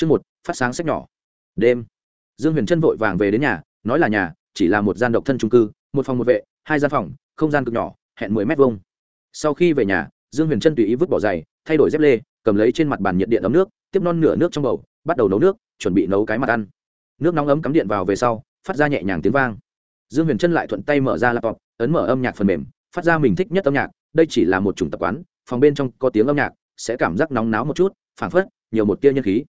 chương một, phát sáng sách nhỏ. Đêm. Dương huyền trân vội vàng về đến nhà, nói là nhà, chỉ là một gian độc thân trung cư, một phòng một vệ, hai gian phòng, không gian cực nhỏ, hẹn mười mét vuông. Sau khi về nhà, dương huyền trân tùy ý vứt bỏ giày, thay đổi dép lê, cầm lấy trên mặt bàn nhiệt điện ấm nước, tiếp non nửa nước trong bầu, bắt đầu nấu nước, chuẩn bị nấu cái mặt ăn. Nước nóng ấm cắm điện vào về sau, phát ra nhẹ nhàng tiếng vang. Dương huyền trân lại thuận tay mở ra laptop, ấn mở âm nhạc phần mềm, phát ra mình thích nhất âm nhạc, đây chỉ là một chủng tập quán, phòng bên trong có tiếng âm nhạc, sẽ cảm giác nóng náo một chút, phảng phất, nhiều một tia nhân khí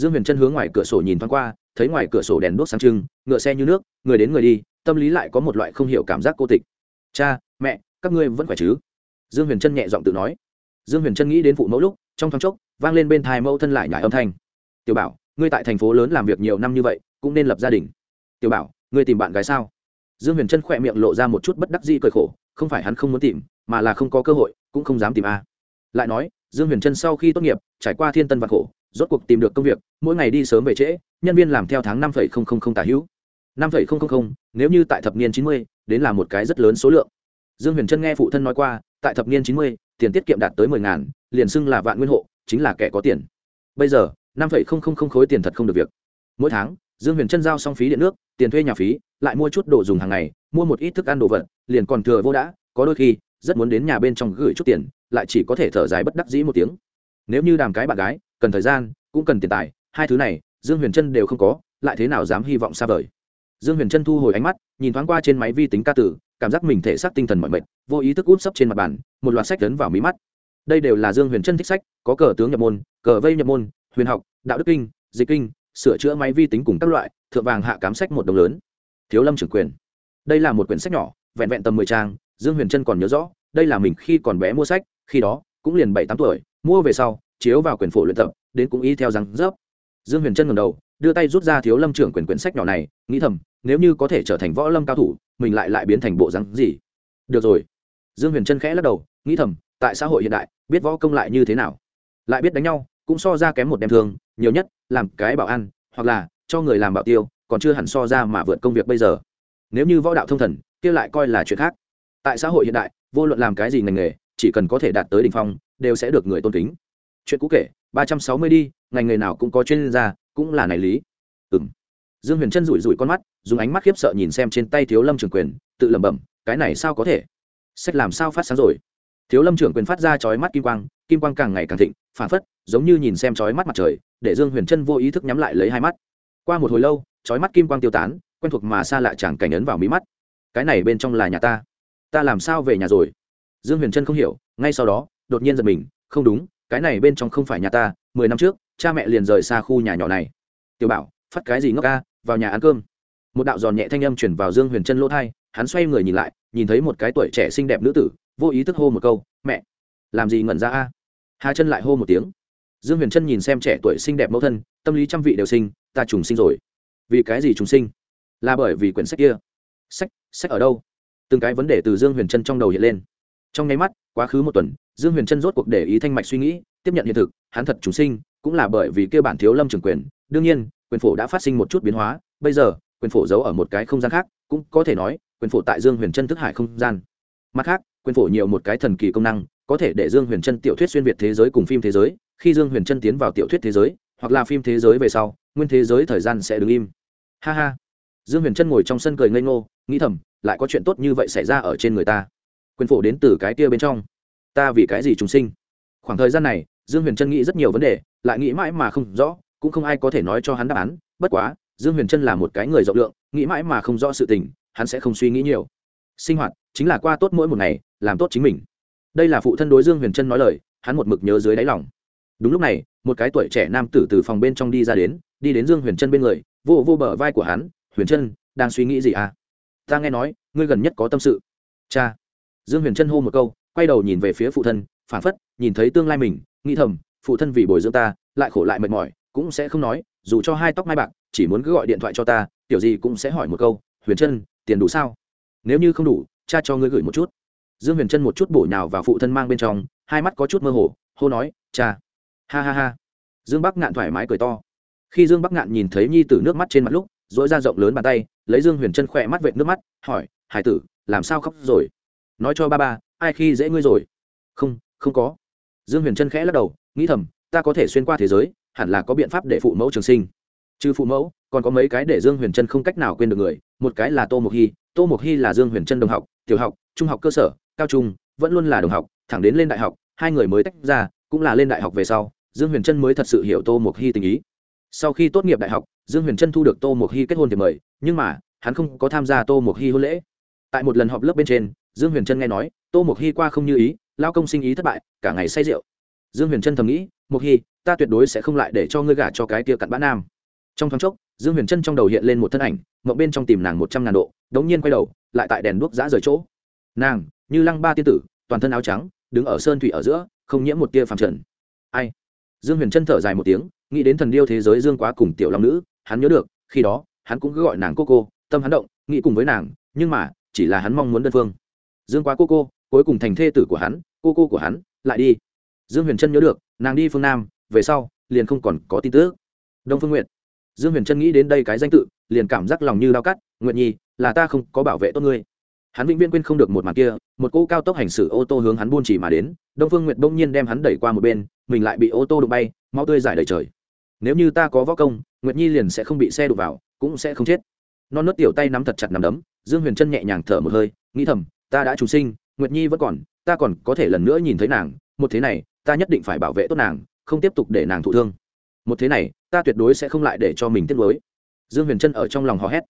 dương huyền trân hướng ngoài cửa sổ nhìn thoáng qua, thấy ngoài cửa sổ đèn đuốc sáng trưng, ngựa xe như nước, người đến người đi, tâm lý lại có một loại không hiểu cảm giác cô tịch. Cha, mẹ, các ngươi vẫn khỏe chứ? Dương huyền trân nhẹ giọng tự nói. Dương huyền trân nghĩ đến phụ mẫu lúc, trong thoáng chốc, vang lên bên thai mẫu thân lại nhải âm thanh. Tiểu bảo, ngươi tại thành phố lớn làm việc nhiều năm như vậy, cũng nên lập gia đình. Tiểu bảo, ngươi tìm bạn gái sao? Dương huyền trân khỏe miệng lộ ra một chút bất đắc dĩ cười khổ, không phải hắn không muốn tìm, mà là không có cơ hội, cũng không dám tìm a. Lại nói, dương huyền trân sau khi tốt nghiệp, trải qua thiên tân và khổ rốt cuộc tìm được công việc, mỗi ngày đi sớm về trễ, nhân viên làm theo tháng năm tả hữu. năm nếu như tại thập niên chín mươi, đến là một cái rất lớn số lượng. Dương huyền trân nghe phụ thân nói qua, tại thập niên chín mươi, tiền tiết kiệm đạt tới mười ngàn, liền xưng là vạn nguyên hộ, chính là kẻ có tiền. Bây giờ, năm khối tiền thật không được việc. Mỗi tháng, dương huyền trân giao xong phí điện nước, tiền thuê nhà phí, lại mua chút đồ dùng hàng ngày, mua một ít thức ăn đồ vật, liền còn thừa vô đã, có đôi khi, rất muốn đến nhà bên trong gửi chút tiền, lại chỉ có thể thở dài bất đắc dĩ một tiếng. Nếu như đàm cái bạn gái cần thời gian, cũng cần tiền tài, hai thứ này, dương huyền trân đều không có, lại thế nào dám hy vọng xa vời? Dương huyền trân thu hồi ánh mắt, nhìn thoáng qua trên máy vi tính ca tử, cảm giác mình thể xác tinh thần mọi mệt, vô ý thức út sấp trên mặt bàn, một loạt sách lớn vào mí mắt. Đây đều là dương huyền trân thích sách, có cờ tướng nhập môn, cờ vây nhập môn, huyền học, đạo đức kinh, dịch kinh, sửa chữa máy vi tính cùng các loại, thượng vàng hạ cám sách một đồng lớn. Thiếu lâm trưởng quyền. Đây là một quyển sách nhỏ, vẹn vẹn tầm mười trang, dương huyền trân còn nhớ rõ, đây là mình khi còn bé mua sách, khi đó, cũng liền bảy tám tuổi, mua về sau chiếu vào quyển phổ luyện tập, đến cũng y theo răng rớp. Dương huyền trân ngầm đầu, đưa tay rút ra thiếu lâm trưởng quyển quyển sách nhỏ này, nghĩ thầm, nếu như có thể trở thành võ lâm cao thủ, mình lại lại biến thành bộ rắn gì? Được rồi. Dương huyền trân khẽ lắc đầu, nghĩ thầm, tại xã hội hiện đại, biết võ công lại như thế nào? Lại biết đánh nhau, cũng so ra kém một đem thương, nhiều nhất, làm cái bảo ăn hoặc là cho người làm bảo tiêu, còn chưa hẳn so ra mà vượt công việc bây giờ. Nếu như võ đạo thông thần, kia lại coi là chuyện khác. Tại xã hội hiện đại, vô luận làm cái gì ngành nghề, chỉ cần có thể đạt tới đ ỉ n h phong, đều sẽ được người tôn kính chuyện cũ kể, ba trăm sáu mươi đi, ngành nghề nào cũng có chuyên gia, cũng là này lý. Ừ m dương huyền trân rủi rủi con mắt, dùng ánh mắt khiếp sợ nhìn xem trên tay thiếu lâm trường quyền, tự lẩm bẩm, cái này sao có thể? Sách làm sao phát sáng rồi? Thiếu lâm trưởng quyền phát ra chói mắt kim quang kim quang càng ngày càng thịnh, phản phất, giống như nhìn xem chói mắt mặt trời, để dương huyền trân vô ý thức nhắm lại lấy hai mắt. Qua một hồi lâu, chói mắt kim quang tiêu tán, quen thuộc mà xa lạ chẳng cảnh ấn vào mí mắt. Cái này bên trong là nhà ta. Ta làm sao về nhà rồi? Dương huyền trân không hiểu, ngay sau đó, đột nhiên giật mình, không đúng cái này bên trong không phải nhà ta, mười năm trước, cha mẹ liền rời xa khu nhà nhỏ này. Tiểu bảo, phát cái gì ngốc ca, vào nhà ăn cơm. Một đạo giòn nhẹ thanh âm chuyển vào dương huyền trân lỗ thai, hắn xoay người nhìn lại, nhìn thấy một cái tuổi trẻ xinh đẹp nữ tử, vô ý thức hô một câu, mẹ, làm gì ngẩn ra a? Hà chân lại hô một tiếng. Dương huyền trân nhìn xem trẻ tuổi xinh đẹp mẫu thân, tâm lý trăm vị đều sinh, ta trùng sinh rồi. Vì cái gì trùng sinh? Là bởi vì quyển sách kia. Sách sách ở đâu? Từng cái vấn đề từ dương huyền trân trong đầu hiện lên trong nháy mắt, quá khứ một tuần, dương huyền trân rốt cuộc để ý thanh mạch suy nghĩ, tiếp nhận hiện thực, hắn thật chúng sinh, cũng là bởi vì kia bản thiếu lâm trưởng quyền. Đương nhiên, quyền phổ đã phát sinh một chút biến hóa, bây giờ, quyền phổ giấu ở một cái không gian khác, cũng có thể nói, quyền phổ tại dương huyền trân thức hải không gian. Mặt khác, quyền phổ nhiều một cái thần kỳ công năng, có thể để dương huyền trân tiểu thuyết xuyên việt thế giới cùng phim thế giới, khi dương huyền trân tiến vào tiểu thuyết thế giới, hoặc là phim thế giới về sau, nguyên thế giới thời gian sẽ đứng im. Ha ha. Dương huyền trân ngồi trong sân cười ngây ngô, nghĩ thầm, lại có chuyện tốt như vậy xảy ra ở trên người ta quyền phổ đến từ cái kia bên trong. Ta vì cái gì trùng sinh? Khoảng thời gian này, dương huyền trân nghĩ rất nhiều vấn đề, lại nghĩ mãi mà không rõ, cũng không ai có thể nói cho hắn đáp án. Bất quá, dương huyền trân là một cái người rộng lượng, nghĩ mãi mà không rõ sự tình, hắn sẽ không suy nghĩ nhiều. Sinh hoạt chính là qua tốt mỗi một ngày, làm tốt chính mình. Đây là phụ thân đối dương huyền trân nói lời, hắn một mực nhớ dưới đáy lòng. Đúng lúc này, một cái tuổi trẻ nam tử từ phòng bên trong đi ra đến, đi đến dương huyền trân bên người, vô vô bờ vai của hắn, huyền trân, đang suy nghĩ gì à? Ta nghe nói, ngươi gần nhất có tâm sự. Cha dương huyền trân hô một câu, quay đầu nhìn về phía phụ thân phản phất nhìn thấy tương lai mình, nghĩ thầm, phụ thân vì bồi dưỡng ta, lại khổ lại mệt mỏi, cũng sẽ không nói, dù cho hai tóc mai bạc, chỉ muốn cứ gọi điện thoại cho ta kiểu gì cũng sẽ hỏi một câu, huyền trân tiền đủ sao? Nếu như không đủ, cha cho ngươi gửi một chút. Dương huyền trân một chút bổ nhào vào phụ thân mang bên trong, hai mắt có chút mơ hồ, hô nói, cha. Ha ha ha. Dương bắc ngạn thoải mái cười to. Khi dương bắc ngạn nhìn thấy nhi tử nước mắt trên mặt lúc dỗi ra rộng lớn bàn tay, lấy dương huyền chân khỏe mắt vệt nước mắt, hỏi, hải tử, làm sao khóc rồi? Nói cho ba ba, ai khi dễ ngươi rồi? Không không có. Dương huyền chân khẽ lắc đầu, nghĩ thầm, ta có thể xuyên qua thế giới, hẳn là có biện pháp để phụ mẫu trường sinh. Trừ phụ mẫu, còn có mấy cái để dương huyền trân không cách nào quên được người, một cái là tô mộc hy, tô mộc hy là dương huyền trân đồng học, tiểu học, trung học cơ sở, cao trung, vẫn luôn là đồng học, thẳng đến lên đại học, hai người mới tách ra, cũng là lên đại học về sau, dương huyền trân mới thật sự hiểu tô mộc hy tình ý. Sau khi tốt nghiệp đại học, dương huyền trân thu được tô mộc hy kết hôn thì mời, nhưng mà, hắn không có tham gia tô mộc hy hôn lễ. Tại một lần họp lớp bên trên dương huyền trân nghe nói, tô mộc hy qua không như ý lao công sinh ý thất bại, cả ngày say rượu. Dương huyền trân thầm nghĩ, mộc hy, ta tuyệt đối sẽ không lại để cho ngươi gả cho cái kia cặn bã nam. Trong thoáng chốc, dương huyền trân trong đầu hiện lên một thân ảnh, mộng bên trong tìm nàng một trăm ngàn độ, đống nhiên quay đầu, lại tại đèn đuốc giã rời chỗ. Nàng, như lăng ba tiên tử, toàn thân áo trắng, đứng ở sơn thủy ở giữa, không nhiễm một tia phàm trần. Ai? Dương huyền trân thở dài một tiếng, nghĩ đến thần điêu thế giới dương quá cùng tiểu long nữ, hắn nhớ được, khi đó, hắn cũng cứ gọi nàng cô cô, tâm hắn động, nghĩ cùng với nàng, nhưng mà, chỉ là hắn mong muốn đơn phương dương quá cô cô, cuối cùng thành thê tử của hắn, cô cô của hắn, lại đi. Dương huyền trân nhớ được, nàng đi phương nam, về sau, liền không còn có tin tức. Đông phương nguyện dương huyền trân nghĩ đến đây cái danh tự, liền cảm giác lòng như đau cắt. Nguyện nhi, là ta không có bảo vệ tốt ngươi. Hắn vĩnh viễn quên không được một màn kia, một cô cao tốc hành xử ô tô hướng hắn buôn chỉ mà đến. Đông phương nguyệt bỗng nhiên đem hắn đẩy qua một bên, mình lại bị ô tô đụng bay mau tươi giải đầy trời. Nếu như ta có võ công, nguyệt nhi liền sẽ không bị xe đụng vào, cũng sẽ không chết. Non nớt tiểu tay nắm thật chặt nắm đấm, dương huyền trân nhẹ nhàng thở một hơi, nghĩ thầm ta đã trùng sinh, nguyệt nhi vẫn còn, ta còn có thể lần nữa nhìn thấy nàng, một thế này, ta nhất định phải bảo vệ tốt nàng, không tiếp tục để nàng thụ thương. Một thế này, ta tuyệt đối sẽ không lại để cho mình tiếc nuối. Dương huyền trân ở trong lòng hò hét.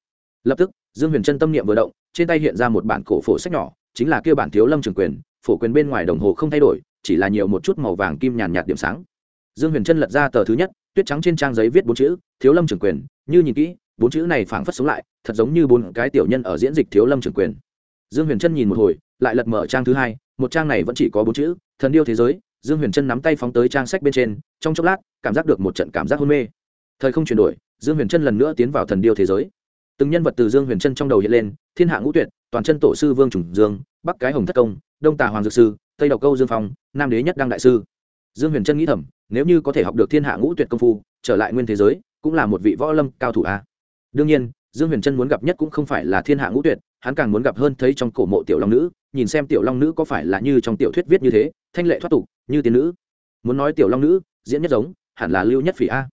Lập tức, dương huyền trân tâm niệm vừa động, trên tay hiện ra một bản cổ phổ sách nhỏ, chính là kia bản thiếu lâm trường quyền, phổ quyền bên ngoài đồng hồ không thay đổi, chỉ là nhiều một chút màu vàng kim nhàn nhạt điểm sáng. Dương huyền trân lật ra tờ thứ nhất, tuyết trắng trên trang giấy viết bốn chữ, thiếu lâm trường quyền. Như nhìn kỹ, bốn chữ này phảng phất sống lại, thật giống như bốn cái tiểu nhân ở diễn dịch thiếu lâm trường quyền dương huyền trân nhìn một hồi, lại lật mở trang thứ hai, một trang này vẫn chỉ có bốn chữ, thần điêu thế giới. Dương huyền trân nắm tay phóng tới trang sách bên trên, trong chốc lát, cảm giác được một trận cảm giác hôn mê. Thời không chuyển đổi, dương huyền trân lần nữa tiến vào thần điêu thế giới. Từng nhân vật từ dương huyền trân trong đầu hiện lên, thiên hạ ngũ tuyệt, toàn chân tổ sư vương trùng dương, bắc cái hồng thất công, đông tà hoàng dược sư, tây độc câu dương phong, nam đế nhất đăng đại sư. Dương huyền trân nghĩ thầm, nếu như có thể học được thiên hạ ngũ tuyệt công phu, trở lại nguyên thế giới, cũng là một vị võ lâm cao thủ a. Đương nhiên dương huyền trân muốn gặp nhất cũng không phải là thiên hạ ngũ tuyệt, hắn càng muốn gặp hơn thấy trong cổ mộ tiểu long nữ, nhìn xem tiểu long nữ có phải là như trong tiểu thuyết viết như thế, thanh lệ thoát tục, như tiên nữ. Muốn nói tiểu long nữ, diễn nhất giống, hẳn là lưu nhất phỉ a.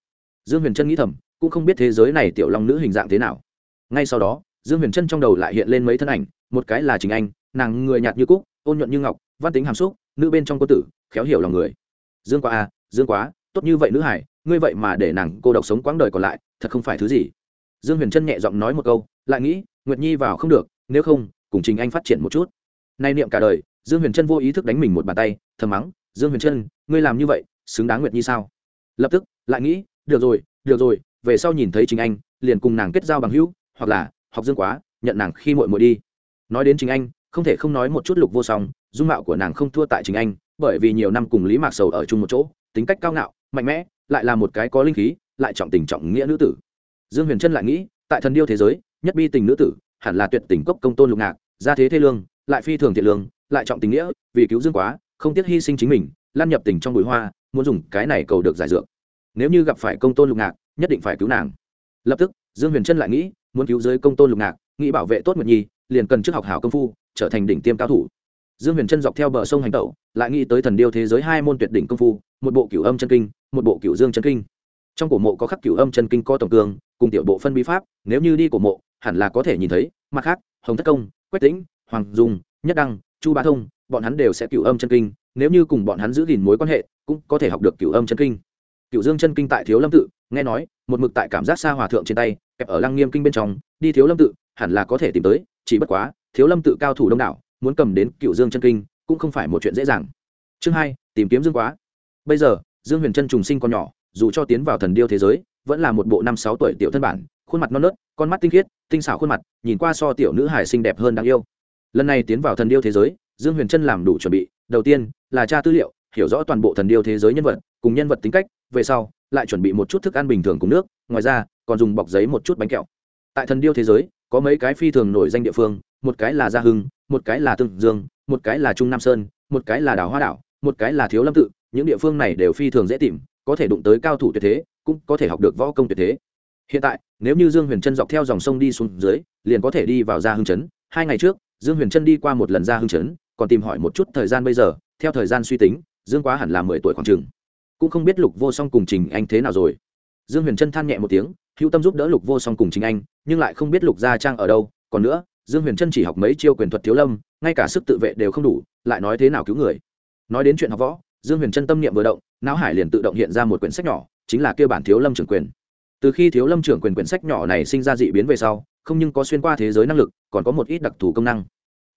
Dương huyền trân nghĩ thầm, cũng không biết thế giới này tiểu long nữ hình dạng thế nào. Ngay sau đó, dương huyền trân trong đầu lại hiện lên mấy thân ảnh, một cái là chính anh, nàng người nhạt như cúc, ôn nhuận như ngọc, văn tính hàm xúc, nữ bên trong cô tử, khéo hiểu lòng người. Dương quá a, dương quá, tốt như vậy nữ hải, ngươi vậy mà để nàng cô độc sống quãng đời còn lại, thật không phải thứ gì dương huyền trân nhẹ giọng nói một câu, lại nghĩ, nguyệt nhi vào không được, nếu không, cùng trình anh phát triển một chút. Nay niệm cả đời, dương huyền trân vô ý thức đánh mình một bàn tay, thầm mắng, dương huyền trân ngươi làm như vậy, xứng đáng nguyệt nhi sao? Lập tức, lại nghĩ, được rồi được rồi, về sau nhìn thấy trình anh, liền cùng nàng kết giao bằng hữu, hoặc là học dương quá, nhận nàng khi muội muội đi. Nói đến trình anh, không thể không nói một chút lục vô song, dung mạo của nàng không thua tại trình anh, bởi vì nhiều năm cùng lý mạc sầu ở chung một chỗ, tính cách cao ngạo, mạnh mẽ, lại là một cái có linh khí, lại trọng tình trọng nghĩa nữ tử dương huyền trân lại nghĩ, tại thần điêu thế giới, nhất bi tình nữ tử, hẳn là tuyệt tình cốc công tôn lục ngạc, gia thế thê lương, lại phi thường thiện lương, lại trọng tình nghĩa, vì cứu dương quá, không tiếc hy sinh chính mình, lan nhập tình trong bụi hoa, muốn dùng cái này cầu được giải dược. Nếu như gặp phải công tôn lục ngạc, nhất định phải cứu nàng. Lập tức, dương huyền trân lại nghĩ, muốn cứu giới công tôn lục ngạc, nghĩ bảo vệ tốt nguyệt nhi, liền cần trước học hảo công phu, trở thành đỉnh tiêm cao thủ. Dương huyền trân dọc theo bờ sông hành tẩu, lại nghĩ tới thần điêu thế giới hai môn tuyệt đỉnh công phu, một bộ cửu âm chân kinh, một bộ cửu dương chân kinh trong cổ mộ có khắc cửu âm chân kinh co tổng cương, cùng tiểu bộ phân bí pháp, nếu như đi cổ mộ, hẳn là có thể nhìn thấy, mặt khác, hồng thất công, quách tĩnh, hoàng dung, nhất đăng, chu bá thông, bọn hắn đều sẽ cửu âm chân kinh, nếu như cùng bọn hắn giữ gìn mối quan hệ, cũng có thể học được cửu âm chân kinh. Cửu dương chân kinh tại thiếu lâm tự, nghe nói, một mực tại cảm giác xa hòa thượng trên tay, kẹp ở lăng nghiêm kinh bên trong, đi thiếu lâm tự, hẳn là có thể tìm tới, chỉ bất quá, thiếu lâm tự cao thủ đông đảo, muốn cầm đến cựu dương chân kinh, cũng không phải một chuyện dễ dàng. Chương hai, tìm kiếm dương quá. Bây giờ, dương huyền trân trùng sinh còn nhỏ dù cho tiến vào thần điêu thế giới, vẫn là một bộ năm sáu tuổi tiểu thân bản, khuôn mặt non nớt, con mắt tinh khiết, tinh xảo khuôn mặt, nhìn qua so tiểu nữ hải xinh đẹp hơn đáng yêu. Lần này tiến vào thần điêu thế giới, dương huyền trân làm đủ chuẩn bị. Đầu tiên, là tra tư liệu, hiểu rõ toàn bộ thần điêu thế giới nhân vật, cùng nhân vật tính cách, về sau, lại chuẩn bị một chút thức ăn bình thường cùng nước, ngoài ra, còn dùng bọc giấy một chút bánh kẹo. Tại thần điêu thế giới, có mấy cái phi thường nổi danh địa phương, một cái là gia hưng, một cái là tương dương, một cái là trung nam sơn, một cái là đảo hoa đảo, một cái là thiếu lâm tự, những địa phương này đều phi thường dễ tìm có thể đụng tới cao thủ tuyệt thế cũng có thể học được võ công tuyệt thế. Hiện tại nếu như dương huyền trân dọc theo dòng sông đi xuống dưới liền có thể đi vào gia hưng chấn. hai ngày trước dương huyền trân đi qua một lần gia hưng chấn, còn tìm hỏi một chút thời gian bây giờ theo thời gian suy tính dương quá hẳn là mười tuổi khoảng t cũng không biết lục vô song cùng trình anh thế nào rồi. Dương huyền trân than nhẹ một tiếng hữu tâm giúp đỡ lục vô song cùng trình anh nhưng lại không biết lục gia trang ở đâu. Còn nữa dương huyền trân chỉ học mấy chiêu quyền thuật thiếu lâm ngay cả sức tự vệ đều không đủ lại nói thế nào cứu người. Nói đến chuyện học võ dương huyền trân tâm niệm vừa động, não hải liền tự động hiện ra một quyển sách nhỏ, chính là kêu bản thiếu lâm trưởng quyền. Từ khi thiếu lâm trưởng quyền quyển sách nhỏ này sinh ra dị biến về sau, không nhưng có xuyên qua thế giới năng lực, còn có một ít đặc thù công năng.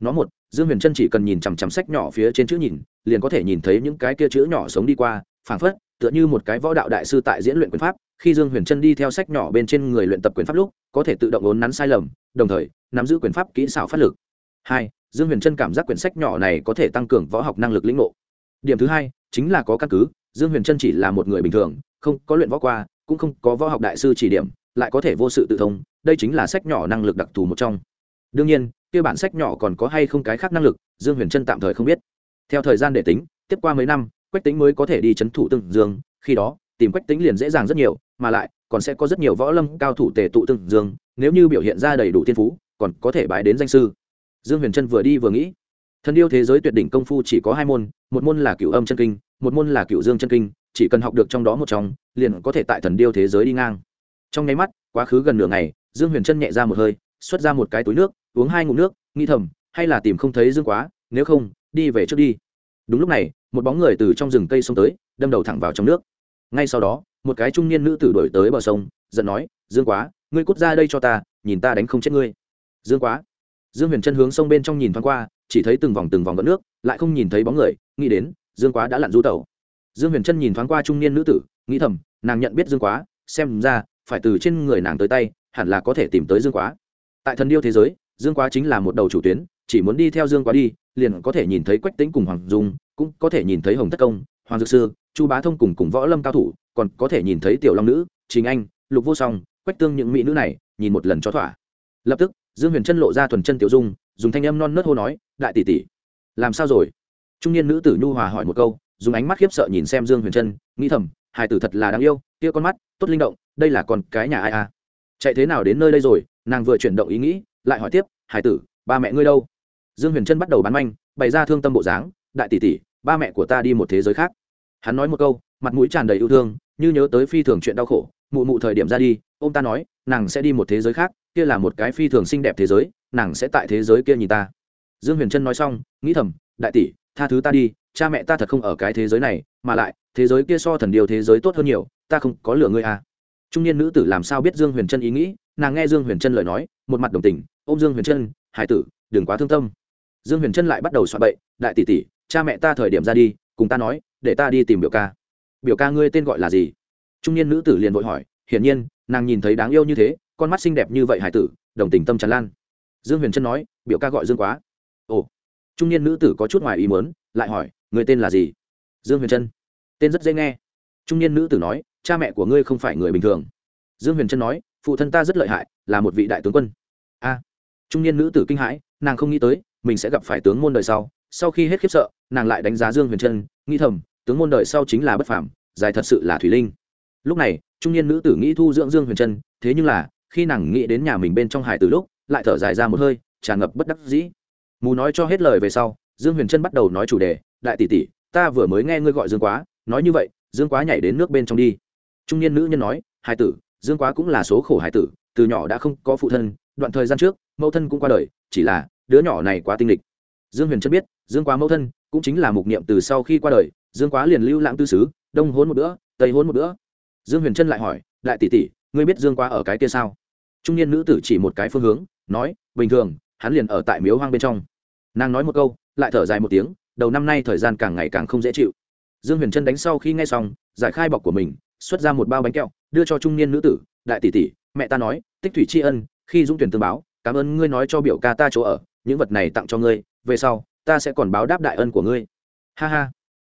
Nó một, dương huyền trân chỉ cần nhìn chằm chằm sách nhỏ phía trên chữ nhìn, liền có thể nhìn thấy những cái kia chữ nhỏ sống đi qua, phảng phất, tựa như một cái võ đạo đại sư tại diễn luyện quyền pháp, khi dương huyền trân đi theo sách nhỏ bên trên người luyện tập quyền pháp lúc, có thể tự động ốn nắn sai lầm, đồng thời, nắm giữ quyền pháp kỹ xảo phát lực. Hai, dương huyền trân cảm giác quyển sách nhỏ này có thể tăng cường võ học năng lực lĩnh ngộ điểm thứ hai chính là có căn cứ, dương huyền trân chỉ là một người bình thường, không có luyện võ qua, cũng không có võ học đại sư chỉ điểm, lại có thể vô sự tự thông, đây chính là sách nhỏ năng lực đặc thù một trong. Đương nhiên, kia bản sách nhỏ còn có hay không cái khác năng lực, dương huyền trân tạm thời không biết. Theo thời gian để tính, tiếp qua mấy năm, quách tính mới có thể đi c h ấ n thủ tương dương, khi đó, tìm quách tính liền dễ dàng rất nhiều, mà lại, còn sẽ có rất nhiều võ lâm cao thủ tề tụ tương dương, nếu như biểu hiện ra đầy đủ thiên phú, còn có thể bái đến danh sư. Dương huyền trân vừa đi vừa nghĩ thần yêu thế giới tuyệt đỉnh công phu chỉ có hai môn, một môn là cựu âm chân kinh, một môn là cựu dương chân kinh, chỉ cần học được trong đó một trong, liền có thể tại thần điêu thế giới đi ngang. Trong nháy mắt, quá khứ gần nửa ngày, dương huyền trân nhẹ ra một hơi, xuất ra một cái túi nước, uống hai ngụm nước nghi thầm, hay là tìm không thấy dương quá, nếu không, đi về trước đi. Đúng lúc này, một bóng người từ trong rừng cây xông tới, đâm đầu thẳng vào trong nước. Ngay sau đó, một cái trung niên nữ tử đổi tới bờ sông, giận nói, dương quá, ngươi cút ra đây cho ta, nhìn ta đánh không chết ngươi. Dương quá. Dương huyền chân hướng sông bên trong nhìn thoáng qua chỉ thấy từng vòng từng vòng gợn nước, lại không nhìn thấy bóng người, nghĩ đến, dương quá đã lặn du tẩu. Dương huyền chân nhìn thoáng qua trung niên nữ tử, nghĩ thầm, nàng nhận biết dương quá, xem ra, phải từ trên người nàng tới tay, hẳn là có thể tìm tới dương quá. Tại thần điêu thế giới, dương quá chính là một đầu chủ tuyến, chỉ muốn đi theo dương quá đi, liền có thể nhìn thấy quách tính cùng hoàng dung, cũng có thể nhìn thấy hồng tất công, hoàng dược sư, chu bá thông cùng cùng võ lâm cao thủ, còn có thể nhìn thấy tiểu long nữ chính anh, lục vô song, quách tương những mỹ nữ này, nhìn một lần cho thỏa. Lập tức, dương huyền chân lộ ra thuần chân tiểu dung dùng thanh âm non nớt hô nói đại tỷ tỷ làm sao rồi? Trung niên nữ tử nhu hòa hỏi một câu dùng ánh mắt khiếp sợ nhìn xem dương huyền Trân, nghĩ thầm hài tử thật là đáng yêu kia con mắt tốt linh động đây là con cái nhà ai à? Chạy thế nào đến nơi đây rồi? Nàng vừa chuyển động ý nghĩ lại hỏi tiếp hải tử ba mẹ ngươi đâu? Dương huyền trân bắt đầu bán manh bày ra thương tâm bộ dáng đại tỷ tỷ ba mẹ của ta đi một thế giới khác. Hắn nói một câu mặt mũi tràn đầy yêu thương như nhớ tới phi thường chuyện đau khổ mụ mụ thời điểm ra đi ô m ta nói nàng sẽ đi một thế giới khác kia là một cái phi thường xinh đẹp thế giới nàng sẽ tại thế giới kia nhìn ta. Dương huyền trân nói xong, nghĩ thầm, đại tỷ, tha thứ ta đi, cha mẹ ta thật không ở cái thế giới này, mà lại, thế giới kia so thần điều thế giới tốt hơn nhiều, ta không có lửa ngươi à. Trung niên nữ tử làm sao biết dương huyền trân ý nghĩ, nàng nghe dương huyền trân lời nói, một mặt đồng tình ô m dương huyền trân hải tử, đừng quá thương tâm. Dương huyền trân lại bắt đầu soạn bậy, đại tỷ tỷ, cha mẹ ta thời điểm ra đi, cùng ta nói, để ta đi tìm biểu ca. Biểu ca ngươi tên gọi là gì? Trung niên nữ tử liền vội hỏi, hiển nhiên, nàng nhìn thấy đáng yêu như thế, con mắt xinh đẹp như vậy hải tử, đồng tình tâm tràn lan dương huyền trân nói, biểu ca gọi dương quá. Ồ, trung niên nữ tử có chút ngoài ý muốn, lại hỏi, người tên là gì? Dương huyền trân. Tên rất dễ nghe. Trung niên nữ tử nói, cha mẹ của ngươi không phải người bình thường. Dương huyền trân nói, phụ thân ta rất lợi hại, là một vị đại tướng quân. A. Trung niên nữ tử kinh hãi, nàng không nghĩ tới, mình sẽ gặp phải tướng môn đời sau. Sau khi hết khiếp sợ, nàng lại đánh giá dương huyền trân, nghĩ thầm, tướng môn đời sau chính là bất phảm dài thật sự là thủy linh. Lúc này, trung niên nữ tử nghĩ thu dưỡng dương huyền trân, thế nhưng là, khi nàng nghĩ đến nhà mình bên trong hải từ lúc lại thở dài ra một hơi, tràn ngập bất đắc dĩ. Mù nói cho hết lời về sau, dương huyền trân bắt đầu nói chủ đề, đại tỷ tỷ, ta vừa mới nghe ngươi gọi dương quá, nói như vậy, dương quá nhảy đến nước bên trong đi. Trung niên nữ nhân nói, hải tử, dương quá cũng là số khổ hải tử, từ nhỏ đã không có phụ thân, đoạn thời gian trước, mẫu thân cũng qua đời, chỉ là đứa nhỏ này quá tinh lịch. Dương huyền chân biết, dương quá mẫu thân cũng chính là mục niệm từ sau khi qua đời, dương quá liền lưu lãng tư xứ, đông hôn một bữa, tây hôn một bữa. Dương huyền trân lại hỏi, đại tỷ tỷ, ngươi biết dương quá ở cái kia sao? Trung niên nữ tử chỉ một cái phương hướng nói, bình thường, hắn liền ở tại miếu hoang bên trong. Nàng nói một câu, lại thở dài một tiếng, đầu năm nay thời gian càng ngày càng không dễ chịu. Dương huyền trân đánh sau khi nghe xong, giải khai bọc của mình, xuất ra một bao bánh kẹo, đưa cho trung niên nữ tử, đại tỷ tỷ, mẹ ta nói, tích thủy tri ân, khi dũng tuyển tương báo, cảm ơn ngươi nói cho biểu ca ta chỗ ở, những vật này tặng cho ngươi, về sau, ta sẽ còn báo đáp đại ân của ngươi. Ha ha.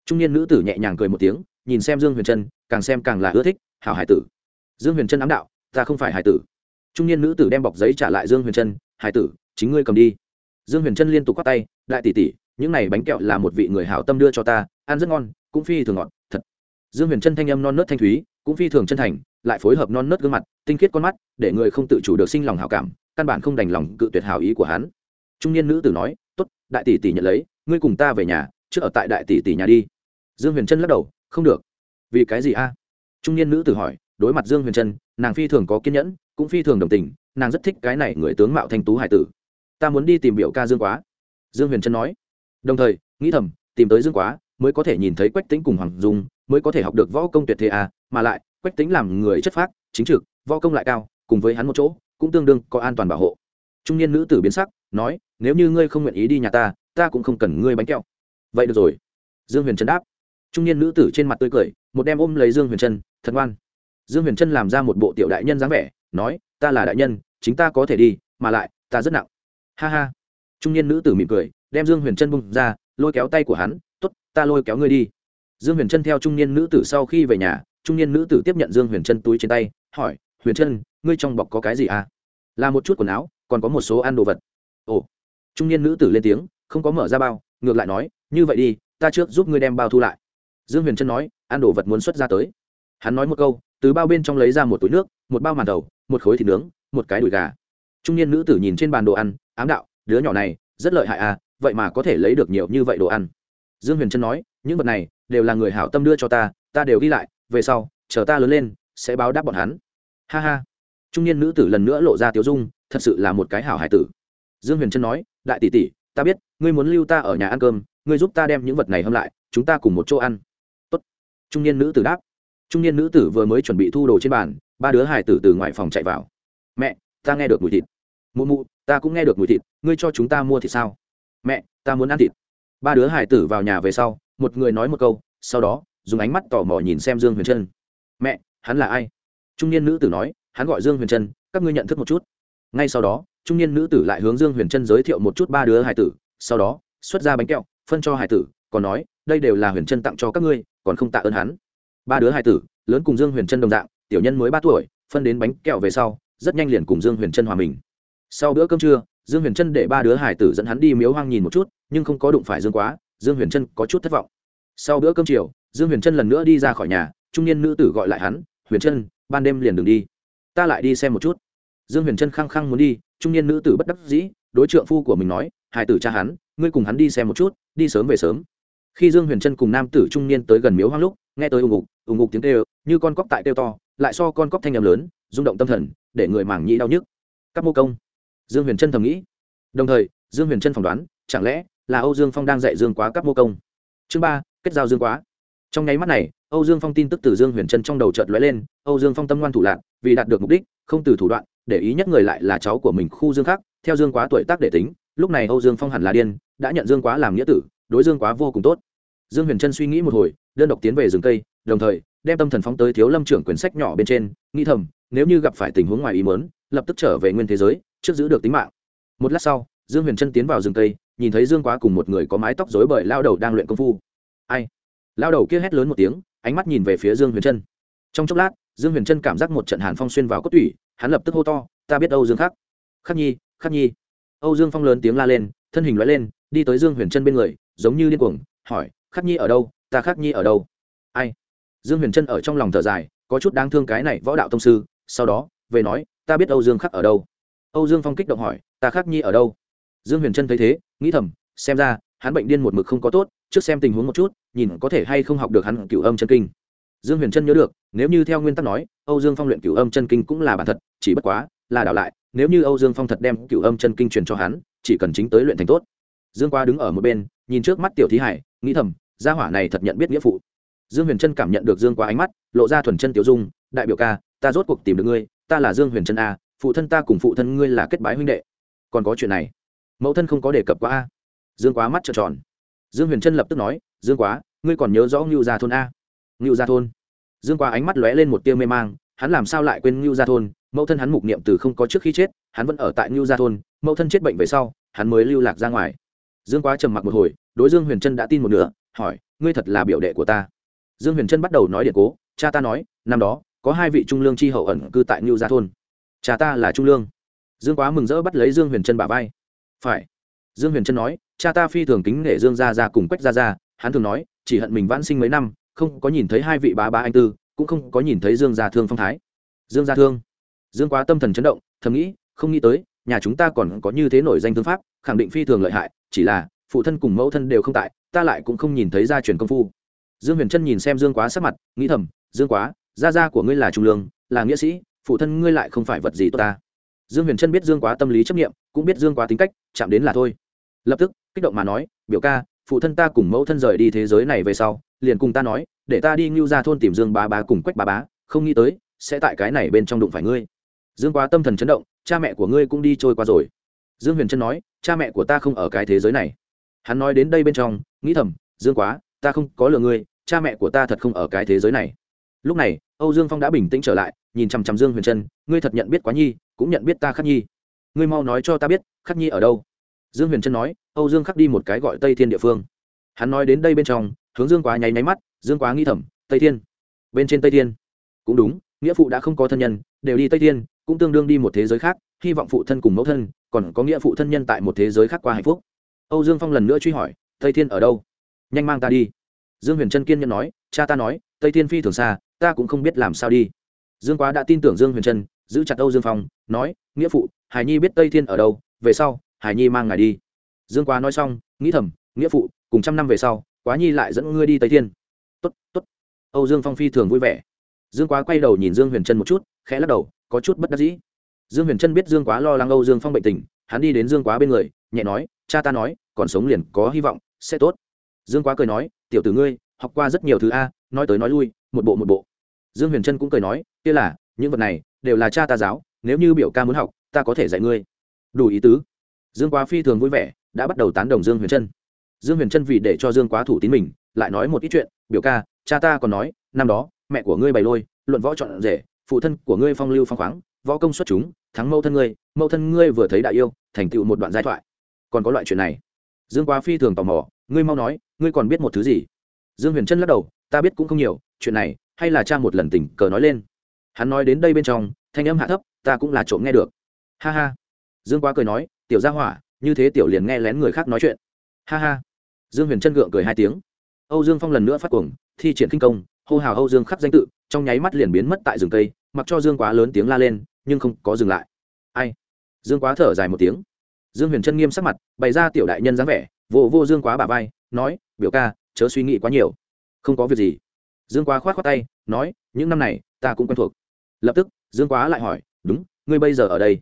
Trung niên nữ tử nhẹ nhàng cười một tiếng, nhìn xem dương huyền trân, càng xem càng là ưa thích, hảo hải tử. Dương huyền trân ám đạo, ta không phải hải tử trung niên nữ tử đem bọc giấy trả lại dương huyền trân, hải tử, chính ngươi cầm đi. Dương huyền trân liên tục k tay, đại tỷ tỷ, những này bánh kẹo là một vị người hảo tâm đưa cho ta, ăn rất ngon, cũng phi thường ngọt, thật. Dương huyền trân thanh âm non nớt thanh thúy, cũng phi thường chân thành, lại phối hợp non nớt gương mặt, tinh khiết con mắt, để người không tự chủ được sinh lòng hảo cảm, căn bản không đành lòng cự tuyệt hảo ý của hắn. Trung niên nữ tử nói, tốt, đại tỷ tỷ nhận lấy, ngươi cùng ta về nhà, trước ở tại đại tỷ tỷ nhà đi. Dương huyền trân lắc đầu, không được. Vì cái gì a? Trung niên nữ tử hỏi, đối mặt dương huyền trân nàng phi thường có kiên nhẫn, cũng phi thường đồng tình, nàng rất thích cái này người tướng mạo thanh tú hải tử. Ta muốn đi tìm biểu ca dương quá. Dương huyền trân nói. Đồng thời, nghĩ thầm, tìm tới dương quá mới có thể nhìn thấy quách tính cùng hoàng dung, mới có thể học được võ công tuyệt thế à mà lại, quách tính làm người chất phác, chính trực, võ công lại cao, cùng với hắn một chỗ, cũng tương đương có an toàn bảo hộ. Trung niên nữ tử biến sắc, nói, nếu như ngươi không nguyện ý đi nhà ta ta cũng không cần ngươi bánh kẹo. Vậy được rồi. Dương huyền trân đáp. Trung niên nữ tử trên mặt tươi cười, một đem ôm lấy dương huyền trân, thật ngoan dương huyền trân làm ra một bộ tiểu đại nhân dáng vẻ, nói, ta là đại nhân, chính ta có thể đi, mà lại, ta rất nặng. Ha ha. Trung niên nữ tử mỉm cười, đem dương huyền trân bung ra, lôi kéo tay của hắn t ố t ta lôi kéo ngươi đi. Dương huyền trân theo trung niên nữ tử sau khi về nhà, trung niên nữ tử tiếp nhận dương huyền trân túi trên tay, hỏi, huyền trân ngươi trong bọc có cái gì à? Là một chút quần áo, còn có một số ăn đồ vật. Ồ. Trung niên nữ tử lên tiếng, không có mở ra bao, ngược lại nói, như vậy đi, ta trước giúp ngươi đem bao thu lại. Dương huyền trân nói, ăn đồ vật muốn xuất ra tới. Hắn nói một câu từ bao bên trong lấy ra một túi nước, một bao màn đầu, một khối thịt nướng, một cái đùi gà. Trung niên nữ tử nhìn trên bàn đồ ăn, ám đạo, đứa nhỏ này, rất lợi hại à vậy mà có thể lấy được nhiều như vậy đồ ăn. Dương huyền trân nói, những vật này đều là người hảo tâm đưa cho ta ta đều ghi lại, về sau, chờ ta lớn lên, sẽ báo đáp bọn hắn. Ha ha. Trung niên nữ tử lần nữa lộ ra tiếu dung, thật sự là một cái hảo hải tử. Dương huyền trân nói, đại tỷ tỷ, ta biết, ngươi muốn lưu ta ở nhà ăn cơm, ngươi giúp ta đem những vật này hâm lại, chúng ta cùng một chỗ ăn. Tốt. trung niên nữ tử đáp trung niên nữ tử vừa mới chuẩn bị thu đồ trên bàn, ba đứa hải tử từ ngoài phòng chạy vào. Mẹ, ta nghe được mùi thịt. Mụ mụ, ta cũng nghe được mùi thịt, ngươi cho chúng ta mua thịt sao? Mẹ, ta muốn ăn thịt. Ba đứa hải tử vào nhà về sau, một người nói một câu, sau đó, dùng ánh mắt tò mò nhìn xem dương huyền trân. Mẹ, hắn là ai? Trung niên nữ tử nói, hắn gọi dương huyền trân, các ngươi nhận thức một chút. Ngay sau đó, trung niên nữ tử lại hướng dương huyền trân giới thiệu một chút ba đứa hải tử, sau đó, xuất ra bánh kẹo, phân cho hải tử, còn nói, đây đều là huyền trân tặng cho các ngươi, còn không tạ ơn hắn ba đứa hai tử, lớn cùng dương huyền trân đồng dạng, tiểu nhân mới ba tuổi, phân đến bánh kẹo về sau, rất nhanh liền cùng dương huyền trân hòa mình. Sau bữa cơm trưa, dương huyền trân để ba đứa hải tử dẫn hắn đi miếu hoang nhìn một chút, nhưng không có đụng phải dương quá, dương huyền trân có chút thất vọng. Sau bữa cơm chiều, dương huyền trân lần nữa đi ra khỏi nhà, trung niên nữ tử gọi lại hắn, huyền trân, ban đêm liền đừng đi. Ta lại đi xem một chút. Dương huyền trân khăng khăng muốn đi, trung niên nữ tử bất đắc dĩ, đối trượng phu của mình nói hải tử cha hắn, ngươi cùng hắn đi xem một chút, đi sớm về sớm. Khi dương huyền trân cùng nam tử trung niên tới gần miếu hoang lúc nghe tới ùng ục ùng ục tiếng kêu, như con cóc tại kêu to, lại so con cóc thanh nhầm lớn, rung động tâm thần, để người mảng nhĩ đau nhức. Các mô công, dương huyền trân thầm nghĩ. Đồng thời, dương huyền trân phỏng đoán, chẳng lẽ là âu dương phong đang dạy dương quá các mô công? Chương ba, kết giao dương quá. Trong nháy mắt này, âu dương phong tin tức từ dương huyền trân trong đầu chợt lóe lên, âu dương phong tâm ngoan thủ lạc, vì đạt được mục đích, không từ thủ đoạn, để ý nhất người lại là cháu của mình khu dương khác theo dương quá tuổi tác để tính, lúc này âu dương phong hẳn là điên, đã nhận dương quá làm nghĩa tử, đối dương quá vô cùng tốt. Dương huyền trân suy nghĩ một hồi đơn độc tiến về rừng cây, đồng thời, đem tâm thần phóng tới thiếu lâm trưởng quyển sách nhỏ bên trên, nghĩ thầm, nếu như gặp phải tình huống ngoài ý mớn lập tức trở về nguyên thế giới, trước giữ được tính mạng. Một lát sau, dương huyền trân tiến vào rừng cây, nhìn thấy dương quá cùng một người có mái tóc dối bời lao đầu đang luyện công phu. Ai? Lao đầu kia hét lớn một tiếng, ánh mắt nhìn về phía dương huyền trân. Trong chốc lát, dương huyền trân cảm giác một trận hàn phong xuyên vào cốt tủy, hắn lập tức hô to, ta biết âu dương khắc khắc nhi khắc nhi. Âu dương phong lớn tiếng la lên, thân hình loại lên, đi tới dương huyền trân bên người, giống như điên cuồng, hỏi, khắc nhi ở đâu? Ta khắc nhi ở đâu? Ai? Dương huyền trân ở trong lòng thở dài, có chút đáng thương cái này võ đạo tông sư, sau đó, về nói, ta biết âu dương khắc ở đâu. Âu dương phong kích động hỏi, ta khắc nhi ở đâu? Dương huyền trân thấy thế, nghĩ thầm, xem ra, hắn bệnh điên một mực không có tốt, trước xem tình huống một chút, nhìn có thể hay không học được hắn cửu âm chân kinh. Dương huyền trân nhớ được, nếu như theo nguyên tắc nói, âu dương phong luyện cửu âm chân kinh cũng là bản thật, chỉ bất quá, là đảo lại, nếu như âu dương phong thật đem cửu âm chân kinh truyền cho hắn, chỉ cần chính tới luyện thành tốt. Dương qua đứng ở một bên, nhìn trước mắt tiểu thí hải, nghĩ thầm gia hỏa này thật nhận biết nghĩa phụ. Dương huyền trân cảm nhận được dương qua ánh mắt, lộ ra thuần chân tiểu dung, đại biểu ca, ta rốt cuộc tìm được ngươi, ta là dương huyền trân a, phụ thân ta cùng phụ thân ngươi là kết bái huynh đệ. Còn có chuyện này, mẫu thân không có đề cập qua a. Dương quá mắt trợn tròn. Dương huyền trân lập tức nói, dương quá, ngươi còn nhớ rõ ngưu gia thôn a? Ngưu gia thôn? Dương quá ánh mắt lóe lên một tia mê mang, hắn làm sao lại quên ngưu gia thôn? Mẫu thân hắn mục niệm từ không có trước khi chết, hắn vẫn ở tại ngưu gia thôn, mẫu thân chết bệnh về sau, hắn mới lưu lạc ra ngoài. Dương quá trầm mặc một hồi, đối dương huyền trân đã tin một nửa hỏi, ngươi thật là biểu đệ của ta. Dương huyền trân bắt đầu nói điện cố, cha ta nói, năm đó, có hai vị trung lương chi hậu ẩn cư tại ngưu gia thôn. Cha ta là trung lương. Dương quá mừng rỡ bắt lấy dương huyền trân bả vai. Phải. Dương huyền trân nói, cha ta phi thường kính nể dương gia gia cùng quách gia gia, hắn thường nói, chỉ hận mình vãn sinh mấy năm, không có nhìn thấy hai vị bá bá anh tư, cũng không có nhìn thấy dương gia thương phong thái. Dương gia thương. Dương quá tâm thần chấn động, thầm nghĩ, không nghĩ tới, nhà chúng ta còn có như thế nổi danh thương pháp, khẳng định phi thường lợi hại, chỉ là phụ thân cùng mẫu thân đều không tại ta lại cũng không nhìn thấy gia truyền công phu. Dương huyền trân nhìn xem dương quá sắc mặt, nghĩ thầm, dương quá, gia gia của ngươi là trung lương, là nghĩa sĩ, phụ thân ngươi lại không phải vật gì tốt ta. Dương huyền trân biết dương quá tâm lý chấp nghiệm cũng biết dương quá tính cách, chạm đến là thôi. Lập tức, kích động mà nói, biểu ca, phụ thân ta cùng mẫu thân rời đi thế giới này về sau, liền cùng ta nói, để ta đi ngưu ra thôn tìm dương bá bá cùng quách bá bá, không nghĩ tới, sẽ tại cái này bên trong đụng phải ngươi. Dương quá tâm thần chấn động, cha mẹ của ngươi cũng đi trôi qua rồi. Dương huyền trân nói, cha mẹ của ta không ở cái thế giới này hắn nói đến đây bên trong, nghĩ thầm, dương quá, ta không có lừa ngươi, cha mẹ của ta thật không ở cái thế giới này. Lúc này, âu dương phong đã bình tĩnh trở lại, nhìn chằm chằm dương huyền trân, ngươi thật nhận biết quá nhi, cũng nhận biết ta khắc nhi. Ngươi mau nói cho ta biết, khắc nhi ở đâu? Dương huyền trân nói, âu dương khắc đi một cái gọi tây thiên địa phương. Hắn nói đến đây bên trong, hướng dương quá nháy nháy mắt, dương quá nghĩ thầm, tây thiên, bên trên tây thiên. Cũng đúng, nghĩa phụ đã không có thân nhân, đều đi tây thiên, cũng tương đương đi một thế giới khác, hy vọng phụ thân cùng mẫu thân, còn có nghĩa phụ thân nhân tại một thế giới khác qua hạnh phúc âu dương phong lần nữa truy hỏi, tây thiên ở đâu? Nhanh mang ta đi. Dương huyền trân kiên nhẫn nói, cha ta nói, tây thiên phi thường xa, ta cũng không biết làm sao đi. Dương quá đã tin tưởng dương huyền trân, giữ chặt âu dương phong, nói, nghĩa phụ, hải nhi biết tây thiên ở đâu, về sau, hải nhi mang ngài đi. Dương quá nói xong, nghĩ thầm, nghĩa phụ, cùng trăm năm về sau, quá nhi lại dẫn ngươi đi tây thiên. Tốt tốt. Âu dương phong phi thường vui vẻ. Dương quá quay đầu nhìn dương huyền trân một chút, khẽ lắc đầu, có chút bất đắc dĩ. Dương huyền trân biết dương quá lo lắng âu dương phong bệnh tình, hắn đi đến dương quá bên người, nhẹ nói, cha ta nói còn sống liền có hy vọng, sẽ tốt. Dương quá cười nói, tiểu tử ngươi, học qua rất nhiều thứ a, nói tới nói lui, một bộ một bộ. Dương huyền trân cũng cười nói, kia là, những vật này đều là cha ta giáo, nếu như biểu ca muốn học, ta có thể dạy ngươi. Đủ ý tứ. Dương quá phi thường vui vẻ, đã bắt đầu tán đồng dương huyền trân. Dương huyền trân vì để cho dương quá thủ tín mình, lại nói một ít chuyện, biểu ca, cha ta còn nói, năm đó, mẹ của ngươi bày lôi, luận võ chọn rể, phụ thân của ngươi phong lưu phong khoáng, võ công xuất chúng, thắng mâu thân ngươi mâu thân ngươi vừa thấy đại yêu, thành tựu một đoạn giai thoại. Còn có loại chuyện này dương quá phi thường tò mò, ngươi mau nói, ngươi còn biết một thứ gì? Dương huyền trân lắc đầu, ta biết cũng không nhiều, chuyện này, hay là cha một lần tình cờ nói lên. Hắn nói đến đây bên trong, thanh âm hạ thấp, ta cũng là trộm nghe được. Ha ha. Dương quá cười nói, tiểu gia hỏa, như thế tiểu liền nghe lén người khác nói chuyện. Ha ha. Dương huyền trân gượng cười hai tiếng. Âu dương phong lần nữa phát cuồng, thi triển kinh công, hô hào âu dương khắc danh tự, trong nháy mắt liền biến mất tại rừng cây, mặc cho dương quá lớn tiếng la lên, nhưng không có dừng lại. Ai? Dương quá thở dài một tiếng dương huyền trân nghiêm sắc mặt, bày ra tiểu đại nhân dáng vẻ, vô vô dương quá bà vai, nói, biểu ca, chớ suy nghĩ quá nhiều. Không có việc gì. Dương quá k h o á t khoác tay, nói, những năm này, ta cũng quen thuộc. Lập tức, dương quá lại hỏi, đúng, ngươi bây giờ ở đây?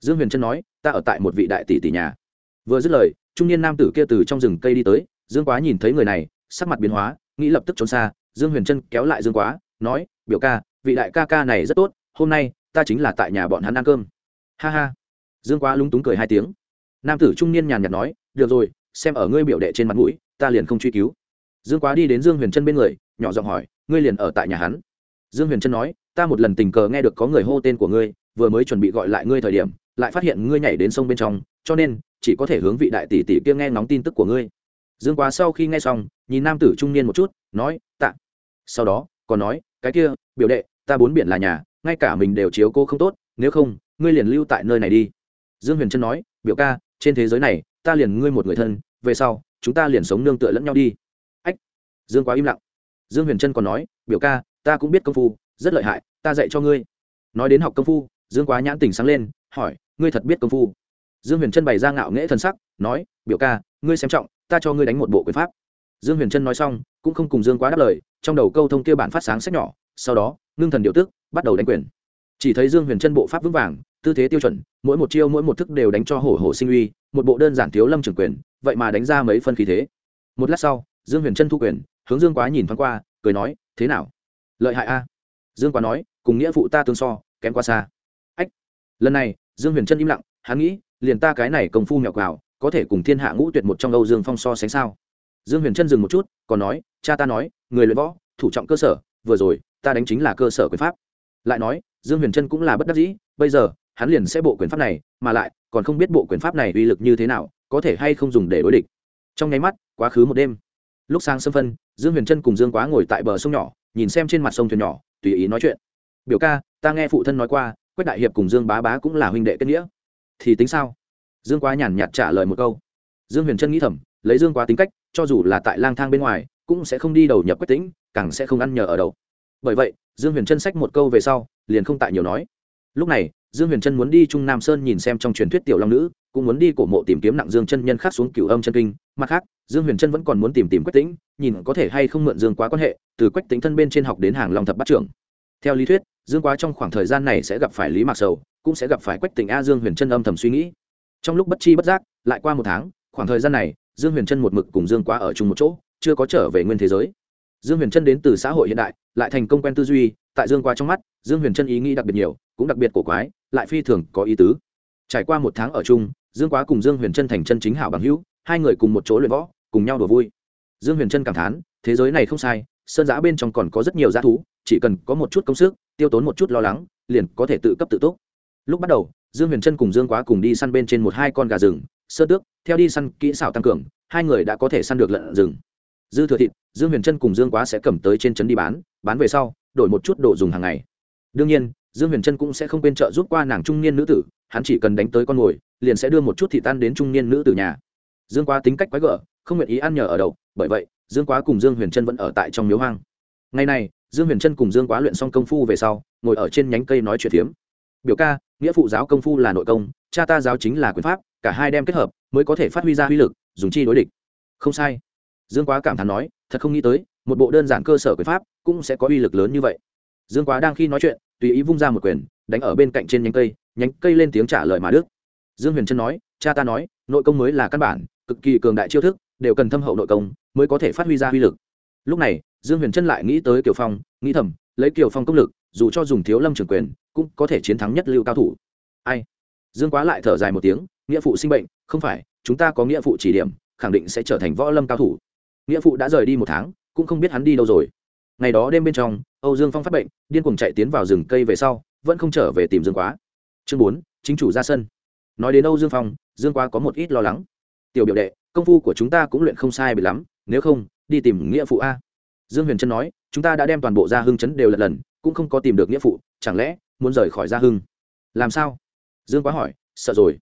Dương huyền trân nói, ta ở tại một vị đại tỷ tỷ nhà. Vừa dứt lời, trung niên nam tử kia từ trong rừng cây đi tới, dương quá nhìn thấy người này, sắc mặt biến hóa, nghĩ lập tức trốn xa. Dương huyền trân kéo lại dương quá, nói, biểu ca, vị đại ca ca này rất tốt, hôm nay ta chính là tại nhà bọn hắn ăn cơm. Ha ha. Dương quá lúng túng cười hai tiếng nam tử trung niên nhàn nhạt nói, được rồi, xem ở ngươi biểu đệ trên mặt mũi, ta liền không truy cứu. Dương quá đi đến dương huyền trân bên người, nhỏ giọng hỏi, ngươi liền ở tại nhà hắn? Dương huyền trân nói, ta một lần tình cờ nghe được có người hô tên của ngươi, vừa mới chuẩn bị gọi lại ngươi thời điểm, lại phát hiện ngươi nhảy đến sông bên trong, cho nên, chỉ có thể hướng vị đại tỷ tỷ kia nghe ngóng tin tức của ngươi. Dương quá sau khi nghe xong, nhìn nam tử trung niên một chút, nói, tạ. Sau đó, còn nói, cái kia, biểu đệ, ta bốn biển là nhà, ngay cả mình đều chiếu cô không tốt, nếu không, ngươi liền lưu tại nơi này đi. Dương huyền trân nói, biểu ca trên thế giới này, ta liền ngươi một người thân, về sau, chúng ta liền sống nương tựa lẫn nhau đi. Ách, dương quá im lặng. Dương huyền trân còn nói, biểu ca, ta cũng biết công phu, rất lợi hại, ta dạy cho ngươi. Nói đến học công phu, dương quá nhãn tình sáng lên, hỏi, ngươi thật biết công phu? Dương huyền trân bày ra ngạo nghễ thân sắc, nói, biểu ca, ngươi xem trọng, ta cho ngươi đánh một bộ quyền pháp. Dương huyền trân nói xong, cũng không cùng dương quá đáp lời, trong đầu câu thông kia bản phát sáng sách nhỏ, sau đó, ngưng thần điệu tức, bắt đầu đánh quyền. Chỉ thấy dương huyền trân bộ pháp vững vàng tư thế tiêu chuẩn, mỗi một chiêu mỗi một thức đều đánh cho hổ hổ sinh uy, một bộ đơn giản thiếu lâm trưởng quyền, vậy mà đánh ra mấy phân khí thế. Một lát sau, dương huyền trân thu quyền, hướng dương quá nhìn thoáng qua, cười nói, thế nào? Lợi hại a. Dương quá nói, cùng nghĩa phụ ta tương so, kém quá xa. Ách. Lần này, dương huyền trân im lặng, hắn nghĩ, liền ta cái này công phu mèo quào, có thể cùng thiên hạ ngũ tuyệt một trong âu dương phong so sánh sao? Dương huyền trân dừng một chút, còn nói, cha ta nói, người luyện võ, thủ trọng cơ sở, vừa rồi, ta đánh chính là cơ sở quyền pháp. Lại nói, dương huyền trân cũng là bất đắc dĩ, bây giờ hắn liền sẽ bộ quyền pháp này, mà lại, còn không biết bộ quyền pháp này uy lực như thế nào, có thể hay không dùng để đối địch. Trong nháy mắt, quá khứ một đêm. Lúc sang sân phân, dương huyền trân cùng dương quá ngồi tại bờ sông nhỏ, nhìn xem trên mặt sông thuyền nhỏ, tùy ý nói chuyện. Biểu ca, ta nghe phụ thân nói qua, quách đại hiệp cùng dương bá bá cũng là huynh đệ kết nghĩa. Thì tính sao? Dương quá nhàn nhạt trả lời một câu. Dương huyền trân nghĩ thầm, lấy dương quá tính cách, cho dù là tại lang thang bên ngoài, cũng sẽ không đi đầu nhập quách tính càng sẽ không ăn nhờ ở đầu. Bởi vậy, dương huyền trân sách một câu về sau, liền không tại nhiều nói lúc này, dương huyền trân muốn đi trung nam sơn nhìn xem trong truyền thuyết tiểu long nữ, cũng muốn đi cổ mộ tìm kiếm nặng dương chân nhân khác xuống cửu âm chân kinh. Mặt khác, dương huyền trân vẫn còn muốn tìm tìm quách tĩnh, nhìn có thể hay không mượn dương quá quan hệ, từ quách tĩnh thân bên trên học đến hàng long thập bát trưởng. Theo lý thuyết, dương quá trong khoảng thời gian này sẽ gặp phải lý mạc sầu, cũng sẽ gặp phải quách tĩnh a dương huyền trân âm thầm suy nghĩ. Trong lúc bất chi bất giác, lại qua một tháng, khoảng thời gian này, dương huyền trân một mực cùng dương quá ở chung một chỗ, chưa có trở về nguyên thế giới. Dương huyền trân đến từ xã hội hiện đại, lại thành công quen tư duy tại dương quá trong mắt, dương huyền trân ý nghĩ đặc biệt nhiều, cũng đặc biệt cổ quái, lại phi thường có ý tứ. Trải qua một tháng ở chung, dương quá cùng dương huyền trân thành chân chính hảo bằng hữu, hai người cùng một chỗ luyện võ, cùng nhau đùa vui. Dương huyền trân cảm thán, thế giới này không sai, sơn giã bên trong còn có rất nhiều g thú, chỉ cần có một chút công sức, tiêu tốn một chút lo lắng, liền có thể tự cấp tự túc. Lúc bắt đầu, dương huyền trân cùng dương quá cùng đi săn bên trên một hai con gà rừng, sơ tước, theo đi săn kỹ xảo tăng cường, hai người đã có thể săn được lợn rừng. Dư thừa thịt, dương huyền trân cùng dương quá sẽ cầm tới trên trấn đi bán bán về sau đổi một chút đồ dùng hàng ngày. Đương nhiên, dương huyền trân cũng sẽ không quên trợ giúp qua nàng trung niên nữ tử, hắn chỉ cần đánh tới con mồi liền sẽ đưa một chút thị tan đến trung niên nữ tử nhà. Dương quá tính cách quái gở, không nguyện ý ăn nhờ ở đậu, bởi vậy, dương quá cùng dương huyền trân vẫn ở tại trong miếu hoang. Ngày này, dương huyền trân cùng dương quá luyện xong công phu về sau, ngồi ở trên nhánh cây nói chuyện phiếm. Biểu ca, nghĩa phụ giáo công phu là nội công, cha ta giáo chính là quyền pháp, cả hai đem kết hợp, mới có thể phát huy ra uy lực, dùng chi đối địch. Không sai. Dương quá cảm thán nói, thật không nghĩ tới một bộ đơn giản cơ sở quyền pháp, cũng sẽ có uy lực lớn như vậy. Dương quá đang khi nói chuyện, tùy ý vung ra một quyền, đánh ở bên cạnh trên nhánh cây nhánh cây lên tiếng trả lời mà đức. Dương huyền trân nói, cha ta nói, nội công mới là căn bản, cực kỳ cường đại chiêu thức, đều cần thâm hậu nội công, mới có thể phát huy ra uy lực. Lúc này, dương huyền trân lại nghĩ tới kiều phong, nghĩ thầm, lấy kiều phong công lực, dù cho dùng thiếu lâm trưởng quyền, cũng có thể chiến thắng nhất lưu cao thủ. Ai? Dương quá lại thở dài một tiếng, nghĩa phụ sinh bệnh, không phải, chúng ta có nghĩa phụ chỉ điểm, khẳng định sẽ trở thành võ lâm cao thủ. Nghĩa phụ đã rời đi một tháng cũng không biết hắn đi đâu rồi. Ngày đó đêm bên trong, âu dương phong phát bệnh, điên cuồng chạy tiến vào rừng cây về sau, vẫn không trở về tìm dương quá. Chương bốn, chính chủ ra sân. Nói đến âu dương phong, dương quá có một ít lo lắng. Tiểu biểu đệ, công phu của chúng ta cũng luyện không sai bị lắm, nếu không, đi tìm nghĩa phụ a. Dương huyền trân nói, chúng ta đã đem toàn bộ gia hưng chấn đều lật lần, cũng không có tìm được nghĩa phụ, chẳng lẽ muốn rời khỏi gia hưng? Làm sao? Dương quá hỏi, sợ rồi.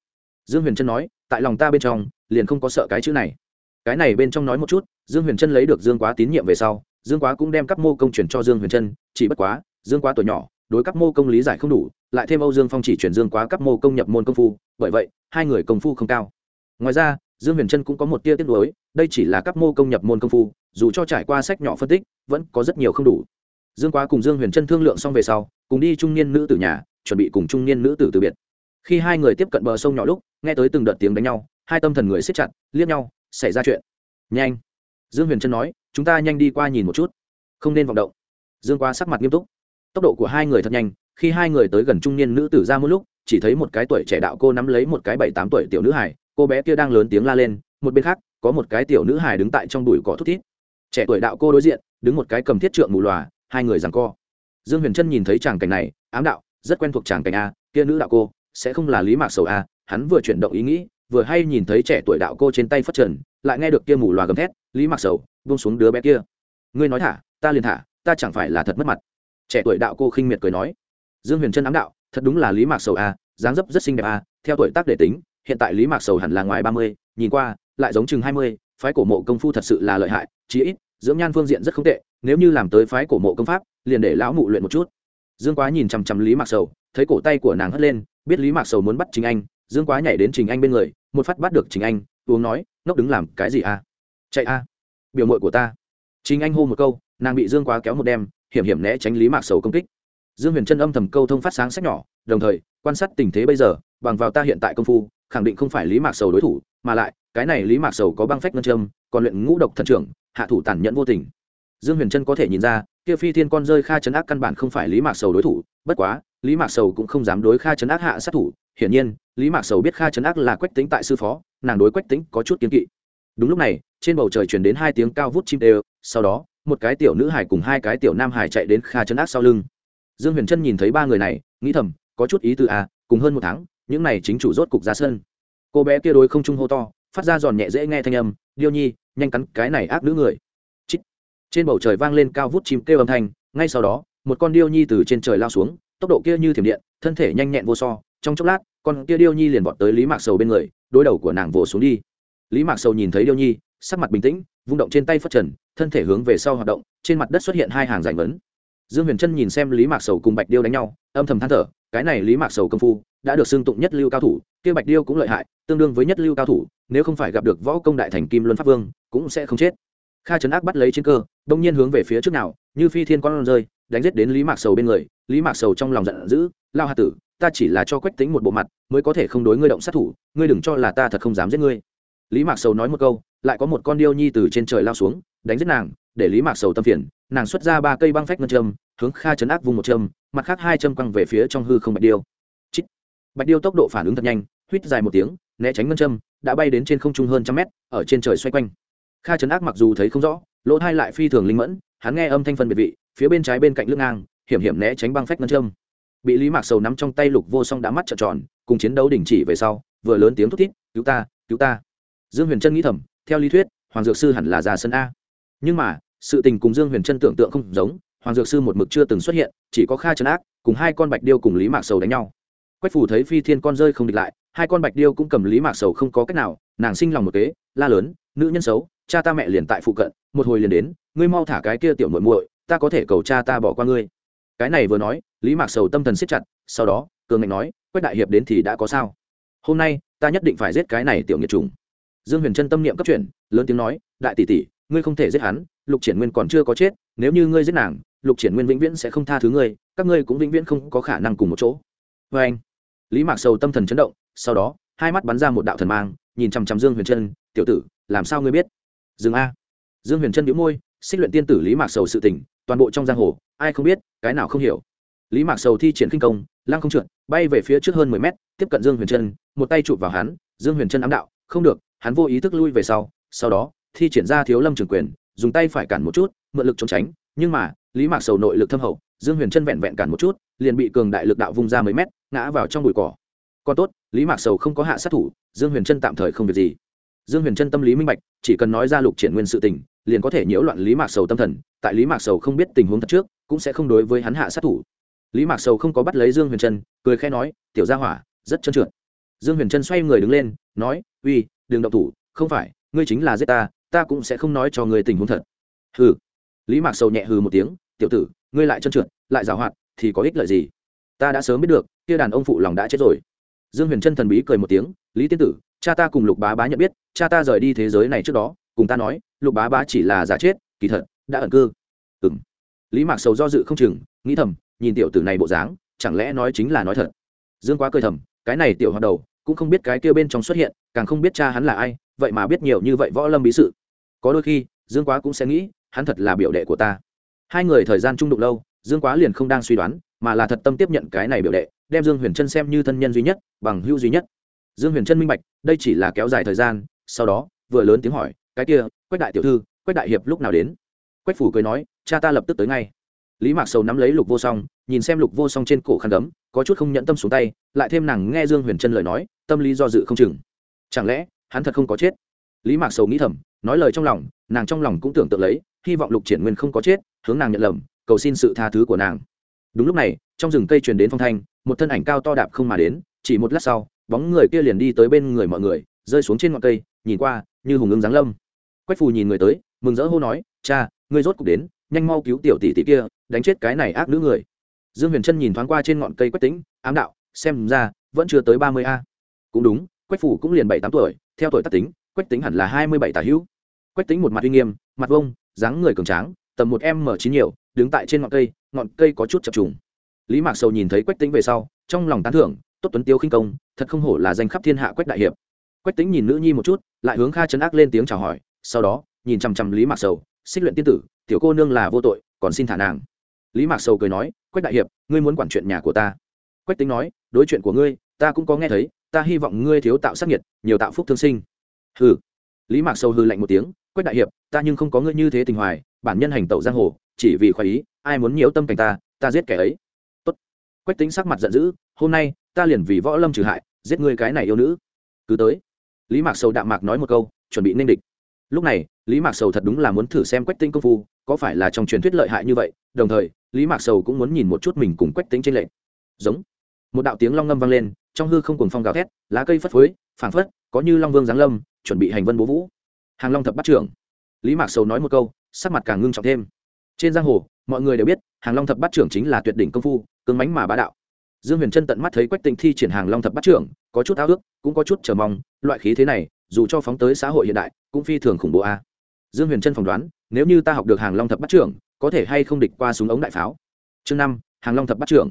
Dương huyền trân nói, tại lòng ta bên trong, liền không có sợ cái chữ này. Cái này bên trong nói một chút dương huyền trân lấy được dương quá tín nhiệm về sau, dương quá cũng đem các mô công chuyển cho dương huyền trân chỉ bất quá, dương quá tuổi nhỏ, đối các mô công lý giải không đủ, lại thêm âu dương phong chỉ chuyển dương quá các mô công nhập môn công phu, bởi vậy, hai người công phu không cao. Ngoài ra, dương huyền trân cũng có một tia tiết nuối. đây chỉ là các mô công nhập môn công phu, dù cho trải qua sách nhỏ phân tích, vẫn có rất nhiều không đủ. Dương quá cùng dương huyền trân thương lượng xong về sau, cùng đi trung niên nữ tử nhà, chuẩn bị cùng trung niên nữ tử từ biệt. Khi hai người tiếp cận bờ sông nhỏ lúc, nghe tới từng đợt tiếng đánh nhau, hai tâm thần người siết chặt, liếc nhau, xảy ra chuyện. Nhanh! Dương huyền trân nói, chúng ta nhanh đi qua nhìn một chút. Không nên vọng động. Dương quá sắc mặt nghiêm túc. Tốc độ của hai người thật nhanh, khi hai người tới gần trung niên nữ tử ra một lúc, chỉ thấy một cái tuổi trẻ đạo cô nắm lấy một cái bảy tám tuổi tiểu nữ hải cô bé kia đang lớn tiếng la lên, một bên khác, có một cái tiểu nữ hải đứng tại trong bụi cỏ thút thít. Trẻ tuổi đạo cô đối diện, đứng một cái cầm thiết trượng mù lòa, hai người rằng co. Dương huyền trân nhìn thấy tràng cảnh này, ám đạo, rất quen thuộc tràng cảnh a, kia nữ đạo cô, sẽ không là lý mạc sầu a, hắn vừa chuyển động ý nghĩ, vừa hay nhìn thấy trẻ tuổi đạo cô trên tay phất trần lại nghe được kia mù loà gầm thét, lý Mặc sầu, buông xuống đứa bé kia. Ngươi nói thả, ta liền thả, ta chẳng phải là thật mất mặt. Trẻ tuổi đạo cô khinh miệt cười nói. Dương huyền trân ám đạo, thật đúng là lý mạc sầu a dáng dấp rất xinh đẹp a theo tuổi tác để tính, hiện tại lý mạc sầu hẳn là ngoài ba mươi, nhìn qua, lại giống chừng hai mươi, phái cổ mộ công phu thật sự là lợi hại, chí ít, dưỡng nhan phương diện rất không tệ, nếu như làm tới phái cổ mộ công pháp, liền để lão mụ luyện một chút. Dương quá nhìn chằm chằm lý mạc sầu, thấy cổ tay của nàng hất lên, biết lý mạc sầu muốn bắt chính anh, dương quá nhảy đến trình anh bên người, một phát bắt được trình anh uống nói, ngốc đứng làm cái gì a chạy a biểu mội của ta. Trình anh hô một câu, nàng bị dương quá kéo một đem hiểm hiểm né tránh lý mạc sầu công kích. Dương huyền trân âm thầm câu thông phát sáng sách nhỏ, đồng thời, quan sát tình thế bây giờ, bằng vào ta hiện tại công phu, khẳng định không phải lý mạc sầu đối thủ, mà lại, cái này lý mạc sầu có băng phách ngân châm, còn luyện ngũ độc thần trưởng, hạ thủ tàn nhẫn vô tình. Dương huyền trân có thể nhìn ra, kia phi thiên con rơi kha chấn ác căn bản không phải lý mạc sầu đối thủ, bất quá, lý mạc sầu cũng không dám đối kha chấn ác hạ sát thủ. Hiển nhiên, lý mạc sầu biết kha chấn ác là quách tính tại sư phó nàng đối quách tính có chút kiến kỵ. Đúng lúc này, trên bầu trời chuyển đến hai tiếng cao vút chim đều, sau đó, một cái tiểu nữ hải cùng hai cái tiểu nam hải chạy đến kha chấn ác sau lưng. Dương huyền trân nhìn thấy ba người này, nghĩ thầm, có chút ý tư à cùng hơn một tháng, những này chính chủ rốt cục ra sân. Cô bé kia đối không trung hô to, phát ra giòn nhẹ dễ nghe thanh âm, điêu nhi, nhanh cắn cái này ác nữ người. Chích. trên bầu trời vang lên cao vút chim kêu âm thanh, ngay sau đó, một con điêu nhi từ trên trời lao xuống, tốc độ kia như thiểm điện, thân thể nhanh nhẹn vô so, trong chốc lát con kia điêu nhi liền vọt tới lý mạc sầu bên người, đối đầu của nàng vồ xuống đi. Lý mạc sầu nhìn thấy điêu nhi, sắc mặt bình tĩnh, vung động trên tay phất trần, thân thể hướng về sau hoạt động, trên mặt đất xuất hiện hai hàng giải vấn dương huyền trân nhìn xem lý mạc sầu cùng bạch điêu đánh nhau, âm thầm than thở, cái này lý mạc sầu công phu, đã được xưng tụng nhất lưu cao thủ, kia bạch điêu cũng lợi hại, tương đương với nhất lưu cao thủ, nếu không phải gặp được võ công đại thành kim luân pháp vương, cũng sẽ không chết. Kha trấn ác bắt lấy trên cơ, đông nhiên hướng về phía trước nào, như phi thiên con rơi, đánh giết đến lý mạc sầu bên người, lý mạc sầu trong lòng giận dữ, lao hạ tử ta chỉ là cho quách tính một bộ mặt, mới có thể không đối ngươi động sát thủ, ngươi đừng cho là ta thật không dám giết ngươi. Lý mạc sầu nói một câu, lại có một con điêu nhi từ trên trời lao xuống, đánh giết nàng, để lý mạc sầu tâm phiền, nàng xuất ra ba cây băng phách ngân châm, hướng kha chấn ác vùng một châm, mặt khác hai châm quăng về phía trong hư không bạch điêu. Chít. bạch điêu tốc độ phản ứng thật nhanh, huýt dài một tiếng, né tránh ngân châm, đã bay đến trên không trung hơn trăm mét, ở trên trời xoay quanh. Kha chấn ác mặc dù thấy không rõ, lỗ thai lại phi thường linh mẫn, hắn nghe âm thanh phân biệt vị, phía bên trái bên cạnh lưng ngang, hiểm hiểm né tránh băng phách ngân châm bị lý mạc sầu nắm trong tay lục vô song đã mắt trợn tròn, cùng chiến đấu đình chỉ về sau, vừa lớn tiếng thút thít, cứu ta cứu ta. Dương huyền trân nghĩ thầm, theo lý thuyết, hoàng dược sư hẳn là ra sân a. Nhưng mà, sự tình cùng dương huyền trân tưởng tượng không giống, hoàng dược sư một mực chưa từng xuất hiện, chỉ có kha trấn ác, cùng hai con bạch điêu cùng lý mạc sầu đánh nhau. Quách phủ thấy phi thiên con rơi không địch lại, hai con bạch điêu cũng cầm lý mạc sầu không có cách nào, nàng sinh lòng một kế, la lớn, nữ nhân xấu, cha ta mẹ liền tại phụ cận, một hồi liền đến, ngươi mau thả cái kia tiểu muội muội, ta có thể cầu cha ta bỏ qua ngươi cái này vừa nói, lý mạc sầu tâm thần siết chặt, sau đó, cường ngạnh nói, quách đại hiệp đến thì đã có sao? Hôm nay, ta nhất định phải giết cái này tiểu nghiệt trùng. Dương huyền trân tâm niệm cấp chuyển, lớn tiếng nói, đại tỷ tỷ, ngươi không thể giết hắn, lục triển nguyên còn chưa có chết, nếu như ngươi giết nàng, lục triển nguyên vĩnh viễn sẽ không tha thứ ngươi, các ngươi cũng vĩnh viễn không có khả năng cùng một chỗ. Vê anh, lý mạc sầu tâm thần chấn động, sau đó, hai mắt bắn ra một đạo thần mang, nhìn chằm chằm dương huyền trân tiểu tử, làm sao ngươi biết? Dừng a. Dương huyền trân đĩu môi, xích luyện tiên tử lý mạc sầu sự tỉnh toàn bộ trong giang hồ, ai không biết, cái nào không hiểu. Lý mạc sầu thi triển kinh công, lăng không trượt, bay về phía trước hơn mười mét, tiếp cận dương huyền trân, một tay chụp vào hắn, dương huyền trân ám đạo, không được, hắn vô ý thức lui về sau sau đó, thi triển ra thiếu lâm trường quyền, dùng tay phải cản một chút, mượn lực trốn tránh, nhưng mà, lý mạc sầu nội lực thâm hậu, dương huyền Trân vẹn vẹn cản một chút, liền bị cường đại lực đạo vung ra mấy mét, ngã vào trong bụi cỏ. Còn tốt, lý mạc sầu không có hạ sát thủ, dương huyền Trân tạm thời không việc gì. Dương huyền Trân tâm lý minh bạch, chỉ cần nói ra lục triển nguyên sự tình, liền có thể nhiễu loạn lý mạc sầu tâm thần tại lý mạc sầu không biết tình huống thật trước, cũng sẽ không đối với hắn hạ sát thủ. Lý mạc sầu không có bắt lấy dương huyền trân, cười khẽ nói, tiểu gia hỏa, rất trơn trượt. Dương huyền trân xoay người đứng lên, nói, uy, đừng động thủ, không phải, ngươi chính là giết ta ta cũng sẽ không nói cho ngươi tình huống thật. Hừ. Lý mạc sầu nhẹ hừ một tiếng, tiểu tử, ngươi lại trơn trượt, lại giảo hoạt, thì có ích lợi gì? Ta đã sớm biết được, kia đàn ông phụ lòng đã chết rồi. Dương huyền trân thần bí cười một tiếng, lý tiên tử, cha ta cùng lục bá bá nhận biết, cha ta rời đi thế giới này trước đó, cùng ta nói, lục bá bá chỉ là giả chết, kỳ thật đã ẩn cư. Ừng lý mạc sầu do dự không chừng, nghĩ thầm, nhìn tiểu tử này bộ dáng, chẳng lẽ nói chính là nói thật. Dương quá cười thầm, cái này tiểu hoạt đầu, cũng không biết cái kia bên trong xuất hiện, càng không biết cha hắn là ai, vậy mà biết nhiều như vậy võ lâm bí sự. Có đôi khi, dương quá cũng sẽ nghĩ, hắn thật là biểu đệ của ta. Hai người thời gian trung đụng lâu, dương quá liền không đang suy đoán, mà là thật tâm tiếp nhận cái này biểu đệ, đem dương huyền trân xem như thân nhân duy nhất, bằng hữu duy nhất. Dương huyền trân minh bạch, đây chỉ là kéo dài thời gian, sau đó, vừa lớn tiếng hỏi, cái kia, quách đại tiểu thư, quách đại hiệp lúc nào đến? Quách phủ cười nói, cha ta lập tức tới ngay. Lý mạc sầu nắm lấy lục vô song, nhìn xem lục vô song trên cổ khăn đấm có chút không nhẫn tâm xuống tay, lại thêm nàng nghe dương huyền trân lời nói, tâm lý do dự không chừng. Chẳng lẽ, hắn thật không có chết? Lý mạc sầu nghĩ thầm, nói lời trong lòng, nàng trong lòng cũng tưởng tượng lấy, hy vọng lục triển nguyên không có chết, hướng nàng nhận lầm, cầu xin sự tha thứ của nàng. Đúng lúc này, trong rừng cây truyền đến phong thanh, một thân ảnh cao to đạp không mà đến, chỉ một lát sau, bóng người kia liền đi tới bên người mọi người, rơi xuống trên ngọn cây, nhìn qua, như hùng ứng giáng lâm. Quách phù nhìn người tới, mừng rỡ hô nói, cha ngươi rốt cục đến, nhanh mau cứu tiểu tỷ tỷ kia, đánh chết cái này ác nữ người. Dương huyền trân nhìn thoáng qua trên ngọn cây quách tính ám đạo, xem ra, vẫn chưa tới ba mươi a. Cũng đúng, quách phủ cũng liền bảy tám tuổi, theo tuổi tác tính, quách tính hẳn là hai mươi bảy tả hữu. Quách tính một mặt uy nghiêm, mặt vông, dáng người cường tráng, tầm một m chín nhiều, đứng tại trên ngọn cây ngọn cây có chút chập trùng. Lý mạc sầu nhìn thấy quách tính về sau, trong lòng tán thưởng, tốt tuấn tiêu khinh công, thật không hổ là danh khắp thiên hạ quách đại hiệp. Quách tính nhìn nữ nhi một chút, lại hướng kha chấn ác lên tiếng chào hỏi, sau đó, nhìn chằm chằm lý mạc sầu xích luyện tiên tử, tiểu cô nương là vô tội, còn xin thả nàng. Lý mạc sầu cười nói, quách đại hiệp, ngươi muốn quản chuyện nhà của ta? Quách tính nói, đối chuyện của ngươi, ta cũng có nghe thấy, ta hy vọng ngươi thiếu tạo sắc nhiệt, nhiều tạo phúc thương sinh. Hừ. Lý mạc sầu hư lạnh một tiếng, quách đại hiệp, ta nhưng không có ngươi như thế tình hoài, bản nhân hành tẩu giang hồ, chỉ vì khoái ý, ai muốn nhiễu tâm cảnh ta ta giết kẻ ấy. Tốt. quách tính sắc mặt giận dữ, hôm nay, ta liền vì võ lâm trừ hại, giết ngươi cái này yêu nữ. Cứ tới. Lý mạc sầu đạm mạc nói một câu, chuẩn bị nên địch lúc này, lý mạc sầu thật đúng là muốn thử xem quách tinh công phu, có phải là trong truyền thuyết lợi hại như vậy, đồng thời, lý mạc sầu cũng muốn nhìn một chút mình cùng quách tính trên lệ giống. Một đạo tiếng long ngâm vang lên, trong hư không cùng phong gào thét, lá cây phất phới, phảng phất, có như long vương giáng lâm, chuẩn bị hành vân bố vũ. Hàng long thập bắt trưởng. Lý mạc sầu nói một câu, sắc mặt càng ngưng trọng thêm. Trên giang hồ, mọi người đều biết, hàng long thập bắt trưởng chính là tuyệt đỉnh công phu, cứng mánh mà bá đạo. Dương huyền trân tận mắt thấy quách tinh thi triển hàng long thập bắt trưởng, có chút ao ước, cũng có chút chờ mong, loại khí thế này dù cho phóng tới xã hội hiện đại, cũng phi thường khủng bố a. Dương huyền trân phỏng đoán, nếu như ta học được hàng long thập bắt trưởng, có thể hay không địch qua súng ống đại pháo. Chương năm, hàng long thập bắt trưởng.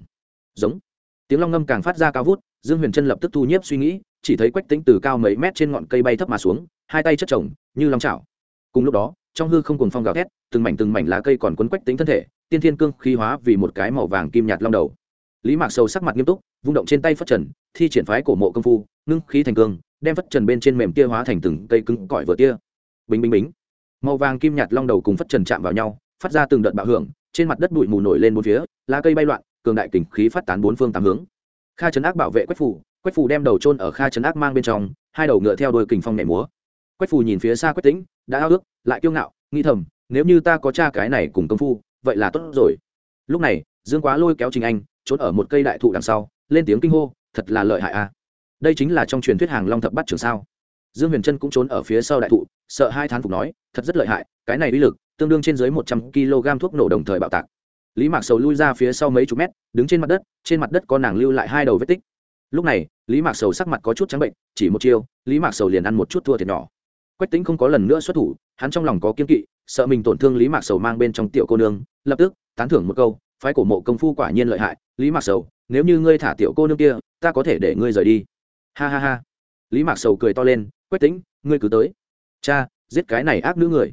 Giống. Tiếng long ngâm càng phát ra cao vút, dương huyền trân lập tức thu nhiếp suy nghĩ, chỉ thấy quách tính từ cao mấy mét trên ngọn cây bay thấp mà xuống, hai tay chất chồng, như long chảo. Cùng lúc đó, trong hư không cùng phong gào thét, từng mảnh từng mảnh lá cây còn quấn quách tính thân thể, tiên thiên cương khí hóa vì một cái màu vàng kim nhạt long đầu lý mạc sầu sắc mặt nghiêm túc, vung động trên tay phất trần, thi triển phái cổ mộ công phu, ngưng khí thành cương, đem phất trần bên trên mềm tia hóa thành từng cây cứng cỏi vừa tia. Bình bình bính. Màu vàng kim nhạt long đầu cùng phất trần chạm vào nhau, phát ra từng đợt bạo hưởng, trên mặt đất bụi mù nổi lên bốn phía, lá cây bay loạn, cường đại kình khí phát tán bốn phương tám hướng. Kha trấn ác bảo vệ quách phủ quách phủ đem đầu trôn ở kha trấn ác mang bên trong, hai đầu ngựa theo đôi kình phong nhảy múa. Quách phủ nhìn phía xa quách tĩnh, đã ao ước, lại kiêu ngạo, nghĩ thầm, nếu như ta có cha cái này cùng công phu, vậy là tốt rồi. Lúc này, dương quá lôi kéo trình anh trốn ở một cây đại thụ đằng sau, lên tiếng kinh hô, thật là lợi hại a. Đây chính là trong truyền thuyết hàng long thập bắt trường sao. Dương huyền trân cũng trốn ở phía sau đại thụ, sợ hai thán phục nói, thật rất lợi hại, cái này uy lực, tương đương trên dưới một trăm kg thuốc nổ đồng thời bạo tạc. Lý mạc sầu lui ra phía sau mấy chục mét, đứng trên mặt đất, trên mặt đất có nàng lưu lại hai đầu vết tích. Lúc này, lý mạc sầu sắc mặt có chút trắng bệnh, chỉ một chiêu, lý mạc sầu liền ăn một chút thua thiệt nhỏ. Quách tính không có lần nữa xuất thủ, hắn trong lòng có kiên kỵ, sợ mình tổn thương lý mạc sầu mang bên trong tiểu cô nương, lập tức tán thưởng một câu, phái cổ mộ công phu quả nhiên lợi hại lý mạc sầu, nếu như ngươi thả tiểu cô nương kia, ta có thể để ngươi rời đi. Ha ha ha. Lý mạc sầu cười to lên, quách tính ngươi cứ tới. Cha, giết cái này ác nữ người.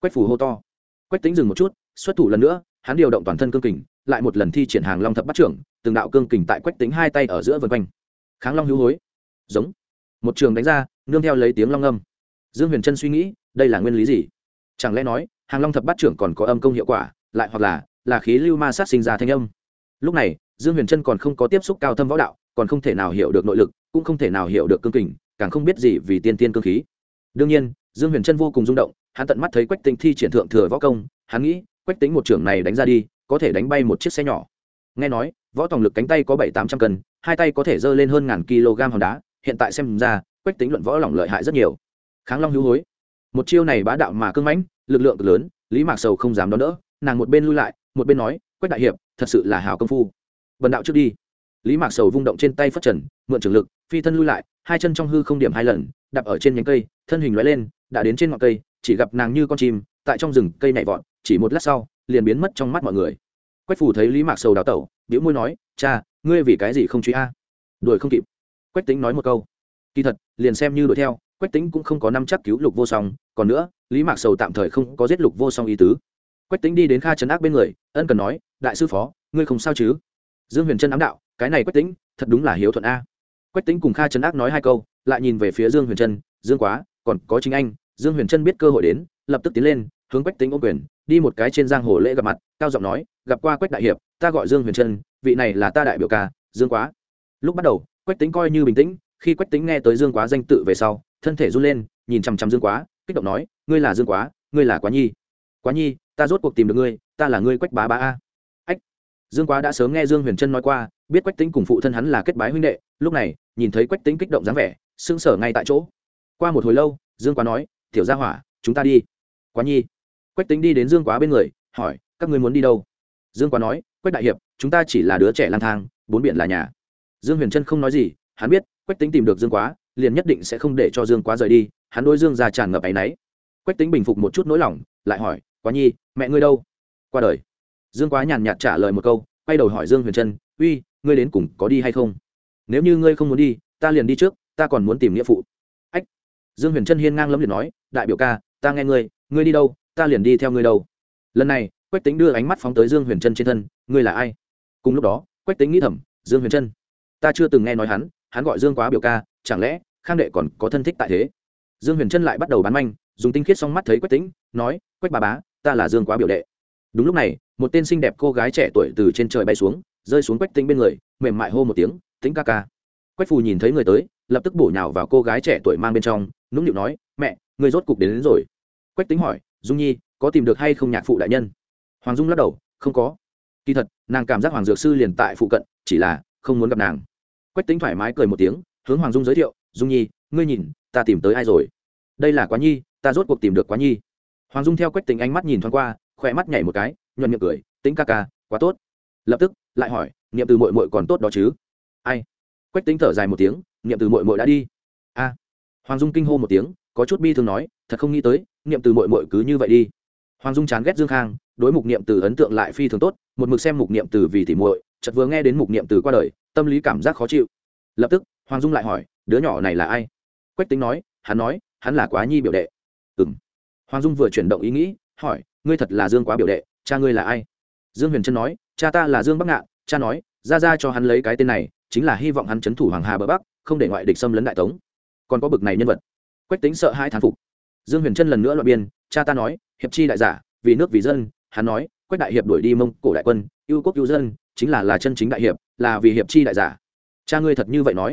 Quách phủ hô to. Quách tính dừng một chút, xuất thủ lần nữa, hắn điều động toàn thân cương kình, lại một lần thi triển hàng long thập bắt trưởng, từng đạo cương kình tại quách tính hai tay ở giữa vân quanh. Kháng long hữu hối. Giống. Một trường đánh ra, nương theo lấy tiếng long âm. Dương huyền trân suy nghĩ, đây là nguyên lý gì? Chẳng lẽ nói, hàng long thập bát trưởng còn có âm công hiệu quả, lại hoặc là là khí lưu ma sát sinh ra thanh âm? Lúc này dương huyền trân còn không có tiếp xúc cao thâm võ đạo, còn không thể nào hiểu được nội lực, cũng không thể nào hiểu được cương kình, càng không biết gì vì tiên tiên cương khí. Đương nhiên, dương huyền trân vô cùng rung động, hắn tận mắt thấy quách tính thi triển thượng thừa võ công, hắn nghĩ, quách tính một trưởng này đánh ra đi, có thể đánh bay một chiếc xe nhỏ. Nghe nói, võ tổng lực cánh tay có bảy tám trăm cân, hai tay có thể dơ lên hơn ngàn kg hòn đá, hiện tại xem ra, quách tính luận võ lỏng lợi hại rất nhiều. Kháng long hữu hối. Một chiêu này bá đạo mà cưng mãnh, lực lượng cực lớn, lý mạc sầu không dám đón đỡ, nàng một bên lui lại, một bên nói, quách đại hiệp, thật sự là hào công phu bần đạo trước đi. Lý mạc sầu vung động trên tay phất trần, mượn trường lực, phi thân lui lại, hai chân trong hư không điểm hai lần, đạp ở trên nhánh cây, thân hình loại lên, đã đến trên ngọn cây, chỉ gặp nàng như con chim, tại trong rừng cây nhảy vọt, chỉ một lát sau, liền biến mất trong mắt mọi người. Quách phủ thấy lý mạc sầu đào tẩu biểu môi nói, cha, ngươi vì cái gì không truy a? Đuổi không kịp. Quách tính nói một câu. Kỳ thật, liền xem như đuổi theo, quách tính cũng không có năm chắc cứu lục vô song, còn nữa, lý mạc sầu tạm thời không có giết lục vô song ý tứ. Quách tính đi đến kha trấn ác bên người, ân cần nói, đại sư phó, ngươi không sao chứ? Dương huyền trân ám đạo, cái này quách tính thật đúng là hiếu thuận a. Quách tính cùng kha trấn ác nói hai câu, lại nhìn về phía dương huyền trân dương quá, còn có chính anh. Dương huyền trân biết cơ hội đến, lập tức tiến lên, hướng quách tính ô quyền, đi một cái trên giang hồ lễ gặp mặt, cao giọng nói, gặp qua quách đại hiệp, ta gọi dương huyền trân vị này là ta đại biểu ca, dương quá. Lúc bắt đầu, quách tính coi như bình tĩnh, khi quách tính nghe tới dương quá danh tự về sau, thân thể run lên, nhìn chằm chằm dương quá, kích động nói, ngươi là dương quá, ngươi là quá nhi. Quá nhi, ta rốt cuộc tìm được ngươi, ta là ngươi quách bá bá a dương quá đã sớm nghe dương huyền trân nói qua, biết quách tính cùng phụ thân hắn là kết bái huynh đệ, lúc này, nhìn thấy quách tính kích động dáng vẻ, sững sờ ngay tại chỗ. Qua một hồi lâu, dương quá nói, tiểu gia hỏa, chúng ta đi. Quá nhi. Quách tính đi đến dương quá bên người, hỏi, các ngươi muốn đi đâu? Dương quá nói, quách đại hiệp, chúng ta chỉ là đứa trẻ lang thang, bốn biển là nhà. Dương huyền trân không nói gì, hắn biết, quách tính tìm được dương quá, liền nhất định sẽ không để cho dương quá rời đi, hắn đôi dương ra tràn ngập áy náy. Quách tính bình phục một chút nỗi lòng, lại hỏi, quá nhi, mẹ ngươi đâu? Qua đời dương quá nhàn nhạt trả lời một câu, quay đầu hỏi dương huyền trân, uy, ngươi đến cùng có đi hay không? Nếu như ngươi không muốn đi, ta liền đi trước, ta còn muốn tìm nghĩa phụ. Ách. Dương huyền trân hiên ngang lấm liền nói, đại biểu ca, ta nghe ngươi ngươi đi đâu, ta liền đi theo ngươi đâu. Lần này, quách tính đưa ánh mắt phóng tới dương huyền trân trên thân, ngươi là ai? Cùng lúc đó, quách tính nghĩ thầm, dương huyền trân, ta chưa từng nghe nói hắn hắn gọi dương quá biểu ca, chẳng lẽ khang đệ còn có thân thích tại thế? Dương huyền trân lại bắt đầu bán manh, dùng tinh khiết xong mắt thấy quách tính nói, quách bà bá, ta là dương quá biểu đệ. Đúng lúc này một tên xinh đẹp cô gái trẻ tuổi từ trên trời bay xuống rơi xuống quách tính bên người mềm mại hô một tiếng tính ca ca. Quách phù nhìn thấy người tới lập tức bổ nhào vào cô gái trẻ tuổi mang bên trong nũng nịu nói mẹ người rốt cục đến, đến rồi. Quách tính hỏi dung nhi có tìm được hay không nhạc phụ đại nhân? Hoàng dung lắc đầu không có. Kỳ thật nàng cảm giác hoàng dược sư liền tại phụ cận chỉ là không muốn gặp nàng. Quách tính thoải mái cười một tiếng hướng hoàng dung giới thiệu dung nhi ngươi nhìn ta tìm tới ai rồi? Đây là quá nhi ta rốt cuộc tìm được quá nhi. Hoàng dung theo quách tính ánh mắt nhìn thoáng qua khỏe mắt nhảy một cái nhuận miệng cười, tính ca ca, quá tốt. Lập tức, lại hỏi, niệm từ mội mội còn tốt đó chứ? Ai? Quách tính thở dài một tiếng, niệm từ mội mội đã đi. A. Hoàng dung kinh hô một tiếng, có chút bi thường nói, thật không nghĩ tới, niệm từ mội mội cứ như vậy đi. Hoàng dung chán ghét dương khang, đối mục niệm từ ấn tượng lại phi thường tốt, một mực xem mục niệm từ vì tỉ muội, chợt vừa nghe đến mục niệm từ qua đời, tâm lý cảm giác khó chịu. Lập tức, hoàng dung lại hỏi, đứa nhỏ này là ai? Quách tính nói, hắn nói, hắn là quá nhi biểu đệ. Ừ m hoàng dung vừa chuyển động ý nghĩ, hỏi, ngươi thật là dương quá biểu đệ cha ngươi là ai? Dương huyền trân nói, cha ta là dương bắc ngạn, cha nói, ra ra cho hắn lấy cái tên này, chính là hy vọng hắn c h ấ n thủ hoàng hà bờ bắc, không để ngoại địch xâm lấn đại tống. Còn có bực này nhân vật. Quách tính sợ hai thán phục. Dương huyền trân lần nữa loại biên, cha ta nói, hiệp chi đại giả, vì nước vì dân, hắn nói, quách đại hiệp đuổi đi mông cổ đại quân yêu quốc yêu dân, chính là là chân chính đại hiệp, là vì hiệp chi đại giả. Cha ngươi thật như vậy nói.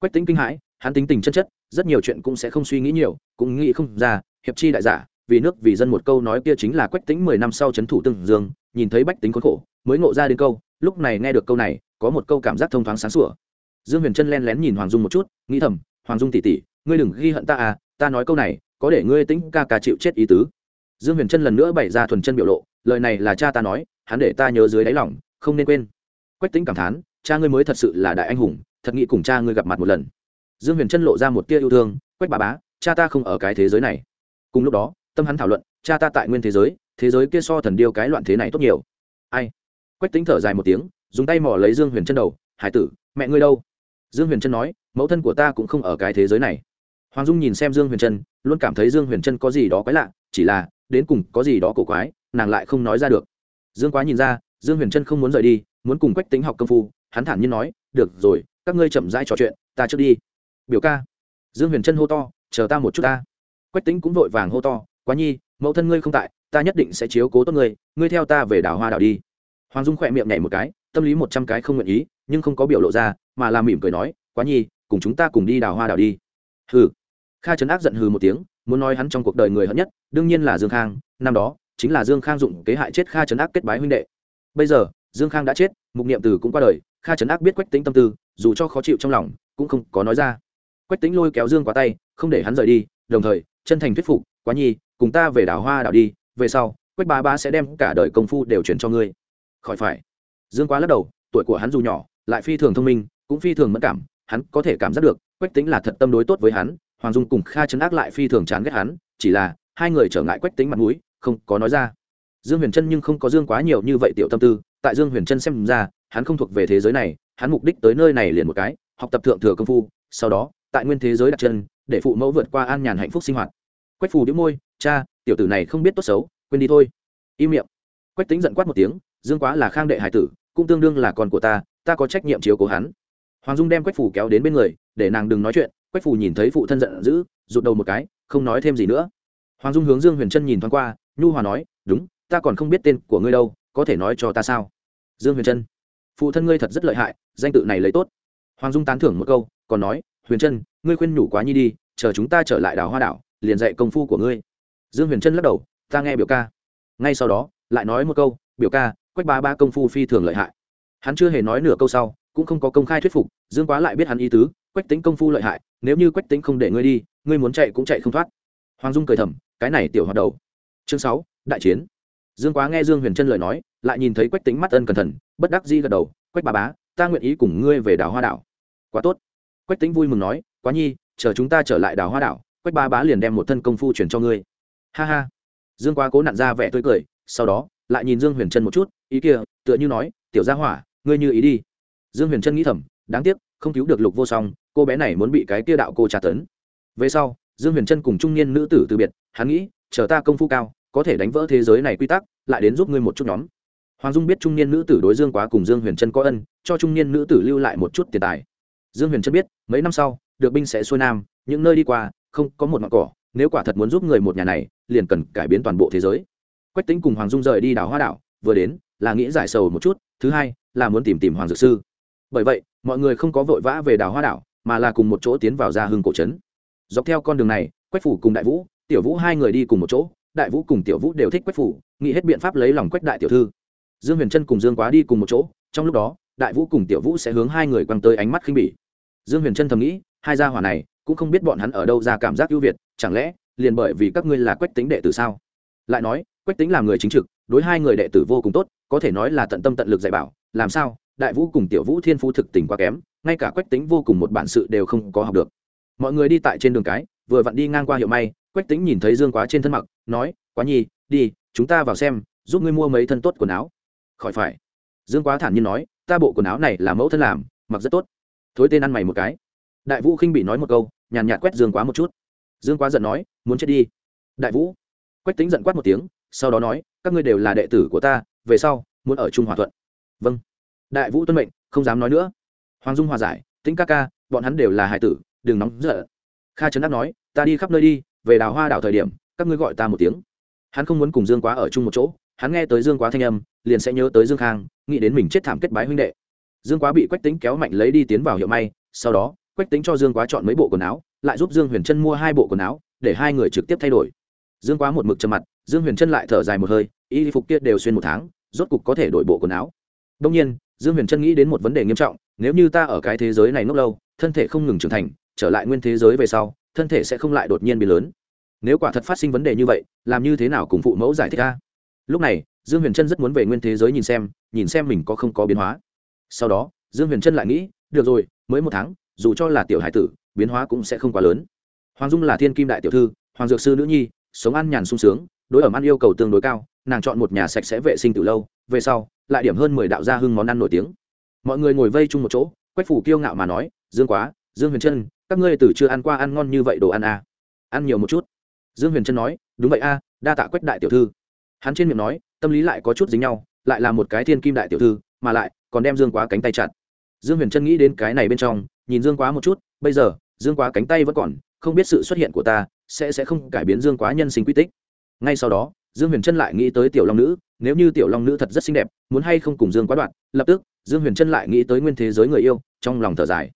Quách tính kinh hãi, hắn tính tình chân chất, rất nhiều chuyện cũng sẽ không suy nghĩ nhiều, cũng nghĩ không ra, hiệp chi đại giả vì nước vì dân một câu nói kia chính là quách tính mười năm sau chấn thủ tương dương, nhìn thấy bách tính khốn khổ, mới ngộ ra đến câu, lúc này nghe được câu này, có một câu cảm giác thông thoáng sáng sủa. Dương huyền trân len lén nhìn hoàng dung một chút, nghĩ thầm, hoàng dung tỉ tỉ ngươi đừng ghi hận ta à ta nói câu này, có để ngươi tính ca ca chịu chết ý tứ. Dương huyền trân lần nữa bày ra thuần chân biểu lộ, lời này là cha ta nói, hắn để ta nhớ dưới đáy lòng, không nên quên. Quách tính cảm thán, cha ngươi mới thật sự là đại anh hùng, thật nghĩ cùng cha ngươi gặp mặt một lần. Dương huyền trân lộ ra một tia yêu thương, quách bà bá, cha ta không ở cái thế giới này. Cùng lúc đó tâm hắn thảo luận, cha ta tại nguyên thế giới thế giới kia so thần điêu cái loạn thế này tốt nhiều. Ai? Quách tính thở dài một tiếng, dùng tay mỏ lấy dương huyền chân đầu, hải tử, mẹ ngươi đâu? Dương huyền chân nói, mẫu thân của ta cũng không ở cái thế giới này. Hoàng dung nhìn xem dương huyền trân luôn cảm thấy dương huyền trân có gì đó quái lạ, chỉ là, đến cùng có gì đó cổ quái, nàng lại không nói ra được. Dương quá nhìn ra, dương huyền trân không muốn rời đi, muốn cùng quách tính học công phu, hắn thản nhiên nói, được rồi, các ngươi chậm rãi trò chuyện, ta trước đi. Biểu ca. Dương huyền trân hô to, chờ ta một chút ta. Quách tính cũng vội vàng hô to quá nhi, mẫu thân ngươi không tại, ta nhất định sẽ chiếu cố tốt ngươi ngươi theo ta về đảo hoa đảo đi. Hoàng dung khỏe miệng nhảy một cái, tâm lý một trăm cái không nguyện ý, nhưng không có biểu lộ ra, mà làm mỉm cười nói, quá nhi, cùng chúng ta cùng đi đào hoa đảo đi. Hừ. Kha trấn ác giận hừ một tiếng, muốn nói hắn trong cuộc đời người hận nhất, đương nhiên là dương khang, năm đó chính là dương khang dụng kế hại chết kha trấn ác kết bái huynh đệ. Bây giờ, dương khang đã chết, mục niệm từ cũng qua đời, kha trấn ác biết quách tính tâm tư, dù cho khó chịu trong lòng, cũng không có nói ra. Quách tính lôi kéo dương qua tay, không để hắn rời đi, đồng thời, chân thành thuyết phục, quá nhi cùng ta về đảo hoa đảo đi, về sau, quách ba ba sẽ đem cả đời công phu đều chuyển cho ngươi. Khỏi phải. Dương quá lắc đầu, tuổi của hắn dù nhỏ, lại phi thường thông minh, cũng phi thường mất cảm, hắn có thể cảm giác được, quách tính là thật tâm đối tốt với hắn, hoàng dung cùng kha chấn ác lại phi thường chán ghét hắn, chỉ là hai người trở ngại quách tính mặt mũi, không có nói ra. Dương huyền trân nhưng không có dương quá nhiều như vậy tiểu tâm tư, tại dương huyền trân xem ra, hắn không thuộc về thế giới này, hắn mục đích tới nơi này liền một cái, học tập thượng thừa công phu, sau đó, tại nguyên thế giới đặt chân, để phụ mẫu vượt qua an nhàn hạnh phúc sinh hoạt quách phù đĩu môi, cha, tiểu tử này không biết tốt xấu, quên đi thôi. Im miệng. Quách tính giận quát một tiếng, dương quá là khang đệ hải tử, cũng tương đương là con của ta ta có trách nhiệm chiếu cố hắn. Hoàng dung đem quách phù kéo đến bên người, để nàng đừng nói chuyện, quách phù nhìn thấy phụ thân giận dữ, rụt đầu một cái, không nói thêm gì nữa. Hoàng dung hướng dương huyền trân nhìn thoáng qua, nhu hòa nói, đúng, ta còn không biết tên của ngươi đâu, có thể nói cho ta sao? Dương huyền trân, phụ thân ngươi thật rất lợi hại, danh tự này lấy tốt. Hoàng dung tán thưởng một câu, còn nói, huyền trân, ngươi khuyên nhủ quá nhi đi, chờ chúng ta trở lại đảo hoa đảo liền dạy công phu của ngươi. Dương huyền trân lắc đầu, ta nghe biểu ca. Ngay sau đó, lại nói một câu, biểu ca, quách ba ba công phu phi thường lợi hại. Hắn chưa hề nói nửa câu sau, cũng không có công khai thuyết phục, dương quá lại biết hắn ý tứ, quách tính công phu lợi hại, nếu như quách tính không để ngươi đi, ngươi muốn chạy cũng chạy không thoát. Hoàng dung cười thầm, cái này tiểu hoạt đầu. Chương sáu, đại chiến. Dương quá nghe dương huyền trân lời nói, lại nhìn thấy quách tính mắt ân cẩn thận, bất đắc di gật đầu, quách bà bá, ta nguyện ý cùng ngươi về đảo hoa đảo. Quá tốt. Quách tính vui mừng nói, quá nhi, chờ chúng ta trở lại đảo hoa đảo quách ba bá liền đem một thân công phu chuyển cho ngươi. Ha ha. Dương quá cố nặn ra vẻ tươi cười, sau đó, lại nhìn dương huyền trân một chút, ý kia, tựa như nói, tiểu gia hỏa, ngươi như ý đi. Dương huyền trân nghĩ thầm, đáng tiếc, không cứu được lục vô song, cô bé này muốn bị cái kia đạo cô tra tấn. Về sau, dương huyền trân cùng trung niên nữ tử từ biệt, hắn nghĩ, chờ ta công phu cao, có thể đánh vỡ thế giới này quy tắc, lại đến giúp ngươi một chút nhóm. Hoàng dung biết trung niên nữ tử đối dương quá cùng dương huyền trân có ân, cho trung niên nữ tử lưu lại một chút tiền tài. Dương huyền trân biết, mấy năm sau, được binh sẽ xuôi nam, những nơi đi qua không có một ngọn cỏ, nếu quả thật muốn giúp người một nhà này, liền cần cải biến toàn bộ thế giới. Quách tính cùng hoàng dung rời đi đảo hoa đảo, vừa đến, là nghĩ giải sầu một chút, thứ hai, là muốn tìm tìm hoàng dược sư. Bởi vậy, mọi người không có vội vã về đảo hoa đảo, mà là cùng một chỗ tiến vào ra hưng cổ trấn. Dọc theo con đường này, quách phủ cùng đại vũ, tiểu vũ hai người đi cùng một chỗ, đại vũ cùng tiểu vũ đều thích quách phủ, nghĩ hết biện pháp lấy lòng quách đại tiểu thư. Dương huyền trân cùng dương quá đi cùng một chỗ, trong lúc đó, đại vũ cùng tiểu vũ sẽ hướng hai người quăng tới ánh mắt khinh bỉ. Dương huyền trân thầm nghĩ, hai gia hỏa này cũng không biết bọn hắn ở đâu ra cảm giác ưu việt, chẳng lẽ, liền bởi vì các ngươi là quách tính đệ tử sao? Lại nói, quách tính làm người chính trực, đối hai người đệ tử vô cùng tốt, có thể nói là tận tâm tận lực dạy bảo, làm sao, đại vũ cùng tiểu vũ thiên phú thực tình quá kém, ngay cả quách tính vô cùng một bản sự đều không có học được. Mọi người đi tại trên đường cái, vừa vặn đi ngang qua hiệu may, quách tính nhìn thấy dương quá trên thân mặc, nói, quá nhi, đi, chúng ta vào xem, giúp ngươi mua mấy thân tốt quần áo. Khỏi phải. Dương quá thản nhiên nói, ta bộ quần áo này là mẫu thân làm, mặc rất tốt. Thối tên ăn mày một cái đại vũ khinh bị nói một câu, nhàn nhạt quét dương quá một chút. Dương quá giận nói, muốn chết đi. Đại vũ, quách tính giận quát một tiếng, sau đó nói, các ngươi đều là đệ tử của ta, về sau, muốn ở chung hòa thuận. Vâng. Đại vũ tuân mệnh, không dám nói nữa. Hoàng dung hòa giải tính ca ca, bọn hắn đều là hải tử, đừng nóng giận. Kha trấn áp nói, ta đi khắp nơi đi, về đào hoa đảo thời điểm, các ngươi gọi ta một tiếng. Hắn không muốn cùng dương quá ở chung một chỗ, hắn nghe tới dương quá thanh âm, liền sẽ nhớ tới dương khang, nghĩ đến mình chết thảm kết bái huynh đệ. Dương quá bị quách tính kéo mạnh lấy đi tiến vào hiệu may, sau đó quách tính cho dương quá chọn mấy bộ quần áo, lại giúp dương huyền trân mua hai bộ quần áo, để hai người trực tiếp thay đổi. Dương quá một mực trầm mặt, dương huyền trân lại thở dài một hơi, y phục kia đều xuyên một tháng, rốt cục có thể đổi bộ quần áo. Đông nhiên, dương huyền trân nghĩ đến một vấn đề nghiêm trọng, nếu như ta ở cái thế giới này nốt lâu, thân thể không ngừng trưởng thành, trở lại nguyên thế giới về sau, thân thể sẽ không lại đột nhiên bị lớn. Nếu quả thật phát sinh vấn đề như vậy, làm như thế nào cùng phụ mẫu giải thích ca lúc này, dương huyền trân rất muốn về nguyên thế giới nhìn xem nhìn xem mình có không có biến hóa. Sau đó, dương huyền trân lại nghĩ, được rồi, mới một tháng dù cho là tiểu hải tử, biến hóa cũng sẽ không quá lớn. Hoàng dung là thiên kim đại tiểu thư, hoàng dược sư nữ nhi, sống ăn nhàn sung sướng, đối ẩm ăn yêu cầu tương đối cao, nàng chọn một nhà sạch sẽ vệ sinh từ lâu, về sau, lại điểm hơn mười đạo gia hưng món ăn nổi tiếng. Mọi người ngồi vây chung một chỗ, quách phủ kiêu ngạo mà nói, dương quá, dương huyền trân, các ngươi từ chưa ăn qua ăn ngon như vậy đồ ăn à. ăn nhiều một chút. Dương huyền trân nói, đúng vậy a, đa tạ quách đại tiểu thư. Hắn trên miệng nói, tâm lý lại có chút dính nhau, lại là một cái thiên kim đại tiểu thư, mà lại còn đem dương quá cánh tay chặt. Dương huyền trân nghĩ đến cái này bên trong nhìn dương quá một chút, bây giờ, dương quá cánh tay vẫn còn, không biết sự xuất hiện của ta sẽ sẽ không cải biến dương quá nhân sinh quy tích. Ngay sau đó, dương huyền trân lại nghĩ tới tiểu long nữ, nếu như tiểu long nữ thật rất xinh đẹp, muốn hay không cùng dương quá đoạn, lập tức, dương huyền trân lại nghĩ tới nguyên thế giới người yêu, trong lòng thở dài.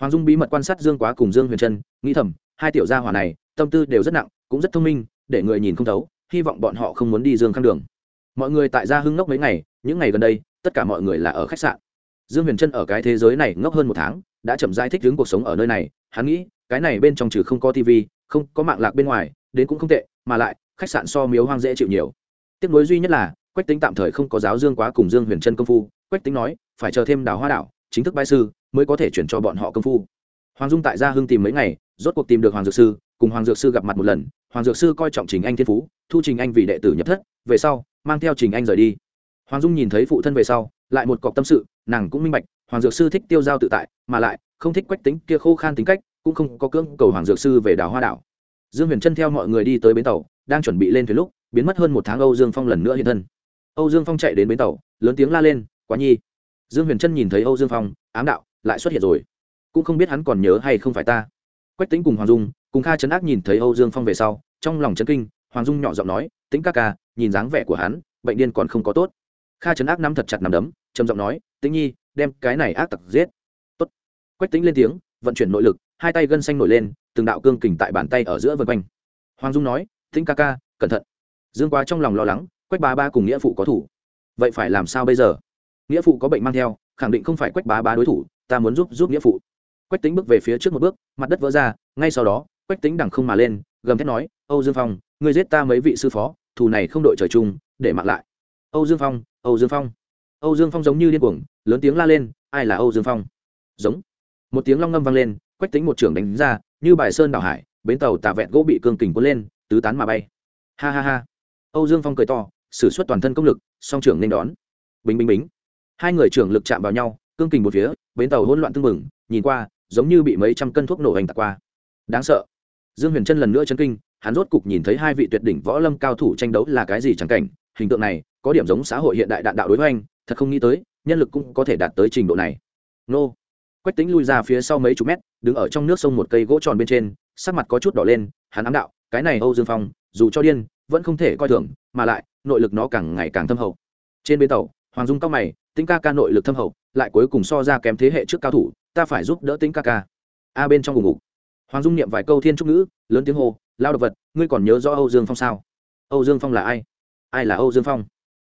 Hoàng dung bí mật quan sát dương quá cùng dương huyền trân, nghĩ thầm, hai tiểu gia hỏa này, tâm tư đều rất nặng, cũng rất thông minh, để người nhìn không thấu, hy vọng bọn họ không muốn đi dương khang đường. Mọi người tại gia hưng ngốc mấy ngày, những ngày gần đây, tất cả mọi người là ở khách sạn. Dương huyền trân ở cái thế giới này ngốc hơn một tháng đã chậm rãi thích ứng cuộc sống ở nơi này, hắn nghĩ, cái này bên trong trừ không có tv không có mạng lạc bên ngoài, đến cũng không tệ, mà lại, khách sạn so miếu hoang dễ chịu nhiều. Tiếc nối duy nhất là, quách tính tạm thời không có giáo dương quá cùng dương huyền trân công phu. Quách tính nói, phải chờ thêm đào hoa đảo, chính thức bãi sư, mới có thể chuyển cho bọn họ công phu. Hoàng dung tại gia hưng tìm mấy ngày, rốt cuộc tìm được hoàng dược sư, cùng hoàng dược sư gặp mặt một lần. Hoàng dược sư coi trọng trình anh thiên phú, thu trình anh vì đệ tử nhập thất, về sau, mang theo trình anh rời đi. Hoàng dung nhìn thấy phụ thân về sau, lại một cọc tâm sự, nàng cũng minh bạch hoàng dược sư thích tiêu giao tự tại, mà lại, không thích quách tính kia khô khan tính cách, cũng không có cưỡng cầu hoàng dược sư về đảo hoa đảo. Dương huyền trân theo mọi người đi tới bến tàu, đang chuẩn bị lên thuyền lúc, biến mất hơn một tháng âu dương phong lần nữa hiện thân. Âu dương phong chạy đến bến tàu, lớn tiếng la lên, quá nhi! Dương huyền trân nhìn thấy âu dương phong, ám đạo, lại xuất hiện rồi. Cũng không biết hắn còn nhớ hay không phải ta. Quách tính cùng hoàng dung, cùng kha trấn ác nhìn thấy âu dương phong về sau, trong lòng trấn kinh, hoàng dung nhỏ giọng nói, tính ca ca, nhìn dáng vẻ của hắn, bệnh điên còn không có tốt. Kha trấn ác nắm thật chặt nằm đấm, trầm giọng nói, tĩnh nhi đem cái này ác tặc giết. Tốt. quách tính lên tiếng, vận chuyển nội lực, hai tay gân xanh nổi lên, từng đạo cương kình tại bàn tay ở giữa vân quanh. Hoàng dung nói, tĩnh ca ca, cẩn thận. Dương quá trong lòng lo lắng, quách bá ba cùng nghĩa phụ có thủ. Vậy phải làm sao bây giờ? Nghĩa phụ có bệnh mang theo, khẳng định không phải quách bá bá đối thủ, ta muốn giúp giúp nghĩa phụ. Quách tính bước về phía trước một bước, mặt đất vỡ ra, ngay sau đó, quách tính đằng không mà lên, gầm thét nói, âu dương phong người giết ta mấy vị sư phó, thù này không đội trời chung, để mặc lại. Âu dương phong, âu dương phong âu dương phong giống như điên cuồng, lớn tiếng la lên, ai là âu dương phong? Giống. Một tiếng long ngâm vang lên, quách tính một trưởng đánh ra, như bài sơn đảo hải, bến tàu tà vẹn gỗ bị cương kình cuốn lên, tứ tán mà bay. Ha ha ha. Âu dương phong cười to s ử suất toàn thân công lực, song trưởng nên đón. Bính bính bính. Hai người trưởng lực chạm vào nhau, cương kình một phía, bến tàu hỗn loạn tưng bừng, nhìn qua, giống như bị mấy trăm cân thuốc nổ hành tạc qua. Đáng sợ. Dương huyền trân lần nữa chấn kinh, hắn rốt cục nhìn thấy hai vị tuyệt đỉnh võ lâm cao thủ tranh đấu là cái gì chẳng cảnh, hình tượng này có điểm giống xã hội hiện đại đạn đạo đối hoành thật không nghĩ tới, nhân lực cũng có thể đạt tới trình độ này. Nô. Quách tính lui ra phía sau mấy chục mét, đứng ở trong nước sông một cây gỗ tròn bên trên, sắc mặt có chút đỏ lên, hắn ám đạo, cái này âu dương phong, dù cho điên, vẫn không thể coi thường, mà lại, nội lực nó càng ngày càng thâm hậu. Trên bến tàu, hoàng dung cao mày tính ca ca nội lực thâm hậu, lại cuối cùng so ra kém thế hệ trước cao thủ, ta phải giúp đỡ tính ca ca. A bên trong cùng ngục hoàng dung niệm vài câu thiên trúc ngữ, lớn tiếng hô, lao đ ộ vật, ngươi còn nhớ rõ âu dương phong sao? Âu dương phong là ai? Ai là âu dương phong?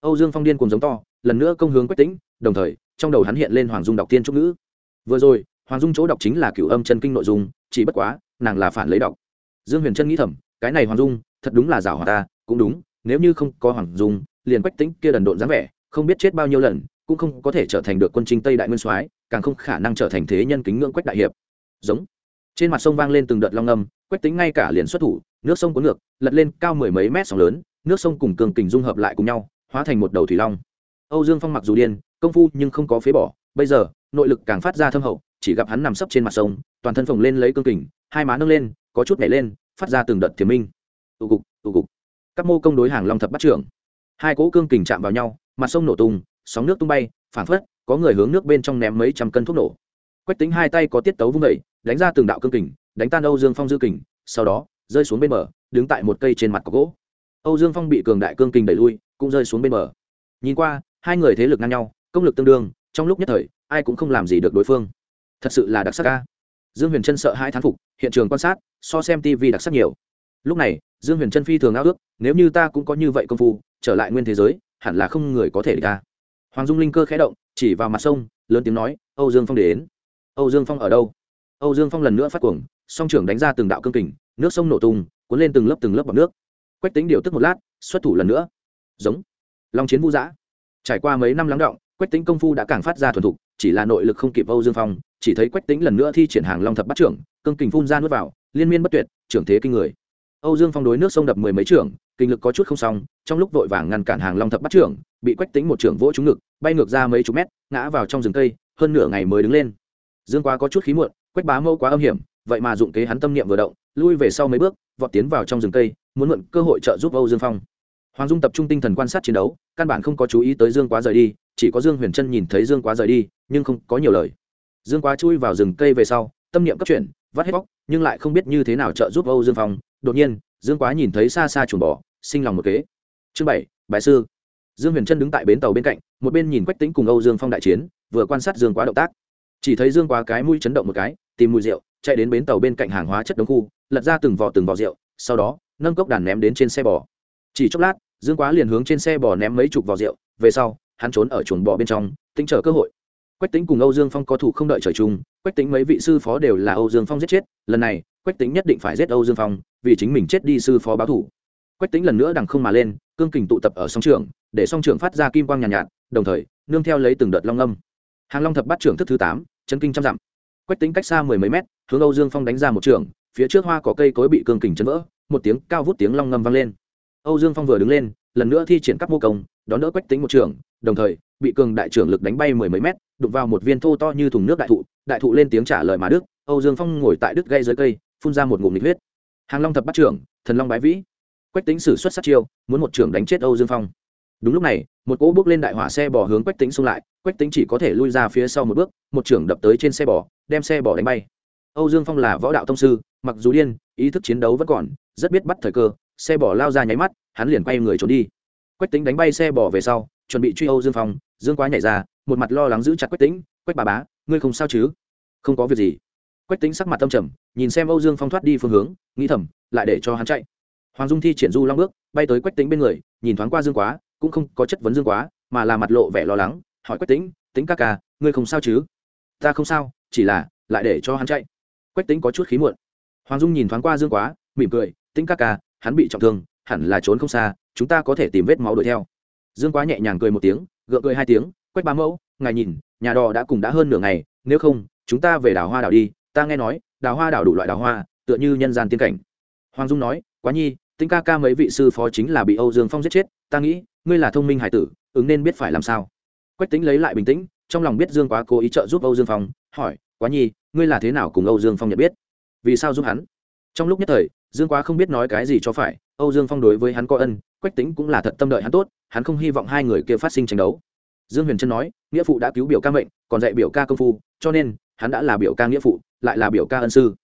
Âu dương phong điên cùng giống to lần nữa công hướng quách tĩnh, đồng thời, trong đầu hắn hiện lên hoàng dung đọc tiên trúc ngữ. Vừa rồi, hoàng dung chỗ đọc chính là cửu âm chân kinh nội dung, chỉ bất quá, nàng là phản lấy đọc. Dương huyền trân nghĩ thầm, cái này hoàng dung, thật đúng là giảo hòa ta, cũng đúng, nếu như không có hoàng dung, liền quách tĩnh kia đần độn dáng vẻ, không biết chết bao nhiêu lần, cũng không có thể trở thành được quân trinh tây đại nguyên soái, càng không khả năng trở thành thế nhân kính ngưỡng quách đại hiệp. Giống. Trên mặt sông vang lên từng đợt long âm, quách tính ngay cả liền xuất thủ, nước sông cuốn ngược, lật lên cao mười mấy mét sóng lớn, nước sông cùng cường kình dung hợp lại cùng nhau, hóa thành một đầu thủy long âu dương phong mặc dù điên công phu nhưng không có phế bỏ. Bây giờ nội lực càng phát ra thâm hậu chỉ gặp hắn nằm sấp trên mặt sông toàn thân phồng lên lấy cương kình hai má nâng lên có chút nhảy lên phát ra từng đợt thiềm minh. Tụ cục tụ cục. Các mô công đối hàng long thập bắt trưởng. Hai cỗ cương kình chạm vào nhau mặt sông nổ tung sóng nước tung bay phản phất có người hướng nước bên trong ném mấy trăm cân thuốc nổ. Quách tính hai tay có tiết tấu vung dậy, đánh ra từng đạo cương kình đánh tan âu dương phong dư kình sau đó rơi xuống bên bờ đứng tại một cây trên mặt có gỗ. Âu dương phong bị cường đại cương kình đẩy lui cũng rơi xuống bên bờ. Nhìn qua hai người thế lực ngang nhau, công lực tương đương, trong lúc nhất thời, ai cũng không làm gì được đối phương. Thật sự là đặc sắc ca. Dương huyền trân sợ hai thán phục, hiện trường quan sát, so xem tv đặc sắc nhiều. Lúc này, dương huyền trân phi thường ao ước, nếu như ta cũng có như vậy công phu, trở lại nguyên thế giới, hẳn là không người có thể địch ta. Hoàng dung linh cơ khẽ động, chỉ vào mặt sông, lớn tiếng nói, âu dương phong đến. Âu dương phong ở đâu? Âu dương phong lần nữa phát cuồng, song trưởng đánh ra từng đạo cương kình, nước sông nổ tung, cuốn lên từng lớp từng lớp bọc nước. Quách tính điều tức một lát, xuất thủ lần nữa. Giống. Long chiến vũ giã trải qua mấy năm lắng động, quách tính công phu đã càng phát ra thuần thục, chỉ là nội lực không kịp âu dương phong, chỉ thấy quách tính lần nữa thi triển hàng long thập bắt trưởng, cương kình phun ra nuốt vào, liên miên bất tuyệt, trưởng thế kinh người. Âu dương phong đối nước sông đập mười mấy trưởng, kinh lực có chút không xong, trong lúc vội vàng ngăn cản hàng long thập bắt trưởng, bị quách tính một trưởng vỗ trúng ngực, bay ngược ra mấy chục mét, ngã vào trong rừng cây, hơn nửa ngày mới đứng lên. Dương quá có chút khí muộn, quách bá mâu quá âm hiểm, vậy mà dụng kế hắn tâm niệm vừa động, lui về sau mấy bước, vọt tiến vào trong rừng cây, muốn mượn cơ hội trợ giúp âu dương phong hoàng dung tập trung tinh thần quan sát chiến đấu, căn bản không có chú ý tới dương quá rời đi, chỉ có dương huyền trân nhìn thấy dương quá rời đi, nhưng không có nhiều lời. Dương quá chui vào rừng cây về sau, tâm niệm cấp chuyển, vắt hết bóc nhưng lại không biết như thế nào trợ giúp âu dương phong. Đột nhiên, dương quá nhìn thấy xa xa chuồn bò, sinh lòng một kế. Chương bảy bài sư. Dương huyền trân đứng tại bến tàu bên cạnh, một bên nhìn quách tính cùng âu dương phong đại chiến, vừa quan sát dương quá động tác. Chỉ thấy dương quá cái mũi chấn động một cái, tìm mùi rượu, chạy đến bến tàu bên cạnh hàng hóa chất đống khu, lật ra từng vỏ từng vỏ rượu, sau đó, nâng cốc đàn ném đến trên xe bò chỉ chốc lát dương quá liền hướng trên xe bò ném mấy chục vào rượu về sau hắn trốn ở chuồng bò bên trong tính chờ cơ hội. Quách tính cùng âu dương phong có thủ không đợi trời chung quách tính mấy vị sư phó đều là âu dương phong giết chết lần này quách tính nhất định phải giết âu dương phong vì chính mình chết đi sư phó báo thủ. Quách tính lần nữa đằng không mà lên cương kình tụ tập ở song trường để song trường phát ra kim quang nhàn nhạt, nhạt đồng thời nương theo lấy từng đợt long âm. Hàng long thập bắt trưởng thức thứ tám chân kinh trăm dặm. Quách tính cách xa mười mấy mét hướng âu dương phong đánh ra một trường phía trước hoa có cây cối bị cương kình chấn vỡ một tiếng cao vút tiếng long ngâm vang lên âu dương phong vừa đứng lên, lần nữa thi triển các mô công, đón đỡ quách Tĩnh một trường, đồng thời, bị cường đại trưởng lực đánh bay mười mấy mét, đụng vào một viên thô to như thùng nước đại thụ đại thụ lên tiếng trả lời mà đức, âu dương phong ngồi tại đứt gây dưới cây, phun ra một ngụm nhiệt huyết. Hàng long thập bắt trưởng, thần long bái vĩ. Quách Tĩnh sử xuất sát chiêu, muốn một trưởng đánh chết âu dương phong. Đúng lúc này, một cỗ bước lên đại hỏa xe bò hướng quách Tĩnh xung lại, quách Tĩnh chỉ có thể lui ra phía sau một bước, một trưởng đập tới trên xe bò, đem xe bò đánh bay. Âu dương phong là võ đạo tông sư, mặc dù điên, ý thức chiến đấu vẫn còn, rất biết bắt thời cơ xe bò lao ra nháy mắt, hắn liền quay người trốn đi. Quách tính đánh bay xe bò về sau, chuẩn bị truy âu dương phong, dương quá nhảy ra, một mặt lo lắng giữ chặt quách tính quách bà bá, ngươi không sao chứ? Không có việc gì. Quách tính sắc mặt tâm trầm, nhìn xem âu dương phong thoát đi phương hướng, nghĩ thầm, lại để cho hắn chạy. Hoàng dung thi triển du long bước, bay tới quách tính bên người, nhìn thoáng qua dương quá, cũng không có chất vấn dương quá, mà là mặt lộ vẻ lo lắng, hỏi quách tính tính ca ca, ngươi không sao chứ? Ta không sao, chỉ là, lại để cho hắn chạy. Quách tính có chút khí muộn. Hoàng dung nhìn thoáng qua dương quá, mỉm cười tính ca ca hắn bị trọng thương, hẳn là trốn không xa, chúng ta có thể tìm vết máu đuổi theo. Dương quá nhẹ nhàng cười một tiếng, gượng cười hai tiếng, quách ba mẫu, ngài nhìn, nhà đò đã cùng đã hơn nửa ngày, nếu không, chúng ta về đảo hoa đảo đi, ta nghe nói đào hoa đảo đủ loại đào hoa, tựa như nhân gian tiên cảnh. Hoàng dung nói, quá nhi tính ca ca mấy vị sư phó chính là bị âu dương phong giết chết, ta nghĩ, ngươi là thông minh hải tử, ứng nên biết phải làm sao. Quách tính lấy lại bình tĩnh, trong lòng biết dương quá cố ý trợ giúp âu dương phong, hỏi, quá nhi, ngươi là thế nào cùng âu dương phong nhận biết? Vì sao giúp hắn? Trong lúc nhất thời dương quá không biết nói cái gì cho phải, âu dương phong đối với hắn có ân, quách tính cũng là thật tâm đợi hắn tốt, hắn không hy vọng hai người kia phát sinh tranh đấu. Dương huyền trân nói, nghĩa phụ đã cứu biểu ca mệnh, còn dạy biểu ca công phu, cho nên, hắn đã là biểu ca nghĩa phụ, lại là biểu ca ân sư.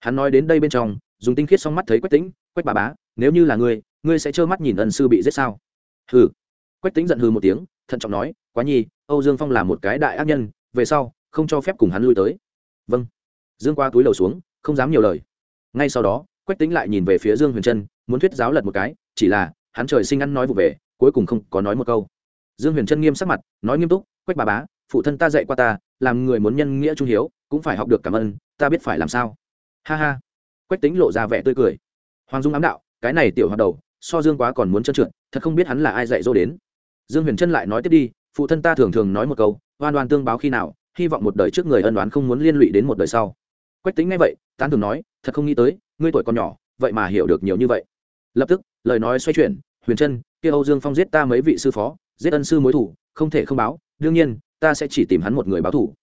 Hắn nói đến đây bên trong, dùng tinh khiết xong mắt thấy quách tính quách bà bá, nếu như là ngươi ngươi sẽ trơ mắt nhìn ân sư bị giết sao? Hừ. Quách tính giận hừ một tiếng, thận trọng nói, quá nhi, âu dương phong là một cái đại ác nhân, về sau, không cho phép cùng hắn lui tới. Vâng. Dương qua túi lầu xuống, không dám nhiều lời. Ngay sau đó quách tính lại nhìn về phía dương huyền trân, muốn thuyết giáo lật một cái, chỉ là, hắn trời sinh ăn nói vụ về, cuối cùng không có nói một câu. Dương huyền trân nghiêm sắc mặt, nói nghiêm túc, quách bà bá, phụ thân ta dạy qua ta, làm người muốn nhân nghĩa trung hiếu, cũng phải học được cảm ơn, ta biết phải làm sao. Ha ha. Quách tính lộ ra vẻ tươi cười. Hoàng dung ám đạo, cái này tiểu hoạt đầu, so dương quá còn muốn trơn trượt, thật không biết hắn là ai dạy dỗ đến. Dương huyền trân lại nói tiếp đi, phụ thân ta thường thường nói một câu, oan oan tương báo khi nào, hy vọng một đời trước người ân đoán không muốn liên lụy đến một đời sau. Quách tính ngay vậy, tán thường nói, thật không nghĩ tới ngươi tuổi còn nhỏ, vậy mà hiểu được nhiều như vậy. Lập tức, lời nói xoay chuyển, huyền trân, kia âu dương phong giết ta mấy vị sư phó, giết ân sư mối thủ, không thể không báo, đương nhiên, ta sẽ chỉ tìm hắn một người báo thủ.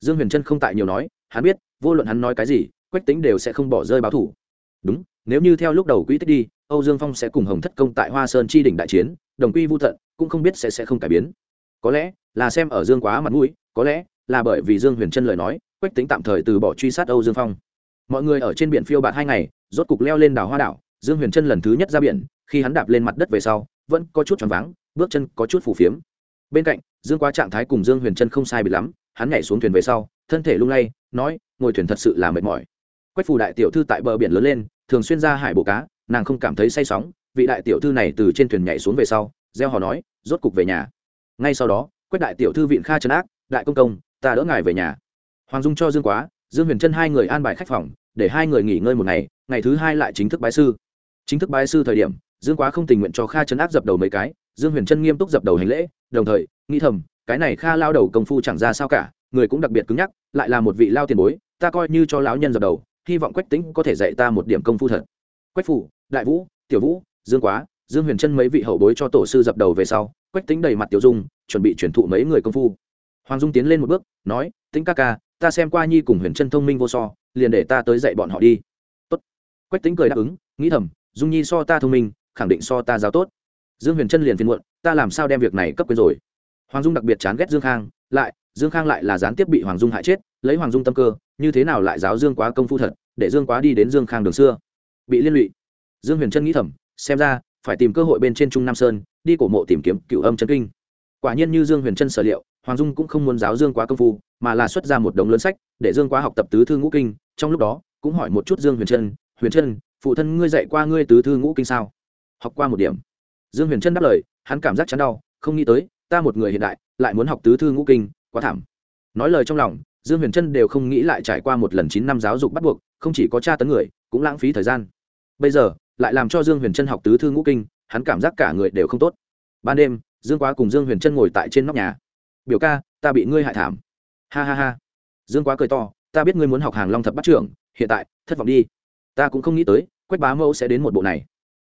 Dương huyền trân không tại nhiều nói, hắn biết, vô luận hắn nói cái gì, quách tính đều sẽ không bỏ rơi báo thủ. Đúng, nếu như theo lúc đầu quỹ tích đi, âu dương phong sẽ cùng hồng thất công tại hoa sơn chi đỉnh đại chiến, đồng quy vô tận, cũng không biết sẽ sẽ không cải biến. Có lẽ là xem ở dương quá mặt mũi, có lẽ là bởi vì dương huyền trân lời nói, quách tính tạm thời từ bỏ truy sát âu dương phong mọi người ở trên biển phiêu bạt hai ngày, rốt cục leo lên đảo hoa đảo, dương huyền trân lần thứ nhất ra biển, khi hắn đạp lên mặt đất về sau, vẫn có chút choáng váng, bước chân có chút phủ phiếm. Bên cạnh, dương quá trạng thái cùng dương huyền trân không sai bị lắm, hắn nhảy xuống thuyền về sau, thân thể lung lay, nói, ngồi thuyền thật sự là mệt mỏi. Quách phù đại tiểu thư tại bờ biển lớn lên, thường xuyên ra hải bộ cá, nàng không cảm thấy say sóng, vị đại tiểu thư này từ trên thuyền nhảy xuống về sau, gieo hò nói, rốt cục về nhà. Ngay sau đó, quách đại tiểu thư viện kha trấn ác, đại công công, ta đỡ ngài về nhà. Hoàng dung cho dương quá dương huyền trân hai người an bài khách phòng, để hai người nghỉ ngơi một ngày ngày thứ hai lại chính thức bái sư. Chính thức bái sư thời điểm, dương quá không tình nguyện cho kha trấn áp dập đầu mấy cái, dương huyền trân nghiêm túc dập đầu hành lễ, đồng thời, nghĩ thầm, cái này kha lao đầu công phu chẳng ra sao cả, người cũng đặc biệt cứng nhắc, lại là một vị lao tiền bối, ta coi như cho lão nhân dập đầu, hy vọng quách tính có thể dạy ta một điểm công phu thật. Quách phủ, đại vũ, tiểu vũ, dương quá, dương huyền trân mấy vị hậu bối cho tổ sư dập đầu về sau, quách tính đầy mặt tiểu dung, chuẩn bị chuyển thụ mấy người công phu. Hoàng dung tiến lên một bước, nói tính ca ca ta xem qua nhi cùng huyền trân thông minh vô so, liền để ta tới dạy bọn họ đi. Tốt. quách tính cười đáp ứng, nghĩ thầm, dung nhi so ta thông minh, khẳng định so ta giáo tốt. Dương huyền trân liền phiền muộn, ta làm sao đem việc này cấp quyền rồi? Hoàng dung đặc biệt chán ghét dương khang, lại, dương khang lại là gián tiếp bị hoàng dung hại chết, lấy hoàng dung tâm cơ, như thế nào lại giáo dương quá công phu thật, để dương quá đi đến dương khang đường xưa? Bị liên lụy. Dương huyền trân nghĩ thầm, xem ra, phải tìm cơ hội bên trên trung nam sơn, đi cổ mộ tìm kiếm cựu âm chân kinh. Quả nhiên như dương huyền trân sở liệu hoàng dung cũng không muốn giáo dương quá công phu, mà là xuất ra một đống lớn sách để dương quá học tập tứ thư ngũ kinh, trong lúc đó, cũng hỏi một chút dương huyền trân huyền trân, phụ thân ngươi dạy qua ngươi tứ thư ngũ kinh sao? Học qua một điểm. Dương huyền trân đáp lời, hắn cảm giác chán đau, không nghĩ tới, ta một người hiện đại, lại muốn học tứ thư ngũ kinh, quá thảm. Nói lời trong lòng, dương huyền trân đều không nghĩ lại trải qua một lần chín năm giáo dục bắt buộc, không chỉ có tra tấn người, cũng lãng phí thời gian. Bây giờ, lại làm cho dương huyền trân học tứ thư ngũ kinh, hắn cảm giác cả người đều không tốt. Ban đêm, dương quá cùng dương huyền trân ngồi tại trên nóc nhà biểu ca, ta bị ngươi hại thảm. Ha ha ha. Dương quá cười to, ta biết ngươi muốn học hàng long thập bắt trưởng, hiện tại, thất vọng đi. Ta cũng không nghĩ tới, quách bá mẫu sẽ đến một bộ này.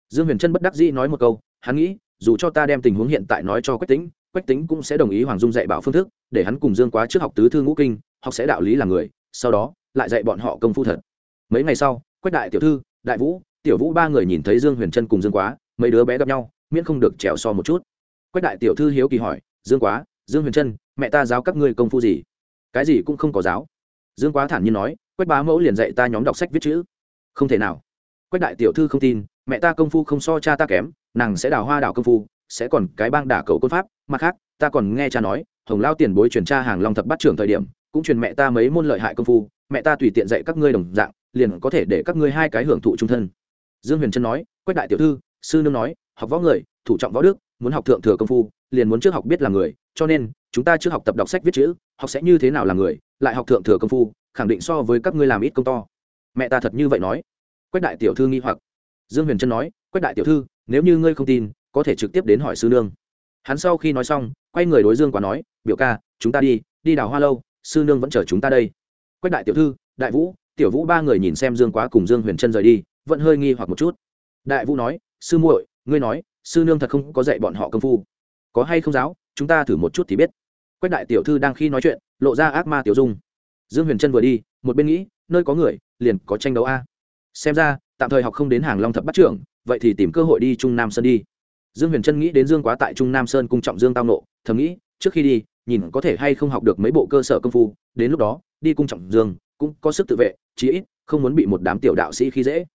Dương huyền trân bất đắc dĩ nói một câu, hắn nghĩ, dù cho ta đem tình huống hiện tại nói cho quách tính quách tính cũng sẽ đồng ý hoàng dung dạy bảo phương thức, để hắn cùng dương quá trước học tứ thư ngũ kinh, học sẽ đạo lý là người, sau đó, lại dạy bọn họ công phu thật. Mấy ngày sau, quách đại tiểu thư, đại vũ, tiểu vũ ba người nhìn thấy dương huyền trân cùng dương quá, mấy đứa bé gặp nhau, miễn không được trèo so một chút. Quách đại tiểu thư hiếu kỳ hỏi, dương quá dương huyền trân, mẹ ta giáo các ngươi công phu gì? Cái gì cũng không có giáo. Dương quá thản nhiên nói, quách bá mẫu liền dạy ta nhóm đọc sách viết chữ. Không thể nào. Quách đại tiểu thư không tin, mẹ ta công phu không so cha ta kém, nàng sẽ đào hoa đào công phu, sẽ còn cái bang đả cầu côn pháp. Mặt khác, ta còn nghe cha nói, hồng lao tiền bối truyền cha hàng long thập bắt trưởng thời điểm, cũng truyền mẹ ta mấy môn lợi hại công phu, mẹ ta tùy tiện dạy các ngươi đồng dạng, liền có thể để các ngươi hai cái hưởng thụ trung thân. Dương huyền trân nói, quách đại tiểu thư, sư nương nói, học võ người, thủ trọng võ đức, muốn học thượng thừa công phu liền muốn trước học biết là người, cho nên, chúng ta trước học tập đọc sách viết chữ, học sẽ như thế nào là người, lại học thượng thừa công phu, khẳng định so với các ngươi làm ít công to. Mẹ ta thật như vậy nói. Quách đại tiểu thư nghi hoặc. Dương huyền trân nói, quách đại tiểu thư, nếu như ngươi không tin, có thể trực tiếp đến hỏi sư nương. Hắn sau khi nói xong, quay người đối dương quá nói, biểu ca, chúng ta đi đi đào hoa lâu, sư nương vẫn chờ chúng ta đây. Quách đại tiểu thư, đại vũ, tiểu vũ ba người nhìn xem dương quá cùng dương huyền trân rời đi, vẫn hơi nghi hoặc một chút. Đại vũ nói, sư muội, ngươi nói, sư nương thật không có dạy bọn họ công phu có hay không giáo, chúng ta thử một chút thì biết. Quách đại tiểu thư đang khi nói chuyện, lộ ra ác ma tiểu dung. Dương huyền trân vừa đi, một bên nghĩ, nơi có người, liền có tranh đấu a. Xem ra, tạm thời học không đến hàng long thập bắt trưởng, vậy thì tìm cơ hội đi trung nam sơn đi. Dương huyền trân nghĩ đến dương quá tại trung nam sơn cung trọng dương tao nộ, thầm nghĩ, trước khi đi, nhìn có thể hay không học được mấy bộ cơ sở công phu, đến lúc đó, đi cung trọng dương, cũng có sức tự vệ, chí ít, không muốn bị một đám tiểu đạo sĩ khi dễ.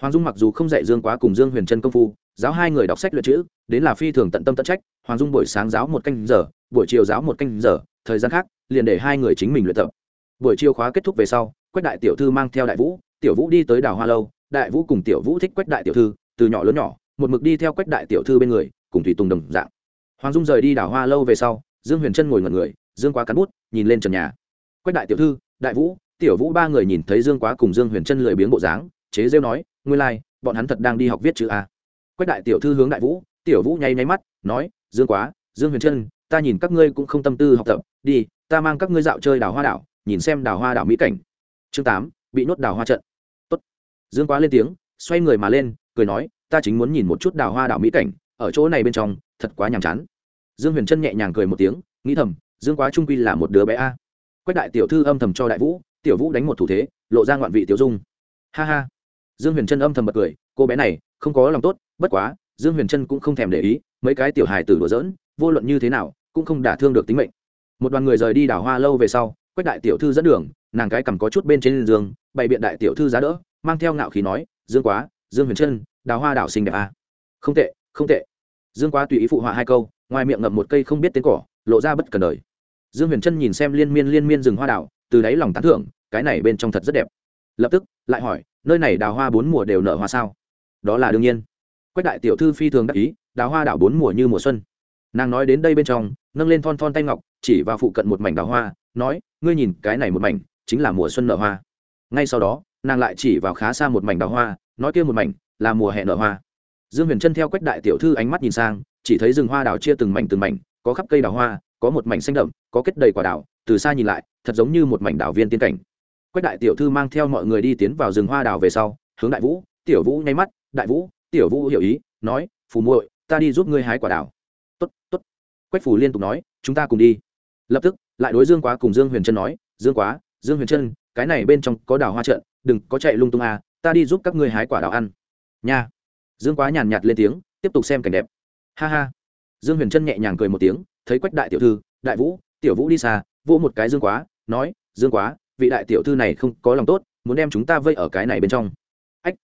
Hoàng dung mặc dù không dạy dương quá cùng dương huyền trân công phu giáo hai người đọc sách luyện chữ đến là phi thường tận tâm tận trách hoàng dung buổi sáng giáo một canh giờ buổi chiều giáo một canh giờ thời gian khác liền để hai người chính mình luyện tập. Buổi chiều khóa kết thúc về sau quách đại tiểu thư mang theo đại vũ tiểu vũ đi tới đào hoa lâu đại vũ cùng tiểu vũ thích quách đại tiểu thư từ nhỏ lớn nhỏ một mực đi theo quách đại tiểu thư bên người cùng thủy tùng đồng dạng. Hoàng dung rời đi đào hoa lâu về sau dương huyền trân ngồi ngẩn người dương quá cắn bút nhìn lên trần nhà. Quách đại tiểu thư đại vũ tiểu vũ ba người nhìn thấy dương quá cùng dương huyền trân lười biếng bộ dáng chế rêu nói nguyên lai、like, bọn hắn thật đang đi học viết chữ a quách đại tiểu thư hướng đại vũ, tiểu vũ nháy nháy mắt, nói, dương quá, dương huyền trân, ta nhìn các ngươi cũng không tâm tư học tập, đi, ta mang các ngươi dạo chơi đào hoa đảo, nhìn xem đào hoa đảo mỹ cảnh. Chương tám, bị nốt đào hoa trận. Tốt. dương quá lên tiếng, xoay người mà lên, cười nói, ta chính muốn nhìn một chút đào hoa đảo mỹ cảnh, ở chỗ này bên trong, thật quá nhàm chán. Dương huyền trân nhẹ nhàng cười một tiếng, nghĩ thầm, dương quá trung quy là một đứa bé a. Quách đại tiểu thư âm thầm cho đại vũ, tiểu vũ đánh một thủ thế, lộ ra ngoạn vị tiểu dung. Ha ha. Dương huyền trân âm thầm bật cười, cô bé này, không có lòng tốt bất quá, dương huyền trân cũng không thèm để ý, mấy cái tiểu hài tử đùa giỡn, vô luận như thế nào, cũng không đả thương được tính mệnh. Một đoàn người rời đi đảo hoa lâu về sau, quách đại tiểu thư dẫn đường, nàng cái cầm có chút bên trên giường, bày biện đại tiểu thư giá đỡ, mang theo ngạo khí nói, dương quá, dương huyền trân, đào hoa đảo xinh đẹp à. không tệ không tệ. Dương quá tùy ý phụ họa hai câu, ngoài miệng ngậm một cây không biết tên cỏ, lộ ra bất cần đời. Dương huyền trân nhìn xem liên miên liên miên rừng hoa đảo, từ đáy lòng tán thưởng, cái này bên trong thật rất đẹp. Lập tức, lại hỏi, nơi này đào hoa bốn mùa đều nở hoa sao? Đó là đương nhiên quách đại tiểu thư phi thường đắc ý, đào hoa đảo bốn mùa như mùa xuân. Nàng nói đến đây bên trong, nâng lên thon thon tay ngọc, chỉ vào phụ cận một mảnh đào hoa, nói, ngươi nhìn, cái này một mảnh, chính là mùa xuân nở hoa. Ngay sau đó, nàng lại chỉ vào khá xa một mảnh đào hoa, nói kia một mảnh, là mùa hè nở hoa. Dương huyền trân theo quách đại tiểu thư ánh mắt nhìn sang, chỉ thấy rừng hoa đào chia từng mảnh từng mảnh, có khắp cây đào hoa, có một mảnh xanh đậm, có kết đầy quả đào, từ xa nhìn lại, thật giống như một mảnh đào viên tiên cảnh. Quách đại tiểu thư mang theo mọi người đi tiến vào rừng hoa đào về sau, hướng đại vũ, tiểu vũ, nháy mắt, đại vũ tiểu vũ hiểu ý nói phù muội ta đi giúp ngươi hái quả đào. Tốt tốt. Quách phủ liên tục nói chúng ta cùng đi. Lập tức lại đối dương quá cùng dương huyền trân nói dương quá dương huyền trân cái này bên trong có đào hoa trợn, đừng có chạy lung tung à ta đi giúp các ngươi hái quả đào ăn. Nha. Dương quá nhàn nhạt lên tiếng tiếp tục xem cảnh đẹp. Ha ha. Dương huyền trân nhẹ nhàng cười một tiếng thấy quách đại tiểu thư đại vũ tiểu vũ đi xa vỗ một cái dương quá nói dương quá vị đại tiểu thư này không có lòng tốt muốn đem chúng ta vây ở cái này bên trong. Ách!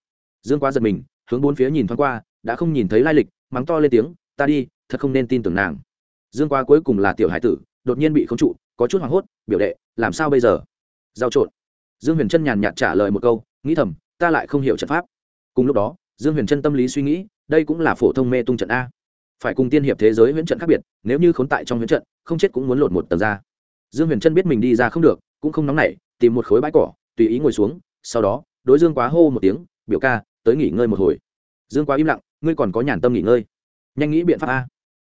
Dương quá giật mình hướng bốn phía nhìn thoáng qua, đã không nhìn thấy lai lịch, mắng to lên tiếng, ta đi, thật không nên tin tưởng nàng. Dương quá cuối cùng là tiểu hải tử, đột nhiên bị khống trụ, có chút hoảng hốt, biểu đệ, làm sao bây giờ? Giao trộn. Dương huyền trân nhàn nhạt trả lời một câu, nghĩ thầm, ta lại không hiểu trận pháp. Cùng lúc đó, dương huyền trân tâm lý suy nghĩ, đây cũng là phổ thông mê tung trận a. Phải cùng tiên hiệp thế giới huyễn trận khác biệt, nếu như khốn tại trong huyễn trận, không chết cũng muốn lột một tầng ra. Dương huyền trân biết mình đi ra không được, cũng không nóng nảy, tìm một khối bãi cỏ, tùy ý ngồi xuống, sau đó, đối dương quá hô một tiếng, biểu ca tới nghỉ ngơi một hồi. Dương quá im lặng, ngươi còn có nhàn tâm nghỉ ngơi. Nhanh nghĩ biện pháp a.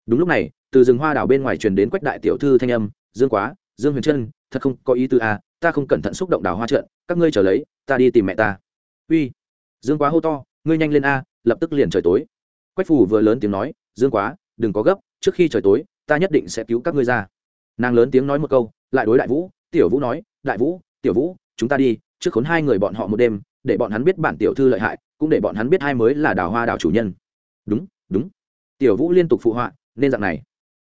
Đúng lúc này, từ rừng hoa đảo bên ngoài truyền đến quách đại tiểu thư thanh âm, dương quá, dương huyền trân, thật không có ý tư a, ta không cẩn thận xúc động đảo hoa trận, các ngươi trở lấy, ta đi tìm mẹ ta. Uy. Dương quá hô to, ngươi nhanh lên a, lập tức liền trời tối. Quách phủ vừa lớn tiếng nói, dương quá, đừng có gấp, trước khi trời tối, ta nhất định sẽ cứu các ngươi ra. Nàng lớn tiếng nói một câu, lại đối đại vũ, tiểu vũ nói, đại vũ, tiểu vũ, chúng ta đi, trước khốn hai người bọn họ một đêm, để bọn hắn biết bản tiểu thư lợi hại cũng để bọn hắn biết hai mới là đào hoa đào chủ nhân. Đúng đúng. Tiểu vũ liên tục phụ họa, nên dạng này.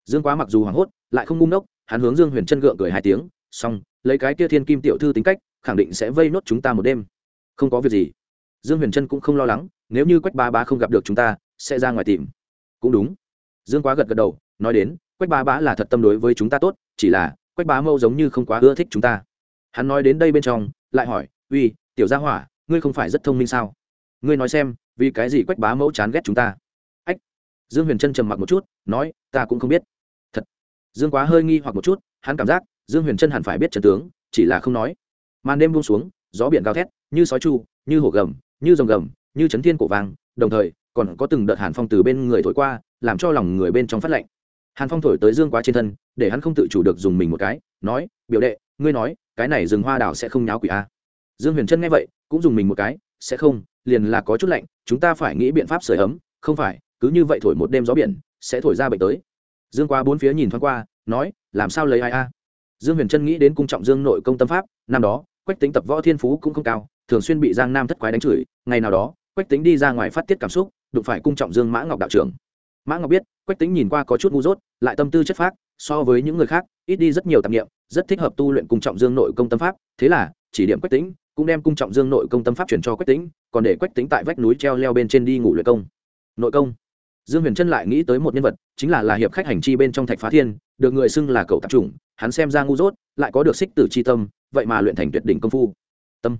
Dương quá mặc dù hoảng hốt, lại không ngung ngốc, hắn hướng dương huyền chân gượng cười hai tiếng, xong, lấy cái kia thiên kim tiểu thư tính cách, khẳng định sẽ vây nốt chúng ta một đêm. Không có việc gì. Dương huyền trân cũng không lo lắng, nếu như quách ba bá không gặp được chúng ta, sẽ ra ngoài tìm. Cũng đúng. Dương quá gật gật đầu, nói đến, quách ba bá là thật tâm đối với chúng ta tốt, chỉ là, quách bá mâu giống như không quá ưa thích chúng ta. Hắn nói đến đây bên trong, lại hỏi, uy, tiểu gia hỏa, ngươi không phải rất thông minh sao? Ngươi nói xem, vì cái gì quách bá mẫu chán ghét chúng ta? Ách! Dương huyền trân trầm mặc một chút, nói, ta cũng không biết. Thật. Dương quá hơi nghi hoặc một chút, hắn cảm giác, dương huyền trân hẳn phải biết trần tướng, chỉ là không nói. Màn đêm buông xuống, gió biển gào thét, như sói chu, như hổ gầm, như rồng gầm, như chấn thiên cổ vang đồng thời, còn có từng đợt hàn phong từ bên người thổi qua, làm cho lòng người bên trong phát lạnh. Hàn phong thổi tới dương quá trên thân, để hắn không tự chủ được dùng mình một cái, nói, biểu đệ, ngươi nói, cái này rừng hoa đảo sẽ không nháo quỷ a dương huyền trân nghe vậy, cũng dùng mình một cái, sẽ không liền là có chút lạnh, chúng ta phải nghĩ biện pháp sửa ấm, không phải, cứ như vậy thổi một đêm gió biển, sẽ thổi ra bệnh tới. Dương quá bốn phía nhìn thoáng qua, nói, làm sao lấy ai a? Dương huyền trân nghĩ đến cung trọng dương nội công tâm pháp, năm đó, quách tính tập võ thiên phú cũng không cao, thường xuyên bị giang nam thất quái đánh chửi, ngày nào đó, quách tính đi ra ngoài phát tiết cảm xúc, đụng phải cung trọng dương mã ngọc đạo trưởng. Mã ngọc biết, quách tính nhìn qua có chút ngu dốt, lại tâm tư chất phác, so với những người khác, ít đi rất nhiều tạp nghiệm rất thích hợp tu luyện cung trọng dương nội công tâm pháp, thế là, chỉ điểm quách tính cũng đem cung trọng dương nội công tâm pháp chuyển cho quách tính còn để quách tính tại vách núi treo leo bên trên đi ngủ luyện công. Nội công. Dương huyền trân lại nghĩ tới một nhân vật, chính là là hiệp khách hành chi bên trong thạch phá thiên, được người xưng là cậu tạp chủng, hắn xem ra ngu dốt, lại có được xích tử c h i tâm, vậy mà luyện thành tuyệt đỉnh công phu. Tâm.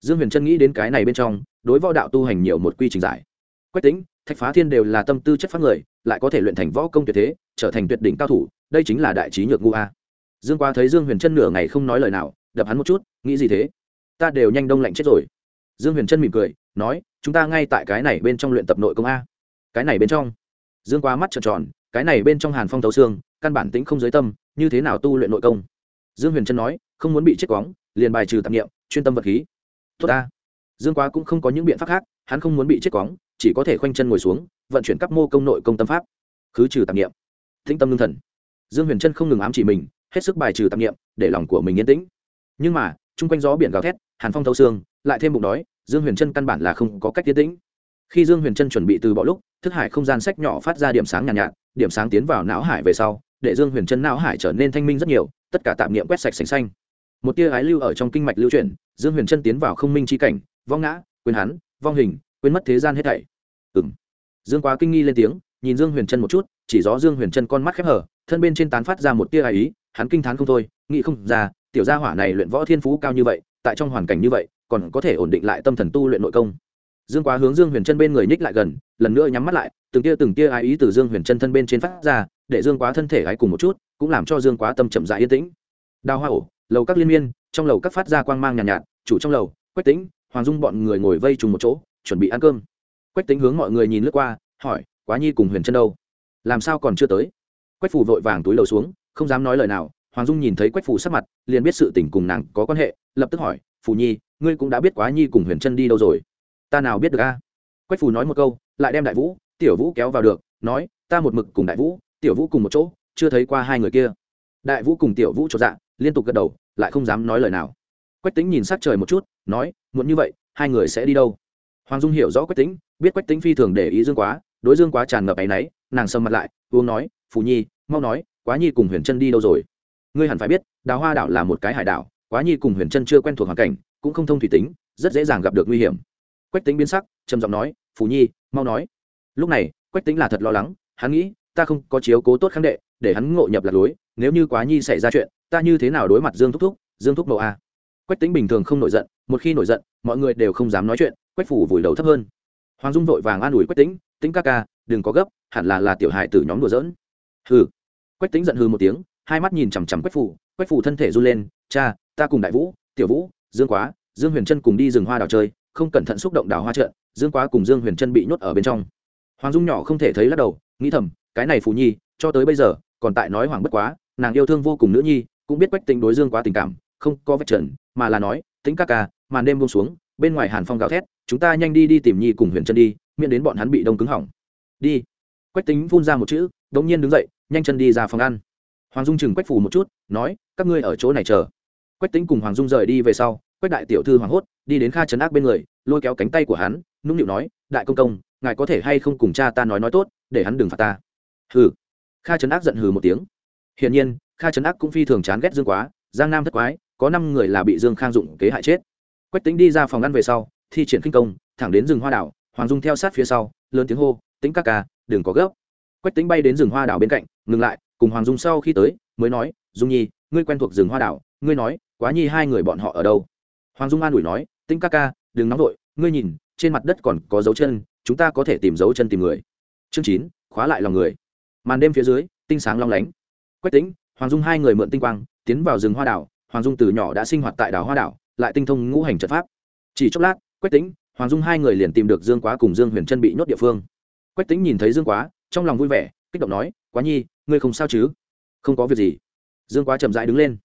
Dương huyền trân nghĩ đến cái này bên trong, đối võ đạo tu hành nhiều một quy trình giải. Quách tính thạch phá thiên đều là tâm tư chất phát người, lại có thể luyện thành võ công tuyệt thế, trở thành tuyệt đỉnh cao thủ, đây chính là đại trí nhược ngu a. Dương qua thấy dương huyền trân nửa ngày không nói lời nào, đập hắn một chút, nghĩ gì thế? Ta đều nhanh đông lạnh chết rồi. Dương huyền trân mỉm cười, nói, chúng ta ngay tại cái này bên trong luyện tập nội công a. Cái này bên trong. Dương Quá mắt trợn tròn, cái này bên trong hàn phong thấu xương, căn bản tính không giới tâm, như thế nào tu luyện nội công? Dương huyền trân nói, không muốn bị chết quóng liền bài trừ tạp nghiệm chuyên tâm vật khí. Tốt ta. Dương quá cũng không có những biện pháp khác, hắn không muốn bị chết quóng chỉ có thể khoanh chân ngồi xuống, vận chuyển các mô công nội công tâm pháp. Khứ trừ tạp nghiệm thinh tâm lương thần. Dương huyền trân không ngừng ám chỉ mình, hết sức bài trừ tạp nghiệm để lòng của mình yên tĩnh. Nhưng mà, chung quanh gió biển gào thét hàn phong thâu xương lại thêm bụng đói dương huyền trân căn bản là không có cách tiến tĩnh. Khi dương huyền trân chuẩn bị từ bỏ lúc thức hải không gian sách nhỏ phát ra điểm sáng nhàn nhạt, nhạt điểm sáng tiến vào não hải về sau để dương huyền trân não hải trở nên thanh minh rất nhiều tất cả tạm niệm quét sạch sành xanh. Một tia ái lưu ở trong kinh mạch lưu chuyển dương huyền trân tiến vào không minh c cảnh vong ngã quên hắn vong hình quên mất thế gian hết thảy. Ừng dương quá kinh nghi lên tiếng nhìn dương huyền trân một chút chỉ rõ dương huyền trân con mắt khép hở thân bên trên tán phát ra một tia ái ý hắn kinh t h á n không thôi nghĩ không ra tiểu gia hỏa này luyện võ thiên phú cao như vậy tại trong hoàn cảnh như vậy còn có thể ổn định lại tâm thần tu luyện nội công. Dương quá hướng dương huyền trân bên người nhích lại gần lần nữa nhắm mắt lại từng tia từng tia ái ý từ dương huyền trân thân bên trên phát ra để dương quá thân thể ái cùng một chút cũng làm cho dương quá tâm chậm dại yên tĩnh. Đào hoa ổ lầu các liên miên trong lầu các phát ra quang mang nhàn nhạt, nhạt chủ trong lầu quách tĩnh hoàng dung bọn người ngồi vây trùng một chỗ chuẩn bị ăn cơm. Quách tính hướng mọi người nhìn lướt qua hỏi quá nhi cùng huyền chân đâu? Làm sao còn chưa tới? Quách phủ vội vàng túi lầu xuống không dám nói lời nào hoàng dung nhìn thấy quách Phù sắc mặt, liền biết sự tình cùng nàng có quan hệ, lập tức hỏi, Phù nhi, ngươi cũng đã biết quá nhi cùng huyền chân đi đâu rồi? Ta nào biết được a? Quách Phù nói một câu, lại đem đại vũ, tiểu vũ kéo vào được, nói, ta một mực cùng đại vũ, tiểu vũ cùng một chỗ, chưa thấy qua hai người kia. Đại vũ cùng tiểu vũ cho dạ liên tục gật đầu, lại không dám nói lời nào. Quách tính nhìn sát trời một chút, nói, muộn như vậy, hai người sẽ đi đâu? Hoàng dung hiểu rõ quách tính biết quách tính phi thường để ý dương quá, đối dương quá tràn ngập áy náy, nàng sầm mặt lại, uống nói, phù nhi, mau nói, quá nhi cùng huyền chân đi đâu rồi? Ngươi hẳn phải biết, đào hoa đảo là một cái hải đảo, quá nhi cùng huyền chân chưa quen thuộc hoàn cảnh, cũng không thông thủy tính, rất dễ dàng gặp được nguy hiểm. Quách tính biến sắc, trầm giọng nói, phù nhi, mau nói. Lúc này, quách tính là thật lo lắng, hắn nghĩ, ta không có chiếu cố tốt kháng đệ, để hắn ngộ nhập lạc lối, nếu như quá nhi xảy ra chuyện, ta như thế nào đối mặt dương thúc thúc, dương thúc mẫu a? Quách tính bình thường không nổi giận, một khi nổi giận, mọi người đều không dám nói chuyện, quách phủ vùi đầu thấp hơn. Hoàng dung vội vàng an ủi quách tính tính ca ca, đừng có gấp, hẳn là là tiểu hại từ nhóm đùa dỡn hừ. Quách tính giận hừ một tiếng hai mắt nhìn chằm chằm quách phủ quách phủ thân thể run lên, cha, ta cùng đại vũ, tiểu vũ, dương quá, dương huyền trân cùng đi rừng hoa đào chơi, không cẩn thận xúc động đào hoa trợn dương quá cùng dương huyền trân bị nhốt ở bên trong. Hoàng dung nhỏ không thể thấy lắc đầu, nghĩ thầm, cái này phù nhi, cho tới bây giờ, còn tại nói hoàng bất quá, nàng yêu thương vô cùng nữ nhi, cũng biết quách tính đối dương quá tình cảm, không có vạch trần, mà là nói tính ca ca, màn đêm buông xuống, bên ngoài hàn phong gào thét, chúng ta nhanh đi đi tìm nhi cùng huyền chân đi, miễn đến bọn hắn bị đông cứng hỏng. Đi. Quách tính phun ra một chữ đ ỗ n g nhiên đứng dậy, nhanh chân đi ra phòng ăn hoàng dung chừng quách phủ một chút, nói, các ngươi ở chỗ này chờ. Quách tính cùng hoàng dung rời đi về sau, quách đại tiểu thư hoàng hốt, đi đến kha trấn ác bên người, lôi kéo cánh tay của hắn, nũng nịu nói, đại công công, ngài có thể hay không cùng cha ta nói nói tốt, để hắn đừng phạt ta? Hừ. Kha trấn ác giận hừ một tiếng. Hiển nhiên, kha trấn ác cũng phi thường chán ghét dương quá, giang nam thất quái, có năm người là bị dương khang dụng kế hại chết. Quách tính đi ra phòng ăn về sau, thi triển kinh công, thẳng đến rừng hoa đảo, hoàng dung theo sát phía sau, lớn tiếng hô tính các ca, đừng có gấp. Quách tính bay đến rừng hoa đảo bên cạnh, ngừng lại cùng hoàng dung sau khi tới, mới nói, dung nhi, ngươi quen thuộc rừng hoa đảo, ngươi nói, quá nhi hai người bọn họ ở đâu? Hoàng dung an ủi nói, tĩnh ca ca, đừng nóng vội, ngươi nhìn, trên mặt đất còn có dấu chân, chúng ta có thể tìm dấu chân tìm người. Chương chín, khóa lại lòng người. Màn đêm phía dưới, tinh sáng long lánh. Quách tính hoàng dung hai người mượn tinh quang, tiến vào rừng hoa đảo. Hoàng dung từ nhỏ đã sinh hoạt tại đảo hoa đảo, lại tinh thông ngũ hành trận pháp. Chỉ chốc lát, quách tính hoàng dung hai người liền tìm được dương quá cùng dương huyền trân bị nhốt địa phương. Quách tính nhìn thấy dương quá, trong lòng vui vẻ, kích động nói, quá nhi ngươi không sao chứ? Không có việc gì. Dương quá chậm rãi đứng lên.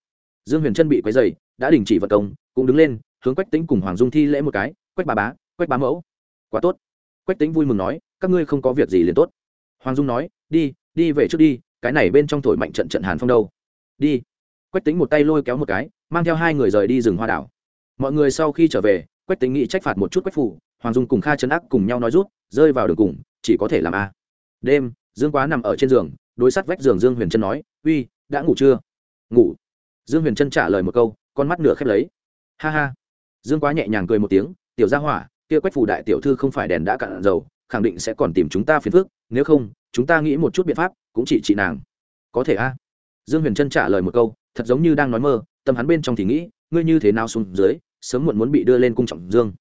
Dương huyền trân bị quấy dày đã đình chỉ vận công, cũng đứng lên, hướng quách tính cùng hoàng dung thi lễ một cái, quách bà bá, quách bá mẫu. Quá tốt. Quách tính vui mừng nói, các ngươi không có việc gì liền tốt. Hoàng dung nói, đi đi về trước đi, cái này bên trong thổi mạnh trận trận hàn phong đâu. Đi. Quách tính một tay lôi kéo một cái, mang theo hai người rời đi rừng hoa đảo. Mọi người sau khi trở về, quách tính nghĩ trách phạt một chút quách phủ, hoàng dung cùng kha chấn ác cùng nhau nói rút, rơi vào đường cùng, chỉ có thể làm a. Đêm, dương quá nằm ở trên giường đối sát vách giường dương huyền trân nói, uy, đã ngủ chưa? Ngủ. Dương huyền trân trả lời một câu, con mắt nửa khép lấy. Ha ha. Dương quá nhẹ nhàng cười một tiếng, tiểu gia hỏa, kia quách phủ đại tiểu thư không phải đèn đã cạn dầu, khẳng định sẽ còn tìm chúng ta phiền phức, nếu không, chúng ta nghĩ một chút biện pháp, cũng chỉ chị nàng. Có thể a. Dương huyền trân trả lời một câu, thật giống như đang nói mơ, tâm hắn bên trong thì nghĩ, ngươi như thế nào xuống dưới, sớm muộn muốn bị đưa lên cung trọng dương.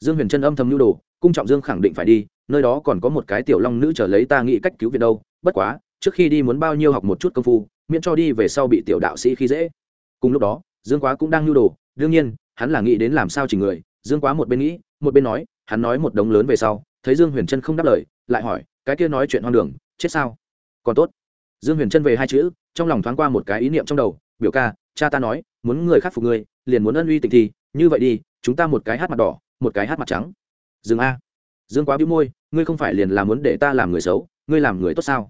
Dương huyền trân âm thầm nhu đồ, cung trọng dương khẳng định phải đi, nơi đó còn có một cái tiểu long nữ trở lấy ta nghĩ cách cứu viện đâu, bất quá trước khi đi muốn bao nhiêu học một chút công phu, miễn cho đi về sau bị tiểu đạo sĩ khi dễ. Cùng lúc đó, dương quá cũng đang nhu đồ, đương nhiên, hắn là nghĩ đến làm sao chỉ người. Dương quá một bên nghĩ, một bên nói, hắn nói một đống lớn về sau, thấy dương huyền trân không đáp lời, lại hỏi, cái kia nói chuyện hoang đường, chết sao? Còn tốt. Dương huyền trân về hai chữ, trong lòng thoáng qua một cái ý niệm trong đầu, biểu ca, cha ta nói, muốn người khắc phục người, liền muốn ân uy tình thì, như vậy đi, chúng ta một cái hát mặt đỏ, một cái hát mặt trắng. Dương a. Dương quá bĩu môi, ngươi không phải liền là muốn để ta làm người xấu, ngươi làm người tốt sao?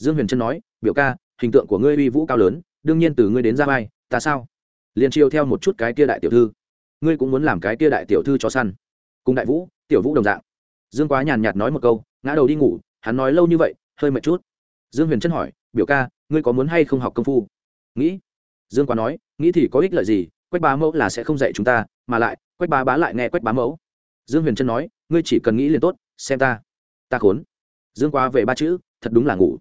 Dương huyền trân nói, biểu ca, hình tượng của ngươi uy vũ cao lớn, đương nhiên từ ngươi đến ra vai, ta sao? Liền chiêu theo một chút cái kia đại tiểu thư. Ngươi cũng muốn làm cái kia đại tiểu thư cho săn? Cùng đại vũ, tiểu vũ đồng dạng. Dương quá nhàn nhạt nói một câu, ngã đầu đi ngủ, hắn nói lâu như vậy, hơi mệt chút. Dương huyền trân hỏi, biểu ca, ngươi có muốn hay không học công phu? Nghĩ. Dương quá nói, nghĩ thì có ích lợi gì, quách bá mẫu là sẽ không dạy chúng ta, mà lại, quách bá bá lại nghe quách bá mẫu. Dương huyền trân nói, ngươi chỉ cần nghĩ liền tốt, xem ta. Ta khốn. Dương quá về ba chữ, thật đúng là ngủ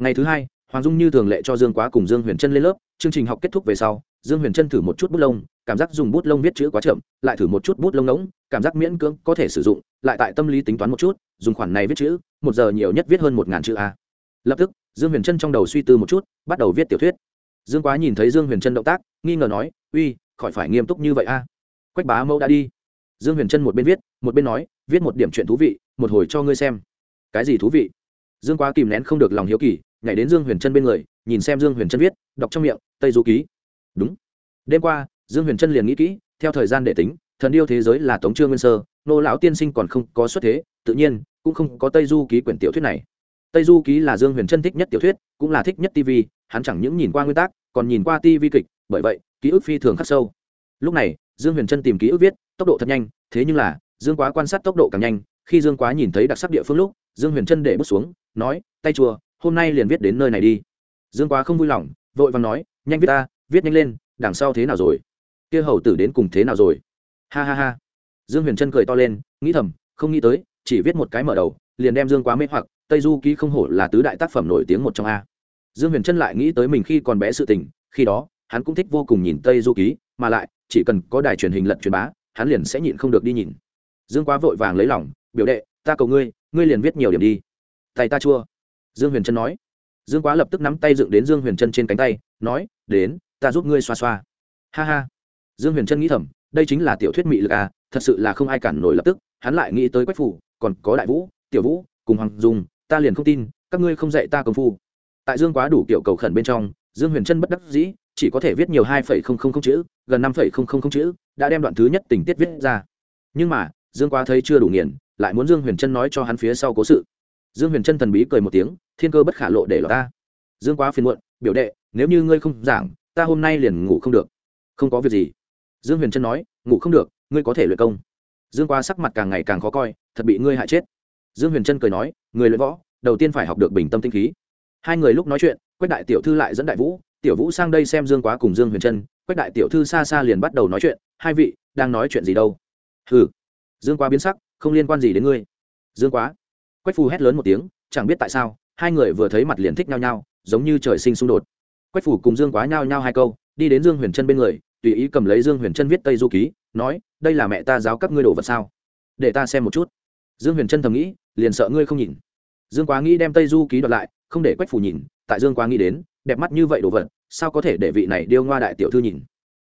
ngày thứ hai, hoàng dung như thường lệ cho dương quá cùng dương huyền trân lên lớp, chương trình học kết thúc về sau, dương huyền trân thử một chút bút lông, cảm giác dùng bút lông viết chữ quá chậm, lại thử một chút bút lông ngỗng, cảm giác miễn cưỡng có thể sử dụng, lại tại tâm lý tính toán một chút, dùng khoản này viết chữ, một giờ nhiều nhất viết hơn một ngàn chữ a. Lập tức, dương huyền trân trong đầu suy tư một chút, bắt đầu viết tiểu thuyết. Dương quá nhìn thấy dương huyền trân động tác, nghi ngờ nói, uy, khỏi phải nghiêm túc như vậy a. Quách bá mẫu đã đi. Dương huyền trân một bên viết, một bên nói, viết một điểm chuyện thú vị, một hồi cho ngươi xem. Cái gì thú vị? Dương quá kìm nén không được lòng hiếu kỳ nhảy đến dương huyền trân bên người, nhìn xem dương huyền trân viết, đọc trong miệng, tây du ký. Đúng. Đêm qua, dương huyền trân liền nghĩ kỹ, theo thời gian để tính, thần điêu thế giới là tống trương nguyên sơ, nô lão tiên sinh còn không có xuất thế, tự nhiên cũng không có tây du ký quyển tiểu thuyết này. Tây du ký là dương huyền trân thích nhất tiểu thuyết, cũng là thích nhất tv hắn chẳng những nhìn qua nguyên tác, còn nhìn qua tv kịch, bởi vậy, ký ức phi thường khắc sâu. Lúc này, dương huyền trân tìm ký ức viết, tốc độ thật nhanh, thế nhưng là, dương quá quan sát tốc độ càng nhanh, khi dương quá nhìn thấy đặc sắc địa phương lúc, dương huyền trân để bước xuống, nói, tay chùa hôm nay liền viết đến nơi này đi. Dương quá không vui lòng, vội vàng nói, nhanh viết ta, viết nhanh lên, đằng sau thế nào rồi? Kia hầu tử đến cùng thế nào rồi? Ha ha ha. Dương huyền trân cười to lên, nghĩ thầm, không nghĩ tới, chỉ viết một cái mở đầu, liền đem dương quá mê hoặc, tây du ký không hổ là tứ đại tác phẩm nổi tiếng một trong a. Dương huyền trân lại nghĩ tới mình khi còn bé sự tình, khi đó, hắn cũng thích vô cùng nhìn tây du ký, mà lại, chỉ cần có đài truyền hình lận truyền bá, hắn liền sẽ nhịn không được đi nhìn. Dương quá vội vàng lấy lòng, biểu đệ, ta cầu ngươi ngươi liền viết nhiều điểm đi. Tay ta chua dương huyền trân nói. Dương quá lập tức nắm tay dựng đến dương huyền trân trên cánh tay, nói, đến, ta giúp ngươi xoa xoa. Ha ha. Dương huyền trân nghĩ thầm, đây chính là tiểu thuyết mị lực à thật sự là không ai cản nổi lập tức. Hắn lại nghĩ tới quách phủ còn có đại vũ, tiểu vũ, cùng hoàng dung, ta liền không tin, các ngươi không dạy ta công phu. Tại dương quá đủ kiểu cầu khẩn bên trong, dương huyền trân bất đắc dĩ, chỉ có thể viết nhiều hai phẩy không không không chữ, gần năm phẩy không không không chữ, đã đem đoạn thứ nhất tình tiết viết ra. Nhưng mà, dương quá thấy chưa đủ nghiền, lại muốn dương huyền trân nói cho hắn phía sau cố sự dương huyền trân thần bí cười một tiếng, thiên cơ bất khả lộ để lọt ta. Dương quá phiền muộn, biểu đệ, nếu như ngươi không giảng, ta hôm nay liền ngủ không được. Không có việc gì. Dương huyền trân nói, ngủ không được, ngươi có thể luyện công. Dương quá sắc mặt càng ngày càng khó coi, thật bị ngươi hại chết. Dương huyền trân cười nói, người luyện võ, đầu tiên phải học được bình tâm tinh khí. Hai người lúc nói chuyện, quách đại tiểu thư lại dẫn đại vũ, tiểu vũ sang đây xem dương quá cùng dương huyền trân quách đại tiểu thư xa xa liền bắt đầu nói chuyện, hai vị, đang nói chuyện gì đâu? Ừ dương quá biến sắc, không liên quan gì đến ngươi. Dương quá quách phù hét lớn một tiếng, chẳng biết tại sao, hai người vừa thấy mặt liền thích nhau nhau giống như trời sinh xung đột. Quách phù cùng dương quá nhau nhau hai câu, đi đến dương huyền trân bên người, tùy ý cầm lấy dương huyền trân viết tây du ký, nói, đây là mẹ ta giáo các ngươi đồ vật sao? Để ta xem một chút. Dương huyền trân thầm nghĩ, liền sợ ngươi không nhìn. Dương quá nghĩ đem tây du ký đoạt lại, không để quách phù nhìn, tại dương quá nghĩ đến, đẹp mắt như vậy đồ vật, sao có thể để vị này điêu ngoa đại tiểu thư nhìn?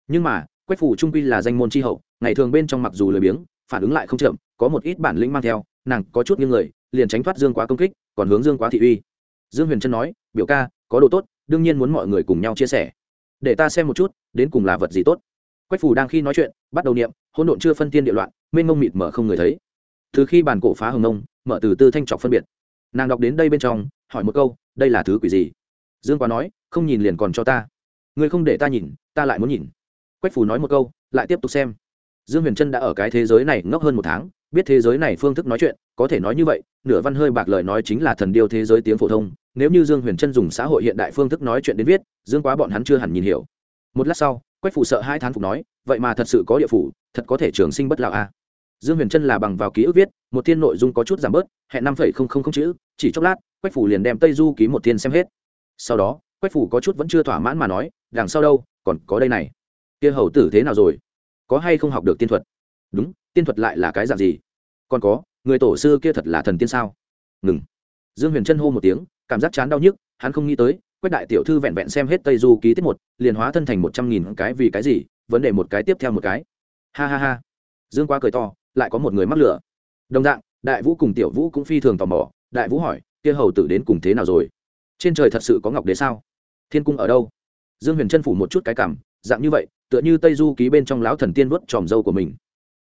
Nhưng mà, quách phù trung quy là danh môn tri hậu, ngày thường bên trong mặc dù lười biếng, phản ứng lại không chậm, có một ít bản lĩnh mang theo nàng có chút như người, liền tránh thoát dương quá công kích, còn hướng dương quá thị uy. Dương huyền trân nói, biểu ca, có đồ tốt, đương nhiên muốn mọi người cùng nhau chia sẻ. Để ta xem một chút, đến cùng là vật gì tốt. Quách phù đang khi nói chuyện, bắt đầu niệm, hỗn độn chưa phân tiên địa loạn, mênh mông mịt mở không người thấy. Từ khi bàn cổ phá hồng nông mở từ tư thanh trọc phân biệt. Nàng đọc đến đây bên trong, hỏi một câu, đây là thứ quỷ gì? Dương quá nói, không nhìn liền còn cho ta. Người không để ta nhìn, ta lại muốn nhìn. Quách phù nói một câu, lại tiếp tục xem. Dương huyền trân đã ở cái thế giới này ngốc hơn một tháng biết thế giới này phương thức nói chuyện, có thể nói như vậy, nửa văn hơi bạc lời nói chính là thần điêu thế giới tiếng phổ thông, nếu như dương huyền trân dùng xã hội hiện đại phương thức nói chuyện đến viết, dương quá bọn hắn chưa hẳn nhìn hiểu. Một lát sau, quách phủ sợ hai thán phục nói, vậy mà thật sự có địa phủ, thật có thể trường sinh bất lão a à. dương huyền trân là bằng vào ký ức viết, một thiên nội dung có chút giảm bớt, hẹn năm phẩy không không không chữ, chỉ chốc lát, quách phủ liền đem tây du ký một thiên xem hết. Sau đó, quách phủ có chút vẫn chưa thỏa mãn mà nói, đằng sau đâu, còn có đây này. Kia hầu tử thế nào rồi? Có hay không học được tiên thuật? Đúng tiên thuật lại là cái dạng gì? Còn có, người tổ sư kia thật là thần tiên sao? Ngừng. Dương huyền trân hô một tiếng, cảm giác chán đau nhức, hắn không nghĩ tới, quách đại tiểu thư vẹn vẹn xem hết tây du ký tiết một, liền hóa thân thành một trăm nghìn cái vì cái gì, vấn đề một cái tiếp theo một cái. Ha ha ha. Dương quá cười to, lại có một người mắc lửa. Đồng dạng, đại vũ cùng tiểu vũ cũng phi thường tò mò, đại vũ hỏi, kia hầu tử đến cùng thế nào rồi? Trên trời thật sự có ngọc đế sao? Thiên cung ở đâu? Dương huyền trân phủ một chút cái cảm, dạng như vậy, tựa như tây du ký bên trong lão thần tiên vớt tròm dâu của mình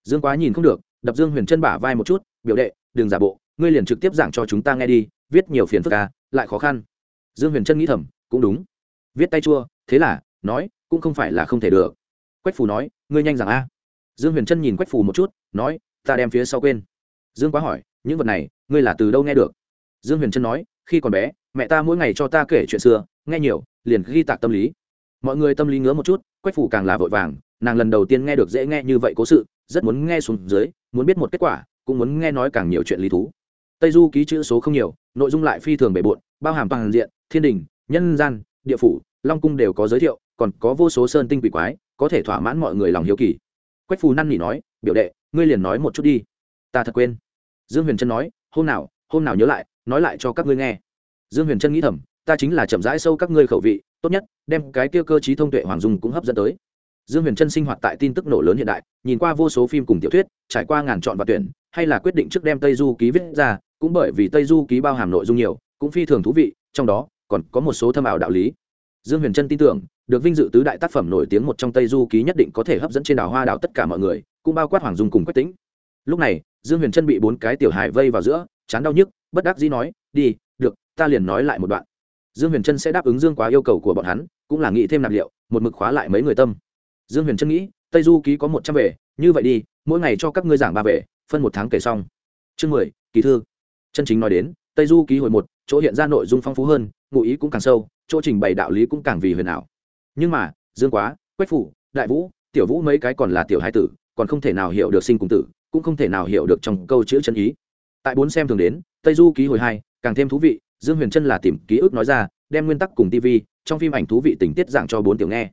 dương quá nhìn không được, đập dương huyền chân bả vai một chút, biểu đệ, đừng giả bộ, ngươi liền trực tiếp giảng cho chúng ta nghe đi, viết nhiều phiền phức ca lại khó khăn. Dương huyền chân nghĩ thầm, cũng đúng. Viết tay chua, thế là, nói, cũng không phải là không thể được. Quách phù nói, ngươi nhanh giảng a. Dương huyền chân nhìn quách phù một chút, nói, ta đem phía sau quên. Dương quá hỏi, những vật này, ngươi là từ đâu nghe được? Dương huyền trân nói, khi còn bé, mẹ ta mỗi ngày cho ta kể chuyện xưa, nghe nhiều, liền ghi tạc tâm lý. Mọi người tâm lý ngứa một chút, quách phủ càng là vội vàng nàng lần đầu tiên nghe được dễ nghe như vậy cố sự, rất muốn nghe xuống dưới, muốn biết một kết quả, cũng muốn nghe nói càng nhiều chuyện lý thú. Tây du ký chữ số không nhiều, nội dung lại phi thường bề bộn, bao hàm toàn diện, thiên đình, nhân gian, địa phủ, long cung đều có giới thiệu, còn có vô số sơn tinh quỷ quái, có thể thỏa mãn mọi người lòng hiếu kỳ. Quách phù năn nỉ nói, biểu đệ, ngươi liền nói một chút đi. Ta thật quên. Dương huyền trân nói, hôm nào hôm nào nhớ lại, nói lại cho các ngươi nghe. Dương huyền trân nghĩ thầm, ta chính là chậm rãi sâu các ngươi khẩu vị, tốt nhất, đem cái kia cơ t thông tuệ hoàng dung cũng hấp dẫn tới dương huyền trân sinh hoạt tại tin tức nổ lớn hiện đại, nhìn qua vô số phim cùng tiểu thuyết, trải qua ngàn chọn và tuyển, hay là quyết định trước đem tây du ký viết ra, cũng bởi vì tây du ký bao hàm nội dung nhiều, cũng phi thường thú vị, trong đó, còn có một số thâm ảo đạo lý. Dương huyền trân tin tưởng, được vinh dự tứ đại tác phẩm nổi tiếng một trong tây du ký nhất định có thể hấp dẫn trên đảo hoa đảo tất cả mọi người, cũng bao quát hoàng dung cùng quách tính lúc này, dương huyền trân bị bốn cái tiểu hài vây vào giữa, chán đau nhức, bất đắc dĩ nói, đi, được, ta liền nói lại một đoạn. Dương huyền trân sẽ đáp ứng dương quá yêu cầu của bọn hắn, cũng là nghĩ thêm nạp liệu, một mực khóa lại mấy người tâm dương huyền trân nghĩ tây du ký có một trăm về như vậy đi mỗi ngày cho các ngươi giảng ba về, phân một tháng kể xong. Chương mười kỳ thư. Chân chính nói đến tây du ký hồi một chỗ hiện ra nội dung phong phú hơn ngụ ý cũng càng sâu chỗ trình bày đạo lý cũng càng vì huyền ảo. Nhưng mà dương quá quách phủ đại vũ tiểu vũ mấy cái còn là tiểu hai tử còn không thể nào hiểu được sinh cùng tử cũng không thể nào hiểu được trong câu chữ chân ý. Tại bốn xem thường đến tây du ký hồi hai càng thêm thú vị dương huyền trân là tìm ký ức nói ra đem nguyên tắc cùng tv trong phim ảnh thú vị tình tiết dạng cho bốn tiểu nghe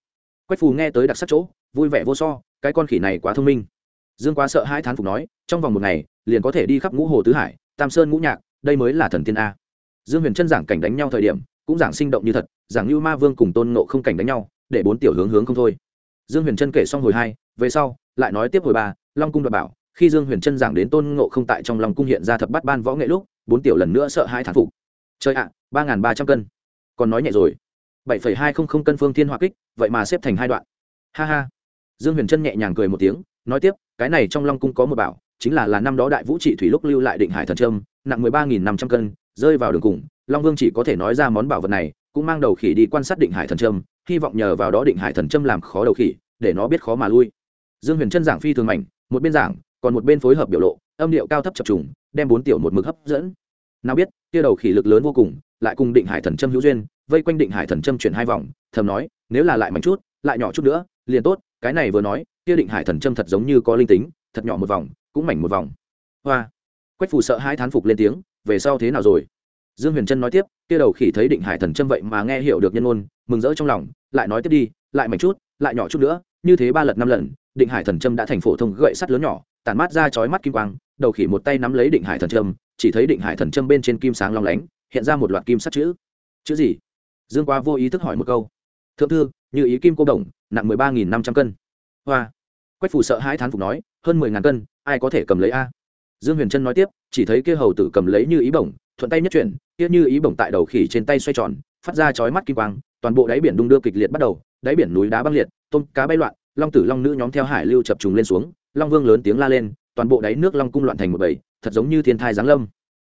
quách phù nghe tới đặc sắc chỗ, vui vẻ vô so, cái con khỉ này quá thông minh. Dương quá sợ hai thán phục nói, trong vòng một ngày, liền có thể đi khắp ngũ hồ tứ hải, tam sơn ngũ nhạc, đây mới là thần tiên a. Dương huyền trân giảng cảnh đánh nhau thời điểm, cũng giảng sinh động như thật, giảng như ma vương cùng tôn nộ không cảnh đánh nhau, để bốn tiểu hướng hướng không thôi. Dương huyền trân kể xong hồi hai, về sau, lại nói tiếp hồi ba, long cung đoạt bảo, khi dương huyền trân giảng đến tôn ngộ không tại trong lòng cung hiện ra thập bát ban võ nghệ lúc, bốn tiểu lần nữa sợ hai thán phục. Chơi ạ, ba n ba trăm cân. Còn nói nhẹ rồi bảy phẩy hai không không cân phương thiên hỏa kích, vậy mà xếp thành hai đoạn. Ha ha. Dương huyền trân nhẹ nhàng cười một tiếng, nói tiếp, cái này trong long cung có một bảo, chính là là năm đó đại vũ trị thủy lúc lưu lại định hải thần trâm nặng mười ba nghìn năm trăm cân, rơi vào đường cùng, long vương chỉ có thể nói ra món bảo vật này, cũng mang đầu khỉ đi quan sát định hải thần trâm hy vọng nhờ vào đó định hải thần trâm làm khó đầu khỉ, để nó biết khó mà lui. Dương huyền trân giảng phi thường mảnh, một bên giảng, còn một bên phối hợp biểu lộ, âm điệu cao thấp chập trùng, đem bốn tiểu một mực hấp dẫn. Nào biết, kia đầu khỉ lực lớn vô cùng, lại cùng định hải thần trâm hữu duyên vây quanh định hải thần châm chuyển hai vòng, thầm nói, nếu là lại mạnh chút, lại nhỏ chút nữa, liền tốt, cái này vừa nói, kia định hải thần châm thật giống như có linh tính, thật nhỏ một vòng, cũng mảnh một vòng. Hoa. Quách phù sợ hai thán phục lên tiếng, về sau thế nào rồi? Dương huyền trân nói tiếp, kia đầu khỉ thấy định hải thần châm vậy mà nghe hiểu được nhân ôn mừng rỡ trong lòng, lại nói tiếp đi, lại mạnh chút, lại nhỏ chút nữa, như thế ba lần năm lần, định hải thần châm đã thành phổ thông gậy sắt lớn nhỏ, tản mát ra chói mắt kim quang, đầu khỉ một tay nắm lấy định hải thần châm, chỉ thấy định hải thần châm bên trên kim sáng long lánh, hiện ra một loạt kim sắt chữ. Chữ gì? Dương quá vô ý thức hỏi một câu. Thượng thư, như ý kim cô đồng, nặng mười ba nghìn năm trăm cân. Hoa. Quách phủ sợ hai thán phục nói, hơn mười ngàn cân, ai có thể cầm lấy a? Dương huyền trân nói tiếp, chỉ thấy kia hầu tử cầm lấy như ý bổng, thuận tay nhất chuyển, kia như ý bổng tại đầu khỉ trên tay xoay tròn, phát ra chói mắt kim quang, toàn bộ đáy biển đung đưa kịch liệt bắt đầu, đáy biển núi đá băng liệt, tôm cá bay loạn, long tử long nữ nhóm theo hải lưu chập trùng lên xuống, long vương lớn tiếng la lên, toàn bộ đáy nước long cung loạn thành một bầy, thật giống như thiên thai giáng lâm.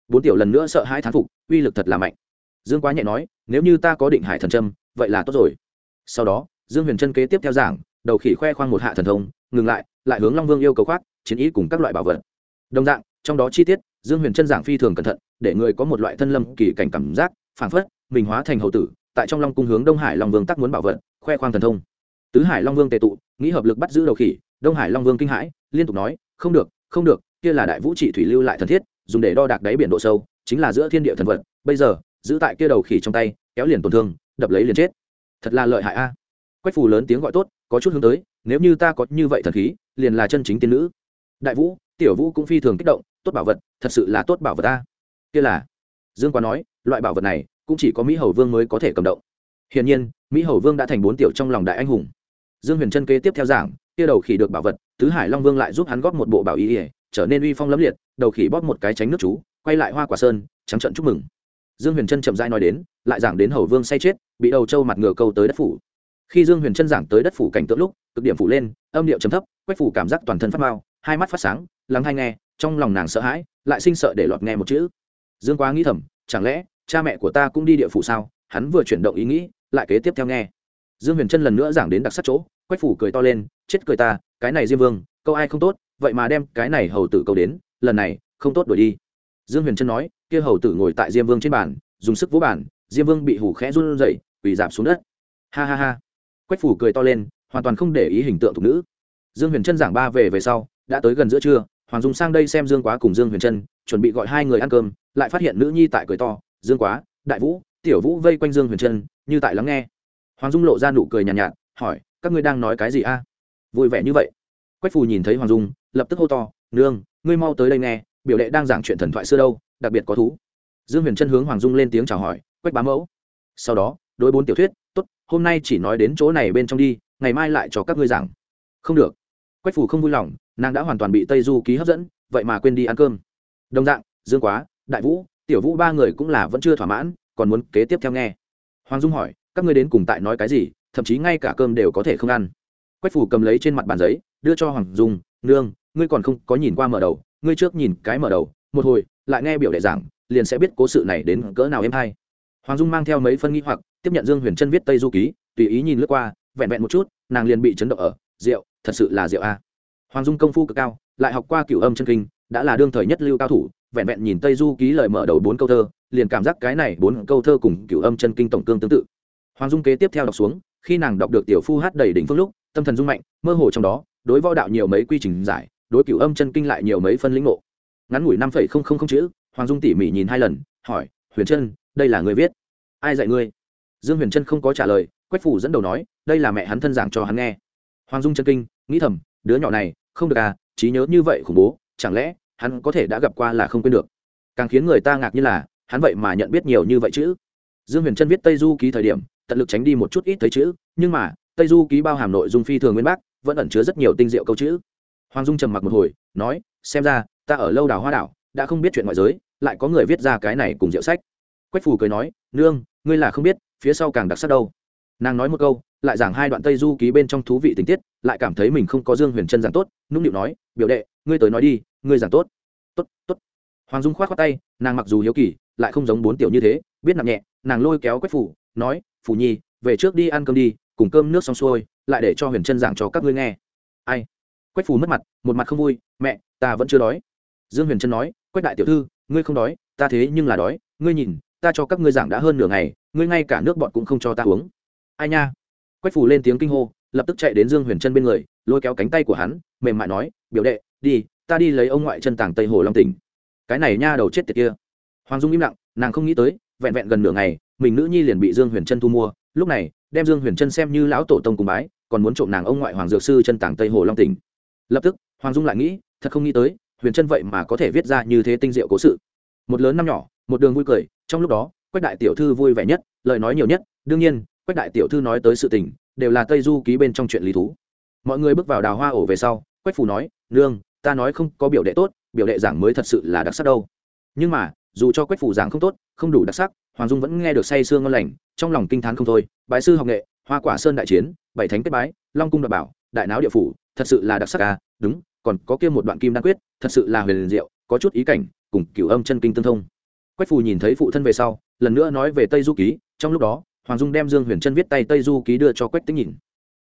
Bốn tiểu lần nữa sợ hai thán phục, uy lực thật là mạnh. Dương quá nhẹ nói nếu như ta có định hải thần trâm vậy là tốt rồi. Sau đó, dương huyền trân kế tiếp theo giảng, đầu khỉ khoe khoang một hạ thần thông, ngừng lại lại hướng long vương yêu cầu khoác, chiến ý cùng các loại bảo vật. Đồng dạng, trong đó chi tiết, dương huyền trân giảng phi thường cẩn thận, để người có một loại thân lâm kỳ cảnh cảm giác, phảng phất, mình hóa thành hậu tử, tại trong long cung hướng đông hải long vương tắc muốn bảo vật, khoe khoang thần thông. Tứ hải long vương tề tụ, nghĩ hợp lực bắt giữ đầu khỉ, đông hải long vương kinh hãi, liên tục nói, không được không được, kia là đại vũ trị thủy lưu lại thần thiết, dùng để đo đạc đáy biển độ sâu, chính là giữa thiên địa thần vật, bây giờ giữ tại kia đầu khỉ trong tay, kéo liền tổn thương, đập lấy liền chết. Thật là lợi hại a. Quách phù lớn tiếng gọi tốt, có chút hướng tới, nếu như ta có như vậy thần khí, liền là chân chính tiên nữ. Đại vũ, tiểu vũ cũng phi thường kích động, tốt bảo vật, thật sự là tốt bảo vật ta kia là, dương quá nói, loại bảo vật này, cũng chỉ có mỹ hầu vương mới có thể cầm động. Hiển nhiên, mỹ hầu vương đã thành bốn tiểu trong lòng đại anh hùng. Dương huyền trân kế tiếp theo giảng, kia đầu khỉ được bảo vật, tứ hải long vương lại giúp hắn góp một bộ bảo ý ỉa trở nên uy phong lẫm liệt, đầu khỉ bóp một cái tránh nước chú, quay lại hoa quả sơn, trắng trận chúc mừng dương huyền trân chậm rãi nói đến, lại giảng đến hầu vương say chết, bị đầu trâu mặt ngựa câu tới đất phủ. Khi dương huyền trân giảng tới đất phủ cảnh tượng lúc, cực điểm phủ lên, âm điệu chấm thấp, quách phủ cảm giác toàn thân phát mao hai mắt phát sáng, lắng hay nghe, trong lòng nàng sợ hãi, lại sinh sợ để lọt nghe một chữ. Dương quá nghĩ thầm, chẳng lẽ, cha mẹ của ta cũng đi địa phủ sao? Hắn vừa chuyển động ý nghĩ, lại kế tiếp theo nghe. Dương huyền trân lần nữa giảng đến đặc sắc chỗ, quách phủ cười to lên, chết cười ta, cái này diêm vương, câu ai không tốt, vậy mà đem cái này hầu tử câu đến, lần này, không tốt đuổi đi. Dương huyền trân nói kia hầu tử ngồi tại diêm vương trên bàn dùng sức vỗ bàn diêm vương bị hủ khẽ run rẩy quỳ giảm xuống đất. Ha ha ha. Quách phủ cười to lên hoàn toàn không để ý hình tượng thục nữ. Dương huyền trân giảng ba về về sau đã tới gần giữa trưa hoàng dung sang đây xem dương quá cùng dương huyền trân chuẩn bị gọi hai người ăn cơm lại phát hiện nữ nhi tại cười to dương quá đại vũ tiểu vũ vây quanh dương huyền trân như tại lắng nghe. Hoàng dung lộ ra nụ cười nhàn nhạt, nhạt hỏi các ngươi đang nói cái gì a? Vui vẻ như vậy. Quách phù nhìn thấy hoàng dung lập tức hô to nương ngươi mau tới đây nghe biểu đệ đang giảng chuyện thần thoại xưa đâu đặc biệt có thú. Dương huyền trân hướng hoàng dung lên tiếng chào hỏi, quách bá mẫu. Sau đó, đối bốn tiểu thuyết t ố t hôm nay chỉ nói đến chỗ này bên trong đi, ngày mai lại cho các ngươi giảng. Không được. Quách Phủ không vui lòng, nàng đã hoàn toàn bị tây du ký hấp dẫn, vậy mà quên đi ăn cơm. Đồng dạng, dương quá, đại vũ, tiểu vũ ba người cũng là vẫn chưa thỏa mãn, còn muốn kế tiếp theo nghe. Hoàng dung hỏi, các ngươi đến cùng tại nói cái gì, thậm chí ngay cả cơm đều có thể không ăn? Quách phủ cầm lấy trên mặt bàn giấy, đưa cho hoàng dung, nương, ngươi còn không có nhìn qua mở đầu, ngươi trước nhìn cái mở đầu, một hồi lại nghe biểu đệ giảng, liền sẽ biết cố sự này đến cỡ nào em hay. Hoàng dung mang theo mấy phân nghi hoặc, tiếp nhận dương huyền chân viết tây du ký, tùy ý nhìn lướt qua, vẹn vẹn một chút, nàng liền bị chấn động ở rượu thật sự là rượu a. Hoàng dung công phu cực cao, lại học qua cửu âm chân kinh, đã là đương thời nhất lưu cao thủ, vẹn vẹn nhìn tây du ký lời mở đầu bốn câu thơ, liền cảm giác cái này bốn câu thơ cùng cửu âm chân kinh tổng cương tương tự. Hoàng dung kế tiếp theo đọc xuống, khi nàng đọc được tiểu phu hát đầy đỉnh phương lúc, tâm thần dung mạnh, mơ hồ trong đó, đối võ đạo nhiều mấy quy trình giải, đối cửu âm chân kinh lại nhiều mấy phân lĩnh ngộ ngắn ngủi năm phẩy không không không chữ, hoàng dung tỉ mỉ nhìn hai lần, hỏi, huyền trân, đây là người viết? Ai dạy ngươi? Dương huyền trân không có trả lời, quách phủ dẫn đầu nói, đây là mẹ hắn thân giảng cho hắn nghe. Hoàng dung chân kinh, nghĩ thầm, đứa nhỏ này, không được à trí nhớ như vậy khủng bố, chẳng lẽ hắn có thể đã gặp qua là không quên được? Càng khiến người ta ngạc như là, hắn vậy mà nhận biết nhiều như vậy chứ dương huyền trân viết tây du ký thời điểm, tận lực tránh đi một chút ít thấy chữ, nhưng mà, tây du ký bao hàm nội dung phi thường nguyên bác, vẫn ẩn chứa rất nhiều tinh diệu câu chữ. Hoàng dung trầm mặc một hồi, nói, xem ra ta ở lâu đảo hoa đảo, đã không biết chuyện ngoại giới, lại có người viết ra cái này cùng diệu sách. Quách phù cười nói, nương, ngươi là không biết, phía sau càng đặc sắc đâu. Nàng nói một câu, lại giảng hai đoạn tây du ký bên trong thú vị tình tiết, lại cảm thấy mình không có dương huyền chân giảng tốt, nũng nịu nói, biểu đệ, ngươi tới nói đi, ngươi giảng tốt. Tốt tốt. Hoàng dung khoát khoát tay, nàng mặc dù hiếu kỳ, lại không giống bốn tiểu như thế, biết nặng nhẹ, nàng lôi kéo quách phủ nói phủ nhi, về trước đi ăn cơm đi, cùng cơm nước xong xuôi, lại để cho huyền chân giảng cho các ngươi nghe. Ai? Quách phủ mất mặt, một mặt không vui, mẹ, ta vẫn chưa đói dương huyền Trân nói, quách đại tiểu thư, ngươi không đói, ta thế nhưng là đói. Ngươi nhìn, ta cho các ngươi giảng đã hơn nửa ngày, ngươi ngay cả nước bọn cũng không cho ta uống. Ai nha? Quách phủ lên tiếng kinh hô, lập tức chạy đến dương huyền Trân bên người, lôi kéo cánh tay của hắn, mềm mại nói, biểu đệ, đi, ta đi lấy ông ngoại chân tàng tây hồ long tỉnh. Cái này nha đầu chết tiệt kia. Hoàng dung im lặng, nàng không nghĩ tới, vẹn vẹn gần nửa ngày, mình nữ nhi liền bị dương huyền trân thu mua. Lúc này, đem dương huyền trân xem như lão tổ tông cùng bái, còn muốn trộm nàng ông ngoại hoàng dược sư chân tàng tây hồ long tỉnh. Lập tức, hoàng dung lại nghĩ, thật không nghĩ tới huyền chân vậy mà có thể viết ra như thế tinh diệu cố sự. Một lớn năm nhỏ, một đường vui cười, trong lúc đó, quách đại tiểu thư vui vẻ nhất, lời nói nhiều nhất, đương nhiên, quách đại tiểu thư nói tới sự tình, đều là tây du ký bên trong chuyện lý thú. Mọi người bước vào đào hoa ổ về sau, quách phù nói, nương, ta nói không có biểu đệ tốt, biểu đệ giảng mới thật sự là đặc sắc đâu. Nhưng mà, dù cho quách phủ giảng không tốt, không đủ đặc sắc, hoàng dung vẫn nghe được say sương ngon lành, trong lòng kinh t h á n không thôi, bái sư học nghệ, hoa quả sơn đại chiến, bảy thánh kết bái, long cung đ bảo, đại náo địa phủ, thật sự là đặc sắc à đúng còn có kia một đoạn kim đan quyết, thật sự là huyền diệu, có chút ý cảnh, cùng cửu âm chân kinh tương thông. Quách phù nhìn thấy phụ thân về sau, lần nữa nói về tây du ký, trong lúc đó, hoàng dung đem dương huyền chân viết tay tây du ký đưa cho quách tính nhìn.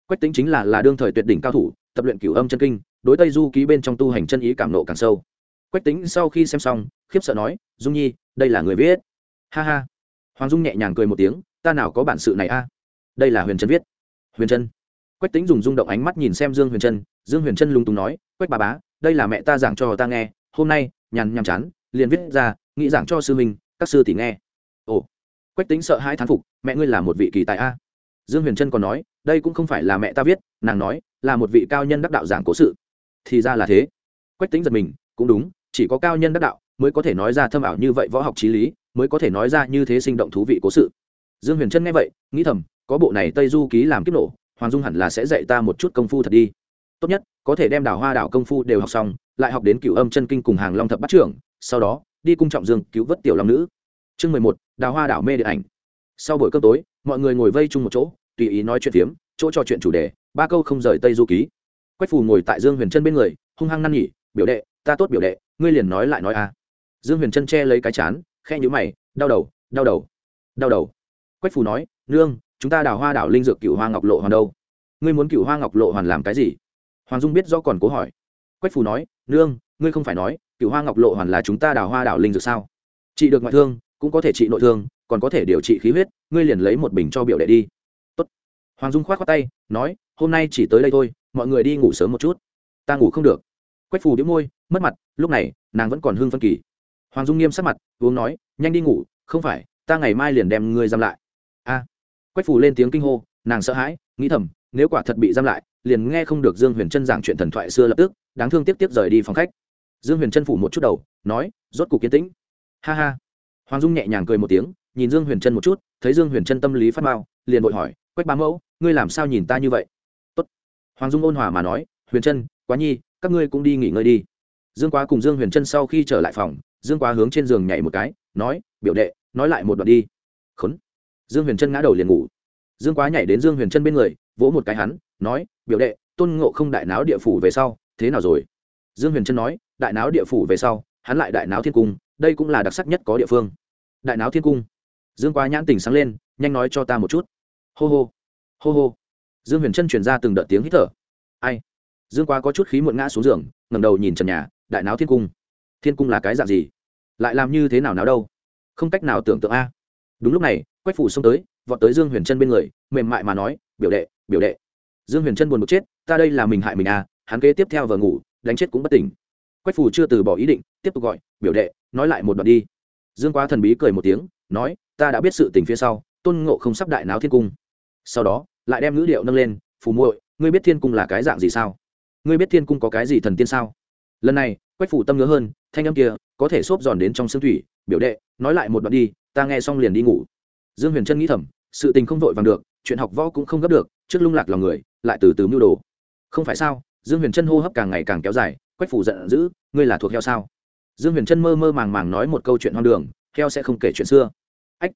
Quách tính chính là là đương thời tuyệt đỉnh cao thủ, tập luyện cửu âm chân kinh, đối tây du ký bên trong tu hành chân ý cảm nộ càng sâu. Quách tính sau khi xem xong, khiếp sợ nói, dung nhi, đây là người viết. Ha ha. Hoàng dung nhẹ nhàng cười một tiếng, ta nào có bản sự này a? Đây là huyền trân viết. Huyền trân quách tính dùng rung động ánh mắt nhìn xem dương huyền trân dương huyền trân lúng túng nói, quách bà bá, đây là mẹ ta giảng cho ta nghe, hôm nay, nhàn nhàm chán, liền viết ra, nghĩ giảng cho sư minh các sư tỷ nghe. Ồ, quách tính sợ hai thán phục, mẹ ngươi là một vị kỳ tài a. Dương huyền trân còn nói, đây cũng không phải là mẹ ta viết, nàng nói, là một vị cao nhân đắc đạo giảng cố sự. Thì ra là thế. Quách tính giật mình, cũng đúng, chỉ có cao nhân đắc đạo mới có thể nói ra thâm ảo như vậy võ học t r í lý, mới có thể nói ra như thế sinh động thú vị cố sự. Dương huyền trân nghe vậy, nghĩ thầm, có bộ này tây du ký làm kiếp nổ, hoàng dung hẳn là sẽ dạy ta một chút công phu thật đi tốt nhất, có thể đem đào hoa đảo công phu đều học xong, lại học đến cựu âm chân kinh cùng hàng long thập bắt trưởng, sau đó, đi cung trọng dương cứu vớt tiểu long nữ. Chương mười một đào hoa đảo mê điện ảnh. Sau buổi cơm tối, mọi người ngồi vây chung một chỗ, tùy ý nói chuyện phiếm, chỗ trò chuyện chủ đề, ba câu không rời tây du ký. Quách phù ngồi tại dương huyền trân bên người, hung hăng năn nhỉ, biểu đệ, ta tốt biểu đệ, ngươi liền nói lại nói a dương huyền trân che lấy cái chán khe nhữ mày, đau đầu đau đầu đau đầu. Quách phù nói, nương, chúng ta đào hoa đảo linh dược cựu hoa ngọc lộ hoàn đâu? Ngươi muốn cựu hoa ngọc lộ hoàn làm cái gì? Hoàng dung biết do còn cố hỏi. Quách phù nói, nương, ngươi không phải nói cựu hoa ngọc lộ hoàn là chúng ta đào hoa đảo linh dược sao? Trị được ngoại thương, cũng có thể trị nội thương, còn có thể điều trị khí huyết, ngươi liền lấy một bình cho biểu đệ đi. Tốt. hoàng dung k h o á t khoác tay, nói, hôm nay chỉ tới đây thôi, mọi người đi ngủ sớm một chút. Ta ngủ không được. Quách phù đĩu môi, mất mặt, lúc này, nàng vẫn còn hưng phân kỳ. Hoàng dung nghiêm sắc mặt, uống nói, nhanh đi ngủ, không phải, ta ngày mai liền đem ngươi giam lại. A. Quách phù lên tiếng kinh hô, nàng sợ hãi, nghĩ thầm, nếu quả thật bị giam lại liền nghe không được dương huyền trân giảng chuyện thần thoại xưa lập tức, đáng thương tiếp tiếp rời đi phòng khách. Dương huyền trân phủ một chút đầu, nói, rốt cuộc kiến tĩnh. Ha ha. Hoàng dung nhẹ nhàng cười một tiếng, nhìn dương huyền trân một chút, thấy dương huyền trân tâm lý phát mao liền vội hỏi, quách bá mẫu, ngươi làm sao nhìn ta như vậy? Tốt. hoàng dung ôn hòa mà nói, huyền trân, quá nhi, các ngươi cũng đi nghỉ ngơi đi. Dương quá cùng dương huyền trân sau khi trở lại phòng, dương quá hướng trên giường nhảy một cái, nói, biểu đệ, nói lại một đoạn đi. Khốn. Dương huyền trân ngã đầu liền ngủ. Dương quá nhảy đến dương huyền trân bên người vỗ một cái hắn, nói, biểu đệ, tôn ngộ không đại náo địa phủ về sau, thế nào rồi? Dương huyền trân nói, đại náo địa phủ về sau, hắn lại đại náo thiên cung, đây cũng là đặc sắc nhất có địa phương. Đại náo thiên cung? Dương quá nhãn tình sáng lên, nhanh nói cho ta một chút. Hô hô hô hô. Dương huyền trân chuyển ra từng đợt tiếng hít thở. Ai? Dương quá có chút khí muộn ngã xuống giường ngầm đầu nhìn trần nhà, đại náo thiên cung? Thiên cung là cái dạng gì? Lại làm như thế nào nào đâu? Không cách nào tưởng tượng a. Đúng lúc này, quách phủ xông tới, vọt tới dương huyền trân bên người, mềm mại mà nói biểu đệ biểu đệ. Dương huyền trân buồn bực chết, ta đây là mình hại mình à hắn kế tiếp theo vờ ngủ, đánh chết cũng bất tỉnh. Quách phù chưa từ bỏ ý định, tiếp tục gọi, biểu đệ, nói lại một đoạn đi. Dương quá thần bí cười một tiếng, nói, ta đã biết sự tình phía sau, tôn ngộ không sắp đại náo thiên cung. Sau đó, lại đem ngữ điệu nâng lên, phù muội, ngươi biết thiên cung là cái dạng gì sao? Ngươi biết thiên cung có cái gì thần tiên sao? Lần này, quách phủ tâm ngứa hơn, thanh âm kia có thể xốp giòn đến trong xương thủy, biểu đệ, nói lại một đoạn đi, ta nghe xong liền đi ngủ. Dương huyền trân nghĩ thầm, sự tình không vội vàng được chuyện học võ cũng không gấp được, trước lung lạc lòng người, lại từ từ mưu đồ. Không phải sao, dương huyền trân hô hấp càng ngày càng kéo dài, quách phủ giận dữ, ngươi là thuộc heo sao? Dương huyền trân mơ mơ màng màng nói một câu chuyện hoang đường, heo sẽ không kể chuyện xưa. Ách,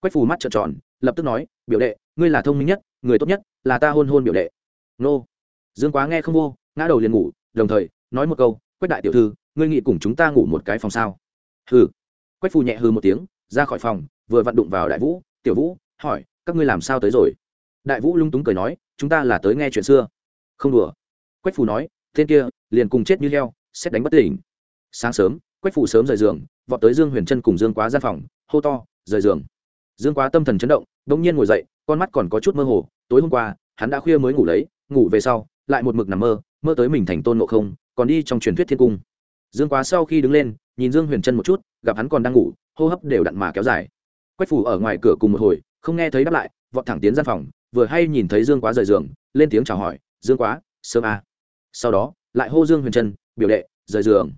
quách phủ mắt trợn tròn, lập tức nói, biểu đệ, ngươi là thông minh nhất, người tốt nhất là ta hôn hôn biểu đệ. Nô. Dương quá nghe không vô, ngã đầu liền ngủ, đồng thời, nói một câu, quách đại tiểu thư, ngươi nghĩ cùng chúng ta ngủ một cái phòng sao? Hừ. Quách phù nhẹ hư một tiếng, ra khỏi phòng, vừa vặn đụng vào đại vũ, tiểu vũ, hỏi các ngươi làm sao tới rồi? Đại vũ lung túng cười nói, chúng ta là tới nghe chuyện xưa. Không đùa. Quách phù nói, tên kia, liền cùng chết như heo, xét đánh bất tỉnh. Sáng sớm, quách phù sớm rời giường, vọt tới dương huyền trân cùng dương quá gian phòng, hô to, rời giường. Dương quá tâm thần chấn động đ ỗ n g nhiên ngồi dậy, con mắt còn có chút mơ hồ, tối hôm qua, hắn đã khuya mới ngủ lấy, ngủ về sau, lại một mực nằm mơ mơ tới mình thành tôn ngộ không, còn đi trong truyền thuyết thiên cung. Dương quá sau khi đứng lên, nhìn dương huyền trân một chút, gặp hắn còn đang ngủ, hô hấp đều đặn mà kéo dài. Quách phủ ở ngoài cửa cùng một hồi không nghe thấy đáp lại, vọt thẳng tiến gian phòng, vừa hay nhìn thấy dương quá rời giường, lên tiếng chào hỏi, dương quá, sớm à. sau đó, lại hô dương huyền trân, biểu đệ, rời giường.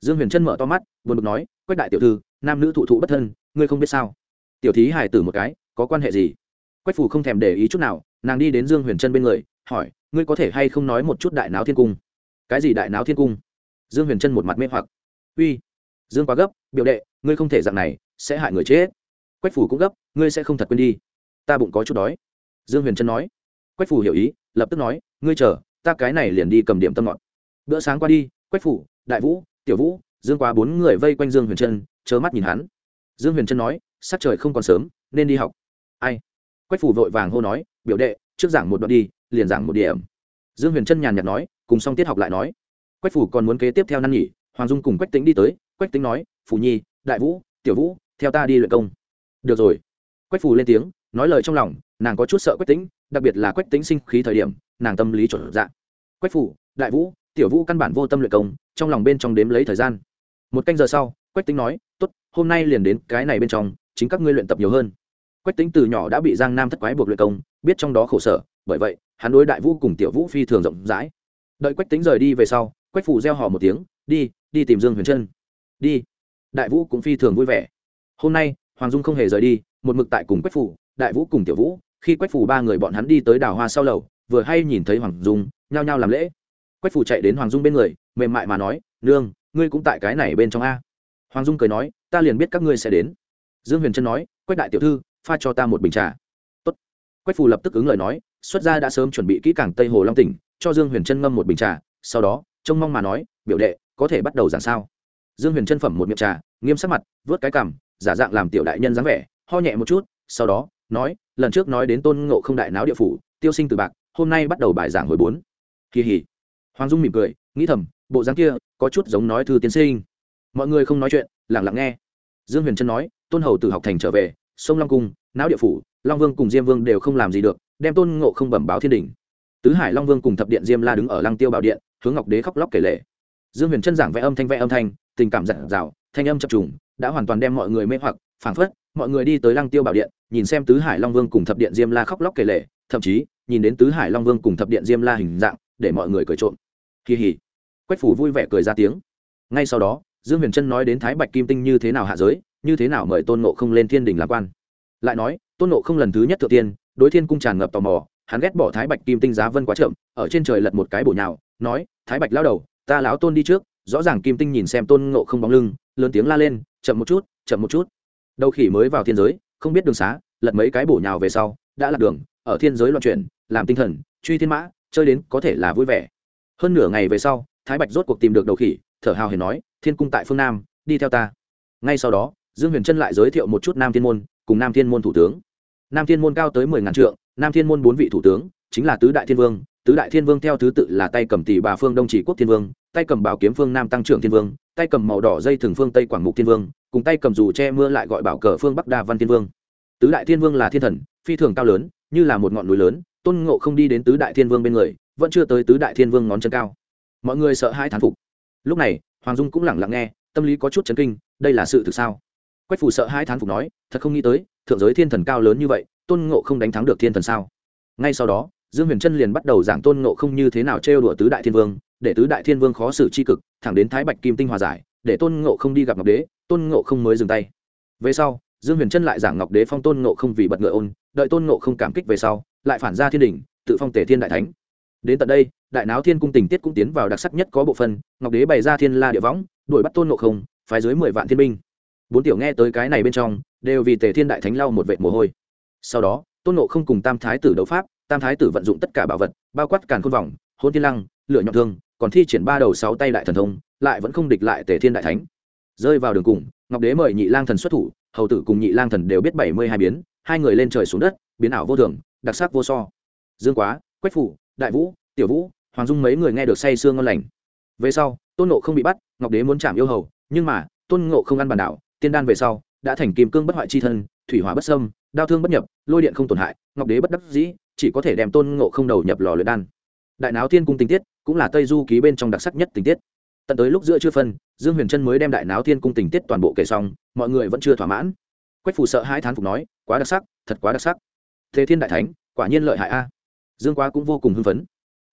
Dương huyền trân mở to mắt, buồn bực nói, quách đại tiểu thư, nam nữ thụ thụ bất thân, ngươi không biết sao? Tiểu thí hài tử một cái, có quan hệ gì? Quách phủ không thèm để ý chút nào, nàng đi đến dương huyền trân bên người, hỏi, ngươi có thể hay không nói một chút đại náo thiên cung? Cái gì đại náo thiên cung? Dương huyền trân một mặt mê hoặc. Uy, dương quá gấp, biểu đệ, ngươi không thể dạng này, sẽ hại người chết quách phủ cũng gấp, ngươi sẽ không thật quên đi. Ta bụng có chút đói. Dương huyền trân nói. Quách phủ hiểu ý, lập tức nói, ngươi chờ, ta cái này liền đi cầm điểm tâm ngọt. Bữa sáng qua đi, quách phủ đại vũ, tiểu vũ, dương quá bốn người vây quanh dương huyền trân chớ mắt nhìn hắn. Dương huyền trân nói, sắc trời không còn sớm, nên đi học. Ai? Quách phủ vội vàng hô nói, biểu đệ, trước giảng một đoạn đi, liền giảng một điểm. Dương huyền trân nhàn nhạt nói, cùng xong tiết học lại nói. Quách phủ còn muốn kế tiếp theo năn nhỉ hoàng dung cùng quách tính đi tới, quách tính nói phủ nhi, đại vũ, tiểu vũ, theo ta đi luyện công được rồi. Quách phủ lên tiếng, nói lời trong lòng, nàng có chút sợ quách tính đặc biệt là quách tính sinh khí thời điểm, nàng tâm lý chuẩn dạng quách phủ đại vũ, tiểu vũ căn bản vô tâm luyện công, trong lòng bên trong đếm lấy thời gian. Một canh giờ sau, quách tính nói, tốt, hôm nay liền đến cái này bên trong, chính các ngươi luyện tập nhiều hơn. Quách tính từ nhỏ đã bị giang nam thất quái buộc luyện công, biết trong đó khổ sở, bởi vậy, hắn đối đại vũ cùng tiểu vũ phi thường rộng rãi. Đợi quách tính rời đi về sau, quách phủ gieo họ một tiếng, đi đi tìm dương huyền trân. Đi. Đại vũ cũng phi thường vui vẻ. Hôm nay hoàng dung không hề rời đi, một mực tại cùng quách phủ đại vũ cùng tiểu vũ. Khi quách phủ ba người bọn hắn đi tới đào hoa sau lầu, vừa hay nhìn thấy hoàng dung, nhao nhao làm lễ. Quách phủ chạy đến hoàng dung bên người, mềm mại mà nói, nương, ngươi cũng tại cái này bên trong a. Hoàng dung cười nói, ta liền biết các ngươi sẽ đến. Dương huyền trân nói, quách đại tiểu thư, pha cho ta một bình trà. Tốt. quách Phủ lập tức ứng lời nói, xuất gia đã sớm chuẩn bị kỹ càng tây hồ long tỉnh, cho dương huyền trân ngâm một bình trà, sau đó, trông mong mà nói, biểu đệ, có thể bắt đầu giảng sao? Dương huyền trân phẩm một miệng trà, nghiêm sắc mặt, vớt cái cằm giả dạng làm tiểu đại nhân dáng vẻ, ho nhẹ một chút, sau đó, nói, lần trước nói đến tôn ngộ không đại náo địa phủ, tiêu sinh từ bạc, hôm nay bắt đầu bài giảng hồi bốn. Kỳ hỉ. Hoàng dung mỉm cười, nghĩ thầm, bộ dáng kia, có chút giống nói thư tiến sinh. Mọi người không nói chuyện lẳng lặng nghe. Dương huyền trân nói, tôn hầu từ học thành trở về, sông long cung não địa phủ, long vương cùng diêm vương đều không làm gì được, đem tôn ngộ không bẩm báo thiên đình. Tứ hải long vương cùng thập điện diêm la đứng ở lăng tiêu bảo điện, hướng ngọc đế khóc lóc kể lệ dương huyền trân giảng vẽ âm thanh vẽ âm thanh, tình cảm giản dạo thanh âm chập trùng đã hoàn toàn đem mọi người mê hoặc, phảng phất, mọi người đi tới lăng tiêu bảo điện, nhìn xem tứ hải long vương cùng thập điện diêm la khóc lóc kể lệ thậm chí, nhìn đến tứ hải long vương cùng thập điện diêm la hình dạng, để mọi người cười trộm. Kỳ hỉ. Quách phủ vui vẻ cười ra tiếng. Ngay sau đó, dương huyền trân nói đến thái bạch kim tinh như thế nào hạ giới, như thế nào mời tôn nộ không lên thiên đình làm quan. Lại nói, tôn nộ không lần thứ nhất thượng tiên, đối thiên cung tràn ngập tò mò, hắn ghét bỏ thái bạch kim tinh giá vân quá chậm, ở trên trời lật một cái bổ nhào, nói, thái bạch lao đầu, ta láo tôn đi trước. Rõ ràng kim tinh nhìn xem tôn ngộ không bóng lưng, lớn tiếng la lên chậm một chút, chậm một chút. Đầu khỉ mới vào thiên giới, không biết đường xá, lật mấy cái bổ nhào về sau, đã lạc đường, ở thiên giới loạn chuyển, làm tinh thần, truy thiên mã, chơi đến có thể là vui vẻ. Hơn nửa ngày về sau, thái bạch rốt cuộc tìm được đầu khỉ, thở hào hiền nói, thiên cung tại phương nam, đi theo ta. Ngay sau đó, dương huyền trân lại giới thiệu một chút nam thiên môn, cùng nam thiên môn thủ tướng. Nam thiên môn cao tới mười ngàn trượng, nam thiên môn bốn vị thủ tướng, chính là tứ đại thiên vương. Tứ đại thiên vương theo thứ tự là tay cầm tỷ bà phương đông chỉ quốc thiên vương, tay cầm bảo kiếm phương nam tăng trưởng thiên vương tay cầm màu đỏ dây thường phương tây quảng mục thiên vương, cùng tay cầm dù che mưa lại gọi bảo cờ phương bắc đa văn thiên vương. Tứ đại thiên vương là thiên thần, phi thường cao lớn, như là một ngọn núi lớn, tôn ngộ không đi đến tứ đại thiên vương bên người, vẫn chưa tới tứ đại thiên vương ngón chân cao. Mọi người sợ hai thán phục. Lúc này, hoàng dung cũng lẳng lặng nghe, tâm lý có chút chấn kinh, đây là sự thực sao? Quách phù sợ hai thán phục nói, thật không nghĩ tới, thượng giới thiên thần cao lớn như vậy, tôn ngộ không đánh thắng được thiên thần sao? Ngay sau đó, dương huyền trân liền bắt đầu giảng tôn ngộ không như thế nào trêu đùa tứ đại thiên vương để tứ đại thiên vương khó xử c h i cực, thẳng đến thái bạch kim tinh hòa giải, để tôn ngộ không đi gặp ngọc đế, tôn ngộ không mới dừng tay. Về sau, dương huyền trân lại giảng ngọc đế phong tôn ngộ không vì bật ngựa ôn, đợi tôn ngộ không cảm kích về sau, lại phản ra thiên đình, tự phong tể thiên đại thánh. Đến tận đây, đại náo thiên cung tình tiết cũng tiến vào đặc sắc nhất có bộ phân ngọc đế bày ra thiên la địa võng, đuổi bắt tôn ngộ không, phái dưới mười vạn thiên binh. Bốn tiểu nghe tới cái này bên trong, đều vì tề thiên đại thánh lau một vệ mồ hôi. Sau đó, tôn ngộ không cùng tam thái tử đấu pháp, tam thái tử vận dụng tất cả bảo vật, bao quát càn khôn vòng hôn thiên lăng, lửa nhọn thương còn thi triển ba đầu sáu tay đại thần thông, lại vẫn không địch lại tề thiên đại thánh. Rơi vào đường cùng, ngọc đế mời nhị lang thần xuất thủ, hầu tử cùng nhị lang thần đều biết bảy mươi hai biến, hai người lên trời xuống đất, biến ảo vô thường, đặc sắc vô so. Dương quá, quách phủ, đại vũ, tiểu vũ, hoàng dung mấy người nghe được say sương ngon lành. Về sau, tôn nộ không bị bắt, ngọc đế muốn chạm yêu hầu, nhưng mà, tôn ngộ không ăn bàn đảo tiên đan về sau, đã thành kim cương bất hoại chi thân, thủy hỏa bất sâm đao thương bất nhập, lôi điện không tổn hại, ngọc đế bất đắc dĩ, chỉ có thể đem tôn ngộ không đầu nhập lò luyện đan. Đại náo thiên cung tình tiết cũng là tây du ký bên trong đặc sắc nhất tình tiết. Tận tới lúc giữa chưa phân, dương huyền trân mới đem đại náo thiên cung tình tiết toàn bộ kể xong, mọi người vẫn chưa thỏa mãn. Quách phù sợ hai thán phục nói, quá đặc sắc, thật quá đặc sắc. Thế thiên đại thánh, quả nhiên lợi hại a. Dương quá cũng vô cùng hưng phấn.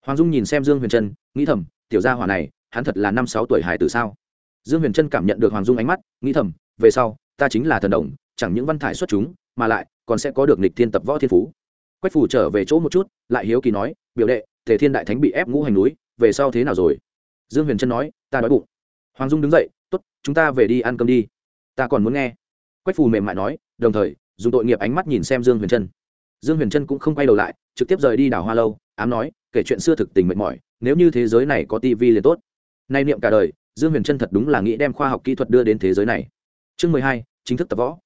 Hoàng dung nhìn xem dương huyền trân, nghĩ thầm, tiểu gia hỏa này, hắn thật là năm sáu tuổi hải từ sao? Dương huyền trân cảm nhận được hoàng dung ánh mắt, nghĩ thầm, về sau, ta chính là thần đồng, chẳng những văn thải xuất chúng, mà lại còn sẽ có được nịch thiên tập võ thiên phú. Quách phủ trở về chỗ một chút, lại hiếu kỳ nói, biểu đệ thể thiên đại thánh bị ép ngũ hành núi về sau thế nào rồi? Dương huyền trân nói, ta đói bụng. Hoàng dung đứng dậy t ố t chúng ta về đi ăn cơm đi. Ta còn muốn nghe. Quách phù mềm mại nói, đồng thời, dùng tội nghiệp ánh mắt nhìn xem dương huyền trân. Dương huyền trân cũng không quay đầu lại, trực tiếp rời đi đảo hoa lâu, ám nói, kể chuyện xưa thực tình mệt mỏi, nếu như thế giới này có tivi liền tốt. Nay niệm cả đời, dương huyền trân thật đúng là nghĩ đem khoa học kỹ thuật đưa đến thế giới này. Chương mười hai, chính thức tập võ.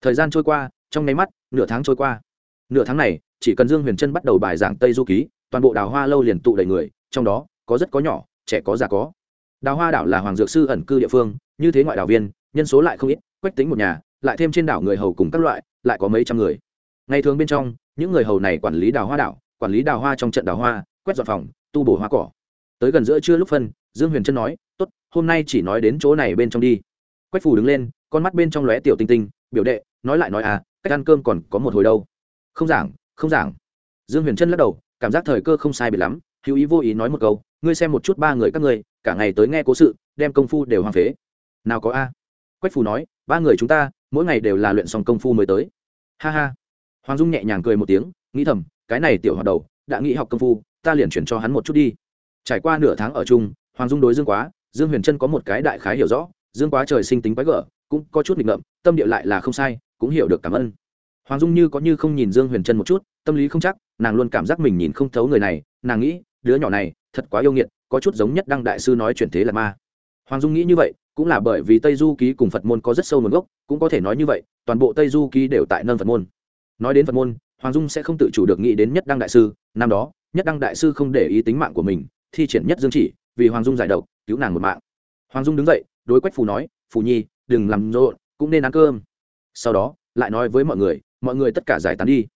Thời gian trôi qua, trong nháy mắt, nửa tháng trôi qua. Nửa tháng này, chỉ cần dương huyền trân bắt đầu bài giảng tây du ký, toàn bộ đào hoa lâu liền tụ đầy người, trong đó có rất có nhỏ, trẻ có già có. Đào hoa đảo là hoàng dược sư ẩn cư địa phương, như thế ngoại đảo viên, nhân số lại không ít, quách tính một nhà, lại thêm trên đảo người hầu cùng các loại, lại có mấy trăm người. Ngày thường bên trong, những người hầu này quản lý đào hoa đảo, quản lý đào hoa trong trận đào hoa, quét dọn phòng, tu bổ hoa cỏ. Tới gần giữa trưa lúc phân, dương huyền trân nói t ố t hôm nay chỉ nói đến chỗ này bên trong đi. Quách Phủ đứng lên, con mắt bên trong lóe tiểu tinh tinh, biểu đệ, nói lại nói à cách ăn cơm còn có một hồi đâu. Không giảng không giảng. Dương huyền trân lắc đầu, cảm giác thời cơ không sai biệt lắm, hữu ý vô ý nói một câu ngươi xem một chút ba người các ngươi, cả ngày tới nghe cố sự, đem công phu đều hoang phế. Nào có a? Quách phù nói, ba người chúng ta, mỗi ngày đều là luyện xong công phu mới tới. Ha ha. Hoàng dung nhẹ nhàng cười một tiếng, nghĩ thầm, cái này tiểu hoạt đầu, đã nghĩ học công phu, ta liền chuyển cho hắn một chút đi. Trải qua nửa tháng ở chung, hoàng dung đối dương quá, dương huyền trân có một cái đại khái hiểu rõ, dương quá trời sinh tính quái gở, cũng có chút nghịch ngợm, tâm địa lại là không sai, cũng hiểu được cảm ơn. Hoàng dung như có như không nhìn dương huyền trân một chút, tâm lý không chắc, nàng luôn cảm giác mình nhìn không thấu người này, nàng nghĩ, đứa nhỏ này thật quá yêu nghiệt, có chút giống nhất đăng đại sư nói chuyển thế là ma. Hoàng dung nghĩ như vậy, cũng là bởi vì tây du ký cùng phật môn có rất sâu nguồn gốc, cũng có thể nói như vậy, toàn bộ tây du ký đều tại nâng phật môn. Nói đến phật môn, hoàng dung sẽ không tự chủ được nghĩ đến nhất đăng đại sư, năm đó, nhất đăng đại sư không để ý tính mạng của mình, thi triển nhất dương chỉ, vì hoàng dung giải độc, cứu nàng một mạng. Hoàng dung đứng dậy, đối quách phù nói, phù nhi, đừng làm rộn, cũng nên ăn cơm. Sau đó, lại nói với mọi người mọi người tất cả giải tán đi.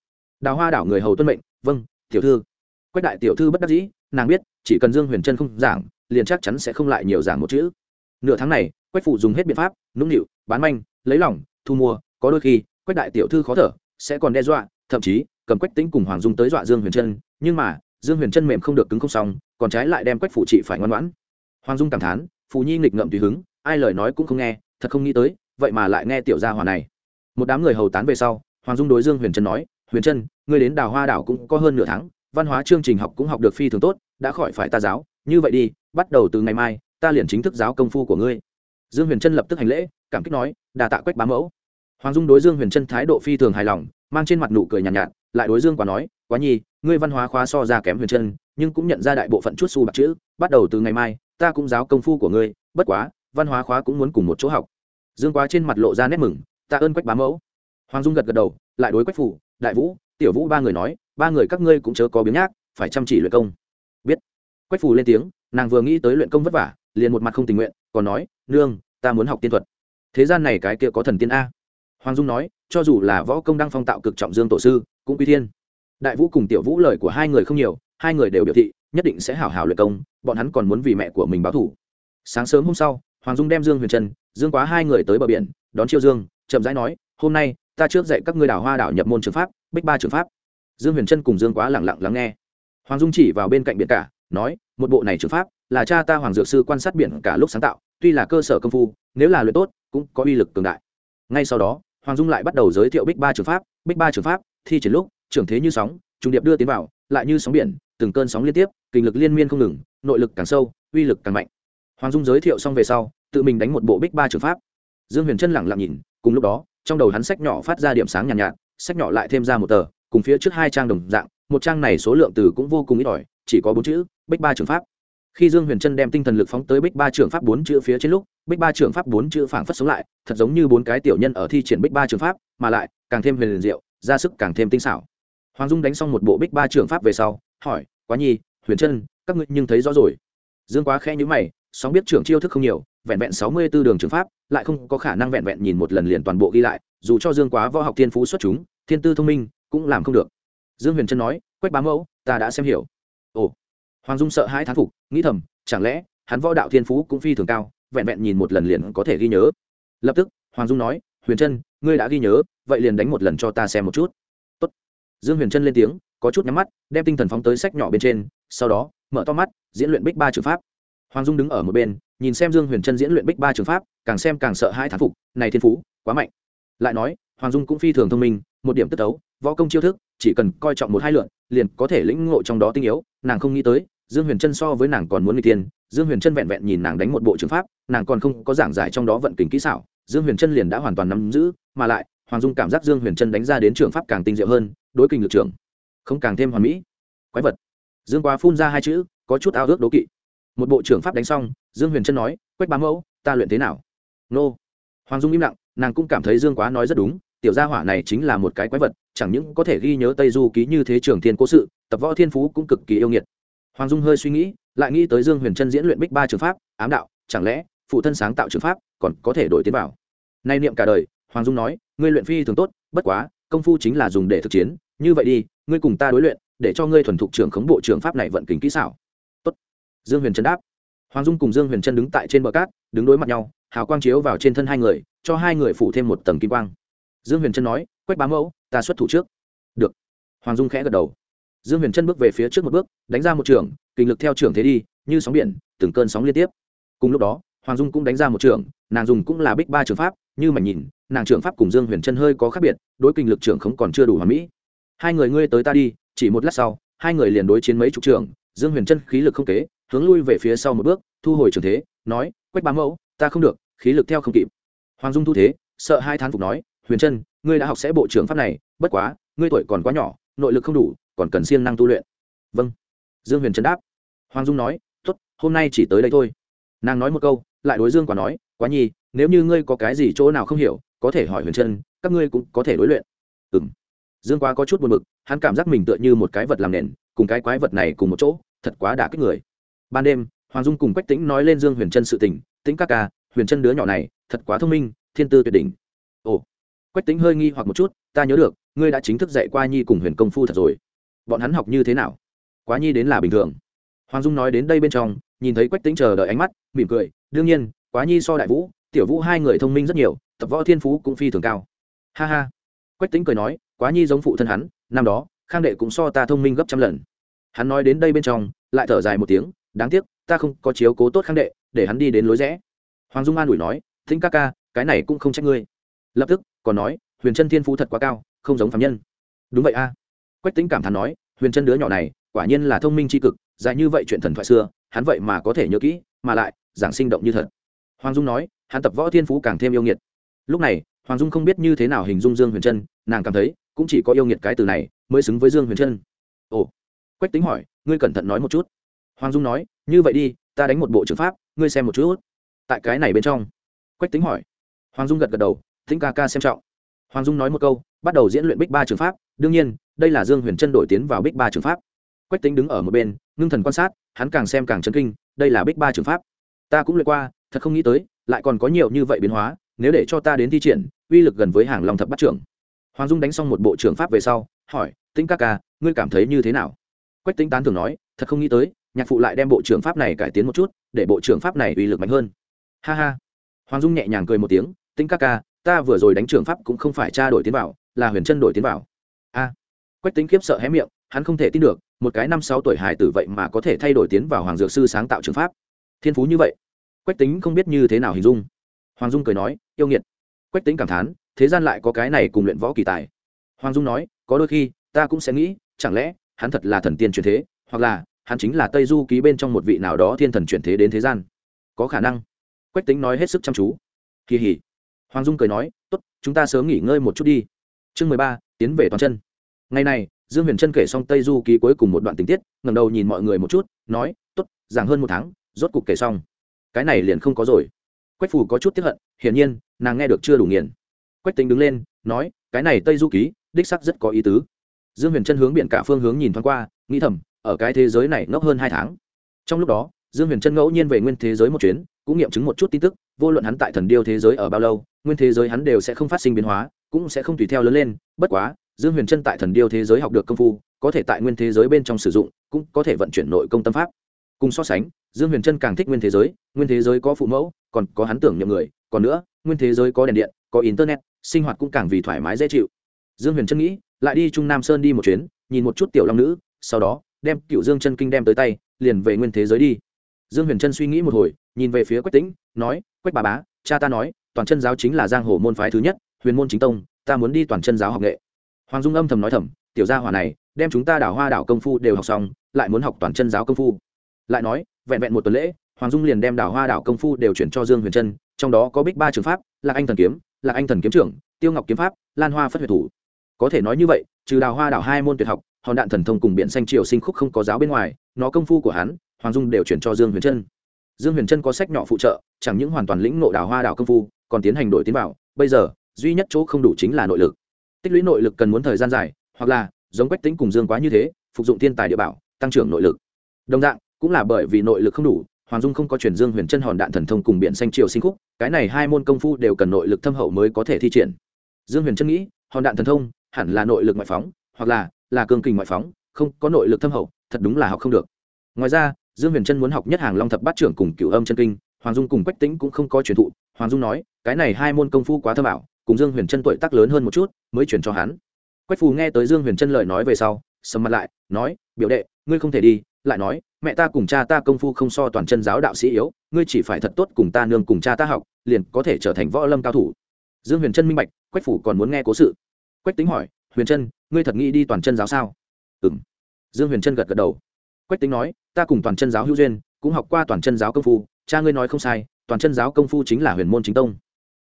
Đào hoa đảo người hầu tuân mệnh vâng tiểu thư. Quách đại tiểu thư bất đắc dĩ, nàng biết chỉ cần dương huyền trân không giảng, liền chắc chắn sẽ không lại nhiều giảng một chữ. Nửa tháng này, quách phụ dùng hết biện pháp, nũng nịu, bán manh, lấy lòng, thu mua, có đôi khi, quách đại tiểu thư khó thở, sẽ còn đe dọa, thậm chí, cầm quách tính cùng hoàng dung tới dọa dương huyền trân, nhưng mà, dương huyền trân mềm không được cứng không xong, còn trái lại đem quách phụ trị phải ngoan ngoãn. Hoàng dung cảm thán phù nhi nghịch ngậm tùy hứng, ai lời nói cũng không nghe, thật không nghĩ tới, vậy mà lại nghe tiểu gia hòa này. Một đám người hầu tán về sau, hoàng dung đối dương huyền trân nói, huyền trân, ngươi đến đào hoa đảo cũng có hơn nửa tháng văn hóa chương trình học cũng học được phi thường tốt đã khỏi phải ta giáo. Như vậy đi bắt đầu từ ngày mai ta liền chính thức giáo công phu của ngươi. Dương huyền trân lập tức hành lễ cảm kích nói đà tạ quách bá mẫu. Hoàng dung đối dương huyền trân thái độ phi thường hài lòng mang trên mặt nụ cười nhàn nhạt, nhạt lại đối dương quả nói quá nhi ngươi văn hóa khóa so ra kém huyền trân nhưng cũng nhận ra đại bộ phận chút xu bạc chữ bắt đầu từ ngày mai ta cũng giáo công phu của ngươi bất quá văn hóa khóa cũng muốn cùng một chỗ học. Dương quá trên mặt lộ ra nét mừng ta ơn quách bá mẫu. Hoàng dung gật gật đầu lại đối quách phủ đại vũ tiểu vũ ba người nói ba người các ngươi cũng chớ có biếng nhác, phải chăm chỉ luyện công. Biết. Quách Phù lên tiếng, nàng vừa nghĩ tới luyện công vất vả, liền một mặt không tình nguyện, còn nói, nương, ta muốn học tiên thuật. Thế gian này cái kia có thần tiên a. Hoàng dung nói, cho dù là võ công đang phong tạo cực trọng dương tổ sư, cũng quy thiên. Đại vũ cùng tiểu vũ lời của hai người không nhiều, hai người đều biểu thị, nhất định sẽ hảo hảo luyện công, bọn hắn còn muốn vì mẹ của mình báo thủ sáng sớm hôm sau, hoàng dung đem dương huyền trân, dương quá hai người tới bờ biển, đón chiêu dương, chậm rãi nói, hôm nay, ta trước dạy các ngươi đảo hoa đảo nhập môn trường pháp, bích ba trường pháp dương huyền trân cùng dương quá lẳng lặng lắng nghe. Hoàng dung chỉ vào bên cạnh biển cả nói một bộ này trường pháp là cha ta hoàng dược sư quan sát biển cả lúc sáng tạo tuy là cơ sở công phu nếu là luyện tốt cũng có uy lực cường đại. Ngay sau đó hoàng dung lại bắt đầu giới thiệu bích ba trường pháp. Bích ba trường pháp thi triển lúc trưởng thế như sóng trùng điệp đưa tiến vào lại như sóng biển từng cơn sóng liên tiếp kinh lực liên miên không ngừng nội lực càng sâu uy lực càng mạnh. Hoàng dung giới thiệu xong về sau tự mình đánh một bộ bích ba trường pháp. Dương huyền trân lẳng lặng nhìn cùng lúc đó trong đầu hắn sách nhỏ phát ra điểm sáng nhàn nhạt, nhạt sách nhỏ lại thêm ra một tờ cùng phía trước hai trang đồng dạng, một trang này số lượng từ cũng vô cùng ít ỏi, chỉ có bốn chữ, bích ba trường pháp. Khi dương huyền trân đem tinh thần lực phóng tới bích ba trường pháp bốn chữ phía trên lúc, bích ba trường pháp bốn chữ phảng phất sống lại, thật giống như bốn cái tiểu nhân ở thi triển bích ba trường pháp, mà lại, càng thêm huyền liền diệu, ra sức càng thêm tinh xảo. Hoàng dung đánh xong một bộ bích ba trường pháp về sau, hỏi, quá nhi, huyền trân, các ngươi nhưng thấy rõ rồi? Dương quá khẽ nhữ mày, sóng biết trưởng chiêu thức không nhiều, vẹn vẹn sáu mươi b ố đường trường pháp, lại không có khả năng vẹn vẹn nhìn một lần liền toàn bộ ghi lại, dù cho dương quá võ học thiên phú xuất chúng, thiên tư thông minh cũng làm không được. Dương huyền trân nói, quách bá mẫu, ta đã xem hiểu. Ồ, hoàng dung sợ hai thán phục, nghĩ thầm, chẳng lẽ hắn võ đạo thiên phú cũng phi thường cao, vẹn vẹn nhìn một lần liền có thể ghi nhớ? Lập tức, hoàng dung nói, huyền trân, ngươi đã ghi nhớ, vậy liền đánh một lần cho ta xem một chút. Tốt. dương huyền trân lên tiếng, có chút nhắm mắt, đem tinh thần phóng tới sách nhỏ bên trên, sau đó, mở to mắt, diễn luyện bích ba trường pháp. Hoàng dung đứng ở một bên, nhìn xem dương huyền trân diễn luyện bích ba trường pháp, càng xem càng sợ hai thán phục, này thiên phú, quá mạnh. Lại nói, hoàng dung cũng phi thường thông minh, một điểm tức tấu võ công chiêu thức, chỉ cần coi trọng một hai lượn, liền có thể lĩnh ngộ trong đó tinh yếu. Nàng không nghĩ tới, dương huyền trân so với nàng còn muốn người tiên. Dương huyền trân vẹn vẹn nhìn nàng đánh một bộ trường pháp, nàng còn không có giảng giải trong đó vận kính kỹ xảo. Dương huyền trân liền đã hoàn toàn nắm giữ, mà lại, hoàng dung cảm giác dương huyền trân đánh ra đến trường pháp càng tinh diệu hơn, đối kinh lực trường không càng thêm hoàn mỹ. Quái vật. Dương quá phun ra hai chữ, có chút ao ước đố kỵ. Một bộ trưởng pháp đánh xong, dương huyền trân nói, quách bá mẫu, ta luyện thế nào? Nô. Hoàng dung im lặng, nàng cũng cảm thấy dương quá nói rất đúng, tiểu gia hỏa này chính là một cái quái vật chẳng những có thể ghi nhớ tây du ký như thế trường thiên cố sự, tập võ thiên phú cũng cực kỳ yêu nghiệt. Hoàng dung hơi suy nghĩ, lại nghĩ tới dương huyền trân diễn luyện bích ba trường pháp, ám đạo, chẳng lẽ phụ thân sáng tạo trường pháp còn có thể đổi tiến vào? Nay niệm cả đời, hoàng dung nói, ngươi luyện phi thường tốt, bất quá, công phu chính là dùng để thực chiến, như vậy đi, ngươi cùng ta đối luyện, để cho ngươi thuần thục trường khống bộ trường pháp này vận kính kỹ xảo. Tốt. dương huyền trân đáp. Hoàng dung cùng dương huyền trân đứng tại trên bờ cát, đứng đối mặt nhau, hào quang chiếu vào trên thân hai người, cho hai người phủ thêm một tầng kim quang dương huyền trân nói, quách bá mẫu, ta xuất thủ trước. Được. Hoàng dung khẽ gật đầu. Dương huyền trân bước về phía trước một bước, đánh ra một trường, kinh lực theo trường thế đi, như sóng biển, từng cơn sóng liên tiếp. Cùng lúc đó, hoàng dung cũng đánh ra một trường, nàng dùng cũng là bích ba trường pháp, như mảnh nhìn, nàng trường pháp cùng dương huyền trân hơi có khác biệt, đối kinh lực trường không còn chưa đủ hoàn mỹ. Hai người ngươi tới ta đi, chỉ một lát sau, hai người liền đối chiến mấy chục trường, dương huyền trân khí lực không kế, hướng lui về phía sau một bước, thu hồi trường thế, nói, quách bá mẫu, ta không được, khí lực theo không kịp. Hoàng dung thu thế, sợ hai thán phục nói huyền trân, ngươi đã học sẽ bộ trưởng pháp này, bất quá, ngươi tuổi còn quá nhỏ, nội lực không đủ, còn cần siêng năng tu luyện. Vâng. Dương huyền trân đáp. Hoàng dung nói t ố t hôm nay chỉ tới đây thôi. Nàng nói một câu, lại đối dương quả nói quá nhi, nếu như ngươi có cái gì chỗ nào không hiểu, có thể hỏi huyền trân, các ngươi cũng có thể đối luyện. Ừ m dương quá có chút buồn b ự c hắn cảm giác mình tựa như một cái vật làm nền, cùng cái quái vật này cùng một chỗ, thật quá đả kích người. Ban đêm, hoàng dung cùng quách tĩnh nói lên dương huyền trân sự tình, tĩnh các ca, huyền trân đứa nhỏ này, thật quá thông minh, thiên tư tuyệt đỉnh. Ồ quách tĩnh hơi nghi hoặc một chút, ta nhớ được, ngươi đã chính thức dạy qua nhi cùng huyền công phu thật rồi. Bọn hắn học như thế nào? Quá nhi đến là bình thường. Hoàng dung nói đến đây bên trong, nhìn thấy quách tính chờ đợi ánh mắt, mỉm cười, đương nhiên, quá nhi so đại vũ, tiểu vũ hai người thông minh rất nhiều, tập võ thiên phú cũng phi thường cao. Ha ha. Quách tính cười nói, quá nhi giống phụ thân hắn, năm đó, khang đệ cũng so ta thông minh gấp trăm lần. Hắn nói đến đây bên trong, lại thở dài một tiếng, đáng tiếc, ta không có chiếu cố tốt khang đệ, để hắn đi đến lối rẽ. Hoàng dung an ủi nói thính ca ca, cái này cũng không trách ngươi lập tức, còn nói, huyền chân thiên phú thật quá cao, không giống phạm nhân. Đúng vậy a. Quách tính cảm thán nói, huyền chân đứa nhỏ này, quả nhiên là thông minh tri cực, dài như vậy chuyện thần thoại xưa, hắn vậy mà có thể nhớ kỹ, mà lại, giảng sinh động như thật. Hoàng dung nói, hắn tập võ thiên phú càng thêm yêu nghiệt. Lúc này, hoàng dung không biết như thế nào hình dung dương huyền trân nàng cảm thấy, cũng chỉ có yêu nghiệt cái từ này mới xứng với dương huyền trân ồ. Quách tính hỏi, ngươi cẩn thận nói một chút. Hoàng dung nói, như vậy đi, ta đánh một bộ trường pháp, ngươi xem một chút. Tại cái này bên trong. Quách tính hỏi. Hoàng dung gật gật đầu thính ca ca xem trọng. Hoàng dung nói một câu, bắt đầu diễn luyện bích ba trường pháp. Đương nhiên, đây là dương huyền trân đổi tiến vào bích ba trường pháp. Quách tính đứng ở một bên, ngưng thần quan sát, hắn càng xem càng chấn kinh, đây là bích ba trường pháp. Ta cũng luyện qua, thật không nghĩ tới, lại còn có nhiều như vậy biến hóa, nếu để cho ta đến thi triển, uy lực gần với hàng lòng thập bắt trưởng. Hoàng dung đánh xong một bộ trường pháp về sau, hỏi tính ca ca, ngươi cảm thấy như thế nào? Quách tính tán thường nói, thật không nghĩ tới, nhạc phụ lại đem bộ trưởng pháp này cải tiến một chút, để bộ trưởng pháp này uy lực mạnh hơn. Ha ha. Hoàng dung nhẹ nhàng cười một tiếng tính ca ca ta vừa rồi đánh trường pháp cũng không phải cha đổi tiến vào, là huyền chân đổi tiến vào. A, quách tính khiếp sợ hé miệng, hắn không thể tin được, một cái năm sáu tuổi hài tử vậy mà có thể thay đổi tiến vào hoàng dược sư sáng tạo trường pháp. Thiên phú như vậy. Quách tính không biết như thế nào hình dung. Hoàng dung cười nói, yêu nghiệt. Quách tính cảm thán, thế gian lại có cái này cùng luyện võ kỳ tài. Hoàng dung nói, có đôi khi, ta cũng sẽ nghĩ, chẳng lẽ, hắn thật là thần tiên truyền thế, hoặc là, hắn chính là tây du ký bên trong một vị nào đó thiên thần chuyển thế đến thế gian. Có khả năng. Quách tính nói hết sức chăm chú. Kỳ hỉ hoàng dung cười nói, tốt, chúng ta sớm nghỉ ngơi một chút đi. Chương mười ba, tiến về toàn chân. Ngày này, dương huyền trân kể xong tây du ký cuối cùng một đoạn tình tiết ngầm đầu nhìn mọi người một chút, nói, tốt, giảng hơn một tháng, rốt cục kể xong. Cái này liền không có rồi. Quách phù có chút tiếp hận, hiển nhiên, nàng nghe được chưa đủ nghiền. Quách tính đứng lên, nói, cái này tây du ký, đích sắc rất có ý tứ. Dương huyền trân hướng biển cả phương hướng nhìn thoáng qua, nghĩ thầm, ở cái thế giới này ngốc hơn hai tháng. Trong lúc đó, dương huyền trân ngẫu nhiên về nguyên thế giới một chuyến, cũng nghiệm chứng một chút tin tức vô luận hắn tại thần điêu thế giới ở bao lâu, nguyên thế giới hắn đều sẽ không phát sinh biến hóa, cũng sẽ không tùy theo lớn lên. Bất quá, dương huyền trân tại thần điêu thế giới học được công phu, có thể tại nguyên thế giới bên trong sử dụng, cũng có thể vận chuyển nội công tâm pháp. Cùng so sánh, dương huyền trân càng thích nguyên thế giới, nguyên thế giới có phụ mẫu, còn có hắn tưởng nhầm người, còn nữa, nguyên thế giới có đèn điện, có internet, sinh hoạt cũng càng vì thoải mái dễ chịu. Dương huyền trân nghĩ, lại đi trung nam sơn đi một chuyến, nhìn một chút tiểu long nữ, sau đó, đem cựu dương chân kinh đem tới tay, liền về nguyên thế giới đi. Dương huyền trân suy nghĩ một hồi nhìn về phía quách tĩnh, nói, quách bà bá, cha ta nói, toàn chân giáo chính là giang hồ môn phái thứ nhất, huyền môn chính tông, ta muốn đi toàn chân giáo học nghệ. Hoàng dung âm thầm nói thầm, tiểu gia hỏa này, đem chúng ta đảo hoa đảo công phu đều học xong, lại muốn học toàn chân giáo công phu. Lại nói, vẹn vẹn một tuần lễ, hoàng dung liền đem đảo hoa đảo công phu đều chuyển cho dương huyền trân, trong đó có bích ba trường pháp, lạc anh thần kiếm, lạc anh thần kiếm trưởng, tiêu ngọc kiếm pháp, lan hoa phất huyệt thủ. Có thể nói như vậy, trừ đào hoa đảo hai môn tuyệt học, hòn đạn thần thông cùng biển xanh triều sinh khúc không có giáo bên ngoài, nó công phu của hắn, hoàng dung đều chuyển cho dương huyền trân dương huyền trân có sách nhỏ phụ trợ, chẳng những hoàn toàn lĩnh nộ đào hoa đảo công phu, còn tiến hành đổi tiến bảo bây giờ, duy nhất chỗ không đủ chính là nội lực. Tích lũy nội lực cần muốn thời gian dài, hoặc là, giống quách tính cùng dương quá như thế, phục dụng thiên tài địa bảo, tăng trưởng nội lực. Đồng dạng, cũng là bởi vì nội lực không đủ, hoàng dung không có chuyển dương huyền chân hòn đạn thần thông cùng biện xanh triều sinh khúc, cái này hai môn công phu đều cần nội lực thâm hậu mới có thể thi triển. Dương huyền chân nghĩ, hòn đạn thần thông, hẳn là nội lực ngoại phóng, hoặc là là cường kình ngoại phóng, không có nội lực thâm hậu, thật đúng là học không được. Ngoài ra dương huyền trân muốn học nhất hàng long thập bát trưởng cùng Cửu âm chân kinh, hoàng dung cùng quách tĩnh cũng không có truyền thụ. Hoàng dung nói, cái này hai môn công phu quá thâm ảo, cùng dương huyền trân tuổi tác lớn hơn một chút, mới chuyển cho hắn. Quách phù nghe tới dương huyền trân lời nói về sau, sầm mặt lại, nói, biểu đệ, ngươi không thể đi. Lại nói, mẹ ta cùng cha ta công phu không so toàn chân giáo đạo sĩ yếu, ngươi chỉ phải thật tốt cùng ta nương cùng cha ta học, liền có thể trở thành võ lâm cao thủ. Dương huyền trân minh bạch, quách phủ còn muốn nghe cố sự. Quách tính hỏi, huyền trân ngươi thật nghĩ đi toàn chân giáo sao? Ừ m dương huyền trân gật gật đầu quách tính nói, ta cùng toàn chân giáo hữu duyên, cũng học qua toàn chân giáo công phu, cha ngươi nói không sai, toàn chân giáo công phu chính là huyền môn chính tông.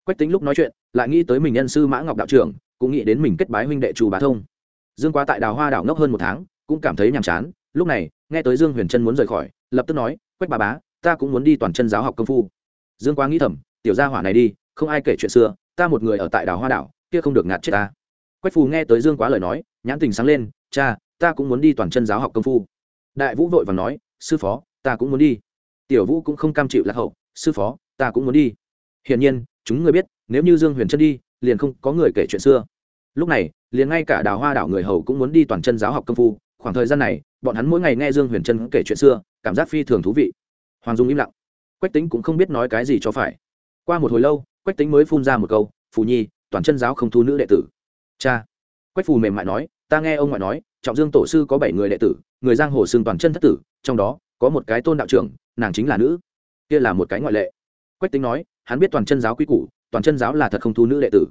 Quách tính lúc nói chuyện, lại nghĩ tới mình nhân sư mã ngọc đạo trưởng, cũng nghĩ đến mình kết bái huynh đệ chu bá thông. Dương quá tại đào hoa đảo ngốc hơn một tháng, cũng cảm thấy nhàm chán, lúc này, nghe tới dương huyền trân muốn rời khỏi, lập tức nói, quách bà bá, ta cũng muốn đi toàn chân giáo học công phu. Dương quá nghĩ thầm, tiểu gia hỏa này đi, không ai kể chuyện xưa, ta một người ở tại đảo hoa đảo, kia không được ngạt chết ta. Quách phù nghe tới dương quá lời nói, nhãn tình sáng lên, cha, ta cũng muốn đi toàn chân giáo học công phu đại vũ vội và nói, sư phó, ta cũng muốn đi. Tiểu vũ cũng không cam chịu lạc hậu, sư phó, ta cũng muốn đi. Hiển nhiên, chúng người biết, nếu như dương huyền chân đi, liền không có người kể chuyện xưa. Lúc này, liền ngay cả đào hoa đảo người hầu cũng muốn đi toàn chân giáo học công phu. Khoảng thời gian này, bọn hắn mỗi ngày nghe dương huyền chân kể chuyện xưa, cảm giác phi thường thú vị. Hoàng dung im lặng. Quách tính cũng không biết nói cái gì cho phải. Qua một hồi lâu, quách tính mới phun ra một câu, phù nhi, toàn chân giáo không thu nữ đệ tử. Cha. Quách phù mềm mại nói, ta nghe ông ngoại nói, trọng dương tổ sư có bảy người đệ tử người giang hồ xưng toàn chân thất tử, trong đó, có một cái tôn đạo trưởng, nàng chính là nữ. Kia là một cái ngoại lệ. Quách tính nói, hắn biết toàn chân giáo quy củ, toàn chân giáo là thật không thu nữ đệ tử.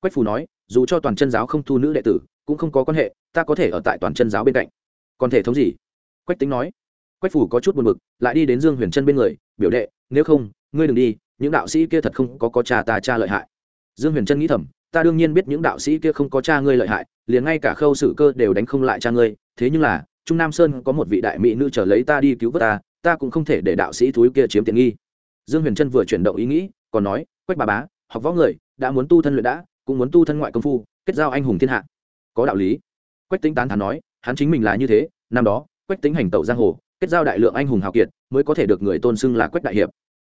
Quách phù nói, dù cho toàn chân giáo không thu nữ đệ tử, cũng không có quan hệ, ta có thể ở tại toàn chân giáo bên cạnh. Còn thể thống gì? Quách tính nói. Quách phù có chút buồn b ự c lại đi đến dương huyền trân bên người, biểu đệ, nếu không, ngươi đừng đi, những đạo sĩ kia thật không có có cha ta cha lợi hại. Dương huyền trân nghĩ thầm, ta đương nhiên biết những đạo sĩ kia không có cha ngươi lợi hại, liền ngay cả khâu sử cơ đều đánh không lại cha ngươi, thế nhưng là trung nam sơn có một vị đại mỹ nữ trở lấy ta đi cứu vớt ta ta cũng không thể để đạo sĩ thúi kia chiếm tiện nghi. Dương huyền trân vừa chuyển động ý nghĩ, còn nói, quách bà bá, học võ người, đã muốn tu thân luyện đã, cũng muốn tu thân ngoại công phu, kết giao anh hùng thiên hạ. Có đạo lý. Quách tính tán thán nói, hắn chính mình là như thế, năm đó, quách tính hành tẩu giang hồ, kết giao đại lượng anh hùng hào kiệt, mới có thể được người tôn xưng là quách đại hiệp.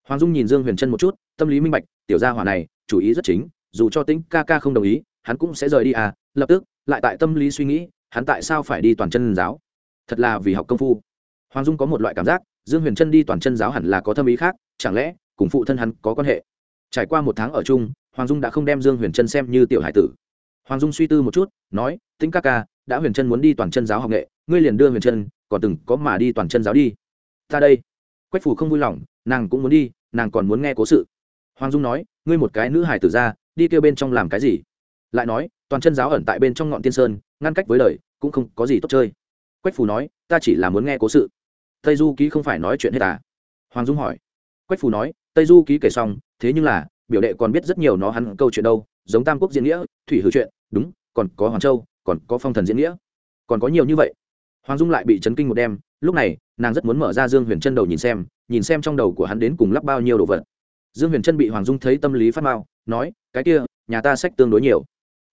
Hoàng dung nhìn dương huyền trân một chút, tâm lý minh bạch, tiểu gia hỏa này, chủ ý rất chính, dù cho tính ca ca không đồng ý, hắn cũng sẽ rời đi à lập tức, lại tại tâm lý suy nghĩ, hắn tại sao phải đi toàn chân giáo? Thật là vì học công phu. Hoàng dung có một loại cảm giác, dương huyền trân đi toàn chân giáo hẳn là có tâm ý khác, chẳng lẽ cùng phụ thân hắn có quan hệ? Trải qua một tháng ở chung, hoàng dung đã không đem dương huyền trân xem như tiểu hải tử. Hoàng dung suy tư một chút, nói tính ca ca, đã huyền trân muốn đi toàn chân giáo học nghệ, ngươi liền đưa huyền trân, còn từng có mà đi toàn chân giáo đi. Ta đây. Quách phủ không vui lòng, nàng cũng muốn đi, nàng còn muốn nghe cố sự. Hoàng dung nói, ngươi một cái nữ hải tử ra, đi kêu bên trong làm cái gì? Lại nói, toàn chân giáo ẩn tại bên trong ngọn tiên sơn, ngăn cách với lời cũng không có gì tốt chơi quách Phù nói, ta chỉ là muốn nghe cố sự. Tây du ký không phải nói chuyện hết à? Hoàng dung hỏi. Quách Phù nói, tây du ký kể xong, thế nhưng là, biểu đệ còn biết rất nhiều nó hắn câu chuyện đâu, giống tam quốc diễn nghĩa, thủy hữu chuyện, đúng, còn có hoàng châu, còn có phong thần diễn nghĩa. Còn có nhiều như vậy. Hoàng dung lại bị chấn kinh một đêm, lúc này, nàng rất muốn mở ra dương huyền chân đầu nhìn xem nhìn xem trong đầu của hắn đến cùng lắp bao nhiêu đồ vật. Dương huyền chân bị hoàng dung thấy tâm lý phát mao nói, cái kia, nhà ta sách tương đối nhiều.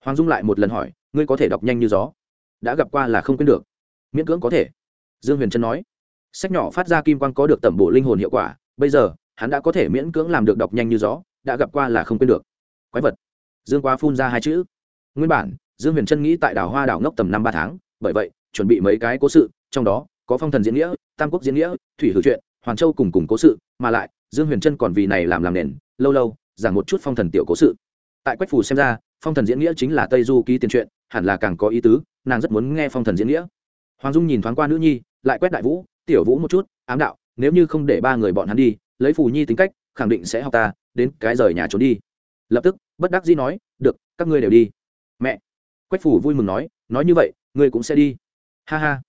Hoàng dung lại một lần hỏi, ngươi có thể đọc nhanh như gió? Đã gặp qua là không quên được miễn cưỡng có thể. Dương huyền trân nói, sách nhỏ phát ra kim quan có được tẩm bổ linh hồn hiệu quả, bây giờ, hắn đã có thể miễn cưỡng làm được đọc nhanh như gió, đã gặp qua là không quên được. Quái vật. Dương quá phun ra hai chữ. Nguyên bản, dương huyền trân nghĩ tại đảo hoa đảo ngốc tầm năm ba tháng, bởi vậy, chuẩn bị mấy cái cố sự, trong đó, có phong thần diễn nghĩa, tam quốc diễn nghĩa, thủy hữu truyện hoàn châu cùng cùng cố sự, mà lại, dương huyền trân còn vì này làm làm nền, lâu lâu, giảng một chút phong thần tiểu cố sự. Tại quách phủ xem ra, phong thần diễn nghĩa chính là tây du ký tiền truyện, hẳn là càng có ý tứ, nàng rất muốn nghe phong thần diễn nghĩa hoàng dung nhìn thoáng qua nữ nhi, lại quét đại vũ, tiểu vũ một chút, ám đạo, nếu như không để ba người bọn hắn đi, lấy phù nhi tính cách, khẳng định sẽ học ta, đến cái rời nhà trốn đi. Lập tức, bất đắc dĩ nói, được, các ngươi đều đi. Mẹ. Quách phủ vui mừng nói nói như vậy, ngươi cũng sẽ đi. Ha ha.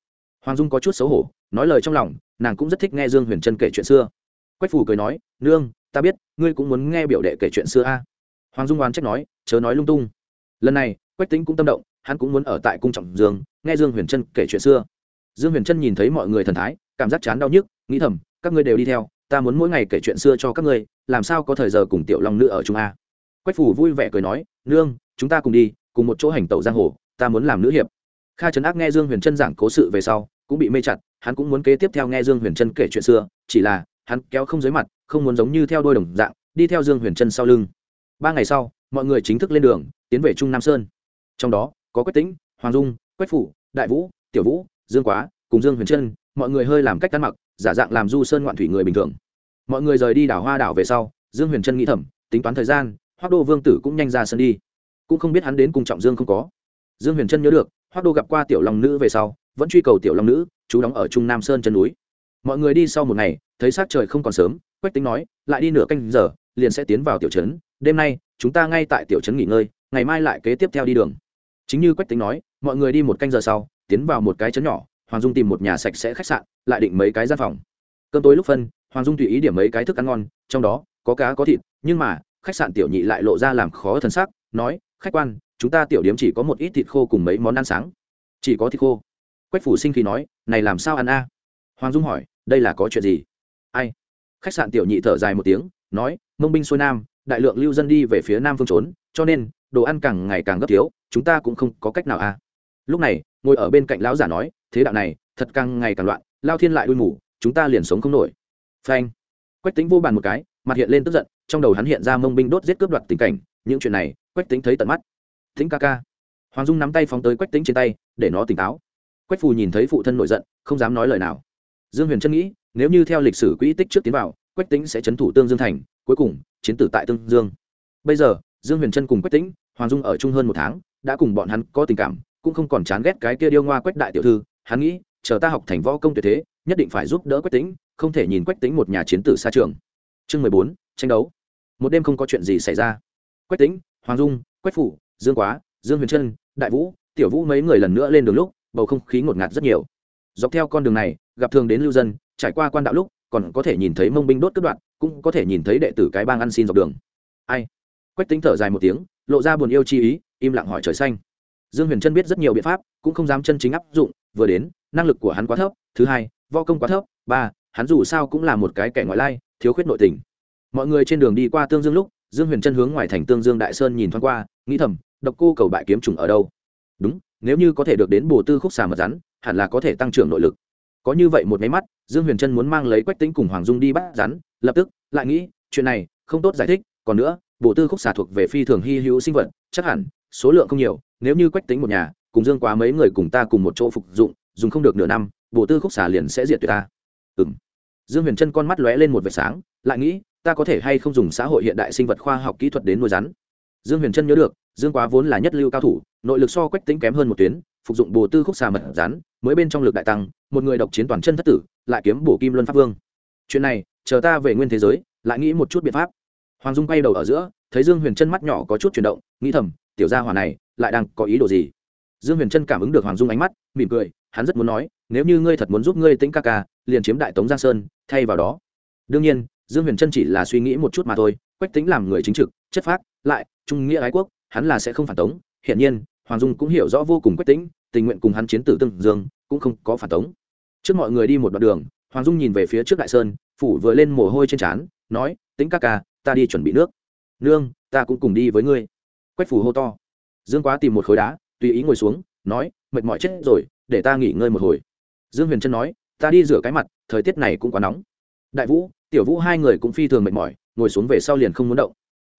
Hoàng dung có chút xấu hổ, nói lời trong lòng, nàng cũng rất thích nghe dương huyền trân kể chuyện xưa. Quách phủ cười nói, nương, ta biết, ngươi cũng muốn nghe biểu đệ kể chuyện xưa a. Hoàng dung oán trách nói, chớ nói lung tung. Lần này, quách tính cũng tâm động hắn cũng muốn ở tại cung trọng dương, nghe dương huyền trân kể chuyện xưa. Dương huyền trân nhìn thấy mọi người thần thái, cảm giác chán đau nhức, nghĩ thầm, các ngươi đều đi theo, ta muốn mỗi ngày kể chuyện xưa cho các ngươi, làm sao có thời giờ cùng tiểu long nữ ở trung a? Quách phủ vui vẻ cười nói, nương, chúng ta cùng đi, cùng một chỗ hành tẩu giang hồ, ta muốn làm nữ hiệp. Kha trấn ác nghe dương huyền trân giảng cố sự về sau, cũng bị mê chặt, hắn cũng muốn kế tiếp theo nghe dương huyền trân kể chuyện xưa, chỉ là, hắn kéo không dưới mặt, không muốn giống như theo đôi đồng dạng, đi theo dương huyền trân sau lưng. Ba ngày sau, mọi người chính thức lên đường, tiến về trung nam sơn. Trong đó có quách tĩnh, hoàng dung, quách phủ, đại vũ, tiểu vũ, dương quá, cùng dương huyền trân, mọi người hơi làm cách ăn mặc, giả dạng làm du sơn ngoạn thủy người bình thường. Mọi người rời đi đảo hoa đảo về sau, dương huyền trân nghĩ thầm, tính toán thời gian hoác đô vương tử cũng nhanh ra sân đi. Cũng không biết hắn đến cùng trọng dương không có. Dương huyền trân nhớ được hoác đô gặp qua tiểu long nữ về sau, vẫn truy cầu tiểu long nữ, chú đóng ở trung nam sơn chân núi. Mọi người đi sau một ngày, thấy sát trời không còn sớm, quách tính nói, lại đi nửa canh giờ, liền sẽ tiến vào tiểu trấn, đêm nay, chúng ta ngay tại tiểu trấn nghỉ ngơi, ngày mai lại kế tiếp theo đi đường chính như quách tính nói, mọi người đi một canh giờ sau, tiến vào một cái trấn nhỏ, hoàng dung tìm một nhà sạch sẽ khách sạn, lại định mấy cái gian phòng. Cơm tối lúc phân, hoàng dung tùy ý điểm mấy cái thức ăn ngon, trong đó, có cá có thịt, nhưng mà, khách sạn tiểu nhị lại lộ ra làm khó thân sắc, nói, khách quan, chúng ta tiểu điếm chỉ có một ít thịt khô cùng mấy món ăn sáng. Chỉ có thịt khô? Quách phủ sinh khi nói, này làm sao ăn a? Hoàng dung hỏi, đây là có chuyện gì? Ai? Khách sạn tiểu nhị thở dài một tiếng, nói, mông binh xuôi nam, đại lượng lưu dân đi về phía nam phương trốn, cho nên đồ ăn càng ngày càng gấp thiếu, chúng ta cũng không có cách nào à? lúc này, ngồi ở bên cạnh lão giả nói, thế đạo này, thật càng ngày càng loạn, lao thiên lại đuôi mù, chúng ta liền sống không nổi. Phanh. Quách tính vô bàn một cái, mặt hiện lên tức giận, trong đầu hắn hiện ra mông binh đốt giết cướp đoạt tình cảnh, những chuyện này, quách tính thấy tận mắt. Thính ca ca. Hoàng dung nắm tay phóng tới quách tính trên tay, để nó tỉnh táo. Quách phù nhìn thấy phụ thân nổi giận, không dám nói lời nào. Dương huyền trân nghĩ, nếu như theo lịch sử quỹ tích trước tiến vào, quách tính sẽ c thủ tương dương thành, cuối cùng, chiến tử tại tương dương. Bây giờ, dương huyền trân cùng quách tính hoàng dung ở chung hơn một tháng, đã cùng bọn hắn có tình cảm, cũng không còn chán ghét cái kia điêu ngoa quách đại tiểu thư. Hắn nghĩ, chờ ta học thành võ công tuyệt thế, nhất định phải giúp đỡ quách tính không thể nhìn quách tính một nhà chiến tử xa trường. Chương mười bốn, tranh đấu. Một đêm không có chuyện gì xảy ra. Quách tính hoàng dung, quách phủ, dương quá, dương huyền trân, đại vũ, tiểu vũ mấy người lần nữa lên đường lúc, bầu không khí ngột ngạt rất nhiều. Dọc theo con đường này, gặp thường đến lưu dân, trải qua quan đạo lúc, còn có thể nhìn thấy mông binh đốt cất đoạn cũng có thể nhìn thấy đệ tử cái bang ăn xin dọc đường. Ai? Quách tính thở dài một tiếng, lộ ra buồn yêu chi ý, im lặng hỏi trời xanh. Dương huyền trân biết rất nhiều biện pháp, cũng không dám chân chính áp dụng, vừa đến, năng lực của hắn quá thấp, thứ hai vo công quá thấp, ba, hắn dù sao cũng là một cái kẻ ngoại lai, thiếu khuyết nội tình. Mọi người trên đường đi qua tương dương lúc, dương huyền trân hướng ngoài thành tương dương đại sơn nhìn thoáng qua, nghĩ thầm, độc cô cầu bại kiếm trùng ở đâu? Đúng, nếu như có thể được đến bồ tư khúc xà mật rắn, hẳn là có thể tăng trưởng nội lực. Có như vậy một máy mắt, dương huyền trân muốn mang lấy quách tính cùng hoàng dung đi bắt rắn, lập tức, lại nghĩ, chuyện này, không tốt giải thích, còn nữa Bộ tư khúc xà thuộc về phi thường hy hữu sinh vật, chắc hẳn, số lượng không nhiều, nếu như quách tính một nhà, cùng dương quá mấy người cùng ta cùng một chỗ phục dụng, dùng không được nửa năm Bộ tư khúc xà liền sẽ diệt tuyệt ta. Ừ m dương huyền trân con mắt lóe lên một vệt sáng, lại nghĩ, ta có thể hay không dùng xã hội hiện đại sinh vật khoa học kỹ thuật đến nuôi rắn? Dương huyền trân nhớ được, dương quá vốn là nhất lưu cao thủ, nội lực so quách tính kém hơn một tuyến, phục dụng bồ tư khúc xà mật rắn, mới bên trong lực đại tăng, một người độc chiến toàn chân thất tử, lại kiếm bổ kim luân pháp vương. Chuyện này, chờ ta về nguyên thế giới, lại nghĩ một chút biện pháp hoàng dung quay đầu ở giữa, thấy dương huyền trân mắt nhỏ có chút chuyển động, nghĩ thầm, tiểu gia hỏa này, lại đang có ý đồ gì? Dương huyền trân cảm ứng được hoàng dung ánh mắt, mỉm cười, hắn rất muốn nói, nếu như ngươi thật muốn giúp ngươi tính ca ca, liền chiếm đại tống giang sơn, thay vào đó. Đương nhiên, dương huyền trân chỉ là suy nghĩ một chút mà thôi, quách tính làm người chính trực, chất phác, lại, trung nghĩa ái quốc, hắn là sẽ không phản tống. Hiển nhiên, hoàng dung cũng hiểu rõ vô cùng quách tính, tình nguyện cùng hắn chiến tử tương dương, cũng không có phản tống. Trước mọi người đi một đoạn đường, hoàng dung nhìn về phía trước đại sơn, phủ vừa lên mồ hôi trên trán, nói tính ca ca ta đi chuẩn bị nước. Nương, ta cũng cùng đi với ngươi. Quách phủ hô to. Dương quá tìm một khối đá, tùy ý ngồi xuống, nói, mệt mỏi chết rồi, để ta nghỉ ngơi một hồi. Dương huyền trân nói, ta đi rửa cái mặt, thời tiết này cũng quá nóng. Đại vũ, tiểu vũ hai người cũng phi thường mệt mỏi, ngồi xuống về sau liền không muốn động.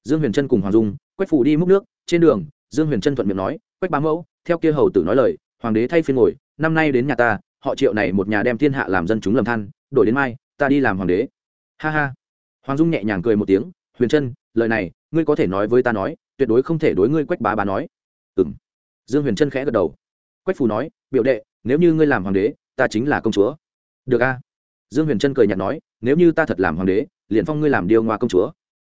Dương huyền trân cùng hoàng dung, quách phủ đi múc nước, trên đường, dương huyền trân thuận miệng nói, quách bá mẫu, theo kia hầu tử nói lời, hoàng đế thay phiên ngồi, năm nay đến nhà ta, họ triệu này một nhà đem thiên hạ làm dân chúng lầm than, đổi đến mai, ta đi làm hoàng đế. Ha ha hoàng dung nhẹ nhàng cười một tiếng huyền trân lời này ngươi có thể nói với ta nói tuyệt đối không thể đối ngươi quách bá bá nói. Ừ m dương huyền trân khẽ gật đầu. Quách phù nói biểu đệ nếu như ngươi làm hoàng đế ta chính là công chúa. Được a. Dương huyền trân cười nhạt nói nếu như ta thật làm hoàng đế liền phong ngươi làm điêu ngoa công chúa.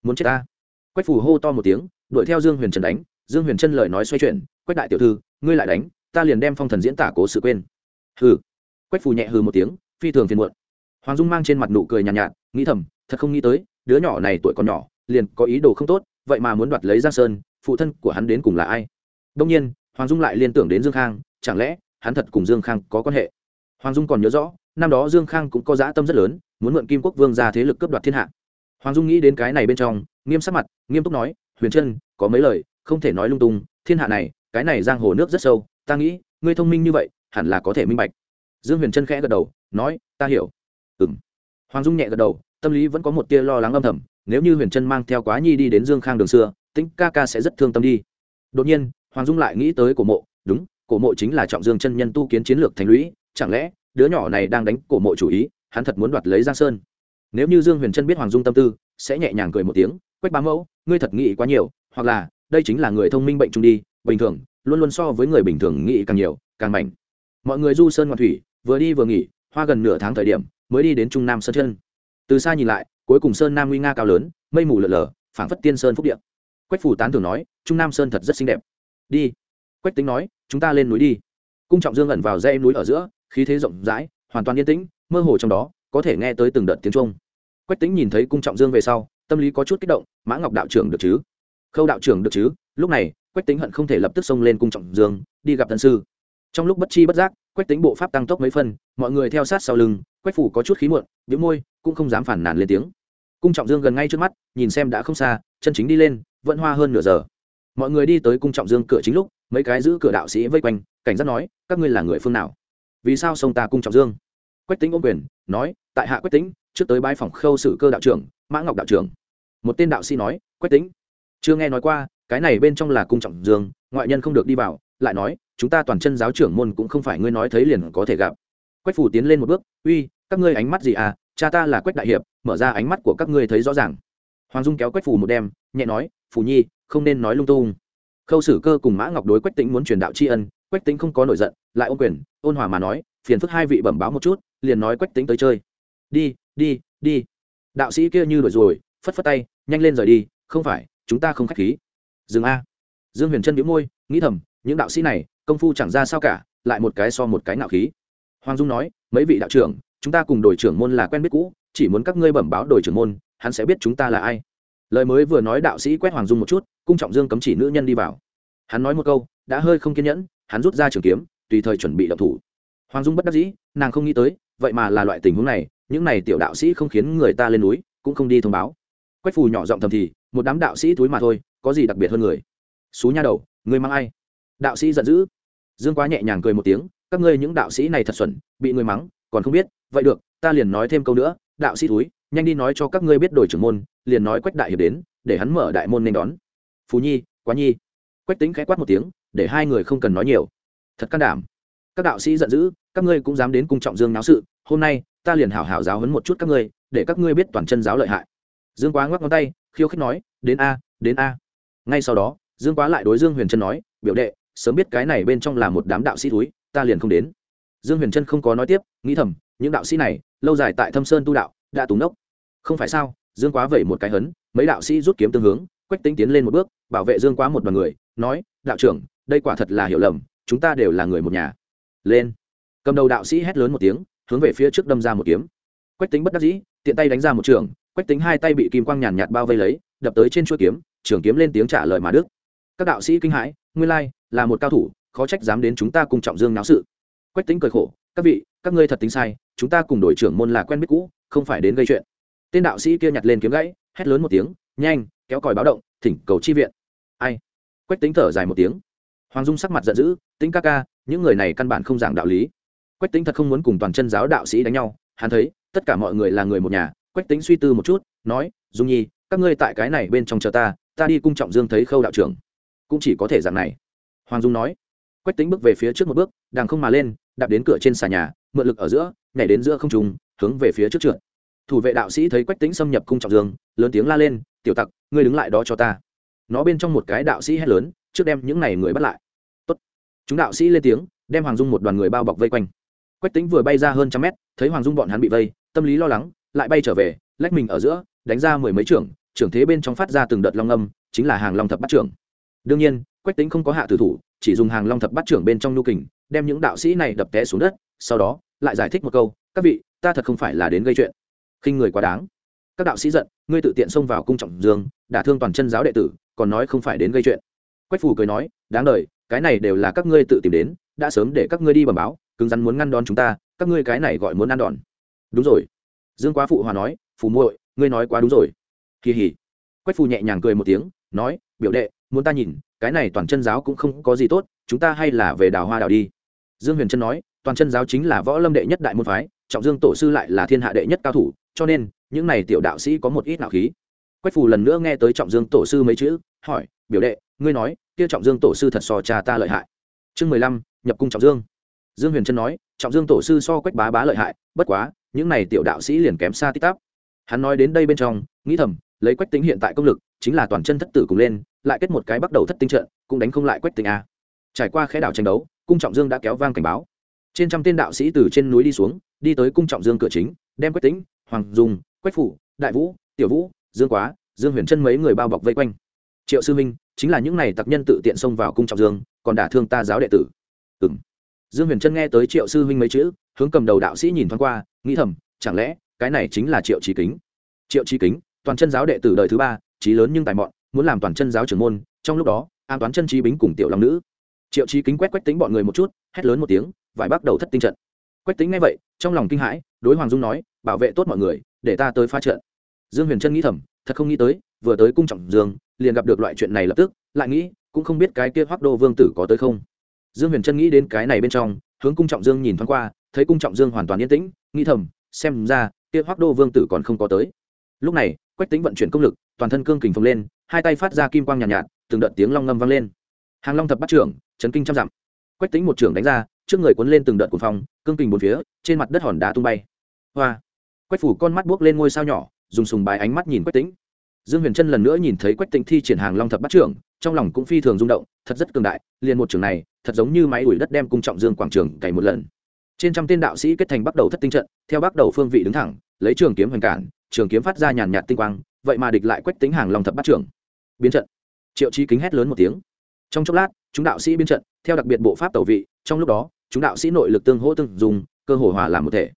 Muốn chết ta? Quách phù hô to một tiếng đuổi theo dương huyền trân đánh. Dương huyền trân lời nói xoay chuyển quách đại tiểu thư ngươi lại đánh ta liền đem phong thần diễn tả cố sự quên. Hừ. Quách phù nhẹ hừ một tiếng phi thường phiền muộn. Hoàng dung mang trên mặt nụ cười nhàn nhạt, nhạt nghĩ thầm thật không nghĩ tới, đứa nhỏ này tuổi còn nhỏ, liền có ý đồ không tốt, vậy mà muốn đoạt lấy giang sơn, phụ thân của hắn đến cùng là ai? Đông nhiên, hoàng dung lại liên tưởng đến dương khang, chẳng lẽ hắn thật cùng dương khang có quan hệ? Hoàng dung còn nhớ rõ, năm đó dương khang cũng có dã tâm rất lớn, muốn mượn kim quốc vương ra thế lực cướp đoạt thiên hạ. Hoàng dung nghĩ đến cái này bên trong, nghiêm sắc mặt, nghiêm túc nói, huyền trân, có mấy lời, không thể nói lung tung, thiên hạ này, cái này giang hồ nước rất sâu, ta nghĩ, ngươi thông minh như vậy, hẳn là có thể minh bạch. Dương huyền trân khẽ gật đầu, nói, ta hiểu. Ừ m hoàng dung nhẹ gật đầu tâm lý vẫn có một tia lo lắng âm thầm, nếu như huyền trân mang theo quá nhi đi đến dương khang đường xưa tính ca ca sẽ rất thương tâm đi. Đột nhiên, hoàng dung lại nghĩ tới cổ mộ, đúng, cổ mộ chính là trọng dương chân nhân tu kiến chiến lược thành lũy, chẳng lẽ, đứa nhỏ này đang đánh cổ mộ chủ ý, hắn thật muốn đoạt lấy giang sơn? Nếu như dương huyền trân biết hoàng dung tâm tư, sẽ nhẹ nhàng cười một tiếng, quách bá mẫu, ngươi thật nghĩ quá nhiều, hoặc là, đây chính là người thông minh bệnh trung đi, bình thường, luôn luôn so với người bình thường nghĩ càng nhiều, càng mạnh. Mọi người du sơn ngoạn thủy, vừa đi vừa nghỉ, hoa gần nửa tháng thời điểm, mới đi đến trung nam sơn chân từ xa nhìn lại, cuối cùng sơn nam nguy nga cao lớn, mây mù lở lở, phảng phất tiên sơn phúc điện quách phủ tán thường nói, trung nam sơn thật rất xinh đẹp. Đi. Quách tính nói, chúng ta lên núi đi. Cung trọng dương ẩn vào dãy núi ở giữa, khí thế rộng rãi, hoàn toàn yên tĩnh, mơ hồ trong đó, có thể nghe tới từng đợt tiếng trung quách tính nhìn thấy cung trọng dương về sau, tâm lý có chút kích động, mã ngọc đạo trưởng được chứ? Khâu đạo trưởng được chứ? Lúc này, quách tính hận không thể lập tức xông lên cung trọng dương, đi gặp thần sư trong lúc bất chi bất giác, quách tính bộ pháp tăng tốc mấy phân, mọi người theo sát sau lưng, quách phủ có chút khí muộn biếu môi, cũng không dám phản nàn lên tiếng. Cung trọng dương gần ngay trước mắt, nhìn xem đã không xa, chân chính đi lên, vẫn hoa hơn nửa giờ. Mọi người đi tới cung trọng dương cửa chính lúc, mấy cái giữ cửa đạo sĩ vây quanh, cảnh giác nói, các ngươi là người phương nào? Vì sao sông ta cung trọng dương? Quách tính ôm quyền, nói, tại hạ quách tính, trước tới bãi phòng khâu sử cơ đạo trưởng, mã ngọc đạo trưởng. Một tên đạo sĩ nói, quách tính, chưa nghe nói qua, cái này bên trong là cung trọng dương, ngoại nhân không được đi vào lại nói, chúng ta toàn chân giáo trưởng môn cũng không phải ngươi nói thấy liền có thể gặp. Quách phủ tiến lên một bước, uy, các ngươi ánh mắt gì à? Cha ta là quách đại hiệp, mở ra ánh mắt của các ngươi thấy rõ ràng. Hoàng dung kéo quách phủ một đem nhẹ nói phủ nhi, không nên nói lung tung. Khâu sử cơ cùng mã ngọc đối quách tĩnh muốn truyền đạo tri ân, quách tĩnh không có nổi giận, lại ôm quyền, ôn hòa mà nói, phiền phức hai vị bẩm báo một chút, liền nói quách tĩnh tới chơi. Đi đi đi. Đạo sĩ kia như đổi rồi, phất phất tay, nhanh lên rời đi, không phải, chúng ta không k h á c h khí. Dừng a. Dương huyền trân biếu môi, nghĩ thầm những đạo sĩ này, công phu chẳng ra sao cả, lại một cái so một cái nạo khí. Hoàng dung nói, mấy vị đạo trưởng, chúng ta cùng đội trưởng môn là quen biết cũ, chỉ muốn các ngươi bẩm báo đội trưởng môn, hắn sẽ biết chúng ta là ai. Lời mới vừa nói, đạo sĩ quét hoàng dung một chút, cung trọng dương cấm chỉ nữ nhân đi vào. Hắn nói một câu, đã hơi không kiên nhẫn, hắn rút ra trường kiếm, tùy thời chuẩn bị đập thủ. Hoàng dung bất đắc dĩ, nàng không nghĩ tới, vậy mà là loại tình huống này, những này tiểu đạo sĩ không khiến người ta lên núi, cũng không đi thông báo. Quách phù nhỏ giọng thầm thì, một đám đạo sĩ túi mà thôi, có gì đặc biệt hơn người? Xú nha đầu, người mang ai? Đạo sĩ giận dữ. Dương quá nhẹ nhàng cười một tiếng, các ngươi những đạo sĩ này thật xuẩn, bị người mắng, còn không biết, vậy được, ta liền nói thêm câu nữa, đạo sĩ thúi, nhanh đi nói cho các ngươi biết đổi trưởng môn, liền nói quách đại hiệp đến, để hắn mở đại môn nên đón. Phú nhi, quá nhi. Quách tính khẽ quát một tiếng, để hai người không cần nói nhiều. Thật can đảm. Các đạo sĩ giận dữ, các ngươi cũng dám đến cung trọng dương náo sự, hôm nay, ta liền hảo hảo giáo hấn một chút các ngươi, để các ngươi biết toàn chân giáo lợi hại. Dương quá ngoắc ngón tay, khiêu khích nói, đến a đến a. Ngay sau đó, dương quá lại đối dương huyền trân nói, biểu đệ sớm biết cái này bên trong là một đám đạo sĩ túi ta liền không đến. Dương huyền trân không có nói tiếp, nghĩ thầm, những đạo sĩ này, lâu dài tại thâm sơn tu đạo, đã túng đốc không phải sao, dương quá vẩy một cái hấn, mấy đạo sĩ rút kiếm tương hướng, quách tính tiến lên một bước, bảo vệ dương quá một đoàn người, nói, đạo trưởng, đây quả thật là hiểu lầm, chúng ta đều là người một nhà. Lên. Cầm đầu đạo sĩ hét lớn một tiếng, hướng về phía trước đâm ra một kiếm. Quách tính bất đắc dĩ, tiện tay đánh ra một trường, quách tính hai tay bị kim quang nhàn nhạt bao vây lấy, đập tới trên chuỗi kiếm, trường kiếm lên tiếng trả lời mà đức. Các đạo sĩ kinh hãi nguyên lai là một cao thủ, khó trách dám đến chúng ta cùng trọng dương náo sự. Quách tính cười khổ, các vị, các ngươi thật tính sai, chúng ta cùng đội trưởng môn là quen biết cũ, không phải đến gây chuyện. Tên đạo sĩ kia nhặt lên kiếm gãy, hét lớn một tiếng, nhanh, kéo còi báo động, thỉnh cầu chi viện. Ai? Quách tính thở dài một tiếng. Hoàng dung sắc mặt giận dữ tính ca ca, những người này căn bản không giảng đạo lý. Quách tính thật không muốn cùng toàn chân giáo đạo sĩ đánh nhau. Hắn thấy, tất cả mọi người là người một nhà. Quách tính suy tư một chút, nói, dung nhi, các ngươi tại cái này bên trong chờ ta ta đi cung trọng dương thấy khâu đạo trưởng cũng chỉ có thể dạng này. Hoàng dung nói. Quách tính bước về phía trước một bước đàng không mà lên, đạp đến cửa trên xà nhà, mượn lực ở giữa, nhảy đến giữa không trùng hướng về phía trước trượt. Thủ vệ đạo sĩ thấy quách tính xâm nhập cung trọng dương, lớn tiếng la lên, tiểu tặc, ngươi đứng lại đó cho ta. Nó bên trong một cái đạo sĩ hét lớn, trước đem những này người bắt lại. Tốt. chúng đạo sĩ lên tiếng, đem hoàng dung một đoàn người bao bọc vây quanh. Quách tính vừa bay ra hơn trăm mét, thấy hoàng dung bọn hắn bị vây, tâm lý lo lắng, lại bay trở về, lách mình ở giữa, đánh ra mười mấy trưởng trưởng thế bên trong phát ra từng đợt long âm, chính là hàng long thập bắt trưởng đương nhiên, quách tính không có hạ tử thủ, chỉ dùng hàng long thập bắt trưởng bên trong nhu kình, đem những đạo sĩ này đập té xuống đất, sau đó, lại giải thích một câu, các vị, ta thật không phải là đến gây chuyện. Khinh người quá đáng. Các đạo sĩ giận, ngươi tự tiện xông vào cung trọng dương, đả thương toàn chân giáo đệ tử, còn nói không phải đến gây chuyện. Quách phù cười nói, đáng đời, cái này đều là các ngươi tự tìm đến, đã sớm để các ngươi đi bẩm báo, cứng rắn muốn ngăn đón chúng ta, các ngươi cái này gọi muốn ăn đòn. Đúng rồi. Dương quá phụ hòa nói, phù muội, ngươi nói quá đúng rồi. Kỳ hỉ quách phù nhẹ nhàng cười một tiếng, nói, biểu đệ muốn ta nhìn, cái này toàn chân giáo cũng không có gì tốt, chúng ta hay là về đào hoa đào đi. Dương huyền trân nói, toàn chân giáo chính là võ lâm đệ nhất đại môn phái, trọng dương tổ sư lại là thiên hạ đệ nhất cao thủ, cho nên, những này tiểu đạo sĩ có một ít nạo khí. Quách phù lần nữa nghe tới trọng dương tổ sư mấy chữ, hỏi, biểu đệ, ngươi nói, kia trọng dương tổ sư thật so cha ta lợi hại. Chương mười lăm, nhập cung trọng dương. Dương huyền trân nói, trọng dương tổ sư so quách bá bá lợi hại, bất quá, những này tiểu đạo sĩ liền kém xa tích tắp. Hắn nói đến đây bên trong, nghĩ thầm, lấy quách tính hiện tại công lực, chính là toàn chân thất tử cùng lên lại kết một cái bắt đầu thất tinh trận, cũng đánh không lại quách tình a. Trải qua khẽ đảo tranh đấu, cung trọng dương đã kéo vang cảnh báo. Trên trăm tên đạo sĩ từ trên núi đi xuống, đi tới cung trọng dương cửa chính, đem quách tính hoàng dung, quách phủ, đại vũ, tiểu vũ, dương quá, dương huyền chân mấy người bao bọc vây quanh. Triệu sư minh, chính là những này tặc nhân tự tiện xông vào cung trọng dương, còn đả thương ta giáo đệ tử. Ừ m dương huyền trân nghe tới triệu sư huynh mấy chữ, hướng cầm đầu đạo sĩ nhìn thoáng qua, nghĩ thầm, chẳng lẽ cái này chính là triệu trí kính? Triệu trí kính, toàn chân giáo đệ tử đời thứ ba trí lớn nhưng tài mọn muốn làm toàn chân giáo trưởng môn, trong lúc đó, an toán chân trí bính cùng tiểu long nữ. Triệu trí kính quét quách tính bọn người một chút, hét lớn một tiếng vải bắt đầu thất tinh trận. Quách tính ngay vậy, trong lòng kinh hãi, đối hoàng dung nói, bảo vệ tốt mọi người, để ta tới pha trận. Dương huyền trân nghĩ thầm, thật không nghĩ tới, vừa tới cung trọng dương, liền gặp được loại chuyện này lập tức, lại nghĩ, cũng không biết cái kia hoác đô vương tử có tới không. Dương huyền trân nghĩ đến cái này bên trong, hướng cung trọng dương nhìn thoáng qua, thấy cung trọng dương hoàn toàn yên tĩnh, nghĩ thầm, xem ra, kia hoác đô vương tử còn không có tới. Lúc này quách tính vận chuyển công lực toàn thân cương kình phồng lên hai tay phát ra kim quang nhàn nhạt, nhạt từng đợt tiếng long ngâm vang lên. Hàng long thập bắt trưởng chấn kinh trăm dặm. Quách tính một trưởng đánh ra trước người cuốn lên từng đợt cuồng phong cương kình bốn phía trên mặt đất hòn đá tung bay. Hoa! Quách phủ con mắt buốc lên ngôi sao nhỏ dùng sùng bài ánh mắt nhìn quách tính. Dương huyền trân lần nữa nhìn thấy quách tính thi triển hàng long thập bắt trưởng trong lòng cũng phi thường rung động thật rất cường đại liền một trường này thật giống như máy đuổi đất đem cung trọng dương quảng trường cày một lần. Trên trăm tên đạo sĩ kết thành bắt đầu thất tinh trận theo bắt đầu phương vị đứng thẳng lấy trường kiếm hoành cản trường kiếm phát ra nhàn nhạt tinh quang, vậy mà địch lại quách tính hàng long thập bát trưởng. Biến trận. Triệu chí kính hét lớn một tiếng. Trong chốc lát, chúng đạo sĩ biến trận, theo đặc biệt bộ pháp tẩu vị, trong lúc đó, chúng đạo sĩ nội lực tương hỗ tương dùng, cơ hồ hòa làm một thể.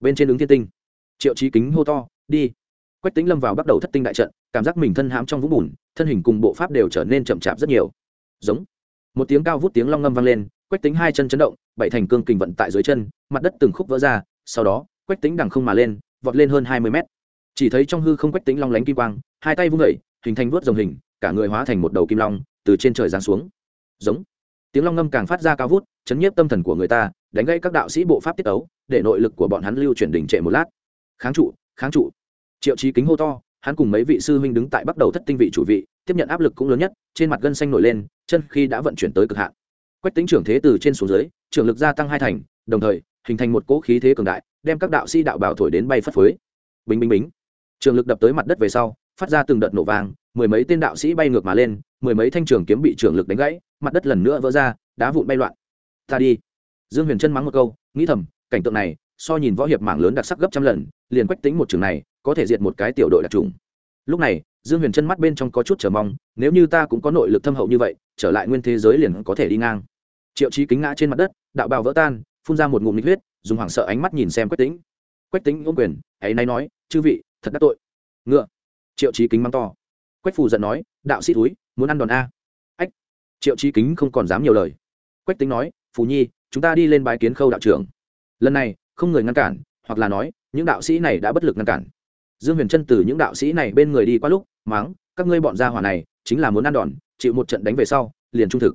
Bên trên ứng thiên tinh. Triệu chí kính hô to, đi! Quách tính lâm vào bắt đầu thất tinh đại trận, cảm giác mình thân hãm trong vũng bùn, thân hình cùng bộ pháp đều trở nên chậm chạp rất nhiều. Giống. Một tiếng cao vút tiếng long ngâm vang lên, quách tính hai chân chấn động, bảy thành cương kình vận tại dưới chân, mặt đất từng khúc vỡ ra, sau đó, quách tính đằng không mà lên, vọt lên hơn hai mươi mét chỉ thấy trong hư không quách tính long lánh kim quang, hai tay vung vẩy hình thành vuốt dòng hình, cả người hóa thành một đầu kim long, từ trên trời giáng xuống. Giống. Tiếng long ngâm càng phát ra cao vút, chấn nhiếp tâm thần của người ta, đánh gãy các đạo sĩ bộ pháp tiết ấu để nội lực của bọn hắn lưu chuyển đỉnh trệ một lát. Kháng trụ kháng trụ. Triệu chí kính hô to, hắn cùng mấy vị sư huynh đứng tại bắt đầu thất tinh vị chủ vị, tiếp nhận áp lực cũng lớn nhất, trên mặt gân xanh nổi lên, chân khi đã vận chuyển tới cực hạn. Quách tính trưởng thế từ trên xuống dưới, trưởng lực gia tăng hai thành, đồng thời, hình thành một cỗ khí thế cường đại, đem các đạo sĩ đạo bảo thổi đến bay phất phới. Bình bình bính trường lực đập tới mặt đất về sau, phát ra từng đợt nổ vàng mười mấy tên đạo sĩ bay ngược mà lên, mười mấy thanh trường kiếm bị trường lực đánh gãy, mặt đất lần nữa vỡ ra, đá vụn bay loạn. Ta đi. Dương huyền chân mắng một câu, nghĩ thầm, cảnh tượng này, so nhìn võ hiệp mảng lớn đặc sắc gấp trăm lần, liền quách tính một trường này, có thể diệt một cái tiểu đội đặc trùng. Lúc này, dương huyền chân mắt bên trong có chút chờ mong, nếu như ta cũng có nội lực thâm hậu như vậy, trở lại nguyên thế giới liền có thể đi ngang. Triệu chí kính ngã trên mặt đất, đạo bào vỡ tan, phun ra một ngụm nít huyết, dùng hoảng sợ ánh mắt nhìn xem quách tính. Quách tính ôm quyền ấy nay nói, chư vị thật đắc tội. Ngựa. Triệu chí kính mắng to. Quách phù giận nói, đạo sĩ túi, muốn ăn đòn a. Ách. Triệu chí kính không còn dám nhiều lời. Quách tính nói, phù nhi, chúng ta đi lên bái kiến khâu đạo trưởng. Lần này, không người ngăn cản, hoặc là nói, những đạo sĩ này đã bất lực ngăn cản. Dương huyền trân từ những đạo sĩ này bên người đi qua lúc, mắng, các ngươi bọn gia hỏa này, chính là muốn ăn đòn, chịu một trận đánh về sau, liền trung thực.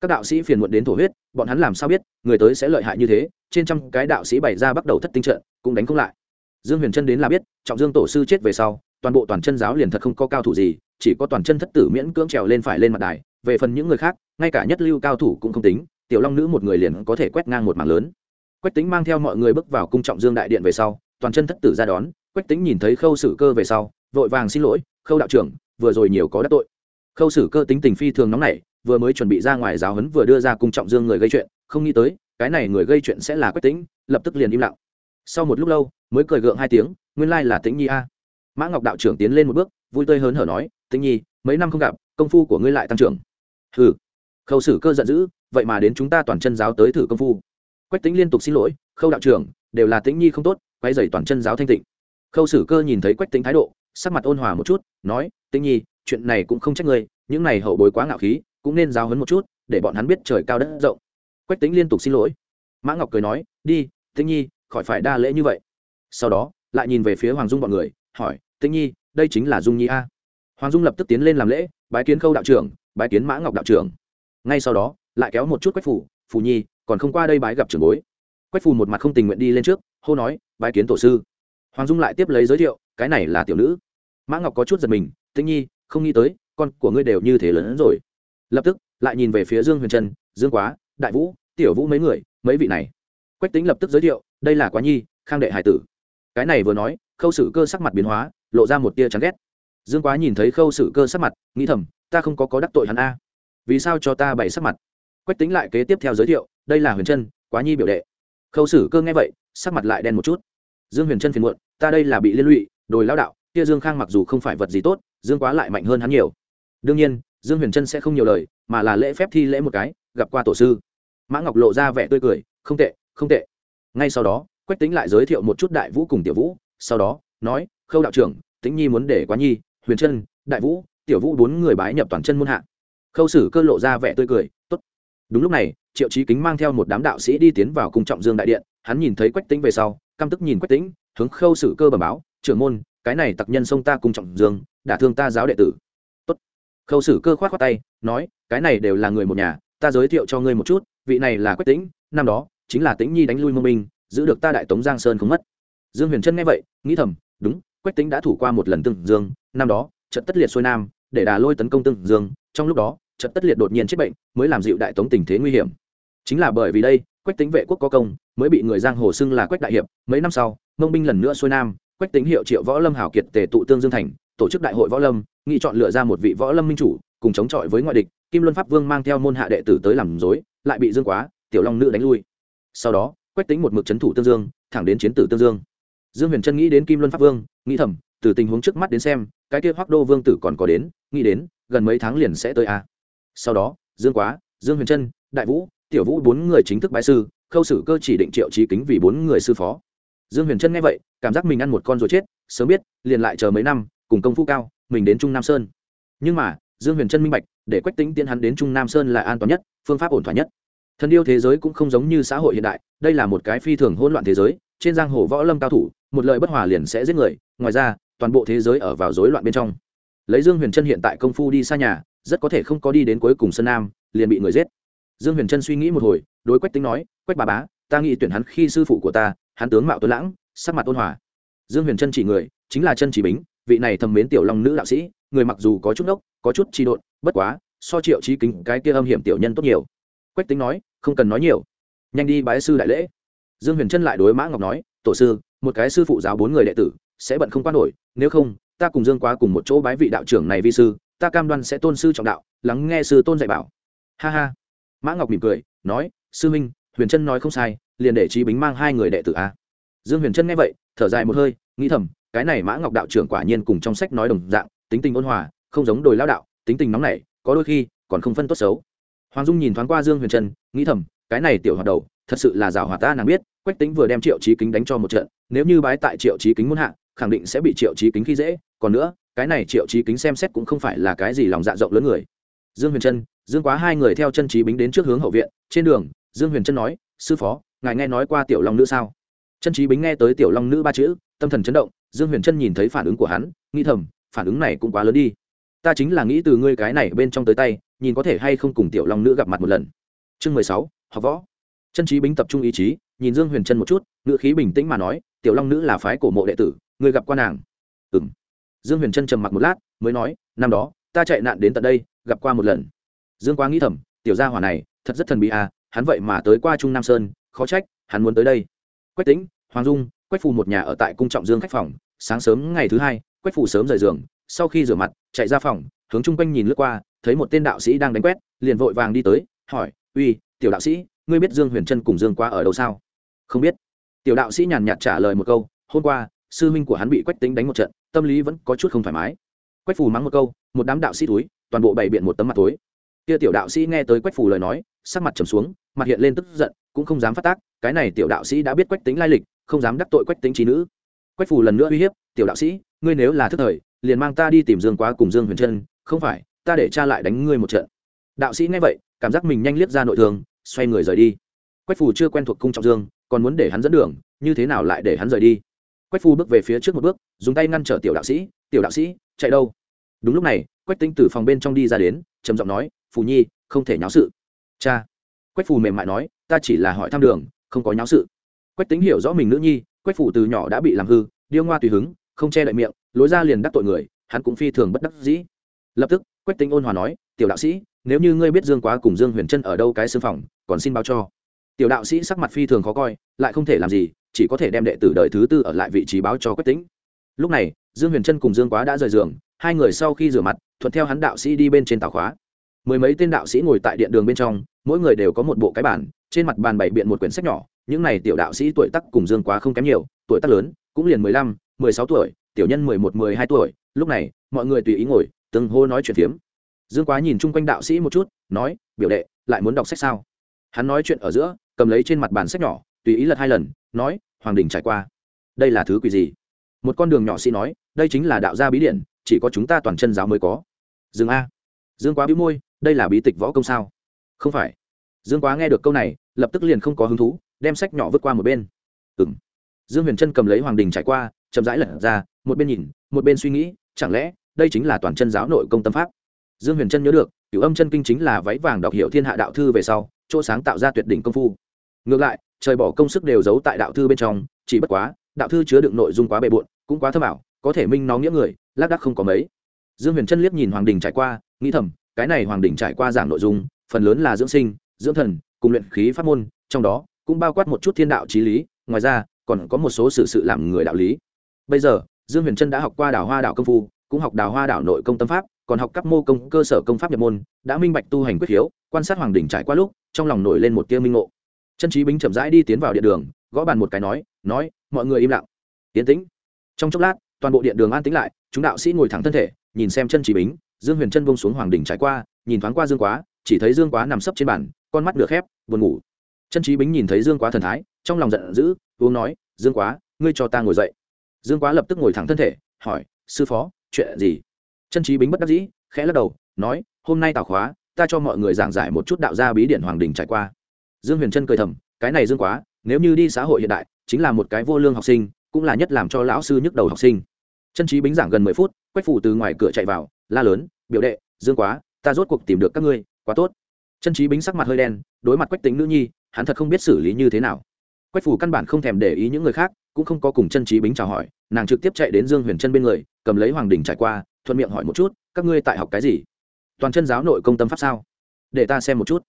Các đạo sĩ phiền muộn đến thổ huyết, bọn hắn làm sao biết, người tới sẽ lợi hại như thế, trên trăm cái đạo sĩ bày ra bắt đầu thất tinh trận, cũng đánh không lại dương huyền trân đến là biết, trọng dương tổ sư chết về sau, toàn bộ toàn chân giáo liền thật không có cao thủ gì, chỉ có toàn chân thất tử miễn cưỡng trèo lên phải lên mặt đài, về phần những người khác, ngay cả nhất lưu cao thủ cũng không tính, tiểu long nữ một người liền có thể quét ngang một mảng lớn. Quách tính mang theo mọi người bước vào cung trọng dương đại điện về sau, toàn chân thất tử ra đón, quách tính nhìn thấy khâu sử cơ về sau, vội vàng xin lỗi, khâu đạo trưởng, vừa rồi nhiều có đắc tội. Khâu sử cơ tính tình phi thường nóng nảy, vừa mới chuẩn bị ra ngoài giáo huấn vừa đưa ra cung trọng dương người gây chuyện, không nghĩ tới, cái này người gây chuyện sẽ là quách tính lập tức liền im lặng sau một lúc lâu, mới cười gượng hai tiếng, nguyên lai là tĩnh nhi a. Mã ngọc đạo trưởng tiến lên một bước, vui tươi hớn hở nói, tĩnh nhi, mấy năm không gặp, công phu của ngươi lại tăng trưởng. Ừ khâu sử cơ giận dữ, vậy mà đến chúng ta toàn chân giáo tới thử công phu. Quách tính liên tục xin lỗi, khâu đạo trưởng, đều là tĩnh nhi không tốt quay dày toàn chân giáo thanh tịnh. Khâu sử cơ nhìn thấy quách tính thái độ, sắc mặt ôn hòa một chút, nói, tĩnh nhi, chuyện này cũng không trách ngươi, những này hậu bối quá ngạo khí, cũng nên giáo hấn một chút, để bọn hắn biết trời cao đất rộng. Quách tính liên tục xin lỗi. Mã ngọc cười nói, đi, tĩnh nhi khỏi phải đa lễ như vậy. Sau đó, lại nhìn về phía hoàng dung bọn người, hỏi, tĩnh nhi, đây chính là dung nhi a? Hoàng dung lập tức tiến lên làm lễ, bái kiến khâu đạo trưởng, bái kiến mã ngọc đạo trưởng. Ngay sau đó, lại kéo một chút quách phủ phù nhi, còn không qua đây bái gặp trưởng bối. Quách phù một mặt không tình nguyện đi lên trước, hô nói, bái kiến tổ sư. Hoàng dung lại tiếp lấy giới thiệu, cái này là tiểu nữ. Mã ngọc có chút giật mình, tĩnh nhi, không nghĩ tới, con của ngươi đều như thế lớn hơn rồi. Lập tức, lại nhìn về phía dương huyền trân, dương quá, đại vũ, tiểu vũ mấy người, mấy vị này? Quách tính lập tức giới thiệu, đây là quá nhi, khang đệ hải tử. Cái này vừa nói, khâu sử cơ sắc mặt biến hóa, lộ ra một tia chán ghét. Dương quá nhìn thấy khâu sử cơ sắc mặt, nghĩ thầm, ta không có có đắc tội hắn a. Vì sao cho ta bày sắc mặt? Quách tính lại kế tiếp theo giới thiệu, đây là huyền trân quá nhi biểu đệ. Khâu sử cơ nghe vậy, sắc mặt lại đen một chút. Dương huyền trân phiền muộn, ta đây là bị liên lụy, đồi lao đạo, kia dương khang mặc dù không phải vật gì tốt, dương quá lại mạnh hơn hắn nhiều. Đương nhiên, dương huyền trân sẽ không nhiều lời, mà là lễ phép thi lễ một cái, gặp qua tổ sư. Mã ngọc lộ ra vẻ tươi cười, không tệ không tệ. Ngay sau đó, quách tính lại giới thiệu một chút đại vũ cùng tiểu vũ, sau đó, nói, khâu đạo trưởng, tĩnh nhi muốn để quá nhi, huyền trân, đại vũ, tiểu vũ bốn người bái nhập toàn chân môn hạ. Khâu sử cơ lộ ra vẻ tươi cười, tốt. Đúng lúc này, triệu trí kính mang theo một đám đạo sĩ đi tiến vào cung trọng dương đại điện, hắn nhìn thấy quách tính về sau, căm tức nhìn quách tính hướng khâu sử cơ bẩm báo, trưởng môn, cái này tặc nhân xông ta cung trọng dương đả thương ta giáo đệ tử. Tốt. Khâu sử cơ khoát khoát tay, nói, cái này đều là người một nhà, ta giới thiệu cho ngươi một chút, vị này là quách tính năm đó chính là tĩnh nhi đánh lui mông minh, giữ được ta đại tống giang sơn không mất. Dương huyền trân nghe vậy, nghĩ thầm, đúng, quách tính đã thủ qua một lần tương dương, năm đó, trận tất liệt xuôi nam, để đà lôi tấn công tương dương, trong lúc đó, trận tất liệt đột nhiên chết bệnh, mới làm dịu đại tống tình thế nguy hiểm. Chính là bởi vì đây, quách tính vệ quốc có công, mới bị người giang hồ xưng là quách đại hiệp, mấy năm sau, mông binh lần nữa xuôi nam, quách tính hiệu triệu võ lâm hảo kiệt tề tụ tương dương thành, tổ chức đại hội võ lâm, nghị chọn lựa ra một vị võ lâm minh chủ, cùng chống chọi với ngoại địch, kim luân pháp vương mang theo môn hạ đệ tử tới làm dối lại bị dương quá, tiểu long nữ đánh lui sau đó, quách tính một mực c thủ tương dương, thẳng đến chiến tử tương dương. Dương huyền trân nghĩ đến kim luân pháp vương, nghĩ thầm, từ tình huống trước mắt đến xem, cái kia hoác đô vương tử còn có đến, nghĩ đến, gần mấy tháng liền sẽ tới a sau đó, dương quá, dương huyền trân đại vũ, tiểu vũ bốn người chính thức bái sư, khâu sử cơ chỉ định triệu trí kính vì bốn người sư phó. Dương huyền trân nghe vậy, cảm giác mình ăn một con rồi chết, sớm biết, liền lại chờ mấy năm, cùng công phu cao, mình đến trung nam sơn. Nhưng mà, dương huyền trân minh bạch, để quách tính tiến hắn đến trung nam sơn là an toàn nhất, phương pháp ổn thỏa nhất thần yêu thế giới cũng không giống như xã hội hiện đại, đây là một cái phi thường hỗn loạn thế giới, trên giang hồ võ lâm cao thủ, một lời bất hòa liền sẽ giết người, ngoài ra, toàn bộ thế giới ở vào rối loạn bên trong. Lấy dương huyền trân hiện tại công phu đi xa nhà, rất có thể không có đi đến cuối cùng sân nam, liền bị người giết. Dương huyền trân suy nghĩ một hồi, đối quách tính nói, quách bà bá, ta nghĩ tuyển hắn khi sư phụ của ta, hắn tướng mạo tuấn lãng, sắc mặt ôn hòa. Dương huyền trân chỉ người, chính là chân chỉ bính, vị này thầm mến tiểu long nữ đạo sĩ, người mặc dù có chút nốc có chút chi độn, bất quá, so triệu trí kính cái kia âm hiểm tiểu nhân tốt nhiều. Quách tính nói không cần nói nhiều. Nhanh đi bái sư đại lễ. Dương huyền trân lại đối mã ngọc nói, tổ sư, một cái sư phụ giáo bốn người đệ tử, sẽ bận không quan nổi, nếu không, ta cùng dương quá cùng một chỗ bái vị đạo trưởng này vi sư, ta cam đoan sẽ tôn sư trọng đạo, lắng nghe sư tôn dạy bảo. Ha ha. Mã ngọc mỉm cười, nói, sư minh huyền trân nói không sai, liền để trí bính mang hai người đệ tử a. Dương huyền trân nghe vậy, thở dài một hơi, nghĩ thầm, cái này mã ngọc đạo trưởng quả nhiên cùng trong sách nói đồng dạng, tính tình ôn hòa, không giống đồi lao đạo, tính tình nóng nảy, có đôi khi còn không phân tốt xấu hoàng dung nhìn thoáng qua dương huyền trân, nghĩ thầm, cái này tiểu hoạt đầu, thật sự là rào hòa ta, nàng biết, quách tính vừa đem triệu trí kính đánh cho một trận, nếu như bái tại triệu trí kính muốn hạ, khẳng định sẽ bị triệu trí kính khi dễ, còn nữa, cái này triệu trí kính xem xét cũng không phải là cái gì lòng dạ rộng lớn người. Dương huyền trân, dương quá hai người theo chân trí bính đến trước hướng hậu viện, trên đường, dương huyền trân nói, sư phó, ngài nghe nói qua tiểu long nữ sao? Chân trí bính nghe tới tiểu long nữ ba chữ, tâm thần chấn động, dương huyền trân nhìn thấy phản ứng của hắn, nghĩ thầm, phản ứng này cũng quá lớn đi ta chính là nghĩ từ ngươi cái này bên trong tới tay, nhìn có thể hay không cùng tiểu long nữ gặp mặt một lần. Chương mười sáu, học võ. Chân trí bính tập trung ý chí, nhìn dương huyền trân một chút, ngữ khí bình tĩnh mà nói, tiểu long nữ là phái cổ mộ đệ tử người gặp qua nàng? Ừ m dương huyền trân trầm mặc một lát, mới nói, năm đó, ta chạy nạn đến tận đây, gặp qua một lần. Dương quá nghĩ thầm, tiểu gia hỏa này, thật rất thần bí à hắn vậy mà tới qua trung nam sơn, khó trách, hắn muốn tới đây. Quách tĩnh, hoàng dung, quách phù một nhà ở tại cung trọng dương khách phòng, sáng sớm ngày thứ hai, quách phù sớm rời giường sau khi rửa mặt, chạy ra phòng, hướng chung quanh nhìn lướt qua, thấy một tên đạo sĩ đang đánh quét, liền vội vàng đi tới, hỏi, uy, tiểu đạo sĩ, ngươi biết dương huyền trân cùng dương qua ở đâu sao? Không biết. Tiểu đạo sĩ nhàn nhạt trả lời một câu, hôm qua, sư huynh của hắn bị quách tính đánh một trận, tâm lý vẫn có chút không thoải mái. Quách phù mắng một câu, một đám đạo sĩ túi, toàn bộ bày biện một tấm mặt tối. Kia tiểu đạo sĩ nghe tới quách phù lời nói, sắc mặt trầm xuống, mặt hiện lên tức giận, cũng không dám phát tác, cái này tiểu đạo sĩ đã biết quách tính lai lịch, không dám đắc tội quách tính trí nữ. Quách phù lần nữa uy hiếp, tiểu đạo sĩ, ngươi nếu là thức thời liền mang ta đi tìm dương quá cùng dương huyền trân, không phải, ta để cha lại đánh ngươi một trận. Đạo sĩ nghe vậy, cảm giác mình nhanh liếc ra nội thương, xoay người rời đi. Quách phù chưa quen thuộc cung trọng dương, còn muốn để hắn dẫn đường, như thế nào lại để hắn rời đi? Quách phù bước về phía trước một bước, dùng tay ngăn trở tiểu đạo sĩ, tiểu đạo sĩ, chạy đâu? Đúng lúc này, quách tính từ phòng bên trong đi ra đến, trầm giọng nói, phù nhi, không thể nháo sự. Cha. Quách phù mềm mại nói, ta chỉ là hỏi thăm đường, không có nháo sự. Quách tính hiểu rõ mình nữ nhi, quách phù từ nhỏ đã bị làm hư, điêu ngoa tùy hứng, không che đậy miệng lối ra liền đắc tội người, hắn cũng phi thường bất đắc dĩ. Lập tức, quách tính ôn hòa nói, tiểu đạo sĩ, nếu như ngươi biết dương quá cùng dương huyền trân ở đâu cái xương phòng, còn xin báo cho. Tiểu đạo sĩ sắc mặt phi thường khó coi, lại không thể làm gì, chỉ có thể đem đệ tử đời thứ tư ở lại vị trí báo cho quách tính lúc này, dương huyền trân cùng dương quá đã rời giường, hai người sau khi rửa mặt, thuận theo hắn đạo sĩ đi bên trên tàu khóa. Mười mấy tên đạo sĩ ngồi tại điện đường bên trong, mỗi người đều có một bộ cái bản trên mặt bàn bày biện một quyển sách nhỏ, những này tiểu đạo sĩ tuổi tắc cùng dương quá không kém nhiều, tuổi tác lớn, cũng liền mười lăm, mười sáu tuổi tiểu nhân mười một, mười hai tuổi, lúc này, mọi người tùy ý ngồi, từng hô nói chuyện phiếm. Dương quá nhìn chung quanh đạo sĩ một chút, nói, biểu đệ, lại muốn đọc sách sao? Hắn nói chuyện ở giữa, cầm lấy trên mặt bàn sách nhỏ, tùy ý lật hai lần, nói, hoàng đình trải qua. Đây là thứ quỷ gì? Một con đường nhỏ sĩ nói, đây chính là đạo gia bí điển, chỉ có chúng ta toàn chân giáo mới có. Dương a. Dương quá bĩu môi, đây là bí tịch võ công sao? Không phải. Dương quá nghe được câu này, lập tức liền không có hứng thú, đem sách nhỏ vứt qua một bên. Ừng dương huyền trân cầm lấy hoàng đình trải qua chậm rãi lật ra, một bên nhìn, một bên suy nghĩ, chẳng lẽ đây chính là toàn chân giáo nội công tâm pháp? Dương huyền trân nhớ được, cửu âm chân kinh chính là váy vàng đọc hiệu thiên hạ đạo thư về sau, chỗ sáng tạo ra tuyệt đỉnh công phu. Ngược lại, trời bỏ công sức đều giấu tại đạo thư bên trong, chỉ bất quá, đạo thư chứa đựng nội dung quá bề bộn, cũng quá thơ bảo có thể minh nó nghĩa người, lác đắc không có mấy. Dương huyền trân liếc nhìn hoàng đình trải qua, nghĩ thầm, cái này hoàng đình trải qua giảng nội dung, phần lớn là dưỡng sinh, dưỡng thần, cùng luyện khí pháp môn, trong đó cũng bao quát một chút thiên đạo trí lý, ngoài ra, còn có một số sự sự làm người đạo lý bây giờ, dương huyền trân đã học qua Đảo hoa đạo công phu, cũng học đào hoa đạo nội công tâm pháp, còn học các mô công cơ sở công pháp nhập môn, đã minh bạch tu hành quyết hiếu, quan sát hoàng Đỉnh trải qua lúc, trong lòng nổi lên một tia minh ngộ. Chân trí bính chậm rãi đi tiến vào điện đường, gõ bàn một cái nói nói, mọi người im lặng. Tiến tĩnh. Trong chốc lát, toàn bộ điện đường an tĩnh lại, chúng đạo sĩ ngồi thẳng thân thể, nhìn xem chân trí bính, dương huyền chân bông xuống hoàng Đỉnh trải qua, nhìn thoáng qua dương quá, chỉ thấy dương quá nằm sấp trên bàn, con mắt được khép, buồn ngủ. Chân trí bính nhìn thấy dương quá thần thái, trong lòng giận dữ, uống nói, dương quá, ngươi cho ta ngồi dậy dương quá lập tức ngồi thẳng thân thể, hỏi, sư phó, chuyện gì? Chân trí bính bất đắc dĩ, khẽ lắc đầu, nói, hôm nay tào khóa, ta cho mọi người giảng giải một chút đạo gia bí điển hoàng đình trải qua. Dương huyền trân cười thầm, cái này dương quá, nếu như đi xã hội hiện đại, chính là một cái vô lương học sinh, cũng là nhất làm cho lão sư nhức đầu học sinh. Chân trí bính giảng gần mười phút, quách phủ từ ngoài cửa chạy vào, la lớn, biểu đệ, dương quá, ta rốt cuộc tìm được các ngươi, quá tốt. Chân trí bính sắc mặt hơi đen, đối mặt quách tính nữ nhi, hắn thật không biết xử lý như thế nào quách phủ căn bản không thèm để ý những người khác, cũng không có cùng chân trí bính chào hỏi, nàng trực tiếp chạy đến dương huyền chân bên người, cầm lấy hoàng đình trải qua, thuận miệng hỏi một chút, các ngươi tại học cái gì? Toàn chân giáo nội công tâm pháp sao? Để ta xem một chút.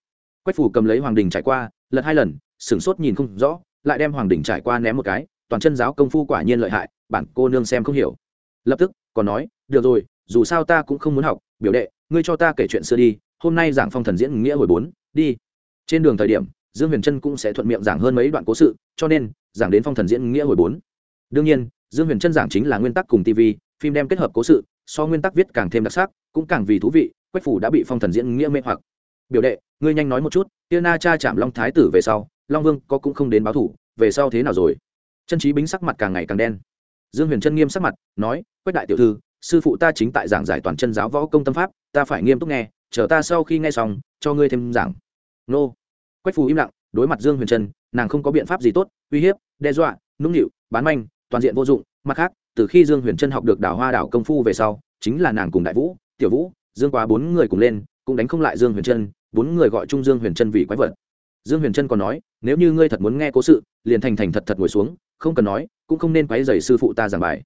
Quách phủ cầm lấy hoàng đình trải qua, lật hai lần, sửng sốt nhìn không rõ, lại đem hoàng đình trải qua ném một cái, toàn chân giáo công phu quả nhiên lợi hại, bản cô nương xem không hiểu. Lập tức, còn nói, được rồi, dù sao ta cũng không muốn học, biểu đệ, ngươi cho ta kể chuyện xưa đi, hôm nay giảng phong thần diễn nghĩa hồi bốn, đi. Trên đường thời điểm dương huyền trân cũng sẽ thuận miệng giảng hơn mấy đoạn cố sự, cho nên, giảng đến phong thần diễn nghĩa hồi bốn. Đương nhiên, dương huyền trân giảng chính là nguyên tắc cùng tv phim đem kết hợp cố sự, so nguyên tắc viết càng thêm đặc sắc, cũng càng vì thú vị, quách phủ đã bị phong thần diễn nghĩa mê hoặc. Biểu đệ, ngươi nhanh nói một chút tiên na cha chạm long thái tử về sau, long vương có cũng không đến báo thủ, về sau thế nào rồi? Chân trí bính sắc mặt càng ngày càng đen. Dương huyền trân nghiêm sắc mặt, nói, quách đại tiểu thư, sư phụ ta chính tại giảng giải toàn chân giáo võ công tâm pháp, ta phải nghiêm túc nghe, chờ ta sau khi nghe xong, cho ngươi thêm giảng. Nô quách phù im lặng, đối mặt dương huyền trân, nàng không có biện pháp gì tốt, uy hiếp, đe dọa, nũng nịu, bán manh, toàn diện vô dụng. Mặt khác, từ khi dương huyền trân học được đảo hoa đảo công phu về sau, chính là nàng cùng đại vũ, tiểu vũ, dương quá bốn người cùng lên, cũng đánh không lại dương huyền trân, bốn người gọi chung dương huyền trân vì quái vật. Dương huyền trân còn nói, nếu như ngươi thật muốn nghe cố sự, liền thành thành thật thật ngồi xuống, không cần nói, cũng không nên quấy dày sư phụ ta giảng bài.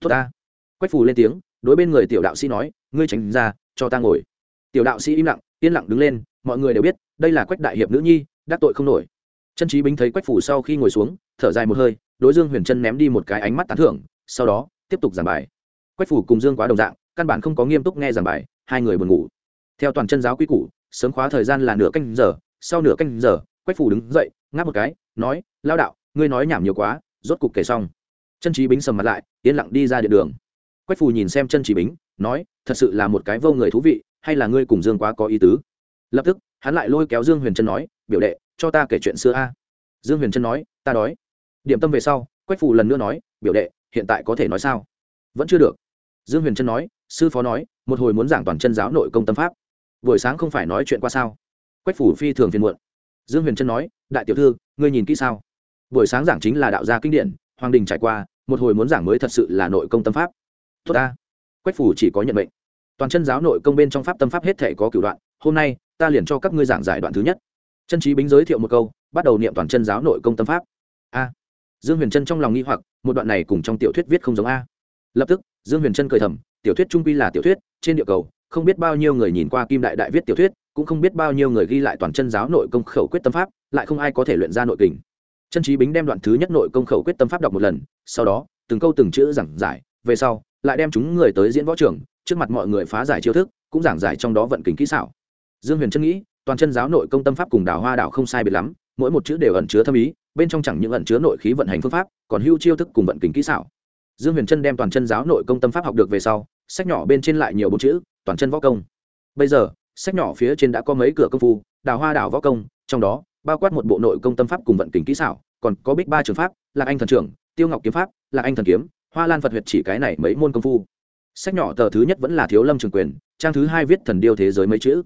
Tốt ta. Quách phù lên tiếng, đối bên người tiểu đạo sĩ nói, ngươi tránh ra, cho ta ngồi. Tiểu đạo sĩ im lặng, yên lặng đứng lên, mọi người đều biết đây là quách đại hiệp nữ nhi, đắc tội không nổi. Chân trí bính thấy quách phủ sau khi ngồi xuống, thở dài một hơi, đối dương huyền trân ném đi một cái ánh mắt tán thưởng, sau đó, tiếp tục giảng bài. Quách phủ cùng dương quá đồng dạng, căn bản không có nghiêm túc nghe giảng bài, hai người buồn ngủ. Theo toàn chân giáo quy củ, sớm khóa thời gian là nửa canh giờ, sau nửa canh giờ, quách phủ đứng dậy, ngáp một cái, nói, lao đạo, ngươi nói nhảm nhiều quá, rốt cục kể xong. Chân trí bính sầm mặt lại, yên lặng đi ra địa đường. Quách Phủ nhìn xem chân trí bính, nói, thật sự là một cái vô người thú vị, hay là ngươi cùng dương quá có ý tứ? Lập tức, hắn lại lôi kéo dương huyền trân nói, biểu đệ, cho ta kể chuyện xưa a. Dương huyền trân nói, ta đói. Điểm tâm về sau, quách phù lần nữa nói, biểu đệ, hiện tại có thể nói sao? Vẫn chưa được. Dương huyền trân nói, sư phó nói, một hồi muốn giảng toàn chân giáo nội công tâm pháp. Buổi sáng không phải nói chuyện qua sao? Quách phủ phi thường phiền muộn. Dương huyền trân nói, đại tiểu thư, ngươi nhìn kỹ sao? Buổi sáng giảng chính là đạo gia kinh điển, hoàng đình trải qua, một hồi muốn giảng mới thật sự là nội công tâm pháp. Tốt ta. Quách phủ chỉ có nhận mệnh. Toàn chân giáo nội công bên trong pháp tâm pháp hết thể có cửu đoạn, hôm nay ta liền cho các ngươi giảng giải đoạn thứ nhất. Chân trí bính giới thiệu một câu, bắt đầu niệm toàn chân giáo nội công tâm pháp. A. Dương huyền trân trong lòng nghi hoặc, một đoạn này cùng trong tiểu thuyết viết không giống a. Lập tức, dương huyền trân cười thầm, tiểu thuyết trung quy là tiểu thuyết, trên địa cầu, không biết bao nhiêu người nhìn qua kim đại đại viết tiểu thuyết, cũng không biết bao nhiêu người ghi lại toàn chân giáo nội công khẩu quyết tâm pháp, lại không ai có thể luyện ra nội kình. Chân trí bính đem đoạn thứ nhất nội công khẩu quyết tâm pháp đọc một lần, sau đó, từng câu từng chữ giảng giải, về sau, lại đem chúng người tới diễn võ trường, trước mặt mọi người phá giải chiêu thức, cũng giảng giải trong đó vận kính kỹ xảo dương huyền chân nghĩ, toàn chân giáo nội công tâm pháp cùng đào hoa đạo không sai biệt lắm, mỗi một chữ đều ẩn chứa thâm ý, bên trong chẳng những ẩn chứa nội khí vận hành phương pháp, còn hưu chiêu thức cùng vận kính kỹ xảo. Dương huyền chân đem toàn chân giáo nội công tâm pháp học được về sau, sách nhỏ bên trên lại nhiều bốn chữ, toàn chân võ công. Bây giờ, sách nhỏ phía trên đã có mấy cửa công phu, đào hoa đảo võ công, trong đó, bao quát một bộ nội công tâm pháp cùng vận kính kỹ xảo, còn có bích ba trường pháp, là anh thần trưởng, tiêu ngọc kiếm pháp, là anh thần kiếm, hoa lan phật huyệt chỉ cái này mấy môn công phu. Sách nhỏ tờ thứ nhất vẫn là thiếu lâm trường quyền, trang thứ hai viết thần điêu thế giới mấy chữ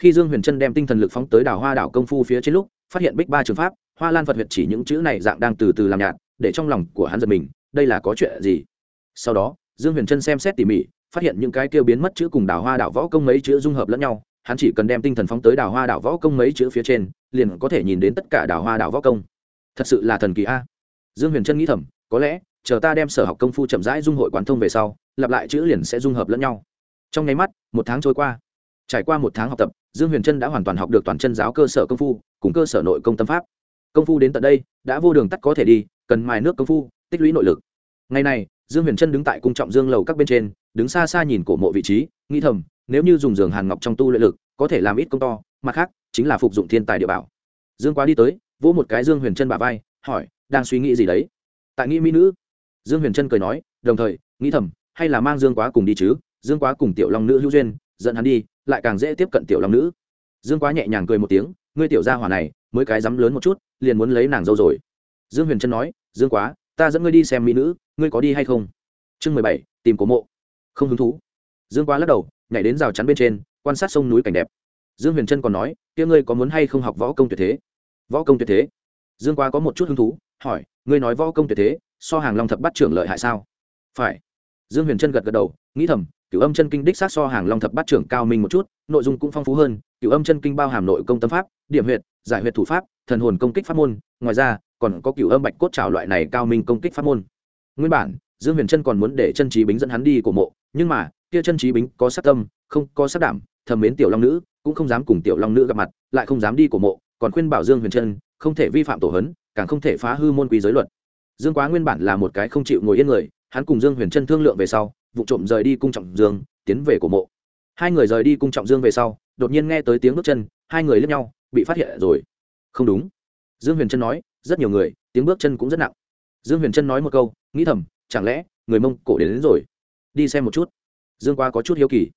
khi dương huyền trân đem tinh thần lực phóng tới đảo hoa đảo công phu phía trên lúc, phát hiện bích ba trường pháp, hoa lan phật huyệt chỉ những chữ này dạng đang từ từ làm nhạt, để trong lòng của hắn giật mình, đây là có chuyện gì? Sau đó, dương huyền trân xem xét tỉ mỉ, phát hiện những cái kêu biến mất chữ cùng đảo hoa đảo võ công mấy chữ dung hợp lẫn nhau, hắn chỉ cần đem tinh thần phóng tới đảo hoa đảo võ công mấy chữ phía trên, liền có thể nhìn đến tất cả đảo hoa đảo võ công. Thật sự là thần kỳ a. Dương huyền trân nghĩ thầm, có lẽ, chờ ta đem sở học công phu chậm rãi dung hội quán thông về sau, lặp lại chữ liền sẽ dung hợp lẫn nhau. Trong nháy mắt, một tháng trôi qua trải qua một tháng học tập, dương huyền trân đã hoàn toàn học được toàn chân giáo cơ sở công phu, cùng cơ sở nội công tâm pháp. Công phu đến tận đây, đã vô đường tắt có thể đi, cần mài nước công phu, tích lũy nội lực. Ngày này, dương huyền trân đứng tại cung trọng dương lầu các bên trên, đứng xa xa nhìn cổ mộ vị trí, nghĩ thầm, nếu như dùng giường hàn ngọc trong tu luyện lực, có thể làm ít công to, mặt khác, chính là phục dụng thiên tài địa bảo. Dương quá đi tới, vỗ một cái dương huyền trân bà vai, hỏi, đang suy nghĩ gì đấy? Tại nghĩ mỹ nữ. Dương huyền trân cười nói, đồng thời, nghĩ thầm, hay là mang dương quá cùng đi chứ? Dương quá cùng tiểu long nữ hữu duyên, dẫn hắn đi lại càng dễ tiếp cận tiểu long nữ. Dương quá nhẹ nhàng cười một tiếng, ngươi tiểu gia hỏa này, mới cái dám lớn một chút, liền muốn lấy nàng dâu rồi. Dương huyền trân nói, dương quá, ta dẫn ngươi đi xem mỹ nữ, ngươi có đi hay không? Chương mười bảy, tìm cổ mộ. Không hứng thú. Dương quá lắc đầu, nhảy đến rào chắn bên trên, quan sát sông núi cảnh đẹp. Dương huyền trân còn nói, kia ngươi có muốn hay không học võ công tuyệt thế? Võ công tuyệt thế? Dương quá có một chút hứng thú, hỏi, ngươi nói võ công tuyệt thế, so hàng long thập bắt trưởng lợi hại sao? Phải. Dương huyền trân gật gật đầu, nghĩ thầm cửu âm chân kinh đích sát so hàng long thập bắt trưởng cao minh một chút, nội dung cũng phong phú hơn, cửu âm chân kinh bao hàm nội công tâm pháp, điểm huyệt, giải huyệt thủ pháp, thần hồn công kích pháp môn, ngoài ra, còn có cửu âm bạch cốt trào loại này cao minh công kích pháp môn. Nguyên bản, dương huyền trân còn muốn để chân trí bính dẫn hắn đi của mộ, nhưng mà, kia chân trí bính có sát tâm, không có sát đảm, thầm mến tiểu long nữ, cũng không dám cùng tiểu long nữ gặp mặt, lại không dám đi của mộ, còn khuyên bảo dương huyền trân, không thể vi phạm tổ hấn, càng không thể phá hư môn quý giới luật. Dương quá nguyên bản là một cái không chịu ngồi yên người, hắn cùng dương huyền trân thương lượng về sau vụ trộm rời đi cung trọng dương tiến về cổ mộ. Hai người rời đi cung trọng dương về sau đột nhiên nghe tới tiếng bước chân hai người lướt nhau bị phát hiện rồi. Không đúng. Dương huyền trân nói rất nhiều người tiếng bước chân cũng rất nặng. Dương huyền trân nói một câu nghĩ thầm chẳng lẽ người mông cổ đến, đến rồi? Đi xem một chút. Dương qua có chút hiếu kỳ.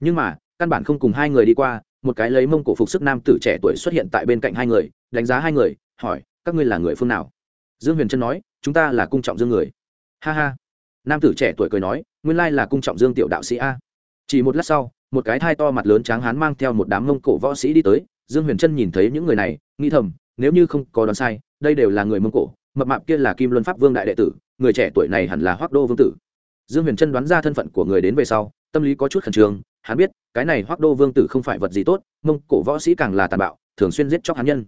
Nhưng mà căn bản không cùng hai người đi qua một cái lấy mông cổ phục sức nam tử trẻ tuổi xuất hiện tại bên cạnh hai người đánh giá hai người hỏi các ngươi là người phương nào? Dương huyền trân nói chúng ta là cung trọng dương người. Ha ha. Nam tử trẻ tuổi cười nói nguyên lai là cung trọng dương tiểu đạo sĩ a. Chỉ một lát sau, một cái thai to mặt lớn tráng hán mang theo một đám mông cổ võ sĩ đi tới, dương huyền trân nhìn thấy những người này, nghĩ thầm, nếu như không có đoán sai, đây đều là người mông cổ, mập mạp kia là kim luân pháp vương đại đệ tử, người trẻ tuổi này hẳn là hoác đô vương tử. Dương huyền trân đoán ra thân phận của người đến về sau, tâm lý có chút khẩn trương, hắn biết, cái này hoác đô vương tử không phải vật gì tốt, mông cổ võ sĩ càng là tàn bạo, thường xuyên giết chóc hắn nhân.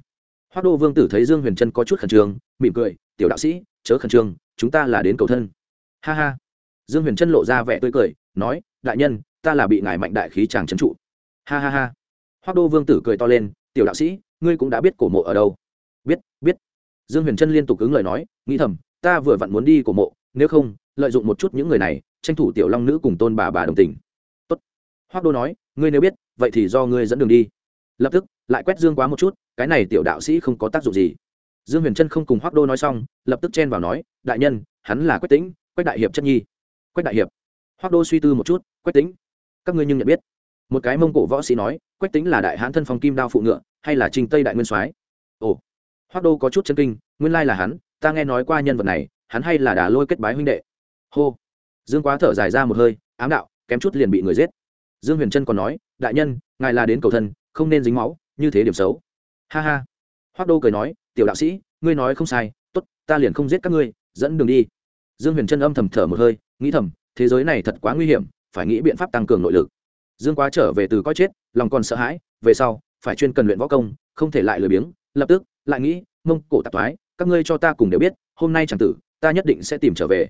Hoác đô vương tử thấy dương huyền trân có chút khẩn trương, mỉm cười, tiểu đạo sĩ, chớ khẩn trương, chúng ta là đến cầu thân. Ha ha dương huyền trân lộ ra vẻ tươi cười, nói, đại nhân, ta là bị ngài mạnh đại khí chàng trấn trụ. Ha ha ha. Hoác đô vương tử cười to lên, tiểu đạo sĩ, ngươi cũng đã biết cổ mộ ở đâu. Biết biết. Dương huyền trân liên tục ứng lời nói, nghĩ thầm, ta vừa vặn muốn đi cổ mộ, nếu không, lợi dụng một chút những người này, tranh thủ tiểu long nữ cùng tôn bà bà đồng tình. Tốt. hoác đô nói, ngươi nếu biết, vậy thì do ngươi dẫn đường đi. Lập tức, lại quét dương quá một chút, cái này tiểu đạo sĩ không có tác dụng gì. Dương huyền trân không cùng hoác đô nói xong, lập tức chen vào nói, đại nhân, hắn là quách tĩnh, quách đại hiệp chất nhi quách đại hiệp. Hoác đô suy tư một chút, quách tĩnh, các ngươi nhưng nhận biết. Một cái mông cổ võ sĩ nói, quách tĩnh là đại hãn thân phong kim đao phụ ngựa, hay là Trình tây đại nguyên soái? Ồ. Hoác đô có chút chân kinh, nguyên lai là hắn, ta nghe nói qua nhân vật này, hắn hay là đà lôi kết bái huynh đệ. Hô. Dương quá thở dài ra một hơi, ám đạo, kém chút liền bị người giết. Dương huyền trân còn nói, đại nhân, ngài là đến cầu thân, không nên dính máu, như thế điểm xấu. Ha ha. Hoác đô cười nói, tiểu đạo sĩ, ngươi nói không sai, tốt, ta liền không giết các ngươi, dẫn đường đi. Dương huyền trân âm thầm thở một hơi nghĩ thầm, thế giới này thật quá nguy hiểm, phải nghĩ biện pháp tăng cường nội lực. Dương quá trở về từ coi chết, lòng còn sợ hãi, về sau, phải chuyên cần luyện võ công, không thể lại lười biếng, lập tức, lại nghĩ, mông, cổ tạp thoái, các ngươi cho ta cùng đều biết, hôm nay chẳng tử, ta nhất định sẽ tìm trở về.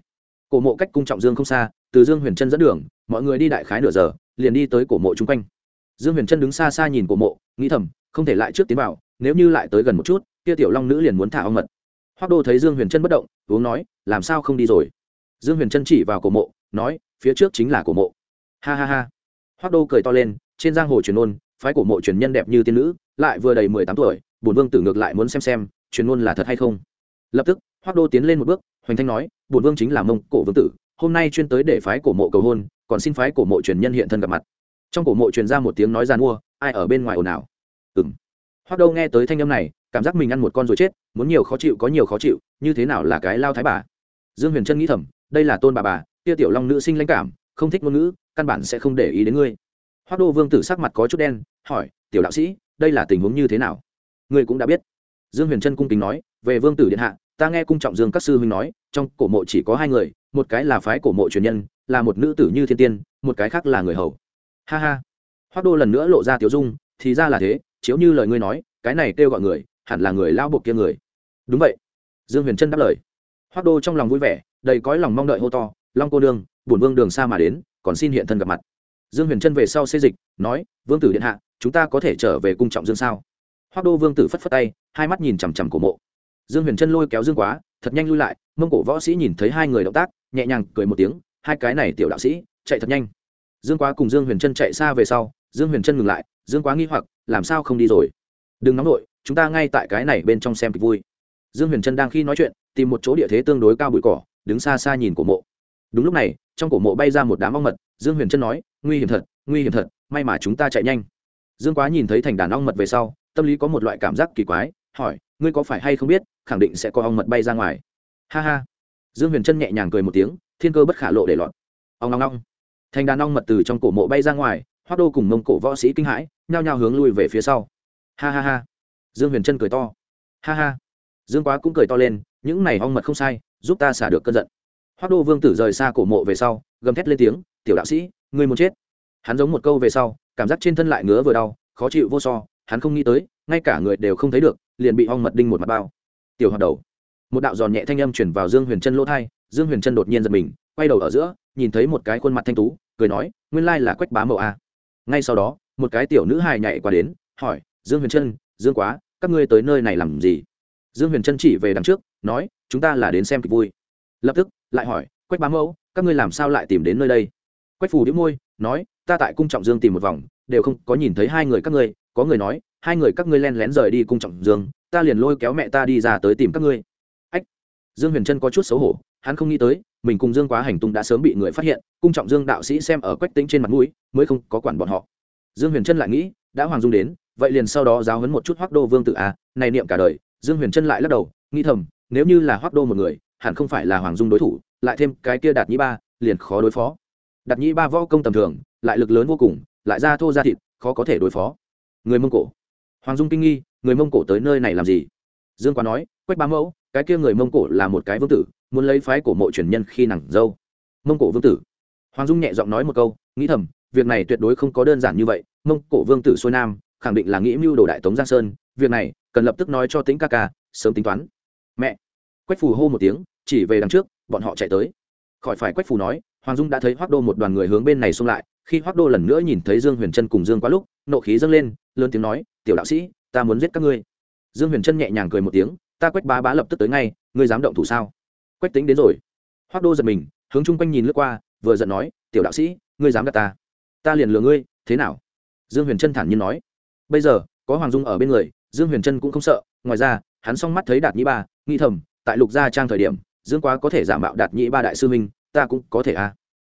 Cổ mộ cách cung trọng dương không xa, từ dương huyền trân dẫn đường, mọi người đi đại khái nửa giờ, liền đi tới cổ mộ chung quanh. Dương huyền trân đứng xa xa nhìn cổ mộ, nghĩ thầm, không thể lại trước tiến vào, nếu như lại tới gần một chút, kia tiểu long nữ liền muốn thả ong mật. Hoác đô thấy dương huyền trân bất động, uống nói, làm sao không đi rồi? Dương huyền trân chỉ vào cổ mộ, nói, phía trước chính là cổ mộ. Ha ha ha. Hoác đô cười to lên, trên giang hồ truyền ôn phái cổ mộ truyền nhân đẹp như tiên nữ, lại vừa đầy mười tám tuổi, bổn vương tử ngược lại muốn xem xem, truyền ôn là thật hay không. Lập tức hoác đô tiến lên một bước, hoành thanh nói, bổn vương chính là mông cổ vương tử, hôm nay chuyên tới để phái cổ mộ cầu hôn, còn xin phái cổ mộ truyền nhân hiện thân gặp mặt. Trong cổ mộ truyền ra một tiếng nói g i mua, ai ở bên ngoài ồn ào? Ừng hoác đô nghe tới thanh âm này, cảm giác mình ăn một con rồi chết, muốn nhiều khó chịu có nhiều khó chịu, như thế nào là cái lao thái bà? Dương huyền trân nghĩ thầm đây là tôn bà bà kia tiểu long nữ sinh lãnh cảm, không thích ngôn ngữ, căn bản sẽ không để ý đến ngươi. Hoác đô vương tử sắc mặt có chút đen, hỏi, tiểu đạo sĩ, đây là tình huống như thế nào? Ngươi cũng đã biết. Dương huyền trân cung kính nói, về vương tử điện hạ, ta nghe cung trọng dương các sư huynh nói, trong cổ mộ chỉ có hai người, một cái là phái cổ mộ truyền nhân, là một nữ tử như thiên tiên, một cái khác là người hầu. Ha ha. Hoác đô lần nữa lộ ra tiểu dung, thì ra là thế, chiếu như lời ngươi nói, cái này kêu gọi người, hẳn là người lao buộc kia người. Đúng vậy. Dương huyền trân đáp lời hoác đô trong lòng vui vẻ, đầy cõi lòng mong đợi hô to, long cô đương bổn vương đường xa mà đến, còn xin hiện thân gặp mặt. Dương huyền trân về sau xê dịch, nói, vương tử điện hạ, chúng ta có thể trở về cung trọng dương sao? Hoác đô vương tử phất phất tay, hai mắt nhìn chằm chằm cổ mộ. Dương huyền trân lôi kéo dương quá, thật nhanh lui lại, mông cổ võ sĩ nhìn thấy hai người động tác, nhẹ nhàng cười một tiếng, hai cái này tiểu đạo sĩ, chạy thật nhanh. Dương quá cùng dương huyền trân chạy xa về sau, dương huyền trân ngừng lại, dương quá nghi hoặc, làm sao không đi rồi? Đừng nóng nổi chúng ta ngay tại cái này bên trong xem kịch vui dương huyền trân đang khi nói chuyện, tìm một chỗ địa thế tương đối cao bụi cỏ, đứng xa xa nhìn cổ mộ. Đúng lúc này, trong cổ mộ bay ra một đám ong mật, dương huyền trân nói, nguy hiểm thật, nguy hiểm thật, may mà chúng ta chạy nhanh. Dương quá nhìn thấy thành đàn ong mật về sau, tâm lý có một loại cảm giác kỳ quái, hỏi, ngươi có phải hay không biết, khẳng định sẽ có ong mật bay ra ngoài? Ha ha. Dương huyền trân nhẹ nhàng cười một tiếng, thiên cơ bất khả lộ để lọt. Ong ong ong. Thành đàn ong mật từ trong cổ mộ bay ra ngoài hoác đô cùng mông cổ võ sĩ kinh hãi, nhao nhao hướng lui về phía sau. Ha ha ha. Dương huyền trân cười to. Ha ha dương quá cũng cười to lên, những này ong mật không sai, giúp ta xả được cơn giận. Hoác đô vương tử rời xa cổ mộ về sau, gầm thét lên tiếng, tiểu đạo sĩ, ngươi muốn chết. Hắn giống một câu về sau, cảm giác trên thân lại ngứa vừa đau, khó chịu vô so, hắn không nghĩ tới, ngay cả người đều không thấy được, liền bị ong mật đinh một mặt bao. Tiểu hoạt đầu. Một đạo giòn nhẹ thanh âm chuyển vào dương huyền chân lỗ thai dương huyền chân đột nhiên giật mình, quay đầu ở giữa, nhìn thấy một cái khuôn mặt thanh tú, cười nói, nguyên lai là quách bá mậu a. Ngay sau đó, một cái tiểu nữ hài nhảy qua đến, hỏi, dương huyền trân dương quá, các ngươi tới nơi này làm gì? Dương huyền trân chỉ về đằng trước, nói, chúng ta là đến xem kịch vui. Lập tức, lại hỏi, quách bá mẫu, các ngươi làm sao lại tìm đến nơi đây? Quách phù đĩu môi, nói, ta tại cung trọng dương tìm một vòng, đều không có nhìn thấy hai người các ngươi, có người nói, hai người các ngươi len lén rời đi cung trọng dương, ta liền lôi kéo mẹ ta đi ra tới tìm các ngươi. Ách! Dương huyền trân có chút xấu hổ, hắn không nghĩ tới, mình cùng dương quá hành tung đã sớm bị người phát hiện, cung trọng dương đạo sĩ xem ở quách tính trên mặt mũi, mới không có quản bọn họ. Dương huyền trân lại nghĩ, đã hoàng dung đến, vậy liền sau đó giáo hấn một chút hoác đô vương tự a, này niệm cả đời dương huyền trân lại lắc đầu, nghĩ thầm, nếu như là hoác đô một người, hẳn không phải là hoàng dung đối thủ, lại thêm cái kia đạt nhĩ ba, liền khó đối phó. Đạt nhĩ ba võ công tầm thường, lại lực lớn vô cùng, lại ra thô ra thịt, khó có thể đối phó. Người mông cổ. Hoàng dung kinh nghi, người mông cổ tới nơi này làm gì? Dương quá nói, quách Ba mẫu, cái kia người mông cổ là một cái vương tử, muốn lấy phái cổ mộ truyền nhân khi nàng dâu. Mông cổ vương tử. Hoàng dung nhẹ giọng nói một câu, nghĩ thầm, việc này tuyệt đối không có đơn giản như vậy, mông cổ vương tử xuôi nam, khẳng định là nghĩ mưu đồ đại tống giang sơn, việc này cần lập tức nói cho tính ca ca, sớm tính toán. Mẹ. Quách phù hô một tiếng, chỉ về đằng trước, bọn họ chạy tới. Khỏi phải quách phù nói, hoàng dung đã thấy hoác đô một đoàn người hướng bên này xông lại, khi hoác đô lần nữa nhìn thấy dương huyền trân cùng dương quá lúc, nộ khí dâng lên, lớn tiếng nói, tiểu đạo sĩ, ta muốn giết các ngươi. Dương huyền trân nhẹ nhàng cười một tiếng, ta quách bá bá lập tức tới ngay, ngươi dám động thủ sao? Quách tính đến rồi. Hoác đô giật mình, hướng chung quanh nhìn lướt qua, vừa giận nói, tiểu đạo sĩ, ngươi dám gạt ta? Ta liền lừa ngươi, thế nào? Dương huyền trân thản nhiên nói, bây giờ, có hoàng dung ở bên người dương huyền trân cũng không sợ, ngoài ra, hắn s o n g mắt thấy đạt nhĩ ba, nghĩ thầm, tại lục gia trang thời điểm, dương quá có thể giả mạo đạt nhĩ ba đại sư minh ta cũng có thể a à.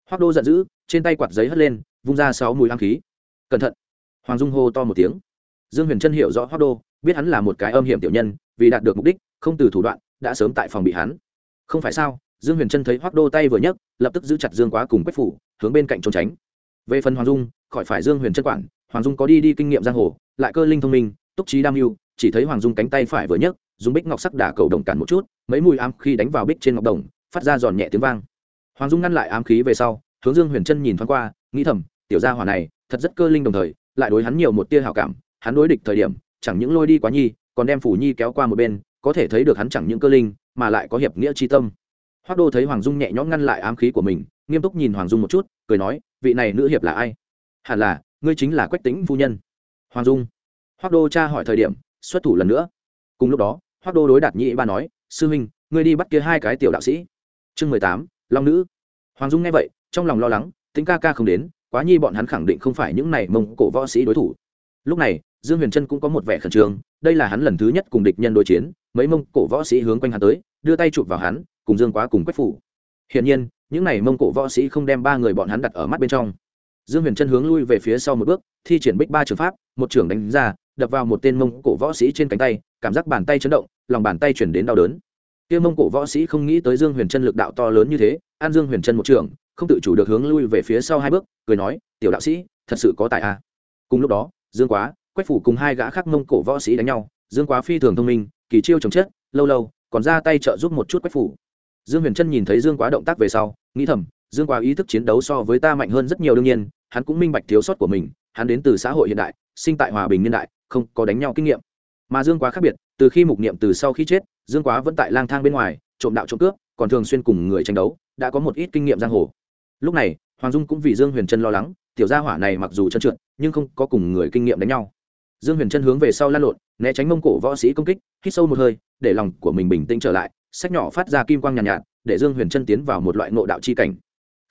hoác đô giận dữ, trên tay quạt giấy hất lên, vung ra sáu mùi hăng khí. Cẩn thận. Hoàng dung hô to một tiếng. Dương huyền trân hiểu rõ hoác đô, biết hắn là một cái âm hiểm tiểu nhân, vì đạt được mục đích, không từ thủ đoạn, đã sớm tại phòng bị hắn. Không phải sao, dương huyền trân thấy hoác đô tay vừa nhấc, lập tức giữ chặt dương quá cùng quách phủ, hướng bên cạnh trốn tránh. Về phần hoàng dung, khỏi phải dương huyền trân quản, hoàng dung có đi đi kinh nghiệm giang hồ, lại cơ linh thông minh túc trí đam mưu, chỉ thấy hoàng dung cánh tay phải vừa nhấc, dùng bích ngọc sắc đả cầu đồng cản một chút, mấy mùi ám khi đánh vào bích trên ngọc đồng, phát ra giòn nhẹ tiếng vang. Hoàng dung ngăn lại ám khí về sau, hướng dương huyền trân nhìn thoáng qua, nghĩ thầm, tiểu gia hỏa này, thật rất cơ linh đồng thời, lại đối hắn nhiều một tia hào cảm, hắn đối địch thời điểm, chẳng những lôi đi quá nhi, còn đem phủ nhi kéo qua một bên, có thể thấy được hắn chẳng những cơ linh, mà lại có hiệp nghĩa tri tâm. Hoác đô thấy hoàng dung nhẹ nhõm ngăn lại ám khí của mình, nghiêm túc nhìn hoàng dung một chút, cười nói, vị này nữ hiệp là ai? Hẳn là, ngươi chính là quách tính phu nhân. Hoàng dung hoác đô tra hỏi thời điểm, xuất thủ lần nữa. Cùng lúc đó hoác đô đối đạt nhị ba nói, sư huynh, ngươi đi bắt kia hai cái tiểu đạo sĩ. Chương mười tám, long nữ. Hoàng dung nghe vậy, trong lòng lo lắng, tính ca ca không đến, quá nhi bọn hắn khẳng định không phải những này mông cổ võ sĩ đối thủ. Lúc này, dương huyền trân cũng có một vẻ khẩn trương, đây là hắn lần thứ nhất cùng địch nhân đối chiến, mấy mông cổ võ sĩ hướng quanh hắn tới, đưa tay chụp vào hắn, cùng dương quá cùng quách phủ. Hiển nhiên, những này mông cổ võ sĩ không đem ba người bọn hắn đặt ở mắt bên trong. Dương huyền chân hướng lui về phía sau một bước, thi triển bích ba trường pháp, một trường đánh ra đập vào một tên mông cổ võ sĩ trên cánh tay, cảm giác bàn tay chấn động, lòng bàn tay chuyển đến đau đớn. Kia mông cổ võ sĩ không nghĩ tới dương huyền chân lực đạo to lớn như thế, an dương huyền chân một trường, không tự chủ được hướng lui về phía sau hai bước, cười nói, tiểu đạo sĩ, thật sự có tài a cùng lúc đó, dương quá, quách phủ cùng hai gã khác mông cổ võ sĩ đánh nhau, dương quá phi thường thông minh, kỳ chiêu chống chết, lâu lâu, còn ra tay trợ giúp một chút quách phủ. Dương huyền trân nhìn thấy dương quá động tác về sau, nghĩ thầm, dương quá ý thức chiến đấu so với ta mạnh hơn rất nhiều đương nhiên, hắn cũng minh bạch thiếu sót của mình, hắn đến từ xã hội hiện đại, sinh tại hòa bình niên đại không có đánh nhau kinh nghiệm. Mà dương quá khác biệt từ khi mục niệm từ sau khi chết dương quá vẫn tại lang thang bên ngoài trộm đạo trộm cướp còn thường xuyên cùng người tranh đấu đã có một ít kinh nghiệm giang hồ. Lúc này hoàng dung cũng vì dương huyền trân lo lắng tiểu gia hỏa này mặc dù chân trượt nhưng không có cùng người kinh nghiệm đánh nhau. Dương huyền trân hướng về sau lan lộn né tránh mông cổ võ sĩ công kích hít sâu một hơi để lòng của mình bình tĩnh trở lại sách nhỏ phát ra kim quang nhàn nhạt, nhạt để dương huyền trân tiến vào một loại ngộ đạo chi cảnh.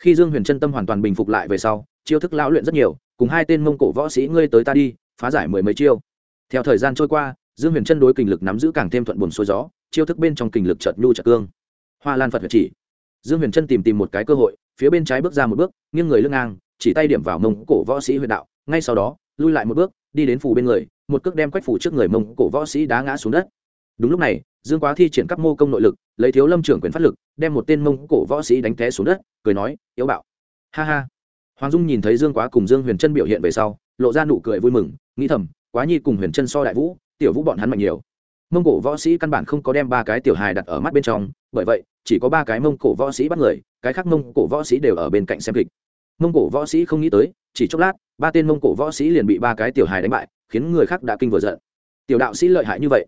Khi dương huyền trân tâm hoàn toàn bình phục lại về sau chiêu thức lão luyện rất nhiều cùng hai tên mông cổ võ sĩ ngươi tới ta đi phá giải mười mấy chiêu theo thời gian trôi qua, dương huyền trân đối kình lực nắm giữ càng thêm thuận buồn xuôi gió, chiêu thức bên trong kình lực chợt nhu chợt cương. Hoa lan phật huyệt chỉ. Dương huyền trân tìm tìm một cái cơ hội, phía bên trái bước ra một bước, nghiêng người lưng ngang, chỉ tay điểm vào mông cổ võ sĩ huyệt đạo, ngay sau đó, lui lại một bước, đi đến phủ bên người, một cước đem quách phủ trước người mông cổ võ sĩ đá ngã xuống đất. Đúng lúc này, dương quá thi triển các mô công nội lực, lấy thiếu lâm trưởng quyền phát lực, đem một tên mông cổ võ sĩ đánh té xuống đất, cười nói, yếu bạo. Ha ha. Hoàng dung nhìn thấy dương quá cùng dương huyền trân biểu hiện về sau, lộ ra nụ cười vui mừng, nghĩ thầm quá nhi cùng huyền trân so đại vũ, tiểu vũ bọn hắn mạnh nhiều. Mông cổ võ sĩ căn bản không có đem ba cái tiểu hài đặt ở mắt bên trong, bởi vậy, chỉ có ba cái mông cổ võ sĩ bắt người, cái khác mông cổ võ sĩ đều ở bên cạnh xem kịch. Mông cổ võ sĩ không nghĩ tới, chỉ chốc lát, ba tên mông cổ võ sĩ liền bị ba cái tiểu hài đánh bại, khiến người khác đã kinh vừa giận. Tiểu đạo sĩ lợi hại như vậy.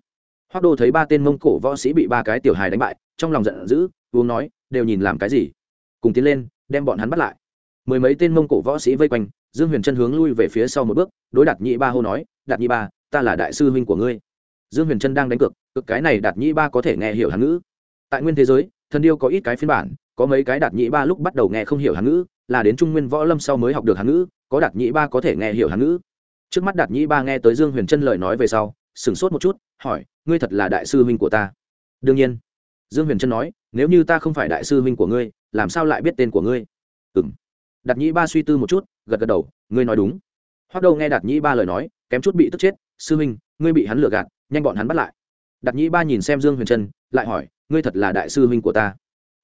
Hoác đô thấy ba tên mông cổ võ sĩ bị ba cái tiểu hài đánh bại, trong lòng giận dữ, uống nói, đều nhìn làm cái gì? Cùng tiến lên, đem bọn hắn bắt lại. Mười mấy tên mông cổ võ sĩ vây quanh, dương huyền chân hướng lui về phía sau một bước, đối đạt nhị ba hô nói đạt nhi ba, ta là đại sư huynh của ngươi. Dương huyền Trân đang đánh cược cực cái này đạt nhi ba có thể nghe hiểu hán ngữ. Tại nguyên thế giới, thần điêu có ít cái phiên bản, có mấy cái đạt nhị ba lúc bắt đầu nghe không hiểu hán ngữ, là đến trung nguyên võ lâm sau mới học được hán ngữ, có đạt nhị ba có thể nghe hiểu hán ngữ. Trước mắt đạt nhị ba nghe tới dương huyền Trân lời nói về sau, sửng sốt một chút, hỏi, ngươi thật là đại sư huynh của ta? Đương nhiên. Dương huyền Trân nói, nếu như ta không phải đại sư huynh của ngươi, làm sao lại biết tên của ngươi? Ừ m đạt nhị ba suy tư một chút, gật gật đầu, ngươi nói đúng hoắc đâu nghe đạt Nhĩ ba lời nói, kém chút bị tức chết, sư huynh ngươi bị hắn lừa gạt, nhanh bọn hắn bắt lại. Đạt Nhĩ ba nhìn xem dương huyền trân, lại hỏi, ngươi thật là đại sư huynh của ta?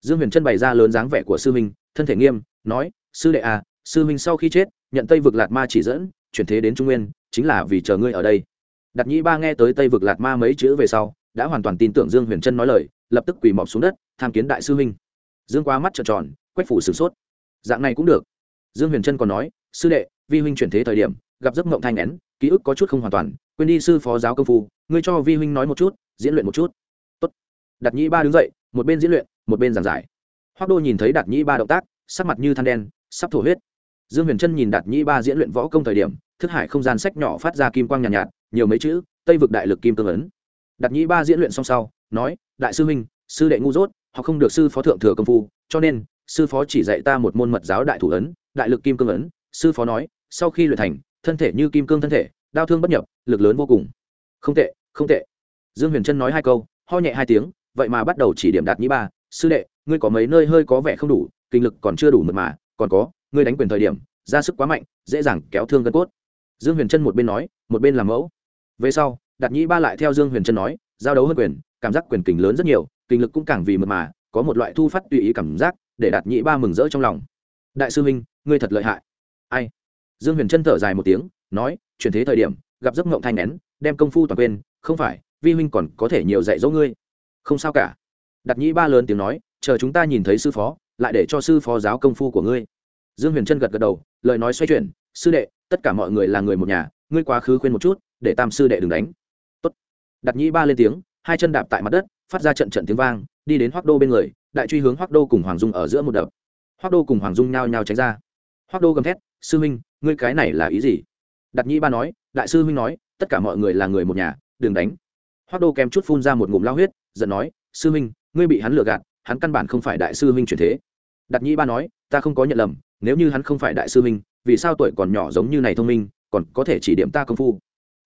Dương huyền trân bày ra lớn dáng vẻ của sư huynh thân thể nghiêm, nói, sư đệ à sư huynh sau khi chết, nhận tây vực lạt ma chỉ dẫn, chuyển thế đến trung nguyên, chính là vì chờ ngươi ở đây. Đạt Nhĩ ba nghe tới tây vực lạt ma mấy chữ về sau, đã hoàn toàn tin tưởng dương huyền trân nói lời, lập tức quỳ mọc xuống đất, tham kiến đại sư huynh dương Quá mắt trợn tròn, quách phủ sửng sốt. Dạng này cũng được. Dương huyền trân còn nói, sư đệ vi huynh chuyển thế thời điểm gặp giấc mộng thanh nén ký ức có chút không hoàn toàn quên đi sư phó giáo công phu ngươi cho vi huynh nói một chút diễn luyện một chút. Tốt. đạt nhĩ ba đứng dậy một bên diễn luyện một bên giảng giải. Hoác đô nhìn thấy đạt nhĩ ba động tác sắc mặt như than đen sắp thổ huyết. Dương huyền trân nhìn đạt nhĩ ba diễn luyện võ công thời điểm thức hải không gian sách nhỏ phát ra kim quang nhàn nhạt, nhạt nhiều mấy chữ tây vực đại lực kim tương ấn. Đạt nhĩ ba diễn luyện xong sau nói đại sư huynh sư đệ ngu dốt họ không được sư phó thượng thừa công phu cho nên sư phó chỉ dạy ta một môn mật giáo đại thủ ấn đại lực kim cương ấn. Sư phó nói sau khi luyện thành, thân thể như kim cương thân thể, đau thương bất nhập, lực lớn vô cùng. Không tệ không tệ. Dương huyền trân nói hai câu, ho nhẹ hai tiếng, vậy mà bắt đầu chỉ điểm đạt nhĩ ba. Sư đệ, ngươi có mấy nơi hơi có vẻ không đủ, kinh lực còn chưa đủ mật mà, còn có, ngươi đánh quyền thời điểm, ra sức quá mạnh, dễ dàng kéo thương gân cốt. Dương huyền trân một bên nói, một bên làm mẫu. Về sau, đạt nhĩ ba lại theo dương huyền trân nói, giao đấu hơn quyền, cảm giác quyền kình lớn rất nhiều, kinh lực cũng càng vì mật mà, có một loại thu phát tùy ý cảm giác, để đạt nhĩ ba mừng rỡ trong lòng. Đại sư huynh ngươi thật lợi hại. Ai? Dương huyền trân thở dài một tiếng, nói, chuyển thế thời điểm, gặp giấc mộng thanh nén, đem công phu toàn quên, không phải, vi huynh còn có thể nhiều dạy dỗ ngươi. Không sao cả. Đặt nhĩ ba lớn tiếng nói, chờ chúng ta nhìn thấy sư phó, lại để cho sư phó giáo công phu của ngươi. Dương huyền trân gật gật đầu, lời nói xoay chuyển, sư đệ, tất cả mọi người là người một nhà, ngươi quá khứ khuyên một chút, để tam sư đệ đừng đánh. Tốt. đặt nhĩ ba lên tiếng, hai chân đạp tại mặt đất, phát ra trận trận tiếng vang, đi đến hoác đô bên người, đại truy hướng hoác đô cùng hoàng dung ở giữa một đập. Hoác đô cùng hoàng dung nhao nhao tránh ra. Hoác đô gầm thét, sư huynh ngươi cái này là ý gì? Đặt nhĩ ba nói, đại sư huynh nói, tất cả mọi người là người một nhà, đừng đánh. Hoác đô kém chút phun ra một ngụm lao huyết, giận nói, sư huynh, ngươi bị hắn lừa gạt, hắn căn bản không phải đại sư huynh truyền thế. Đặt nhĩ ba nói, ta không có nhận lầm, nếu như hắn không phải đại sư huynh, vì sao tuổi còn nhỏ giống như này thông minh, còn có thể chỉ điểm ta công phu?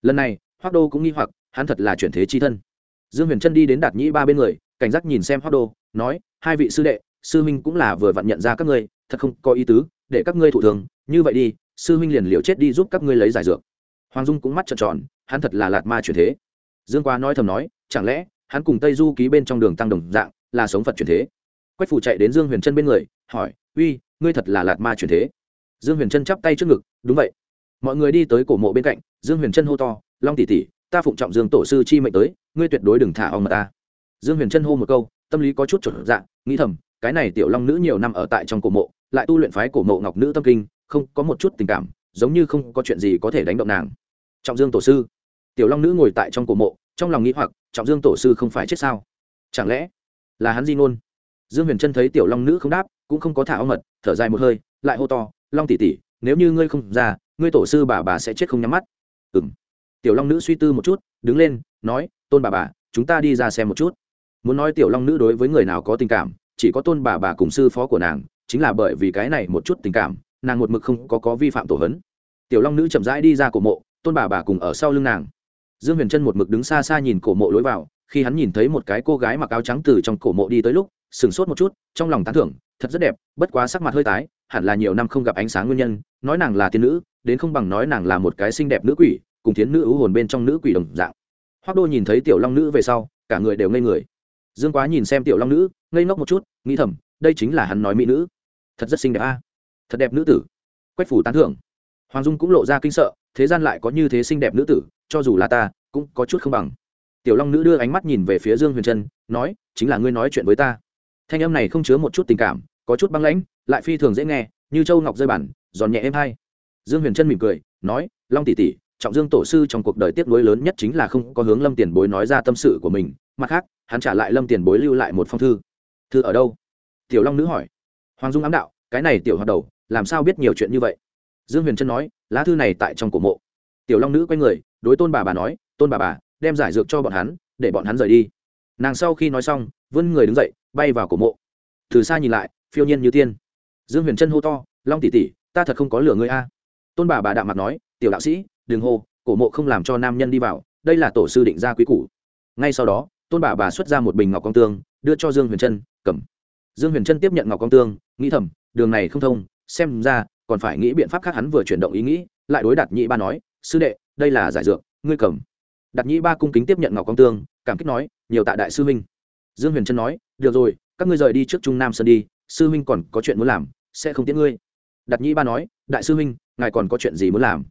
Lần này hoác đô cũng nghi hoặc, hắn thật là chuyển thế chi thân. Dương huyền trân đi đến đạt nhĩ ba bên người, cảnh giác nhìn xem hoác đô, nói, hai vị sư đệ, sư Minh cũng là vừa vặn nhận ra các ngươi, thật không có ý tứ, để các ngươi thụ thường, như vậy đi sư huynh liền liều chết đi giúp các ngươi lấy giải dược. Hoàng dung cũng mắt trợn tròn, hắn thật là lạt ma chuyển thế. Dương quá nói thầm nói, chẳng lẽ hắn cùng tây du ký bên trong đường tăng đồng dạng là sống phật chuyển thế? Quách phủ chạy đến dương huyền trân bên người, hỏi, uy, ngươi thật là lạt ma truyền thế? Dương huyền trân chắp tay trước ngực, đúng vậy. Mọi người đi tới cổ mộ bên cạnh, dương huyền trân hô to, long tỷ tỷ, ta phụng trọng dương tổ sư chi mệnh tới, ngươi tuyệt đối đừng thả ông mà ta. Dương huyền trân hô một câu, tâm lý có chút chuẩn dạng, nghĩ thầm, cái này tiểu long nữ nhiều năm ở tại trong cổ mộ, lại tu luyện phái cổ mộ ngọc nữ tâm kinh không có một chút tình cảm, giống như không có chuyện gì có thể đánh động nàng. Trọng dương tổ sư. Tiểu long nữ ngồi tại trong cổ mộ, trong lòng nghĩ hoặc, trọng dương tổ sư không phải chết sao? Chẳng lẽ là hắn di ngôn? Dương huyền trân thấy tiểu long nữ không đáp, cũng không có thả ong mật, thở dài một hơi, lại hô to, long tỷ tỷ, nếu như ngươi không ra, ngươi tổ sư bà bà sẽ chết không nhắm mắt. Ừng tiểu long nữ suy tư một chút, đứng lên, nói, tôn bà bà, chúng ta đi ra xem một chút. Muốn nói tiểu long nữ đối với người nào có tình cảm, chỉ có tôn bà bà cùng sư phó của nàng, chính là bởi vì cái này một chút tình cảm nàng một mực không có có vi phạm tổ hấn. Tiểu long nữ chậm rãi đi ra cổ mộ, tôn bà bà cùng ở sau lưng nàng. Dương huyền trân một mực đứng xa xa nhìn cổ mộ lối vào, khi hắn nhìn thấy một cái cô gái mặc áo trắng từ trong cổ mộ đi tới lúc sửng sốt một chút, trong lòng tán thưởng, thật rất đẹp, bất quá sắc mặt hơi tái, hẳn là nhiều năm không gặp ánh sáng nguyên nhân, nói nàng là tiên nữ, đến không bằng nói nàng là một cái xinh đẹp nữ quỷ, cùng thiến nữ ưu hồn bên trong nữ quỷ đồng dạng. Hoác đô nhìn thấy tiểu long nữ về sau, cả người đều ngây người. Dương quá nhìn xem tiểu long nữ, ngây ngốc một chút, nghĩ thầm, đây chính là hắn nói mỹ nữ. Thật rất xinh đẹp a thật đẹp nữ tử. Quách phủ tán thưởng. Hoàng dung cũng lộ ra kinh sợ, thế gian lại có như thế xinh đẹp nữ tử, cho dù là ta, cũng có chút không bằng. Tiểu long nữ đưa ánh mắt nhìn về phía dương huyền trân, nói, chính là ngươi nói chuyện với ta. Thanh âm này không chứa một chút tình cảm, có chút băng lãnh, lại phi thường dễ nghe, như châu ngọc rơi bản, giòn nhẹ êm hay. Dương huyền trân mỉm cười, nói, long tỷ tỷ, trọng dương tổ sư trong cuộc đời tiếc nuối lớn nhất chính là không có hướng lâm tiền bối nói ra tâm sự của mình, mặt khác, hắn trả lại lâm tiền bối lưu lại một phong thư. Thư ở đâu? Tiểu long nữ hỏi. Hoàng dung ám đạo, cái này tiểu hoạt đầu làm sao biết nhiều chuyện như vậy? Dương huyền trân nói, lá thư này tại trong cổ mộ. Tiểu long nữ quay người, đối tôn bà bà nói, tôn bà bà, đem giải dược cho bọn hắn, để bọn hắn rời đi. Nàng sau khi nói xong, vươn người đứng dậy, bay vào cổ mộ. Từ xa nhìn lại, phiêu nhiên như tiên. Dương huyền trân hô to, long tỷ tỷ, ta thật không có lửa ngươi a. Tôn bà bà đạm mặt nói, tiểu đạo sĩ, đừng hô, cổ mộ không làm cho nam nhân đi vào, đây là tổ sư định ra quý củ. Ngay sau đó, tôn bà bà xuất ra một bình ngọc con tương, đưa cho dương huyền trân, cầm. Dương huyền trân tiếp nhận ngọc con tương, nghĩ thầm, đường này không thông xem ra, còn phải nghĩ biện pháp khác hắn vừa chuyển động ý nghĩ, lại đối đạt nhị ba nói, sư đệ, đây là giải dược, ngươi cầm. Đạt nhị ba cung kính tiếp nhận ngọc con tương, cảm kích nói, nhiều tạ đại sư huynh. Dương huyền trân nói, được rồi, các ngươi rời đi trước trung nam sơn đi, sư huynh còn có chuyện muốn làm, sẽ không tiễn ngươi. Đạt nhị ba nói, đại sư huynh, ngài còn có chuyện gì muốn làm?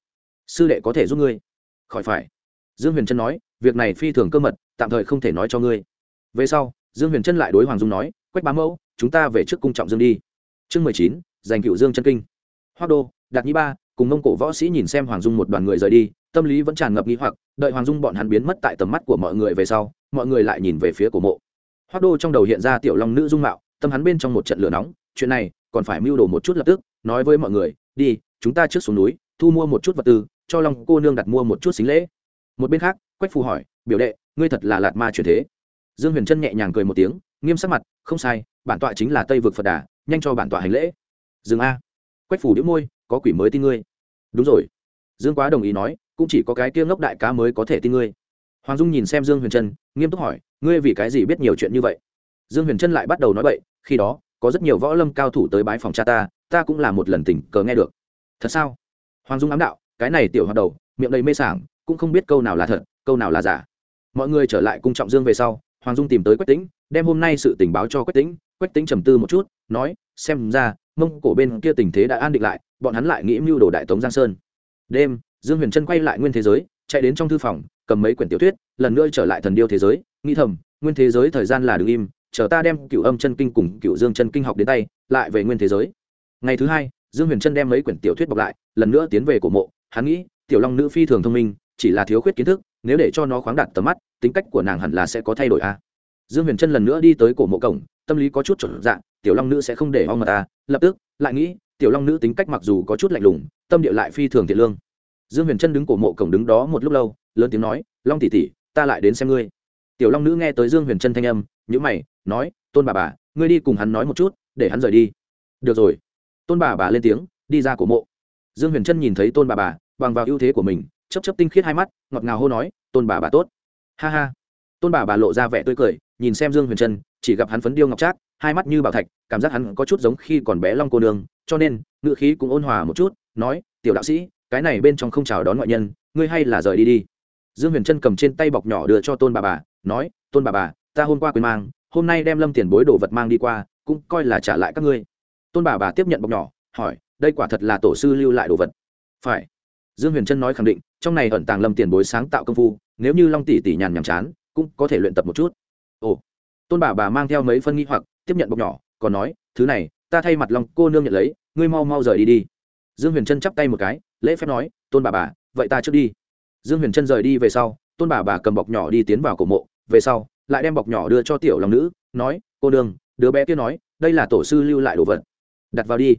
Sư đệ có thể giúp ngươi. Khỏi phải. Dương huyền trân nói, việc này phi thường cơ mật, tạm thời không thể nói cho ngươi. Về sau, dương huyền trân lại đối hoàng dung nói, quách bá mẫu, chúng ta về trước cung trọng dương đi. Chương mười chín giành cựu dương chân kinh. Hoa đô, đạt nhi ba, cùng mông cổ võ sĩ nhìn xem hoàng dung một đoàn người rời đi, tâm lý vẫn tràn ngập nghi hoặc, đợi hoàng dung bọn hắn biến mất tại tầm mắt của mọi người về sau, mọi người lại nhìn về phía cổ mộ. Hoa đô trong đầu hiện ra tiểu long nữ dung mạo, tâm hắn bên trong một trận lửa nóng, chuyện này còn phải mưu đồ một chút lập tức, nói với mọi người, đi, chúng ta trước xuống núi, thu mua một chút vật tư, cho long cô nương đặt mua một chút xính lễ. Một bên khác, quách phù hỏi, biểu đệ, ngươi thật là lạt ma truyền thế? Dương huyền trân nhẹ nhàng cười một tiếng, nghiêm sắc mặt, không sai, bản tọa chính là tây vực phật đà, nhanh cho bản tọa hành lễ dừng a. Quách phủ đĩu môi, có quỷ mới tin ngươi. Đúng rồi. Dương quá đồng ý nói, cũng chỉ có cái kia ngốc đại cá mới có thể tin ngươi. Hoàng dung nhìn xem dương huyền trân, nghiêm túc hỏi, ngươi vì cái gì biết nhiều chuyện như vậy? Dương huyền trân lại bắt đầu nói vậy khi đó, có rất nhiều võ lâm cao thủ tới bái phòng cha ta ta cũng là một lần tình cờ nghe được. Thật sao? Hoàng dung ám đạo, cái này tiểu hoạt đầu, miệng đầy mê sảng, cũng không biết câu nào là thật, câu nào là giả. Mọi người trở lại cung trọng dương về sau, hoàng dung tìm tới quách tĩnh, đem hôm nay sự tình báo cho quách tĩnh quách tĩnh trầm tư một chút, nói, xem ra mông cổ bên kia tình thế đã an định lại, bọn hắn lại nghĩ mưu đồ đại tống giang sơn. Đêm, dương huyền trân quay lại nguyên thế giới, chạy đến trong thư phòng, cầm mấy quyển tiểu thuyết, lần nữa trở lại thần điêu thế giới, nghĩ thầm, nguyên thế giới thời gian là đ ứ n g im, chờ ta đem cựu âm chân kinh cùng cựu dương chân kinh học đến tay, lại về nguyên thế giới. Ngày thứ hai, dương huyền trân đem mấy quyển tiểu thuyết bọc lại, lần nữa tiến về cổ mộ, hắn nghĩ, tiểu long nữ phi thường thông minh, chỉ là thiếu khuyết kiến thức, nếu để cho nó khoáng đạt tầm mắt, tính cách của nàng hẳn là sẽ có thay đổi a. Dương huyền trân lần nữa đi tới cổ mộ cổng tâm lý có chút chuẩn dạng, tiểu long nữ sẽ không để ong mà ta. Lập tức, lại nghĩ, tiểu long nữ tính cách mặc dù có chút lạnh lùng, tâm địa lại phi thường thiện lương. Dương huyền trân đứng cổ mộ cổng đứng đó một lúc lâu, lớn tiếng nói, long tỷ tỷ, ta lại đến xem ngươi. Tiểu long nữ nghe tới dương huyền trân thanh âm nhữ mày, nói, tôn bà bà, ngươi đi cùng hắn nói một chút, để hắn rời đi. Được rồi. Tôn bà bà lên tiếng, đi ra cổ mộ. Dương huyền trân nhìn thấy tôn bà bà, bằng vào ưu thế của mình chấp chấp tinh khiết hai mắt, ngọt ngào hô nói, tôn bà bà tốt. Ha ha. Tôn bà bà lộ ra vẻ tươi cười, nhìn xem dương huyền trân chỉ gặp hắn phấn điêu ngọc trác, hai mắt như bảo thạch, cảm giác hắn có chút giống khi còn bé long cô nương, cho nên ngựa khí cũng ôn hòa một chút, nói, tiểu đạo sĩ, cái này bên trong không chào đón ngoại nhân, ngươi hay là rời đi đi. Dương huyền trân cầm trên tay bọc nhỏ đưa cho tôn bà bà, nói, tôn bà bà, ta hôm qua quên mang, hôm nay đem lâm tiền bối đồ vật mang đi qua, cũng coi là trả lại các ngươi. Tôn bà bà tiếp nhận bọc nhỏ, hỏi, đây quả thật là tổ sư lưu lại đồ vật. Phải. Dương huyền trân nói khẳng định, trong này ẩn tàng lâm tiền bối sáng tạo công phu, nếu như long tỷ tỷ nhàn nhàm chán, cũng có thể luyện tập một chút. Ồ tôn bà bà mang theo mấy phân nghi hoặc, tiếp nhận bọc nhỏ, còn nói, thứ này, ta thay mặt long cô nương nhận lấy, ngươi mau mau rời đi đi. Dương huyền trân chắp tay một cái, lễ phép nói, tôn bà bà, vậy ta trước đi. Dương huyền trân rời đi về sau, tôn bà bà cầm bọc nhỏ đi tiến vào cổ mộ, về sau, lại đem bọc nhỏ đưa cho tiểu long nữ, nói, cô nương, đứa bé kia nói, đây là tổ sư lưu lại đồ vật. Đặt vào đi.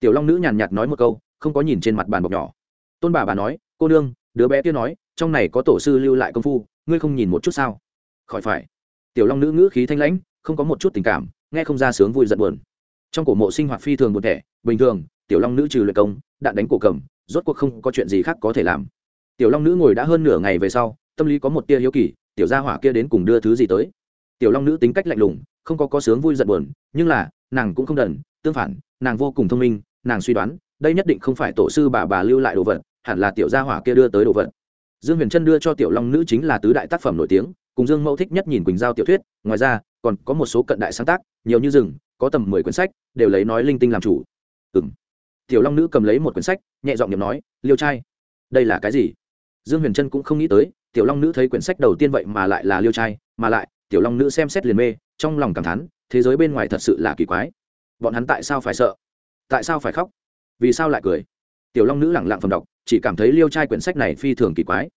Tiểu long nữ nhàn nhạt nói một câu, không có nhìn trên mặt bàn bọc nhỏ. Tôn bà bà nói, cô nương, đứa bé kia nói, trong này có tổ sư lưu lại công phu, ngươi không nhìn một chút sao? Khỏi phải tiểu long nữ ngữ khí thanh lãnh, không có một chút tình cảm, nghe không ra sướng vui giận buồn. Trong cổ mộ sinh hoạt phi thường buồn thẻ, bình thường, tiểu long nữ trừ luyện công, đạn đánh cổ cầm, rốt cuộc không có chuyện gì khác có thể làm. Tiểu long nữ ngồi đã hơn nửa ngày về sau, tâm lý có một tia hiếu kỳ, tiểu gia hỏa kia đến cùng đưa thứ gì tới? Tiểu long nữ tính cách lạnh lùng, không có có sướng vui giận buồn, nhưng là, nàng cũng không đần, tương phản, nàng vô cùng thông minh, nàng suy đoán, đây nhất định không phải tổ sư bà bà lưu lại đồ vật, hẳn là tiểu gia hỏa kia đưa tới đồ vật. Dương huyền trân đưa cho tiểu long nữ chính là tứ đại tác phẩm nổi tiếng cùng dương mẫu thích nhất nhìn quỳnh giao tiểu thuyết, ngoài ra, còn có một số cận đại sáng tác, nhiều như rừng, có tầm mười quyển sách, đều lấy nói linh tinh làm chủ. Ừ m tiểu long nữ cầm lấy một quyển sách, nhẹ giọng nhầm nói, liêu trai, đây là cái gì? Dương huyền trân cũng không nghĩ tới, tiểu long nữ thấy quyển sách đầu tiên vậy mà lại là liêu trai, mà lại, tiểu long nữ xem xét liền mê, trong lòng cảm thán, thế giới bên ngoài thật sự là kỳ quái. Bọn hắn tại sao phải sợ? Tại sao phải khóc? Vì sao lại cười? Tiểu long nữ lẳng lặng phẩm đọc, chỉ cảm thấy liêu trai quyển sách này phi thường kỳ quái.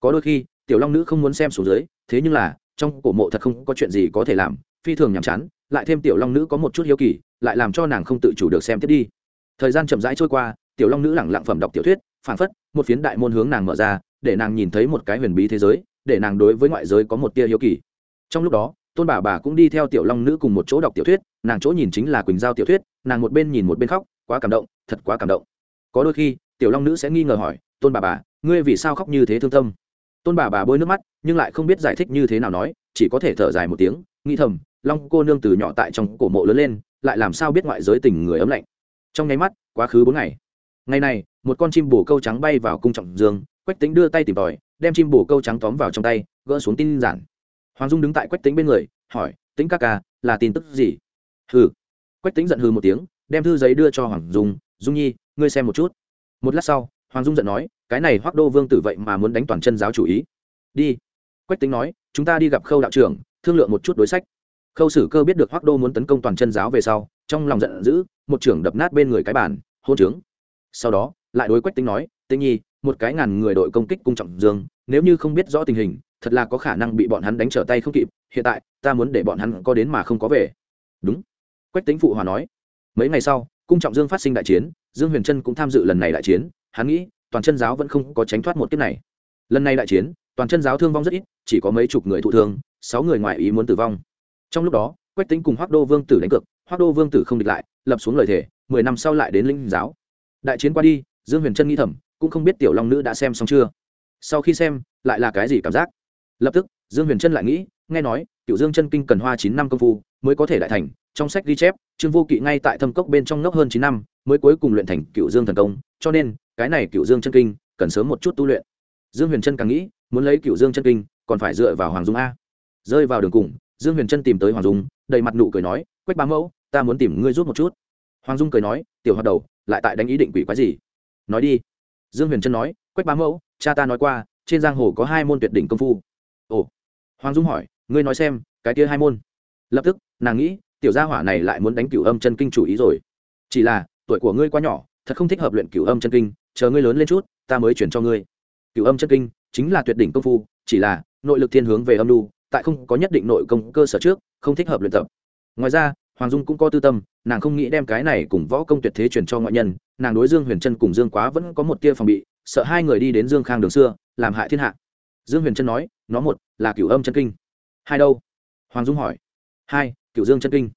Có đôi khi tiểu long nữ không muốn xem xuống dưới, thế nhưng là, trong cổ mộ thật không có chuyện gì có thể làm, phi thường nhàm chán, lại thêm tiểu long nữ có một chút hiếu kỳ, lại làm cho nàng không tự chủ được xem tiếp đi. Thời gian chậm rãi trôi qua, tiểu long nữ lẳng lặng phẩm đọc tiểu thuyết phản phất, một phiến đại môn hướng nàng mở ra, để nàng nhìn thấy một cái huyền bí thế giới, để nàng đối với ngoại giới có một tia hiếu kỳ. Trong lúc đó, tôn bà bà cũng đi theo tiểu long nữ cùng một chỗ đọc tiểu thuyết, nàng chỗ nhìn chính là quỳnh giao tiểu thuyết, nàng một bên nhìn một bên khóc, quá cảm động, thật quá cảm động. Có đôi khi, tiểu long nữ sẽ nghi ngờ hỏi, tôn bà bà, ngươi vì sao khóc như thế thương tâm? Tôn bà bà bôi nước mắt, nhưng lại không biết giải thích như thế nào nói, chỉ có thể thở dài một tiếng, nghĩ thầm, long cô nương từ nhỏ tại trong cổ mộ lớn lên, lại làm sao biết ngoại giới tình người ấm lạnh. Trong nháy mắt, quá khứ bốn ngày. Ngày này, một con chim bồ câu trắng bay vào cung trọng dương, quách tính đưa tay tìm tòi, đem chim bồ câu trắng tóm vào trong tay, gỡ xuống tin giản. Hoàng dung đứng tại quách tính bên người, hỏi tính ca ca, là tin tức gì? Hừ. Quách tính giận hừ một tiếng, đem thư giấy đưa cho hoàng dung dung nhi, ngươi xem một chút. Một lát sau hoàng dung giận nói, cái này hoác đô vương tử vậy mà muốn đánh toàn chân giáo chủ ý. Đi. Quách tính nói, chúng ta đi gặp khâu đạo trưởng, thương lượng một chút đối sách. Khâu sử cơ biết được hoác đô muốn tấn công toàn chân giáo về sau, trong lòng giận dữ, một trưởng đập nát bên người cái bàn, hôn trướng. Sau đó, lại đối quách tính nói tinh nhi, một cái ngàn người đội công kích cung trọng dương, nếu như không biết rõ tình hình, thật là có khả năng bị bọn hắn đánh trở tay không kịp, hiện tại, ta muốn để bọn hắn có đến mà không có về. Đúng. Quách tính phụ hòa nói, mấy ngày sau cung trọng dương phát sinh đại chiến, dương huyền trân cũng tham dự lần này đại chiến, hắn nghĩ, toàn chân giáo vẫn không có tránh thoát một kiếp này. Lần này đại chiến, toàn chân giáo thương vong rất ít, chỉ có mấy chục người thụ thương, sáu người ngoài ý muốn tử vong. Trong lúc đó, quách tính cùng hoác đô vương tử đánh cược hoác đô vương tử không địch lại, lập xuống lời thề, mười năm sau lại đến linh giáo. Đại chiến qua đi, dương huyền trân nghĩ thầm, cũng không biết tiểu long nữ đã xem xong chưa. Sau khi xem, lại là cái gì cảm giác? Lập tức, dương huyền trân lại nghĩ, nghe nói cựu dương chân kinh cần hoa chín năm công phu mới có thể đại thành, trong sách ghi chép, trương vô kỵ ngay tại thâm cốc bên trong ngốc hơn chín năm, mới cuối cùng luyện thành cựu dương thần công, cho nên, cái này cựu dương chân kinh cần sớm một chút tu luyện. Dương huyền trân càng nghĩ, muốn lấy cựu dương chân kinh, còn phải dựa vào hoàng dung a. Rơi vào đường cùng, dương huyền trân tìm tới hoàng dung, đầy mặt nụ cười nói, quách bá mẫu, ta muốn tìm ngươi rút một chút. Hoàng dung cười nói, tiểu hoạt đầu, lại tại đánh ý định quỷ quái gì? Nói đi. Dương huyền trân nói, quách bá mẫu, cha ta nói qua, trên giang hồ có hai môn tuyệt đỉnh công phu. Ồ. Hoàng dung hỏi ngươi nói xem, cái kia hai môn. Lập tức, nàng nghĩ, tiểu gia hỏa này lại muốn đánh cửu âm chân kinh chủ ý rồi. Chỉ là, tuổi của ngươi quá nhỏ, thật không thích hợp luyện cửu âm chân kinh, chờ ngươi lớn lên chút, ta mới chuyển cho ngươi. Cửu âm chân kinh chính là tuyệt đỉnh công phu, chỉ là, nội lực thiên hướng về âm lưu tại không có nhất định nội công cơ sở trước, không thích hợp luyện tập. Ngoài ra, hoàng dung cũng có tư tâm, nàng không nghĩ đem cái này cùng võ công tuyệt thế truyền cho ngoại nhân, nàng đối dương huyền trân cùng dương quá vẫn có một tia phòng bị, sợ hai người đi đến dương khang đường xưa, làm hại thiên hạ. Dương huyền trân nói, nó một là cửu âm chân kinh hai đâu? Hoàng dung hỏi. Hai cựu dương chân kinh.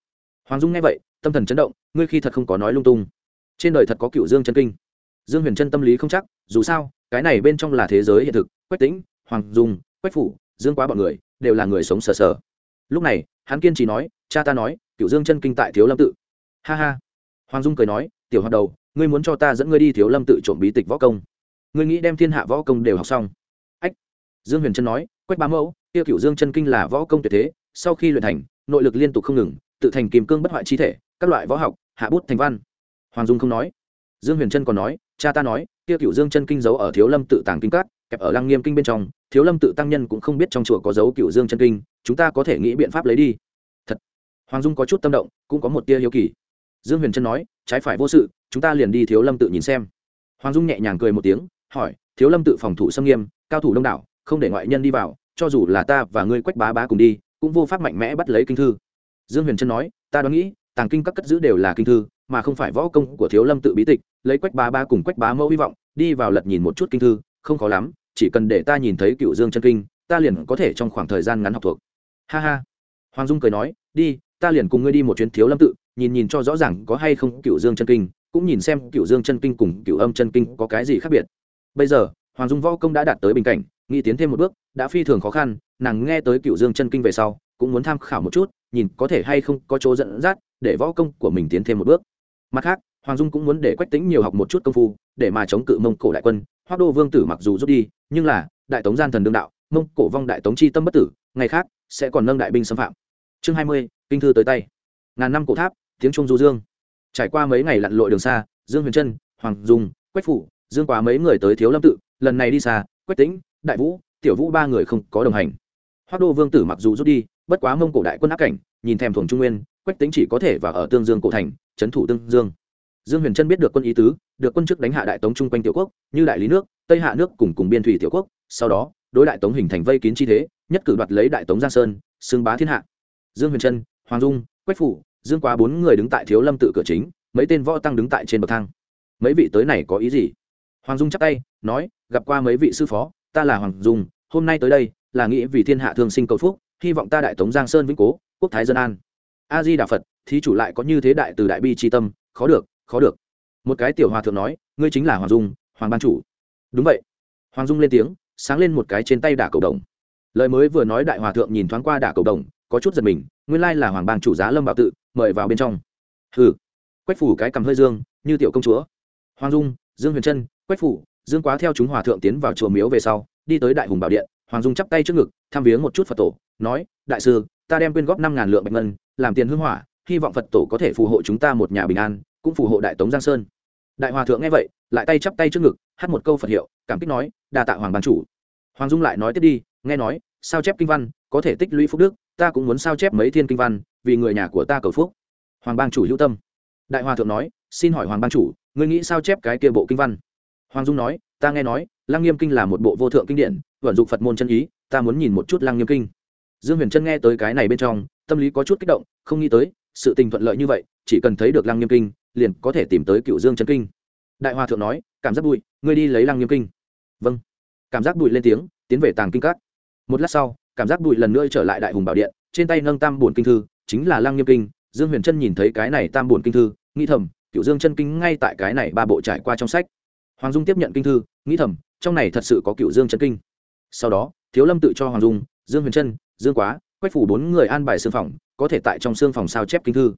Hoàng dung nghe vậy, tâm thần chấn động, ngươi khi thật không có nói lung tung. Trên đời thật có cựu dương chân kinh. Dương huyền chân tâm lý không chắc, dù sao, cái này bên trong là thế giới hiện thực, quách tĩnh, hoàng dung, quách phủ, dương quá bọn người, đều là người sống sờ sờ. Lúc này, hắn kiên trì nói, cha ta nói cựu dương chân kinh tại thiếu lâm tự. Ha ha. Hoàng dung cười nói, tiểu hoạt đầu, ngươi muốn cho ta dẫn ngươi đi thiếu lâm tự trộm bí tịch võ công. Ngươi nghĩ đem thiên hạ võ công đều học xong. Ách. Dương huyền trân nói, quách bá mẫu tiêu cựu dương chân kinh là võ công tuyệt thế, sau khi luyện thành, nội lực liên tục không ngừng, tự thành kìm cương bất hoại chi thể, các loại võ học, hạ bút thành văn. Hoàng dung không nói. Dương huyền trân còn nói, cha ta nói kia cựu dương chân kinh giấu ở thiếu lâm tự tàng kinh cát kẹp ở lăng nghiêm kinh bên trong, thiếu lâm tự tăng nhân cũng không biết trong chùa có dấu cựu dương chân kinh, chúng ta có thể nghĩ biện pháp lấy đi. Thật. Hoàng dung có chút tâm động, cũng có một tia hiếu kỳ. Dương huyền trân nói, trái phải vô sự, chúng ta liền đi thiếu lâm tự nhìn xem. Hoàng dung nhẹ nhàng cười một tiếng, hỏi, thiếu lâm tự phòng thủ xâm nghiêm, cao thủ đông đảo, không để ngoại nhân đi vào cho dù là ta và ngươi quách bá bá cùng đi, cũng vô pháp mạnh mẽ bắt lấy kinh thư. Dương huyền trân nói, ta đoán nghĩ, tàng kinh các cất giữ đều là kinh thư, mà không phải võ công của thiếu lâm tự bí tịch, lấy quách bá bá cùng quách bá mẫu hy vọng, đi vào lật nhìn một chút kinh thư, không khó lắm, chỉ cần để ta nhìn thấy cựu dương chân kinh, ta liền có thể trong khoảng thời gian ngắn học thuộc. Ha ha. Hoàng dung cười nói, đi, ta liền cùng ngươi đi một chuyến thiếu lâm tự, nhìn nhìn cho rõ ràng có hay không cựu dương chân kinh, cũng nhìn xem cựu dương chân kinh cùng cựu âm chân kinh có cái gì khác biệt. Bây giờ, hoàng dung võ công đã đạt tới bình cảnh nghĩ tiến thêm một bước, đã phi thường khó khăn, nàng nghe tới cựu dương chân kinh về sau, cũng muốn tham khảo một chút, nhìn có thể hay không có chỗ dẫn dắt để võ công của mình tiến thêm một bước. Mặt khác, hoàng dung cũng muốn để quách tính nhiều học một chút công phu, để mà chống cự mông cổ đại quân. Hoác đô vương tử mặc dù rút đi, nhưng là, đại tống gian thần đương đạo, mông cổ vong đại tống chi tâm bất tử, ngày khác, sẽ còn nâng đại binh xâm phạm. Chương hai mươi, kinh thư tới tay. Ngàn năm cổ tháp, tiếng trung du dương. Trải qua mấy ngày lặn lội đường xa, dương huyền trân, hoàng dung, quách phủ, dương quá mấy người tới thiếu lâm tự, lần này đi xa, quách tĩnh đại vũ, tiểu vũ ba người không có đồng hành. Hoác đô vương tử mặc dù rút đi, bất quá mông cổ đại quân áp cảnh, nhìn thèm thuồng trung nguyên, quách tính chỉ có thể và ở tương dương cổ thành, trấn thủ tương dương. Dương huyền trân biết được quân ý tứ, được quân chức đánh hạ đại tống chung quanh tiểu quốc, như đại lý nước, tây hạ nước cùng cùng biên thủy tiểu quốc, sau đó, đối đại tống hình thành vây kín chi thế, nhất cử đoạt lấy đại tống giang sơn, xưng bá thiên hạ. Dương huyền trân hoàng dung, quách phủ, dương quá bốn người đứng tại thiếu lâm tự cửa chính, mấy tên võ tăng đứng tại trên bậc thang. Mấy vị tới này có ý gì? Hoàng dung chắp tay, nói, gặp qua mấy vị sư phó ta là hoàng dung, hôm nay tới đây là nghĩ vì thiên hạ thương sinh cầu phúc, hy vọng ta đại tống giang sơn vĩnh cố, quốc thái dân an. A di đà phật, thí chủ lại có như thế đại từ đại bi tri tâm, khó được khó được. Một cái tiểu hòa thượng nói, ngươi chính là hoàng dung, hoàng ban chủ. Đúng vậy. Hoàng dung lên tiếng, sáng lên một cái trên tay đả cầu đồng. Lời mới vừa nói đại hòa thượng nhìn thoáng qua đả cầu đồng, có chút giật mình, nguyên lai là hoàng bang chủ giá lâm bảo tự, mời vào bên trong. Hừ. Quách phủ cái cầm hơi dương, như tiểu công chúa. Hoàng dung, dương huyền trân, quách phủ dương quá theo chúng hòa thượng tiến vào chùa miếu về sau, đi tới đại hùng bảo điện, hoàng dung chắp tay trước ngực, tham viếng một chút phật tổ, nói, đại sư, ta đem quyên góp năm ngàn lượng bạch ngân, làm tiền hưng hỏa, hy vọng phật tổ có thể phù hộ chúng ta một nhà bình an, cũng phù hộ đại tống giang sơn. Đại hòa thượng nghe vậy, lại tay chắp tay trước ngực, hát một câu phật hiệu, cảm kích nói, đa tạ hoàng ban chủ. Hoàng dung lại nói tiếp đi, nghe nói, sao chép kinh văn, có thể tích lũy phúc đức, ta cũng muốn sao chép mấy thiên kinh văn, vì người nhà của ta cầu phúc. Hoàng bang chủ hữu tâm. Đại hòa thượng nói, xin hỏi hoàng bang chủ, ngươi nghĩ sao chép cái kia bộ kinh văn? Hoàng dung nói, ta nghe nói, lăng nghiêm kinh là một bộ vô thượng kinh điển, vận dụng phật môn chân ý, ta muốn nhìn một chút lăng nghiêm kinh. Dương huyền trân nghe tới cái này bên trong, tâm lý có chút kích động, không nghĩ tới, sự tình thuận lợi như vậy, chỉ cần thấy được lăng nghiêm kinh, liền có thể tìm tới cựu dương chân kinh. Đại hòa thượng nói, cảm giác bụi, ngươi đi lấy lăng nghiêm kinh. Vâng. Cảm giác bụi lên tiếng, tiến về tàng kinh các. Một lát sau, cảm giác bụi lần nữa trở lại đại hùng bảo điện, trên tay nâng tam bổn kinh thư, chính là lăng nghiêm kinh. Dương huyền trân nhìn thấy cái này tam bổn kinh thư, nghĩ thầm cựu dương chân kinh ngay tại cái này ba bộ trải qua trong sách hoàng dung tiếp nhận kinh thư, nghĩ thầm, trong này thật sự có cựu dương chân kinh. Sau đó, thiếu lâm tự cho hoàng dung, dương huyền trân, dương quá, quách phủ bốn người an bài xương phòng, có thể tại trong xương phòng sao chép kinh thư.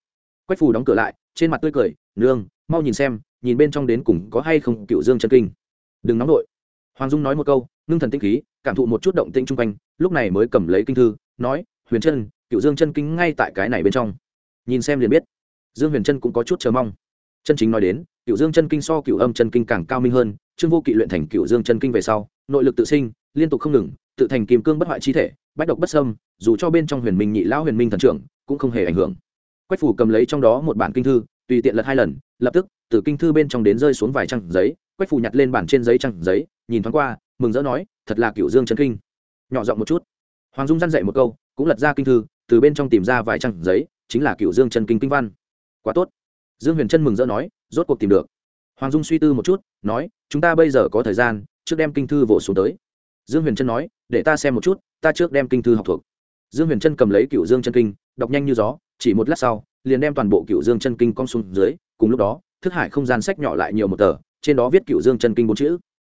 Quách phủ đóng cửa lại, trên mặt tươi cười, nương, mau nhìn xem, nhìn bên trong đến cùng có hay không cựu dương chân kinh. Đừng nóng đội hoàng dung nói một câu, ngưng thần tinh khí, cảm thụ một chút động tĩnh chung quanh, lúc này mới cầm lấy kinh thư, nói, huyền trân, cựu dương chân kinh ngay tại cái này bên trong. Nhìn xem liền biết. Dương huyền trân cũng có chút chờ mong. Chân chính nói đến cựu dương chân kinh so cựu âm chân kinh càng cao minh hơn, trương vô kỵ luyện thành cựu dương chân kinh về sau, nội lực tự sinh, liên tục không ngừng, tự thành kim cương bất hoại chi thể, bách độc bất sâm dù cho bên trong huyền minh nhị lão huyền minh thần trưởng, cũng không hề ảnh hưởng. Quách phủ cầm lấy trong đó một bản kinh thư, tùy tiện lật hai lần, lập tức, từ kinh thư bên trong đến rơi xuống vài trang giấy, quách phủ nhặt lên bản trên giấy trang giấy, nhìn thoáng qua, mừng rỡ nói, thật là cựu dương chân kinh. Nhỏ giọng một chút. Hoàng dung dăn dậy một câu, cũng lật ra kinh thư, từ bên trong tìm ra vài trang giấy, chính là cựu dương chân kinh kinh văn. Quá tốt. Dương huyền trân mừng rỡ nói rốt cuộc tìm được. Hoàng dung suy tư một chút, nói, chúng ta bây giờ có thời gian, trước đem kinh thư vỗ xuống tới. Dương huyền trân nói, để ta xem một chút, ta trước đem kinh thư học thuộc. Dương huyền trân cầm lấy cựu dương chân kinh, đọc nhanh như gió, chỉ một lát sau, liền đem toàn bộ cựu dương chân kinh cong xuống dưới, cùng lúc đó, thức hải không gian sách nhỏ lại nhiều một tờ, trên đó viết cựu dương chân kinh bốn chữ.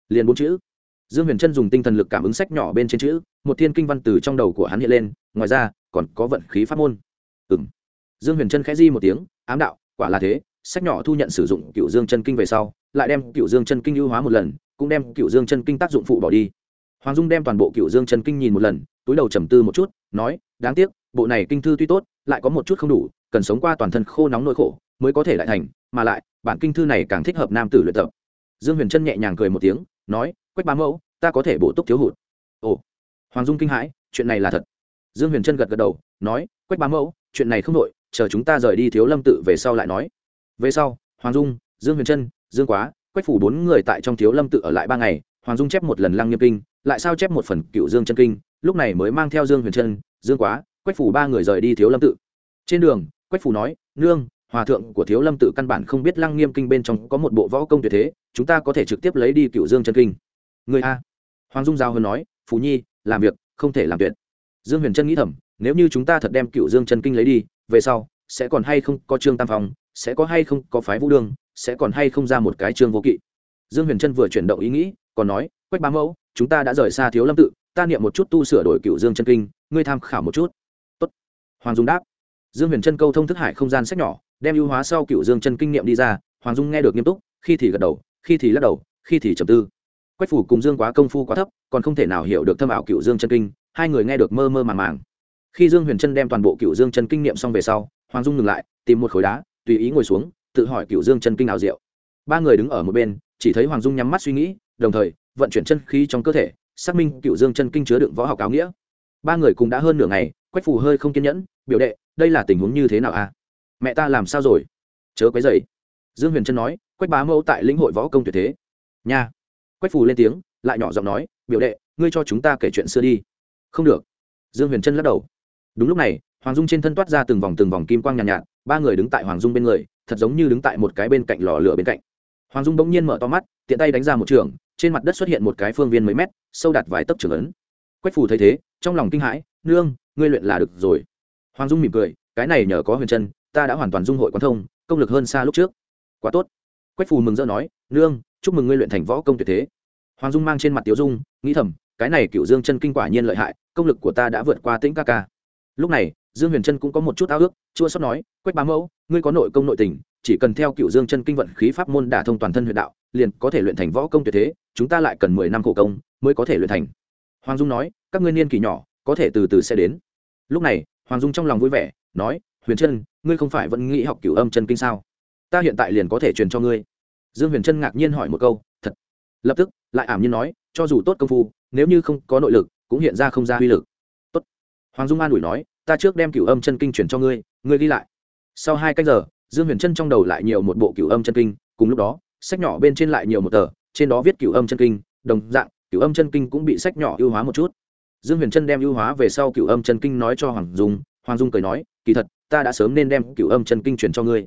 Liền bốn chữ. Dương huyền trân dùng tinh thần lực cảm ứng sách nhỏ bên trên chữ, một thiên kinh văn từ trong đầu của hắn hiện lên, ngoài ra, còn có vận khí pháp môn. Ừ m dương huyền trân khẽ di một tiếng, ám đạo, quả là thế sách nhỏ thu nhận sử dụng cựu dương chân kinh về sau, lại đem cựu dương chân kinh ưu hóa một lần, cũng đem cựu dương chân kinh tác dụng phụ bỏ đi. Hoàng dung đem toàn bộ cựu dương chân kinh nhìn một lần, túi đầu trầm tư một chút, nói, đáng tiếc, bộ này kinh thư tuy tốt, lại có một chút không đủ, cần sống qua toàn thân khô nóng nỗi khổ mới có thể lại thành, mà lại, bản kinh thư này càng thích hợp nam tử luyện tập. Dương huyền trân nhẹ nhàng cười một tiếng, nói, quách ba mẫu, ta có thể bổ túc thiếu hụt. Ồ. Hoàng dung kinh hãi, chuyện này là thật. Dương huyền trân gật gật đầu, nói, quách ba mẫu, chuyện này không nội chờ chúng ta rời đi thiếu lâm tự về sau lại nói về sau, hoàng dung, dương huyền trân, dương quá, quách phủ bốn người tại trong thiếu lâm tự ở lại ba ngày, hoàng dung chép một lần lăng nghiêm kinh, lại sao chép một phần cựu dương chân kinh, lúc này mới mang theo dương huyền trân, dương quá, quách phủ ba người rời đi thiếu lâm tự. Trên đường, quách phủ nói, nương, hòa thượng của thiếu lâm tự căn bản không biết lăng nghiêm kinh bên trong có một bộ võ công tuyệt thế, chúng ta có thể trực tiếp lấy đi cựu dương chân kinh. Người a? Hoàng dung giao hơn nói phú nhi, làm việc, không thể làm tuyệt. Dương huyền trân nghĩ thầm, nếu như chúng ta thật đem cựu dương chân kinh lấy đi, về sau sẽ còn hay không có trương tam phong sẽ có hay không có phái vũ đương, sẽ còn hay không ra một cái trương vô kỵ. Dương huyền trân vừa chuyển động ý nghĩ, còn nói, quách bá mẫu, chúng ta đã rời xa thiếu lâm tự, ta niệm một chút tu sửa đổi cựu dương chân kinh, ngươi tham khảo một chút. Tốt. hoàng dung đáp. Dương huyền trân câu thông thức hải không gian sách nhỏ, đem ưu hóa sau cựu dương chân kinh niệm đi ra, hoàng dung nghe được nghiêm túc, khi thì gật đầu, khi thì lắc đầu, khi thì trầm tư. Quách phủ cùng dương quá công phu quá thấp, còn không thể nào hiểu được thâm ảo cựu dương chân kinh, hai người nghe được mơ mơ màng màng. Khi dương huyền trân đem toàn bộ cựu dương chân kinh niệm xong về sau, hoàng dung ngừng lại, tìm một khối đá tùy ý ngồi xuống, tự hỏi cựu dương chân kinh ảo diệu. Ba người đứng ở một bên, chỉ thấy hoàng dung nhắm mắt suy nghĩ, đồng thời, vận chuyển chân khí trong cơ thể, xác minh cựu dương chân kinh chứa đựng võ học áo nghĩa. Ba người cùng đã hơn nửa ngày, quách phù hơi không kiên nhẫn, biểu đệ, đây là tình huống như thế nào a à? mẹ ta làm sao rồi? Chớ quấy dậy dương huyền trân nói, quách bá mẫu tại lĩnh hội võ công tuyệt thế. Nha. Quách phù lên tiếng, lại nhỏ giọng nói, biểu đệ, ngươi cho chúng ta kể chuyện xưa đi. Không được. Dương huyền trân lắc đầu đúng lúc này hoàng dung trên thân toát ra từng vòng từng vòng kim quang nhàn nhạt, nhạt ba người đứng tại hoàng dung bên người thật giống như đứng tại một cái bên cạnh lò lửa bên cạnh. Hoàng dung bỗng nhiên mở to mắt tiện tay đánh ra một trường trên mặt đất xuất hiện một cái phương viên mấy mét sâu đạt vài tấc trường ấn. Quách phù thấy thế trong lòng kinh hãi nương ngươi luyện là được rồi. Hoàng dung mỉm cười cái này nhờ có huyền chân ta đã hoàn toàn dung hội quan thông công lực hơn xa lúc trước. Quá tốt. Quách phù mừng rỡ nói nương chúc mừng ngươi luyện thành võ công tuyệt thế. Hoàng dung mang trên mặt tiểu dung nghĩ thầm cái này cựu dương chân kinh quả nhiên lợi hại công lực của ta đã vượt qua tĩnh ca ca lúc này, dương huyền trân cũng có một chút ao ước, chua sót nói, quách bá mẫu, ngươi có nội công nội tình, chỉ cần theo cựu dương chân kinh vận khí pháp môn đả thông toàn thân huyện đạo, liền có thể luyện thành võ công tuyệt thế, chúng ta lại cần mười năm khổ công mới có thể luyện thành. Hoàng dung nói, các ngươi niên kỳ nhỏ, có thể từ từ sẽ đến. Lúc này, hoàng dung trong lòng vui vẻ, nói, huyền trân, ngươi không phải vẫn nghĩ học cửu âm chân kinh sao? Ta hiện tại liền có thể truyền cho ngươi. Dương huyền trân ngạc nhiên hỏi một câu, thật? Lập tức, lại ảm nhiên nói, cho dù tốt công phu, nếu như không có nội lực, cũng hiện ra không ra uy lực. Tốt. Hoàng dung an ủi nói ta trước đem cửu âm chân kinh truyền cho ngươi ngươi ghi lại. Sau hai canh giờ, dương huyền chân trong đầu lại nhiều một bộ cửu âm chân kinh, cùng lúc đó, sách nhỏ bên trên lại nhiều một tờ, trên đó viết cửu âm chân kinh, đồng dạng, cửu âm chân kinh cũng bị sách nhỏ ưu hóa một chút. Dương huyền chân đem ưu hóa về sau cửu âm chân kinh nói cho hoàng dung hoàng dung cười nói, kỳ thật, ta đã sớm nên đem cửu âm chân kinh truyền cho ngươi.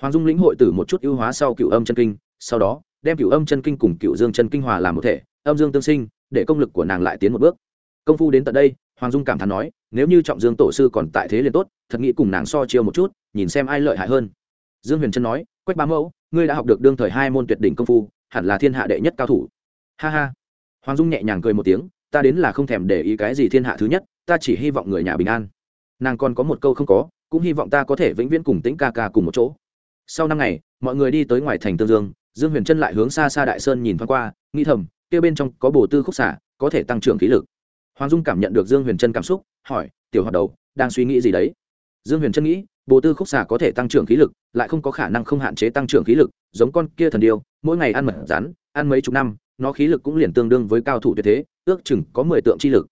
Hoàng dung lĩnh hội từ một chút ưu hóa sau cửu âm chân kinh, sau đó, đem cửu âm chân kinh cùng cửu dương chân kinh hòa làm một thể, âm dương tương sinh, để công lực của nàng lại tiến một bước. Công phu đến tận đây, hoàng dung cảm thán nói nếu như trọng dương tổ sư còn tại thế liền tốt, thật nghĩ cùng nàng so chiêu một chút, nhìn xem ai lợi hại hơn. Dương huyền trân nói, quách ba mẫu, ngươi đã học được đương thời hai môn tuyệt đỉnh công phu, hẳn là thiên hạ đệ nhất cao thủ. Ha ha. Hoàng dung nhẹ nhàng cười một tiếng, ta đến là không thèm để ý cái gì thiên hạ thứ nhất, ta chỉ hy vọng người nhà bình an. Nàng còn có một câu không có, cũng hy vọng ta có thể vĩnh viễn cùng tĩnh ca ca cùng một chỗ. Sau năm ngày, mọi người đi tới ngoài thành tương dương dương huyền trân lại hướng xa xa đại sơn nhìn thoáng qua, nghĩ thầm, kia bên trong có bồ tư khúc xả, có thể tăng trưởng khí lực hoàng dung cảm nhận được dương huyền trân cảm xúc, hỏi, tiểu hoạt đầu, đang suy nghĩ gì đấy? Dương huyền trân nghĩ, bồ tư khúc xà có thể tăng trưởng khí lực, lại không có khả năng không hạn chế tăng trưởng khí lực, giống con kia thần điêu, mỗi ngày ăn mật rắn ăn mấy chục năm, nó khí lực cũng liền tương đương với cao thủ tuyệt thế, ước chừng có mười tượng chi lực.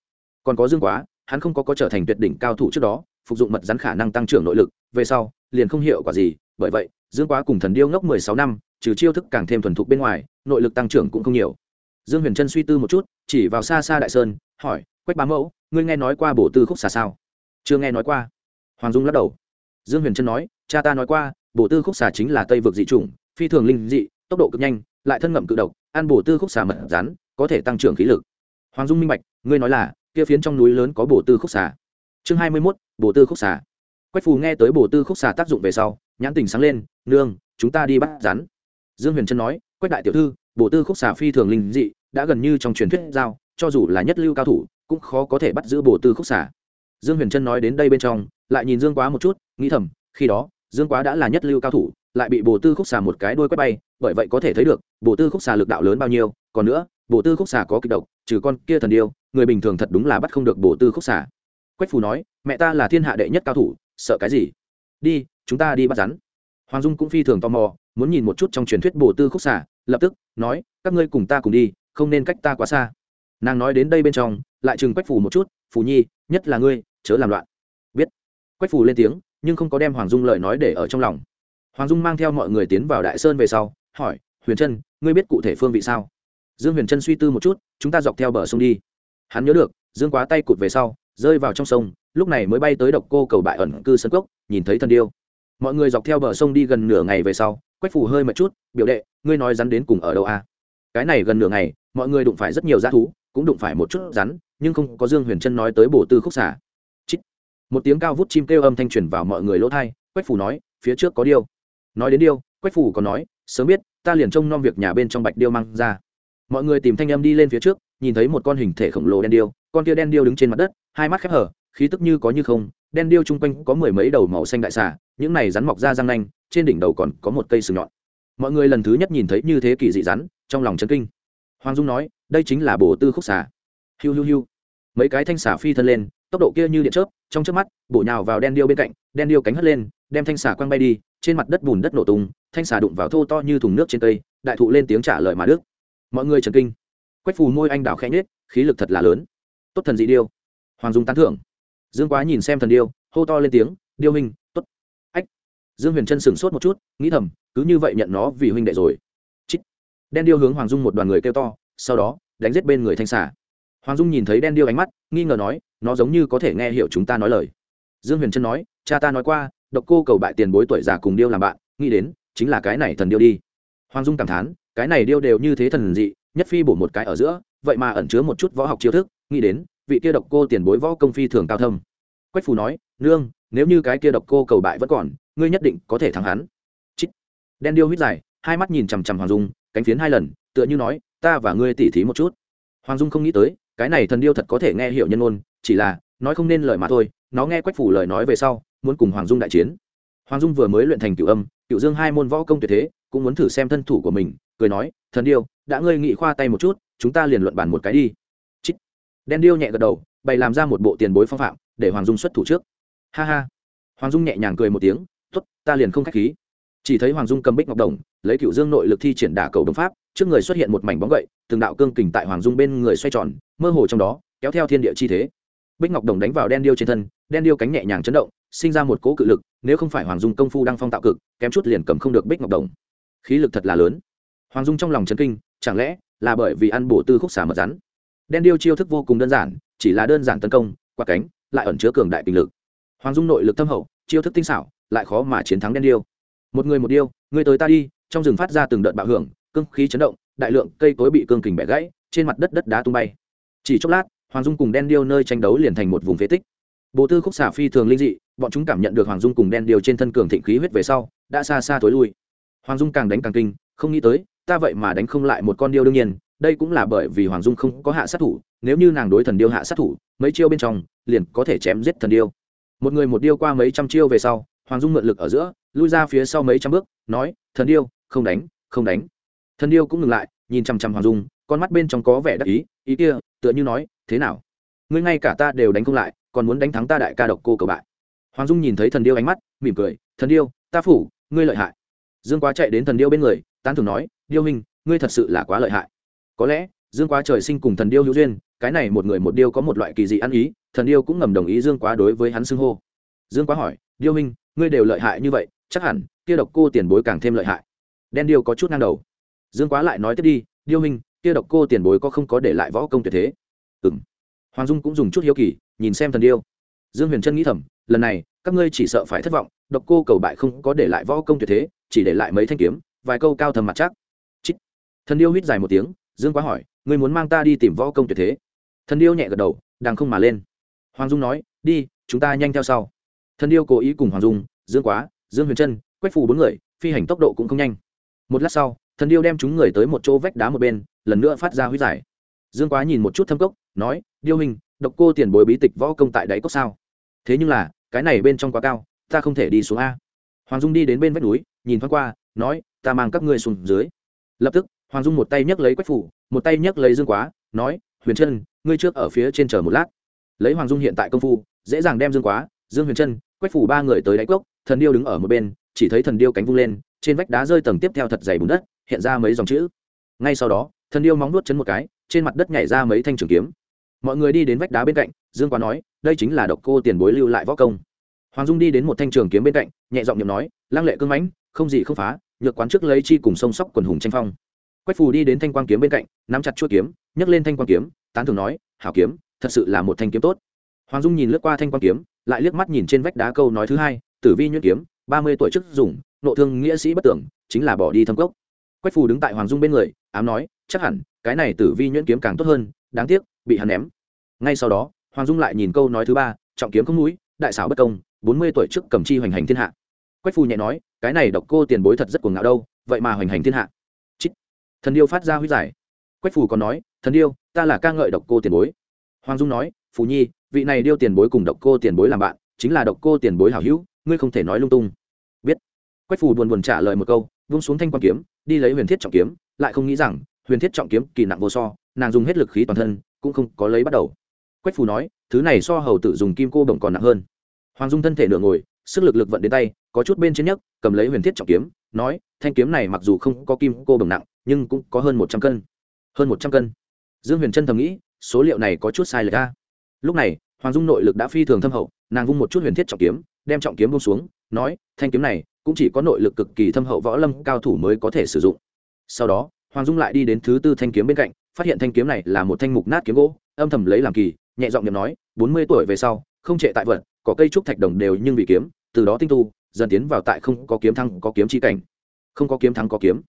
Còn có dương quá, hắn không có có trở thành tuyệt đỉnh cao thủ trước đó, phục dụng mật rắn khả năng tăng trưởng nội lực, về sau, liền không hiệu quả gì, bởi vậy, dương quá cùng thần điêu ngốc mười sáu năm, trừ chiêu thức càng thêm thuần thục bên ngoài, nội lực tăng trưởng cũng không nhiều. Dương huyền trân suy tư một chút, chỉ vào xa xa đại sơn, hỏi quách bá mẫu, ngươi nghe nói qua bổ tư khúc xà sao? Chưa nghe nói qua. Hoàng dung lắc đầu. Dương huyền trân nói, cha ta nói qua, bổ tư khúc xà chính là tây vực dị chủng, phi thường linh dị, tốc độ cực nhanh, lại thân ngậm cự độc, ăn bổ tư khúc xà mật rắn, có thể tăng trưởng khí lực. Hoàng dung minh bạch, ngươi nói là, kia phiến trong núi lớn có bổ tư khúc xà. Chương hai mươi mốt, bổ tư khúc xà. Quách phù nghe tới bổ tư khúc xà tác dụng về sau, nhãn tình sáng lên, nương, chúng ta đi bắt rắn. Dương huyền trân nói, quách đại tiểu thư, bổ tư khúc xà phi thường linh dị, đã gần như trong truyền thuyết giao, cho dù là nhất lưu cao thủ cũng khó có thể bắt giữ bổ tư khúc xà dương huyền trân nói đến đây bên trong, lại nhìn dương quá một chút, nghĩ thầm, khi đó, dương quá đã là nhất lưu cao thủ, lại bị bổ tư khúc xà một cái đuôi quét bay, bởi vậy có thể thấy được, bổ tư khúc xà lực đạo lớn bao nhiêu, còn nữa, bổ tư khúc xà có kịch độc, trừ con kia thần điêu, người bình thường thật đúng là bắt không được bổ tư khúc xà quách phù nói, mẹ ta là thiên hạ đệ nhất cao thủ, sợ cái gì? Đi, chúng ta đi bắt rắn. Hoàng dung cũng phi thường tò mò, muốn nhìn một chút trong truyền thuyết bổ tư khúc xả, lập tức, nói, các ngươi cùng ta cùng đi, không nên cách ta quá xa nàng nói đến đây bên trong, lại chừng quách phủ một chút phủ nhi, nhất là ngươi, chớ làm loạn. Biết. Quách phủ lên tiếng, nhưng không có đem hoàng dung lời nói để ở trong lòng. Hoàng dung mang theo mọi người tiến vào đại sơn về sau, hỏi, huyền trân, ngươi biết cụ thể phương vị sao? Dương huyền trân suy tư một chút, chúng ta dọc theo bờ sông đi. Hắn nhớ được, dương quá tay cụt về sau, rơi vào trong sông, lúc này mới bay tới độc cô cầu bại ẩn cư sân cốc, nhìn thấy thần điêu. Mọi người dọc theo bờ sông đi gần nửa ngày về sau, quách phủ hơi một chút, biểu đệ, ngươi nói rắn đến cùng ở đâu a? À? cái này gần nửa ngày, mọi người đụng phải rất nhiều g thú cũng đụng phải một chút rắn nhưng không có dương huyền trân nói tới bổ tư khúc xả. Chít, một tiếng cao vút chim kêu âm thanh truyền vào mọi người lỗ thai quách phủ nói phía trước có điêu. Nói đến điêu quách phủ còn nói sớm biết ta liền trông nom việc nhà bên trong bạch điêu mang ra. Mọi người tìm thanh âm đi lên phía trước nhìn thấy một con hình thể khổng lồ đen điêu con kia đen điêu đứng trên mặt đất hai mắt khép hở khí tức như có như không đen điêu chung quanh có mười mấy đầu màu xanh đại xà những này rắn mọc ra răng nanh trên đỉnh đầu còn có một cây sừng nhọn. Mọi người lần thứ nhất nhìn thấy như thế kỳ dị rắn trong lòng chấn kinh. Hoàng dung nói đây chính là bổ tư khúc xà. Hiu hiu hiu. Mấy cái thanh xà phi thân lên, tốc độ kia như điện chớp, trong chớp mắt, bổ nhào vào đen điêu bên cạnh, đen điêu cánh hất lên, đem thanh xà quăng bay đi, trên mặt đất bùn đất nổ tung, thanh xà đụng vào thô to như thùng nước trên cây, đại thụ lên tiếng trả lời mà đức. Mọi người trần kinh. Quách phù môi anh đào khẽ nhết khí lực thật là lớn. Tốt thần dị điêu. Hoàng dung tán thưởng. Dương quá nhìn xem thần điêu, hô to lên tiếng, điêu hình tốt. Ách. Dương huyền chân sửng sốt một chút, nghĩ thầm, cứ như vậy nhận nó vì huynh đệ rồi. Chít. Đen điêu hướng hoàng dung một đoàn người kêu to sau đó, đánh giết bên người thanh xà. Hoàng dung nhìn thấy đen điêu ánh mắt, nghi ngờ nói, nó giống như có thể nghe hiểu chúng ta nói lời. Dương huyền trân nói, cha ta nói qua, độc cô cầu bại tiền bối tuổi già cùng điêu làm bạn, nghĩ đến, chính là cái này thần điêu đi. Hoàng dung cảm thán, cái này điêu đều như thế thần dị, nhất phi bổ một cái ở giữa, vậy mà ẩn chứa một chút võ học chiêu thức, nghĩ đến, vị kia độc cô tiền bối võ công phi thường cao thâm. Quách phù nói, nương, nếu như cái kia độc cô cầu bại vẫn còn, ngươi nhất định có thể thắng hắn. Chít. đen điêu hít dài, hai mắt nhìn chằm chằm hoàng dung, cánh phiến hai lần, tựa như nói ta và ngươi tỉ thí một chút. Hoàng dung không nghĩ tới, cái này thần điêu thật có thể nghe hiểu nhân ôn chỉ là, nói không nên lời mà thôi, nó nghe quách phủ lời nói về sau, muốn cùng hoàng dung đại chiến. Hoàng dung vừa mới luyện thành cựu âm cựu dương hai môn võ công tuyệt thế, cũng muốn thử xem thân thủ của mình, cười nói, thần điêu, đã ngươi nghị khoa tay một chút, chúng ta liền luận bàn một cái đi. Chít. đen điêu nhẹ gật đầu, bày làm ra một bộ tiền bối phong phạm, để hoàng dung xuất thủ trước. Ha ha. Hoàng dung nhẹ nhàng cười một tiếng t ố t ta liền không k h á c h khí. Chỉ thấy hoàng dung cầm bích ngọc đồng, lấy cựu dương nội lực thi triển đả cầu đồng pháp trước người xuất hiện một mảnh bóng gậy, từng đạo cương kình tại hoàng dung bên người xoay tròn, mơ hồ trong đó, kéo theo thiên địa chi thế. Bích ngọc đồng đánh vào đen điêu trên thân, đen điêu cánh nhẹ nhàng chấn động, sinh ra một cỗ cự lực, nếu không phải hoàng dung công phu đang phong tạo cực, kém chút liền cầm không được bích ngọc đồng. Khí lực thật là lớn. Hoàng dung trong lòng chấn kinh, chẳng lẽ là bởi vì ăn bổ tư khúc xả mật rắn? Đen điêu chiêu thức vô cùng đơn giản, chỉ là đơn giản tấn công qua cánh, lại ẩn chứa cường đại kinh lực. Hoàng dung nội lực thâm hậu, chiêu thức tinh xảo, lại khó mà chiến thắng đen điêu. Một người một điêu người tới ta đi, trong rừng phát ra từng đợt bạo hưởng cương khí chấn động, đại lượng cây cối bị cương kình bẻ gãy, trên mặt đất đất đá tung bay. Chỉ chốc lát, hoàng dung cùng đen điêu nơi tranh đấu liền thành một vùng phế tích. Bộ tư khúc xả phi thường linh dị, bọn chúng cảm nhận được hoàng dung cùng đen điêu trên thân cường thịnh khí huyết về sau, đã xa xa tối lui. Hoàng dung càng đánh càng kinh, không nghĩ tới, ta vậy mà đánh không lại một con điêu đương nhiên, đây cũng là bởi vì hoàng dung không có hạ sát thủ, nếu như nàng đối thần điêu hạ sát thủ, mấy chiêu bên trong, liền có thể chém giết thần điêu. Một người một điêu qua mấy trăm chiêu về sau, hoàng dung mượn lực ở giữa, lui ra phía sau mấy trăm bước, nói, thần điêu, không đánh không đánh thần điêu cũng ngừng lại, nhìn chằm chằm hoàng dung, con mắt bên trong có vẻ đắc ý ý kia, tựa như nói, thế nào? Ngươi ngay cả ta đều đánh không lại, còn muốn đánh thắng ta đại ca độc cô cầu bại. Hoàng dung nhìn thấy thần điêu ánh mắt, mỉm cười, thần điêu, ta phủ, ngươi lợi hại. Dương quá chạy đến thần điêu bên người, tán thường nói, điêu hình ngươi thật sự là quá lợi hại. Có lẽ, dương quá trời sinh cùng thần điêu hữu duyên, cái này một người một điêu có một loại kỳ dị ăn ý, thần điêu cũng ngầm đồng ý dương quá đối với hắn xưng hô. Dương quá hỏi, điêu hình ngươi đều lợi hại như vậy, chắc hẳn, kia độc cô tiền bối càng thêm lợi hại. Đen điêu có chút ngang đầu dương quá lại nói tiếp đi, điêu hình kia độc cô tiền bối có không có để lại võ công tuyệt thế? Ừ m hoàng dung cũng dùng chút hiếu kỳ, nhìn xem thần điêu. Dương huyền trân nghĩ thầm, lần này, các ngươi chỉ sợ phải thất vọng, độc cô cầu bại không có để lại võ công tuyệt thế, chỉ để lại mấy thanh kiếm, vài câu cao thầm mặt chắc. Chít. Thần điêu hít dài một tiếng, dương quá hỏi, ngươi muốn mang ta đi tìm võ công tuyệt thế? Thần điêu nhẹ gật đầu đang không mà lên. Hoàng dung nói, đi, chúng ta nhanh theo sau. Thần điêu cố ý cùng hoàng dung, dương quá, dương huyền trân quách phù bốn người, phi hành tốc độ cũng không nhanh. Một lát sau thần điêu đem chúng người tới một chỗ vách đá một bên, lần nữa phát ra huyết giải. Dương quá nhìn một chút thâm cốc, nói, điêu hình độc cô tiền bối bí tịch võ công tại đáy cốc sao? Thế nhưng là, cái này bên trong quá cao, ta không thể đi xuống a. Hoàng dung đi đến bên vách núi, nhìn thoáng qua, nói, ta mang các ngươi xuống dưới. Lập tức, hoàng dung một tay nhấc lấy quách phủ, một tay nhấc lấy dương quá, nói, huyền trân, ngươi trước ở phía trên chờ một lát. Lấy hoàng dung hiện tại công phu, dễ dàng đem dương quá, dương huyền trân, quách phủ ba người tới đáy cốc, thần điêu đứng ở một bên, chỉ thấy thần điêu cánh vung lên, trên vách đá rơi tầng tiếp theo thật dày bùn đất hiện ra mấy dòng chữ. Ngay sau đó, thần điêu móng nuốt chấn một cái, trên mặt đất nhảy ra mấy thanh trường kiếm. Mọi người đi đến vách đá bên cạnh, dương quá nói, đây chính là độc cô tiền bối lưu lại võ công. Hoàng dung đi đến một thanh trường kiếm bên cạnh, nhẹ giọng n nói, lăng lệ cưng mãnh, không gì không phá, nhược quán trước lấy chi cùng sông sóc quần hùng tranh phong. Quách phù đi đến thanh quang kiếm bên cạnh, nắm chặt chuỗi kiếm, nhấc lên thanh quang kiếm, tán thường nói, hảo kiếm, thật sự là một thanh kiếm tốt. Hoàng dung nhìn lướt qua thanh quang kiếm, lại liếc mắt nhìn trên vách đá câu nói thứ hai, tử vi nhuyễn kiếm, ba mươi tuổi trước dùng, nộ thương nghĩa sĩ bất tưởng, chính là bỏ đi thâm cốc quách phù đứng tại hoàng dung bên người ám nói chắc hẳn cái này tử vi nhuyễn kiếm càng tốt hơn đáng tiếc bị hắn ném. Ngay sau đó hoàng dung lại nhìn câu nói thứ ba trọng kiếm không núi, đại xảo bất công bốn mươi tuổi trước cầm chi hoành hành thiên hạ. Quách phù nhẹ nói cái này độc cô tiền bối thật rất cuồng ngạo đâu vậy mà hoành hành thiên hạ. Chít. thần điêu phát ra huy giải. Quách phù còn nói thần điêu ta là ca ngợi độc cô tiền bối. Hoàng dung nói phù nhi vị này điêu tiền bối cùng độc cô tiền bối làm bạn chính là độc cô tiền bối hảo hữu ngươi không thể nói lung tung quách phù buồn buồn trả lời một câu, vung xuống thanh quan kiếm, đi lấy huyền thiết trọng kiếm, lại không nghĩ rằng, huyền thiết trọng kiếm kỳ nặng vô so, nàng dùng hết lực khí toàn thân, cũng không có lấy bắt đầu. Quách phù nói, thứ này so hầu tự dùng kim cô đồng còn nặng hơn. Hoàng dung thân thể nửa ngồi, sức lực lực vận đến tay, có chút bên trên nhấc, cầm lấy huyền thiết trọng kiếm, nói, thanh kiếm này mặc dù không có kim cô đồng nặng, nhưng cũng có hơn một trăm cân. Hơn một trăm cân. Dương huyền trân thầm nghĩ, số liệu này có chút sai lệch ra lúc này, hoàng dung nội lực đã phi thường thâm hậu, nàng vung một chút huyền thiết trọng kiếm, đem trọng kiếm bông xuống, nói, thanh kiếm này cũng chỉ có nội lực cực kỳ thâm hậu võ lâm cao thủ mới có thể sử dụng. Sau đó, hoàng dung lại đi đến thứ tư thanh kiếm bên cạnh, phát hiện thanh kiếm này là một thanh mục nát kiếm gỗ, âm thầm lấy làm kỳ, nhẹ giọng nhầm nói, bốn mươi tuổi về sau, không trệ tại vật, có cây trúc thạch đồng đều nhưng vì kiếm, từ đó tinh tu, dần tiến vào tại không có kiếm thăng, có kiếm chi cảnh. Không có kiếm thắng có kiếm.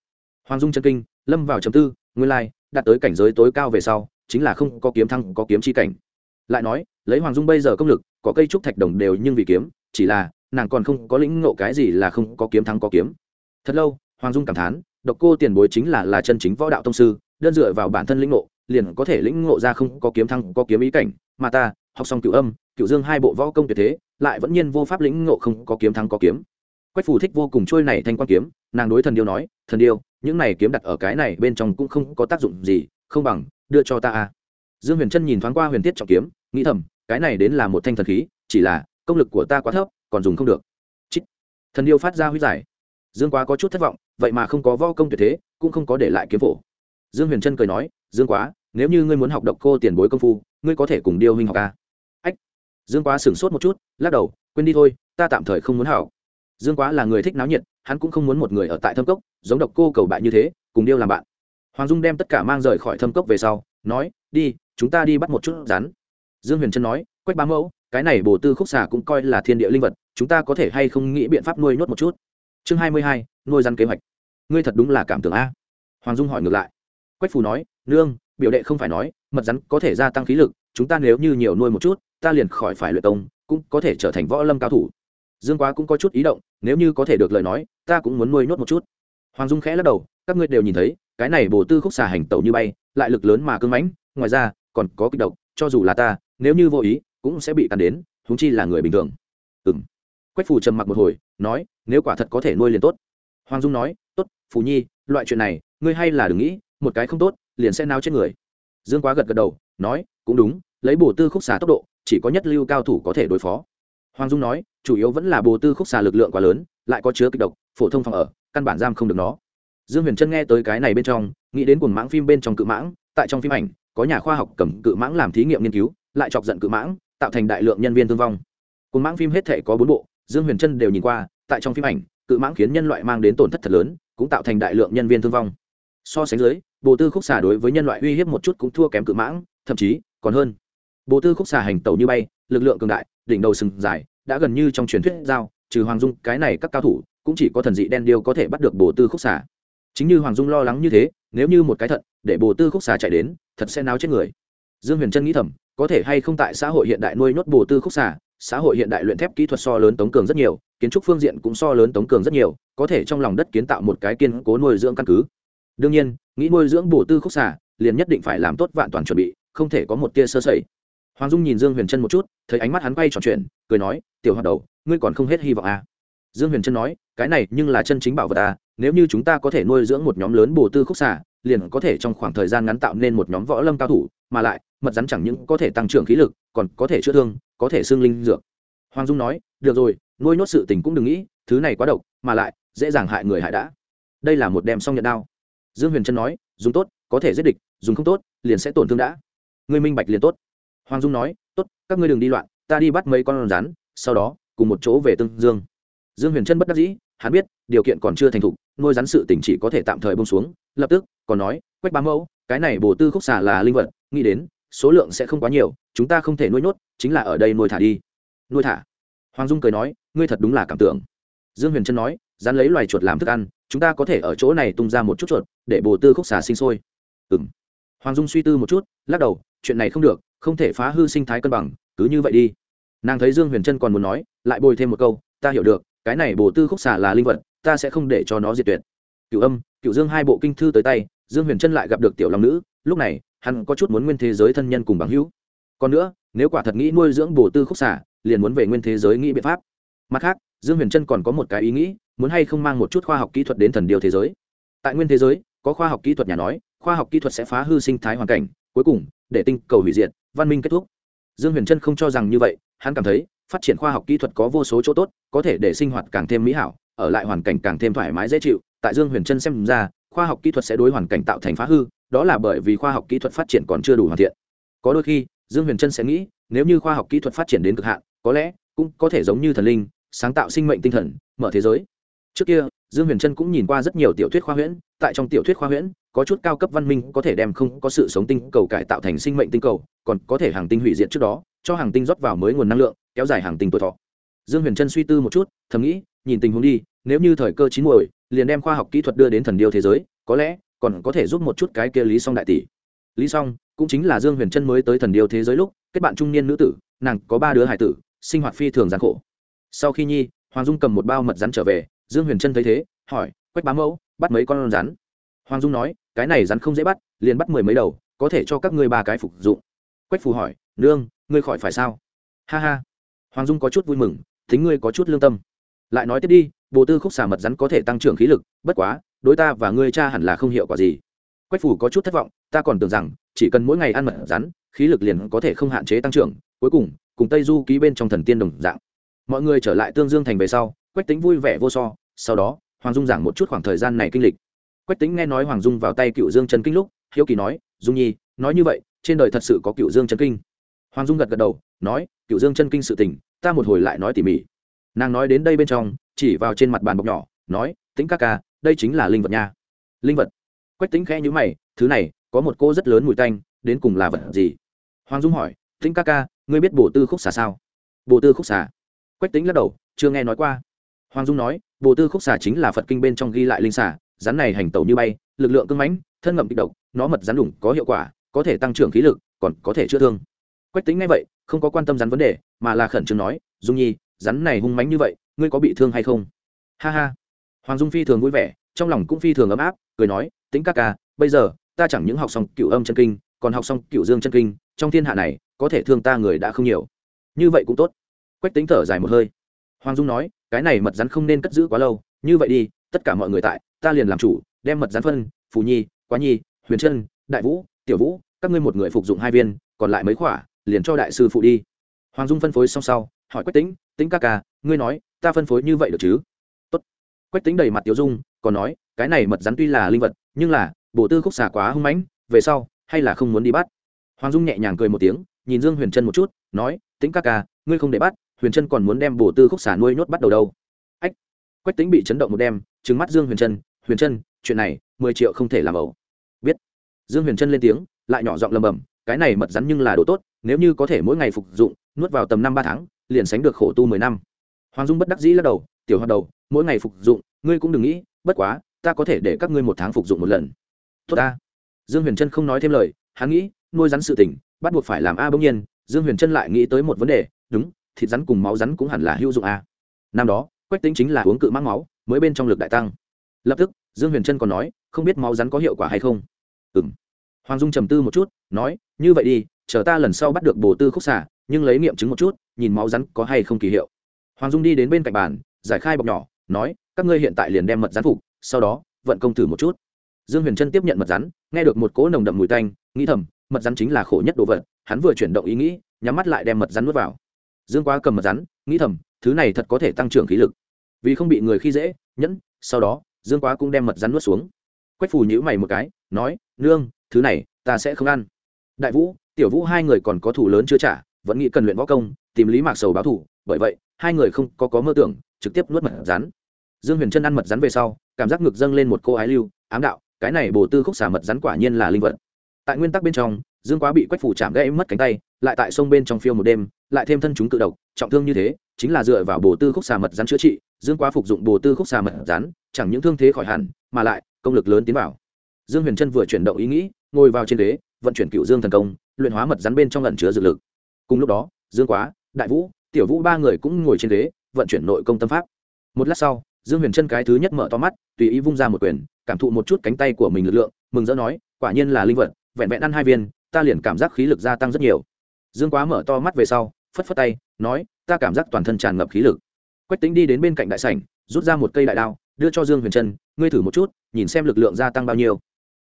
Hoàng dung chân kinh, lâm vào chấm tư, nguyên lai, đạt tới cảnh giới tối cao về sau, chính là không có kiếm thăng, có kiếm chi cảnh. Lại nói, lấy hoàng dung bây giờ công lực, có cây trúc thạch đồng đều nhưng vì kiếm, chỉ là nàng còn không có lĩnh ngộ cái gì là không có kiếm thắng có kiếm. Thật lâu, hoàng dung cảm thán, độc cô tiền bối chính là là chân chính võ đạo tông sư, đơn dựa vào bản thân lĩnh ngộ, liền có thể lĩnh ngộ ra không có kiếm thăng có kiếm ý cảnh. Mà ta, học xong cựu âm cựu dương hai bộ võ công tuyệt thế, lại vẫn nhiên vô pháp lĩnh ngộ không có kiếm thắng có kiếm. Quách phù thích vô cùng trôi này thanh quan kiếm, nàng đối thần điêu nói, thần điêu, những này kiếm đặt ở cái này bên trong cũng không có tác dụng gì, không bằng đưa cho ta a. Dương huyền trân nhìn thoáng qua huyền tiết trọng kiếm, nghĩ thầm, cái này đến là một thanh thần khí, chỉ là công lực của ta quá thấp còn dùng không được. Chít. thần điêu phát ra huy giải. Dương quá có chút thất vọng, vậy mà không có võ công tuyệt thế, cũng không có để lại kiếm phổ. Dương huyền trân cười nói, dương quá, nếu như ngươi muốn học độc cô tiền bối công phu, ngươi có thể cùng điêu huynh học ca ách. Dương quá sửng sốt một chút, lắc đầu, quên đi thôi, ta tạm thời không muốn học. Dương quá là người thích náo nhiệt, hắn cũng không muốn một người ở tại thâm cốc, giống độc cô cầu bại như thế, cùng điêu làm bạn. Hoàng dung đem tất cả mang rời khỏi thâm cốc về sau, nói, đi, chúng ta đi bắt một chút rắn. Dương huyền trân nói quách bá mẫu, cái này bồ tư khúc xà cũng coi là thiên địa linh vật, chúng ta có thể hay không nghĩ biện pháp nuôi nhốt một chút? Chương hai mươi hai, nuôi răn kế hoạch. Ngươi thật đúng là cảm tưởng a. Hoàng dung hỏi ngược lại. Quách phù nói, nương, biểu đệ không phải nói, mật rắn có thể gia tăng khí lực, chúng ta nếu như nhiều nuôi một chút, ta liền khỏi phải luyện công cũng có thể trở thành võ lâm cao thủ. Dương quá cũng có chút ý động, nếu như có thể được lời nói, ta cũng muốn nuôi nhốt một chút. Hoàng dung khẽ lắc đầu, các ngươi đều nhìn thấy, cái này bồ tư khúc xà hành tẩu như bay, lại lực lớn mà cưng mãnh, ngoài ra còn có kích động cho dù là ta, nếu như vô ý cũng sẽ bị tàn đến húng chi là người bình thường. Ừ m quách phù trầm mặc một hồi, nói, nếu quả thật có thể nuôi liền tốt. Hoàng dung nói, tốt, phù nhi, loại chuyện này, ngươi hay là đừng nghĩ, một cái không tốt, liền sẽ nao chết người. Dương quá gật gật đầu, nói, cũng đúng, lấy bổ tư khúc xà tốc độ, chỉ có nhất lưu cao thủ có thể đối phó. Hoàng dung nói, chủ yếu vẫn là bổ tư khúc xà lực lượng quá lớn, lại có chứa kịch độc, phổ thông phòng ở, căn bản giam không được nó. Dương huyền trân nghe tới cái này bên trong, nghĩ đến cuồng mãng phim bên trong cự mãng, tại trong phim ảnh, có nhà khoa học cầm cự mãng làm thí nghiệm nghiên cứu, lại chọc giận cự mãng tạo thành đại lượng nhân viên thương vong. Cuồng mãng phim hết thể có bốn bộ, dương huyền trân đều nhìn qua, tại trong phim ảnh, cự mãng khiến nhân loại mang đến tổn thất thật lớn, cũng tạo thành đại lượng nhân viên thương vong. So sánh dưới bộ tư khúc xà đối với nhân loại uy hiếp một chút cũng thua kém cự mãng, thậm chí còn hơn. Bộ tư khúc xà hành tẩu như bay, lực lượng cường đại, đỉnh đầu sừng dài, đã gần như trong truyền thuyết giao, trừ hoàng dung, cái này các cao thủ, cũng chỉ có thần dị đen điêu có thể bắt được bộ tư khúc xà. Chính như hoàng dung lo lắng như thế, nếu như một cái thận, để bồ tư khúc xà chạy đến, thật sẽ náo chết người. Dương huyền trân nghĩ thầm có thể hay không tại xã hội hiện đại nuôi nhốt bồ tư khúc xà, xã hội hiện đại luyện thép kỹ thuật so lớn tống cường rất nhiều, kiến trúc phương diện cũng so lớn tống cường rất nhiều, có thể trong lòng đất kiến tạo một cái kiên cố nuôi dưỡng căn cứ đương nhiên, nghĩ nuôi dưỡng bổ tư khúc xà, liền nhất định phải làm tốt vạn toàn chuẩn bị, không thể có một tia sơ sẩy hoàng dung nhìn dương huyền trân một chút, thấy ánh mắt hắn quay trò chuyện cười nói, tiểu hoạt đầu, ngươi còn không hết hy vọng à. dương huyền trân nói, cái này nhưng là chân chính bảo vật à nếu như chúng ta có thể nuôi dưỡng một nhóm lớn bổ tư khúc xà, liền có thể trong khoảng thời gian ngắn tạo nên một nhóm võ lâm cao thủ, mà lại mật rắn chẳng những có thể tăng trưởng khí lực, còn có thể chữa thương, có thể xương linh dược. Hoàng dung nói, được rồi, nuôi nhốt sự tình cũng đừng nghĩ, thứ này quá độc, mà lại, dễ dàng hại người hại đã. Đây là một đem song nhận đao. Dương huyền trân nói, dùng tốt, có thể giết địch, dùng không tốt, liền sẽ tổn thương đã. Ngươi minh bạch liền tốt. Hoàng dung nói, tốt, các ngươi đừng đi loạn, ta đi bắt mấy con rắn, sau đó, cùng một chỗ về tương dương. Dương huyền trân bất đắc dĩ, hắn biết, điều kiện còn chưa thành thục, nuôi rắn sự tỉnh chỉ có thể tạm thời bông xuống, lập tức, còn nói, quách bám mẫu, cái này bổ tư khúc xà là linh vật, nghĩ đến số lượng sẽ không quá nhiều, chúng ta không thể nuôi nhốt, chính là ở đây nuôi thả đi. Nuôi thả? Hoàng dung cười nói, ngươi thật đúng là cảm tưởng. Dương huyền trân nói, dán lấy loài chuột làm thức ăn, chúng ta có thể ở chỗ này tung ra một chút chuột, để bồ tư khúc xà sinh sôi. Ừ m hoàng dung suy tư một chút, lắc đầu, chuyện này không được, không thể phá hư sinh thái cân bằng, cứ như vậy đi. Nàng thấy dương huyền trân còn muốn nói, lại bồi thêm một câu, ta hiểu được, cái này bồ tư khúc xà là linh vật, ta sẽ không để cho nó diệt tuyệt. Cựu âm cựu dương hai bộ kinh thư tới tay, dương huyền trân lại gặp được tiểu long nữ, lúc này hắn có chút muốn nguyên thế giới thân nhân cùng bằng hữu. Còn nữa nếu quả thật nghĩ nuôi dưỡng bồ tư khúc xả, liền muốn về nguyên thế giới nghĩ biện pháp. Mặt khác dương huyền trân còn có một cái ý nghĩ muốn hay không mang một chút khoa học kỹ thuật đến thần điều thế giới. Tại nguyên thế giới có khoa học kỹ thuật nhà nói khoa học kỹ thuật sẽ phá hư sinh thái hoàn cảnh cuối cùng để tinh cầu hủy diệt văn minh kết thúc. Dương huyền trân không cho rằng như vậy hắn cảm thấy phát triển khoa học kỹ thuật có vô số chỗ tốt có thể để sinh hoạt càng thêm mỹ hảo ở lại hoàn cảnh càng thêm thoải mái dễ chịu. Tại dương huyền trân xem ra khoa học kỹ thuật sẽ đối hoàn cảnh tạo thành phá hư đó là bởi vì khoa học kỹ thuật phát triển còn chưa đủ hoàn thiện. Có đôi khi, dương huyền trân sẽ nghĩ, nếu như khoa học kỹ thuật phát triển đến cực hạn, có lẽ cũng có thể giống như thần linh, sáng tạo sinh mệnh tinh thần, mở thế giới. Trước kia, dương huyền trân cũng nhìn qua rất nhiều tiểu thuyết khoa huyễn, tại trong tiểu thuyết khoa huyễn, có chút cao cấp văn minh có thể đem không có sự sống tinh cầu cải tạo thành sinh mệnh tinh cầu, còn có thể hàng tinh hủy diệt trước đó, cho hàng tinh rót vào mới nguồn năng lượng, kéo dài hàng tinh tuổi thọ. Dương huyền trân suy tư một chút, thầm nghĩ, nhìn tình huống đi, nếu như thời cơ chín muồi, liền đem khoa học kỹ thuật đưa đến thần điêu thế giới, có lẽ còn có thể giúp một chút cái kia lý song đại tỷ. Lý song cũng chính là dương huyền trân mới tới thần điêu thế giới lúc, kết bạn trung niên nữ tử, nàng có ba đứa hải tử, sinh hoạt phi thường gian khổ. Sau khi nhi, hoàng dung cầm một bao mật rắn trở về, dương huyền trân thấy thế, hỏi, quách bám mẫu, bắt mấy con rắn? Hoàng dung nói, cái này rắn không dễ bắt, liền bắt mười mấy đầu, có thể cho các ngươi ba cái phục dụng. Quách phù hỏi, nương, ngươi khỏi phải sao? Ha ha. Hoàng dung có chút vui mừng, thính ngươi có chút lương tâm. Lại nói tiếp đi bộ tư khúc xà mật rắn có thể tăng trưởng khí lực, bất quá đối ta và ngươi cha hẳn là không hiệu quả gì. Quách phủ có chút thất vọng, ta còn tưởng rằng, chỉ cần mỗi ngày ăn mật rắn, khí lực liền có thể không hạn chế tăng trưởng, cuối cùng cùng tây du ký bên trong thần tiên đồng dạng. Mọi người trở lại tương dương thành về sau, quách tính vui vẻ vô so, sau đó, hoàng dung giảng một chút khoảng thời gian này kinh lịch. Quách tính nghe nói hoàng dung vào tay cựu dương trần kinh lúc, hiếu kỳ nói, dung nhi, nói như vậy, trên đời thật sự có cựu dương trần kinh? Hoàng dung gật gật đầu, nói, cựu dương chân kinh sự tình, ta một hồi lại nói tỉ mỉ. Nàng nói đến đây bên trong, chỉ vào trên mặt bàn bọc nhỏ, nói tính ca ca đây chính là linh vật nha. Linh vật. Quách tính khẽ nhữ mày, thứ này, có một cô rất lớn mùi tanh, đến cùng là vật gì? Hoàng dung hỏi tính ca ca, ngươi biết bồ tư khúc xà sao? Bồ tư khúc xà? Quách tính lắc đầu, chưa nghe nói qua. Hoàng dung nói, bồ tư khúc xà chính là phật kinh bên trong ghi lại linh xà, rắn này hành tẩu như bay, lực lượng cưng mãnh, thân ngậm kịch độc, nó mật rắn đủng có hiệu quả, có thể tăng trưởng khí lực, còn có thể chữa thương. Quách tính ngay vậy, không có quan tâm rắn vấn đề, mà là khẩn trương nói, dung nhi, rắn này hung mánh như vậy, ngươi có bị thương hay không? Ha ha hoàng dung phi thường vui vẻ, trong lòng cũng phi thường ấm áp, cười nói tính ca ca, bây giờ, ta chẳng những học xong cựu âm chân kinh, còn học xong cựu dương chân kinh, trong thiên hạ này, có thể thương ta người đã không nhiều. Như vậy cũng tốt. Quách tính thở dài một hơi. Hoàng dung nói, cái này mật rắn không nên cất giữ quá lâu, như vậy đi, tất cả mọi người tại, ta liền làm chủ, đem mật rắn phân, phù nhi, quá nhi, huyền trân đại vũ, tiểu vũ, các ngươi một người phục dụng hai viên, còn lại mấy khỏa, liền cho đại sư phụ đi. Hoàng dung phân phối xong sau, hỏi quách tính tính ca ca, ngươi nói, ta phân phối như vậy được chứ? Quách tính đầy mặt tiểu dung, còn nói, cái này mật rắn tuy là linh vật, nhưng là bộ tư khúc xà quá hung mãnh, về sau, hay là không muốn đi bắt. Hoàng dung nhẹ nhàng cười một tiếng, nhìn dương huyền trân một chút, nói tính ca ca, ngươi không để bắt, huyền trân còn muốn đem bổ tư khúc xà nuôi nhốt bắt đầu đâu. Ách, quách tính bị chấn động một đêm trứng mắt dương huyền trân huyền trân, chuyện này, mười triệu không thể làm ẩu. Biết. Dương huyền trân lên tiếng, lại nhỏ giọng lầm bầm, cái này mật rắn nhưng là đồ tốt, nếu như có thể mỗi ngày phục dụng, nuốt vào tầm năm ba tháng, liền sánh được khổ tu mười năm. Hoàng dung bất đắc dĩ lắc đầu tiểu hoạt đầu, mỗi ngày phục dụng, ngươi cũng đừng nghĩ, bất quá, ta có thể để các ngươi một tháng phục dụng một lần. Tốt ta. Dương huyền trân không nói thêm lời, hắn nghĩ, nuôi rắn sự tỉnh bắt buộc phải làm a bỗng nhiên, dương huyền trân lại nghĩ tới một vấn đề, đúng, thịt rắn cùng máu rắn cũng hẳn là hữu dụng a. Năm đó, quách tính chính là uống cự mắc máu, mới bên trong lực đại tăng. Lập tức, dương huyền trân còn nói, không biết máu rắn có hiệu quả hay không. Ừ m hoàng dung trầm tư một chút, nói, như vậy đi, chờ ta lần sau bắt được bồ tư khúc xả nhưng lấy nghiệm chứng một chút, nhìn máu rắn có hay không kỳ hiệu. Hoàng dung đi đến bên cạnh bàn giải khai bọc nhỏ, nói, các ngươi hiện tại liền đem mật rắn phục, sau đó, vận công thử một chút. Dương huyền trân tiếp nhận mật rắn, nghe được một cỗ nồng đậm mùi tanh, nghĩ thầm, mật rắn chính là khổ nhất đồ vật, hắn vừa chuyển động ý nghĩ, nhắm mắt lại đem mật rắn nuốt vào. Dương quá cầm mật rắn, nghĩ thầm, thứ này thật có thể tăng trưởng khí lực. Vì không bị người khi dễ, nhẫn, sau đó, dương quá cũng đem mật rắn nuốt xuống. Quách phù nhữ mày một cái, nói, nương, thứ này, ta sẽ không ăn. Đại vũ, tiểu vũ hai người còn có thủ lớn chưa trả, vẫn nghĩ cần luyện võ công, tìm lý mạc sầu báo thủ, bởi vậy, hai người không có có mơ tưởng trực tiếp nuốt mật rắn. Dương huyền trân ăn mật rắn về sau, cảm giác ngực dâng lên một cô ái lưu, ám đạo, cái này bổ tư khúc xả mật rắn quả nhiên là linh vật. Tại nguyên tắc bên trong, dương quá bị quách phủ chạm gãy mất cánh tay, lại tại sông bên trong phiêu một đêm, lại thêm thân chúng cự độc, trọng thương như thế, chính là dựa vào bổ tư khúc xà mật rắn chữa trị, dương quá phục dụng bổ tư khúc xà mật rắn, chẳng những thương thế khỏi hẳn, mà lại công lực lớn tiến vào. Dương huyền trân vừa chuyển động ý nghĩ, ngồi vào trên ghế, vận chuyển cựu dương thần công, luyện hóa mật rắn bên trong lần chứa dược lực. Cùng lúc đó, dương quá, đại vũ, tiểu vũ ba người cũng ngồi trên ghế vận chuyển nội công tâm pháp. Một lát sau, dương huyền chân cái thứ nhất mở to mắt, tùy ý vung ra một quyền, cảm thụ một chút cánh tay của mình lực lượng, mừng rỡ nói, quả nhiên là linh vật, vẹn vẹn ăn hai viên, ta liền cảm giác khí lực gia tăng rất nhiều. Dương quá mở to mắt về sau, phất phất tay, nói, ta cảm giác toàn thân tràn ngập khí lực. Quách tính đi đến bên cạnh đại sảnh, rút ra một cây đại đao, đưa cho dương huyền trân ngươi thử một chút, nhìn xem lực lượng gia tăng bao nhiêu.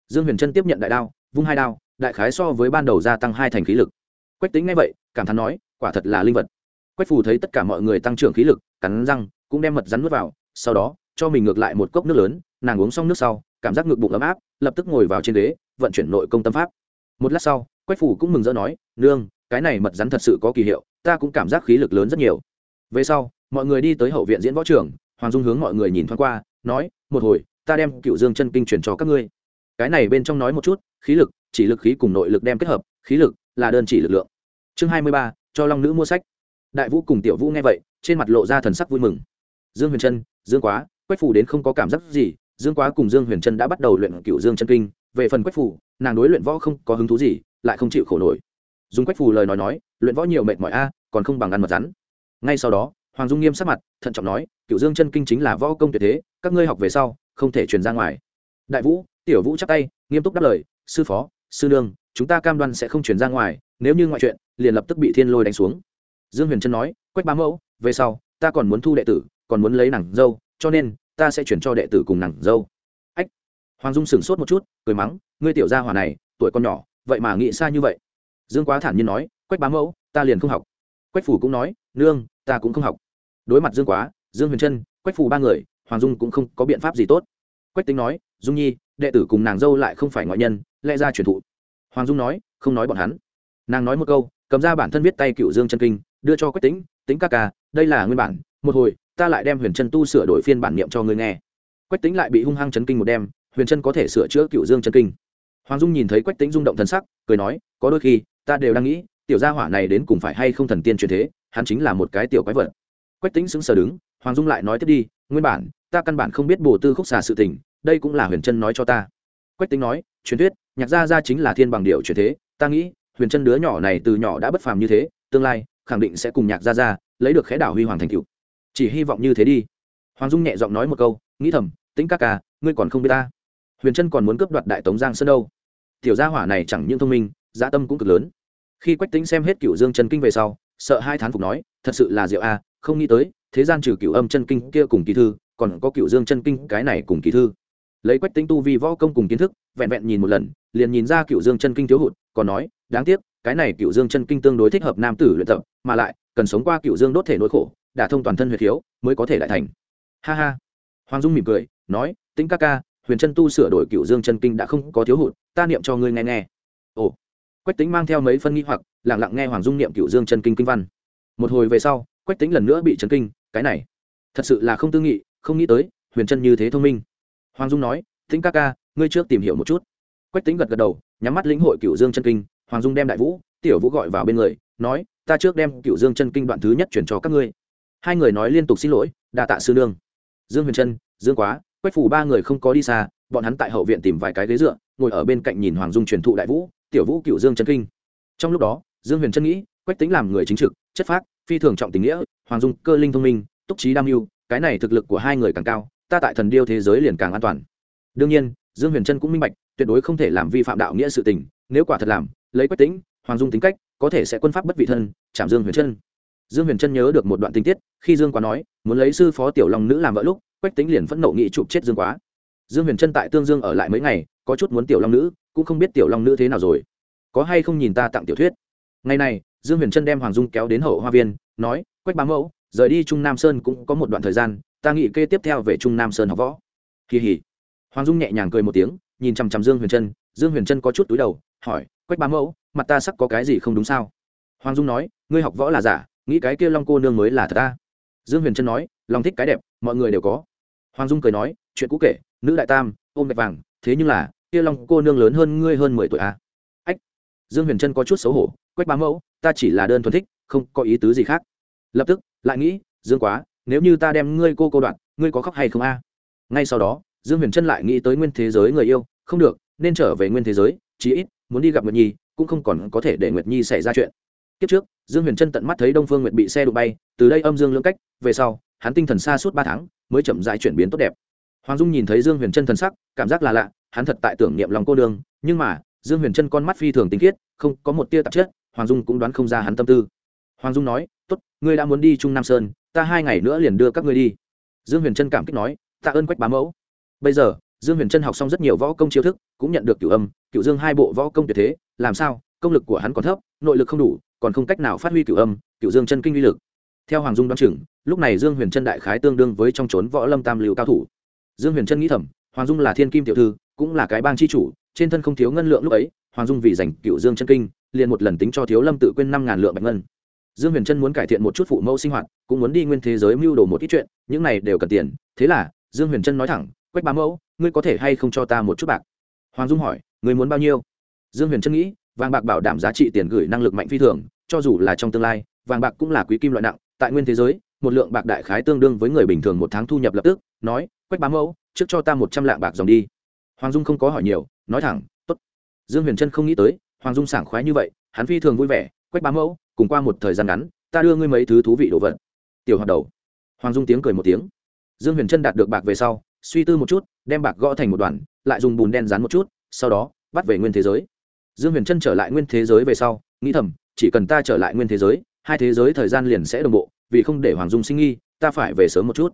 Dương huyền trân tiếp nhận đại đao, vung hai đao, đại khái so với ban đầu gia tăng hai thành khí lực. Quách tính ngay vậy, cảm thán nói, quả thật là linh vật quách phù thấy tất cả mọi người tăng trưởng khí lực, cắn răng, cũng đem mật rắn nuốt vào, sau đó, cho mình ngược lại một cốc nước lớn, nàng uống xong nước sau, cảm giác ngực bụng ấm áp, lập tức ngồi vào trên ghế, vận chuyển nội công tâm pháp. Một lát sau, quách Phù cũng mừng rỡ nói, nương, cái này mật rắn thật sự có kỳ hiệu, ta cũng cảm giác khí lực lớn rất nhiều. Về sau, mọi người đi tới hậu viện diễn võ trường, hoàng dung hướng mọi người nhìn thoáng qua, nói, một hồi, ta đem cựu dương chân kinh truyền cho các ngươi. Cái này bên trong nói một chút, khí lực, chỉ lực khí cùng nội lực đem kết hợp, khí lực là đơn chỉ lực lượng. Chương hai mươi ba, cho long nữ mua sách đại vũ cùng tiểu vũ nghe vậy, trên mặt lộ ra thần sắc vui mừng. Dương huyền trân, dương quá, quách phủ đến không có cảm giác gì, dương quá cùng dương huyền trân đã bắt đầu luyện cựu dương chân kinh. Về phần quách phủ nàng đối luyện võ không có hứng thú gì, lại không chịu khổ nổi. Dùng quách phủ lời nói nói, luyện võ nhiều mệt mỏi a, còn không bằng ăn mật rắn. Ngay sau đó, hoàng dung nghiêm sắc mặt, thận trọng nói cựu dương chân kinh chính là võ công tuyệt thế, các ngươi học về sau, không thể truyền ra ngoài. Đại vũ, tiểu vũ chắp tay, nghiêm túc đáp lời, sư phó, sư nương, chúng ta cam đoan sẽ không truyền ra ngoài, nếu như ngoại chuyện, liền lập tức bị thiên lôi đánh xuống dương huyền trân nói, quách Ba mẫu, về sau, ta còn muốn thu đệ tử, còn muốn lấy nàng dâu, cho nên, ta sẽ chuyển cho đệ tử cùng nàng dâu. Ách. Hoàng dung sửng sốt một chút, cười mắng, ngươi tiểu gia hỏa này, tuổi con nhỏ, vậy mà nghĩ xa như vậy. Dương quá thản nhiên nói, quách bá mẫu, ta liền không học. Quách phủ cũng nói, nương, ta cũng không học. Đối mặt dương quá, dương huyền trân, quách phủ ba người, hoàng dung cũng không có biện pháp gì tốt. Quách tính nói, dung nhi, đệ tử cùng nàng dâu lại không phải ngoại nhân, lẽ ra truyền thụ. Hoàng dung nói, không nói bọn hắn. Nàng nói một câu, cầm ra bản thân viết tay cựu dương chân kinh đưa cho quách tính tính ca ca, đây là nguyên bản, một hồi, ta lại đem huyền chân tu sửa đổi phiên bản niệm cho ngươi nghe. Quách tính lại bị hung hăng chấn kinh một đêm, huyền chân có thể sửa chữa cựu dương chân kinh. Hoàng dung nhìn thấy quách tính rung động thần sắc, cười nói, có đôi khi, ta đều đang nghĩ, tiểu gia hỏa này đến cùng phải hay không thần tiên truyền thế, hắn chính là một cái tiểu quái vật. Quách tính sững sờ đứng, hoàng dung lại nói tiếp đi, nguyên bản, ta căn bản không biết bồ tư khúc xà sự tình, đây cũng là huyền chân nói cho ta. Quách tính nói, truyền thuyết, nhạc gia gia chính là thiên bằng điệu truyền thế, ta nghĩ, huyền chân đứa nhỏ này từ nhỏ đã bất phàm như thế, tương lai khẳng định sẽ cùng nhạc Ra Ra, lấy được khẽ đảo huy hoàng thành cựu chỉ hy vọng như thế đi. Hoàng dung nhẹ giọng nói một câu nghĩ thầm tính ca ca ngươi còn không biết ta. Huyền trân còn muốn cướp đoạt đại tống giang sơn đâu. Tiểu gia hỏa này chẳng những thông minh gia tâm cũng cực lớn. Khi quách tính xem hết cựu dương chân kinh về sau sợ hai thán phục nói thật sự là diệu a không nghĩ tới thế gian trừ cựu âm chân kinh kia cùng kỳ thư còn có cựu dương chân kinh cái này cùng kỳ thư. Lấy quách tính tu vì võ công cùng kiến thức vẹn vẹn nhìn một lần liền nhìn ra cựu dương chân kinh thiếu hụt còn nói đáng tiếc cái này cựu dương chân kinh tương đối thích hợp nam tử luyện tập, mà lại, cần sống qua cựu dương đốt thể nỗi khổ, đả thông toàn thân huyệt thiếu, mới có thể lại thành. Ha ha. Hoàng dung mỉm cười, nói, tĩnh ca ca, huyền chân tu sửa đổi cựu dương chân kinh đã không có thiếu hụt, ta niệm cho ngươi nghe nghe. Ồ. Quách tính mang theo mấy phân nghi hoặc lẳng lặng nghe hoàng dung niệm cựu dương chân kinh kinh văn. Một hồi về sau, quách tính lần nữa bị chấn kinh, cái này, thật sự là không tư nghị, không nghĩ tới, huyền chân như thế thông minh. Hoàng dung nói, tĩnh ca ca, ngươi trước tìm hiểu một chút. Quách tính gật gật đầu, nhắm mắt lĩnh hội cựu dương chân kinh hoàng dung đem đại vũ, tiểu vũ gọi vào bên người, nói, ta trước đem cựu dương chân kinh đoạn thứ nhất chuyển cho các ngươi. Hai người nói liên tục xin lỗi, đa tạ sư nương. Dương huyền trân, dương quá, quách phủ ba người không có đi xa, bọn hắn tại hậu viện tìm vài cái ghế dựa, ngồi ở bên cạnh nhìn hoàng dung truyền thụ đại vũ, tiểu vũ cựu dương chân kinh. Trong lúc đó, dương huyền trân nghĩ, quách tính làm người chính trực, chất phác, phi thường trọng tình nghĩa, hoàng dung cơ linh thông minh, túc trí đam mưu, cái này thực lực của hai người càng cao, ta tại thần điêu thế giới liền càng an toàn. Đương nhiên dương huyền trân cũng minh bạch, tuyệt đối không thể làm vi phạm đạo nghĩa sự tình, nếu quả thật làm, lấy quách tính, hoàng dung tính cách, có thể sẽ quân pháp bất vị thân, chạm dương huyền trân dương huyền trân nhớ được một đoạn tình tiết, khi dương quá nói, muốn lấy sư phó tiểu long nữ làm vợ lúc, quách tính liền phẫn nộ nghị chụp chết dương quá. Dương huyền trân tại tương dương ở lại mấy ngày, có chút muốn tiểu long nữ, cũng không biết tiểu long nữ thế nào rồi. Có hay không nhìn ta tặng tiểu thuyết? Ngày này, dương huyền trân đem hoàng dung kéo đến hậu hoa viên, nói, quách bá mẫu, rời đi trung nam sơn cũng có một đoạn thời gian, ta nghĩ kê tiếp theo về trung nam sơn học võ. Kỳ hỉ hoàng dung nhẹ nhàng cười một tiếng, nhìn chằm chằm dương huyền trân. Dương huyền trân có chút túi đầu, hỏi, quách bá mẫu, mặt ta sắc có cái gì không đúng sao? Hoàng dung nói, ngươi học võ là giả, nghĩ cái kia long cô nương mới là thật ta. Dương huyền trân nói, lòng thích cái đẹp, mọi người đều có. Hoàng dung cười nói, chuyện cũ kể, nữ đại tam, ôm gạch vàng, thế nhưng là, kia long cô nương lớn hơn ngươi hơn mười tuổi à. ách. Dương huyền trân có chút xấu hổ, quách bá mẫu, ta chỉ là đơn thuần thích, không có ý tứ gì khác. Lập tức, lại nghĩ, dương quá, nếu như ta đem ngươi cô cô đoạn, ngươi có khóc hay không a? Ngay sau đó dương huyền trân lại nghĩ tới nguyên thế giới người yêu, không được, nên trở về nguyên thế giới, chí ít, muốn đi gặp nguyệt nhi, cũng không còn có thể để nguyệt nhi xảy ra chuyện. Kiếp trước, dương huyền trân tận mắt thấy đông phương nguyệt bị xe đụng bay, từ đây âm dương lưỡng cách, về sau, hắn tinh thần xa suốt ba tháng, mới chậm rãi chuyển biến tốt đẹp. Hoàng dung nhìn thấy dương huyền trân thần sắc, cảm giác là lạ, hắn thật tại tưởng niệm lòng cô đường nhưng mà, dương huyền trân con mắt phi thường tinh khiết, không có một tia tạp chất, hoàng dung cũng đoán không ra hắn tâm tư. Hoàng dung nói, tốt, ngươi đã muốn đi trung nam sơn, ta hai ngày nữa liền đưa các ngươi đi. Dương huyền trân cảm kích nói, tạ ơn quách bá mẫu bây giờ, dương huyền trân học xong rất nhiều võ công chiêu thức, cũng nhận được cửu âm, cửu dương hai bộ võ công tuyệt thế, làm sao, công lực của hắn còn thấp, nội lực không đủ, còn không cách nào phát huy cửu âm, cửu dương chân kinh uy lực. Theo hoàng dung đoán chừng, lúc này dương huyền trân đại khái tương đương với trong trốn võ lâm tam lưu cao thủ. Dương huyền trân nghĩ thầm, hoàng dung là thiên kim tiểu thư, cũng là cái bang chi chủ, trên thân không thiếu ngân lượng lúc ấy, hoàng dung vì giành cửu dương chân kinh, liền một lần tính cho thiếu lâm tự quên năm ngàn lượng bạch ngân. Dương huyền trân muốn cải thiện một chút phụ mẫu sinh hoạt, cũng muốn đi nguyên thế giới mưu đồ một ít chuyện, những này đều cần tiền, thế là, dương huyền trân nói thẳng quách bá mẫu, ngươi có thể hay không cho ta một chút bạc? Hoàng dung hỏi, ngươi muốn bao nhiêu? Dương huyền trân nghĩ, vàng bạc bảo đảm giá trị tiền gửi năng lực mạnh phi thường, cho dù là trong tương lai, vàng bạc cũng là quý kim loại nặng. Tại nguyên thế giới, một lượng bạc đại khái tương đương với người bình thường một tháng thu nhập lập tức, nói, quách bá mẫu, trước cho ta một trăm lạng bạc dòng đi. Hoàng dung không có hỏi nhiều, nói thẳng t ố t dương huyền trân không nghĩ tới, hoàng dung sảng khoái như vậy, hắn phi thường vui vẻ, quách bá mẫu, cùng qua một thời gian ngắn, ta đưa ngươi mấy thứ thú vị đồ vật. Tiểu hoạt đầu. Hoàng dung tiếng cười một tiếng. Dương huyền trân đạt được bạc về sau suy tư một chút, đem bạc gõ thành một đoàn, lại dùng bùn đen dán một chút, sau đó, bắt về nguyên thế giới. Dương huyền trân trở lại nguyên thế giới về sau, nghĩ thầm, chỉ cần ta trở lại nguyên thế giới, hai thế giới thời gian liền sẽ đồng bộ, vì không để hoàng dung sinh nghi, ta phải về sớm một chút.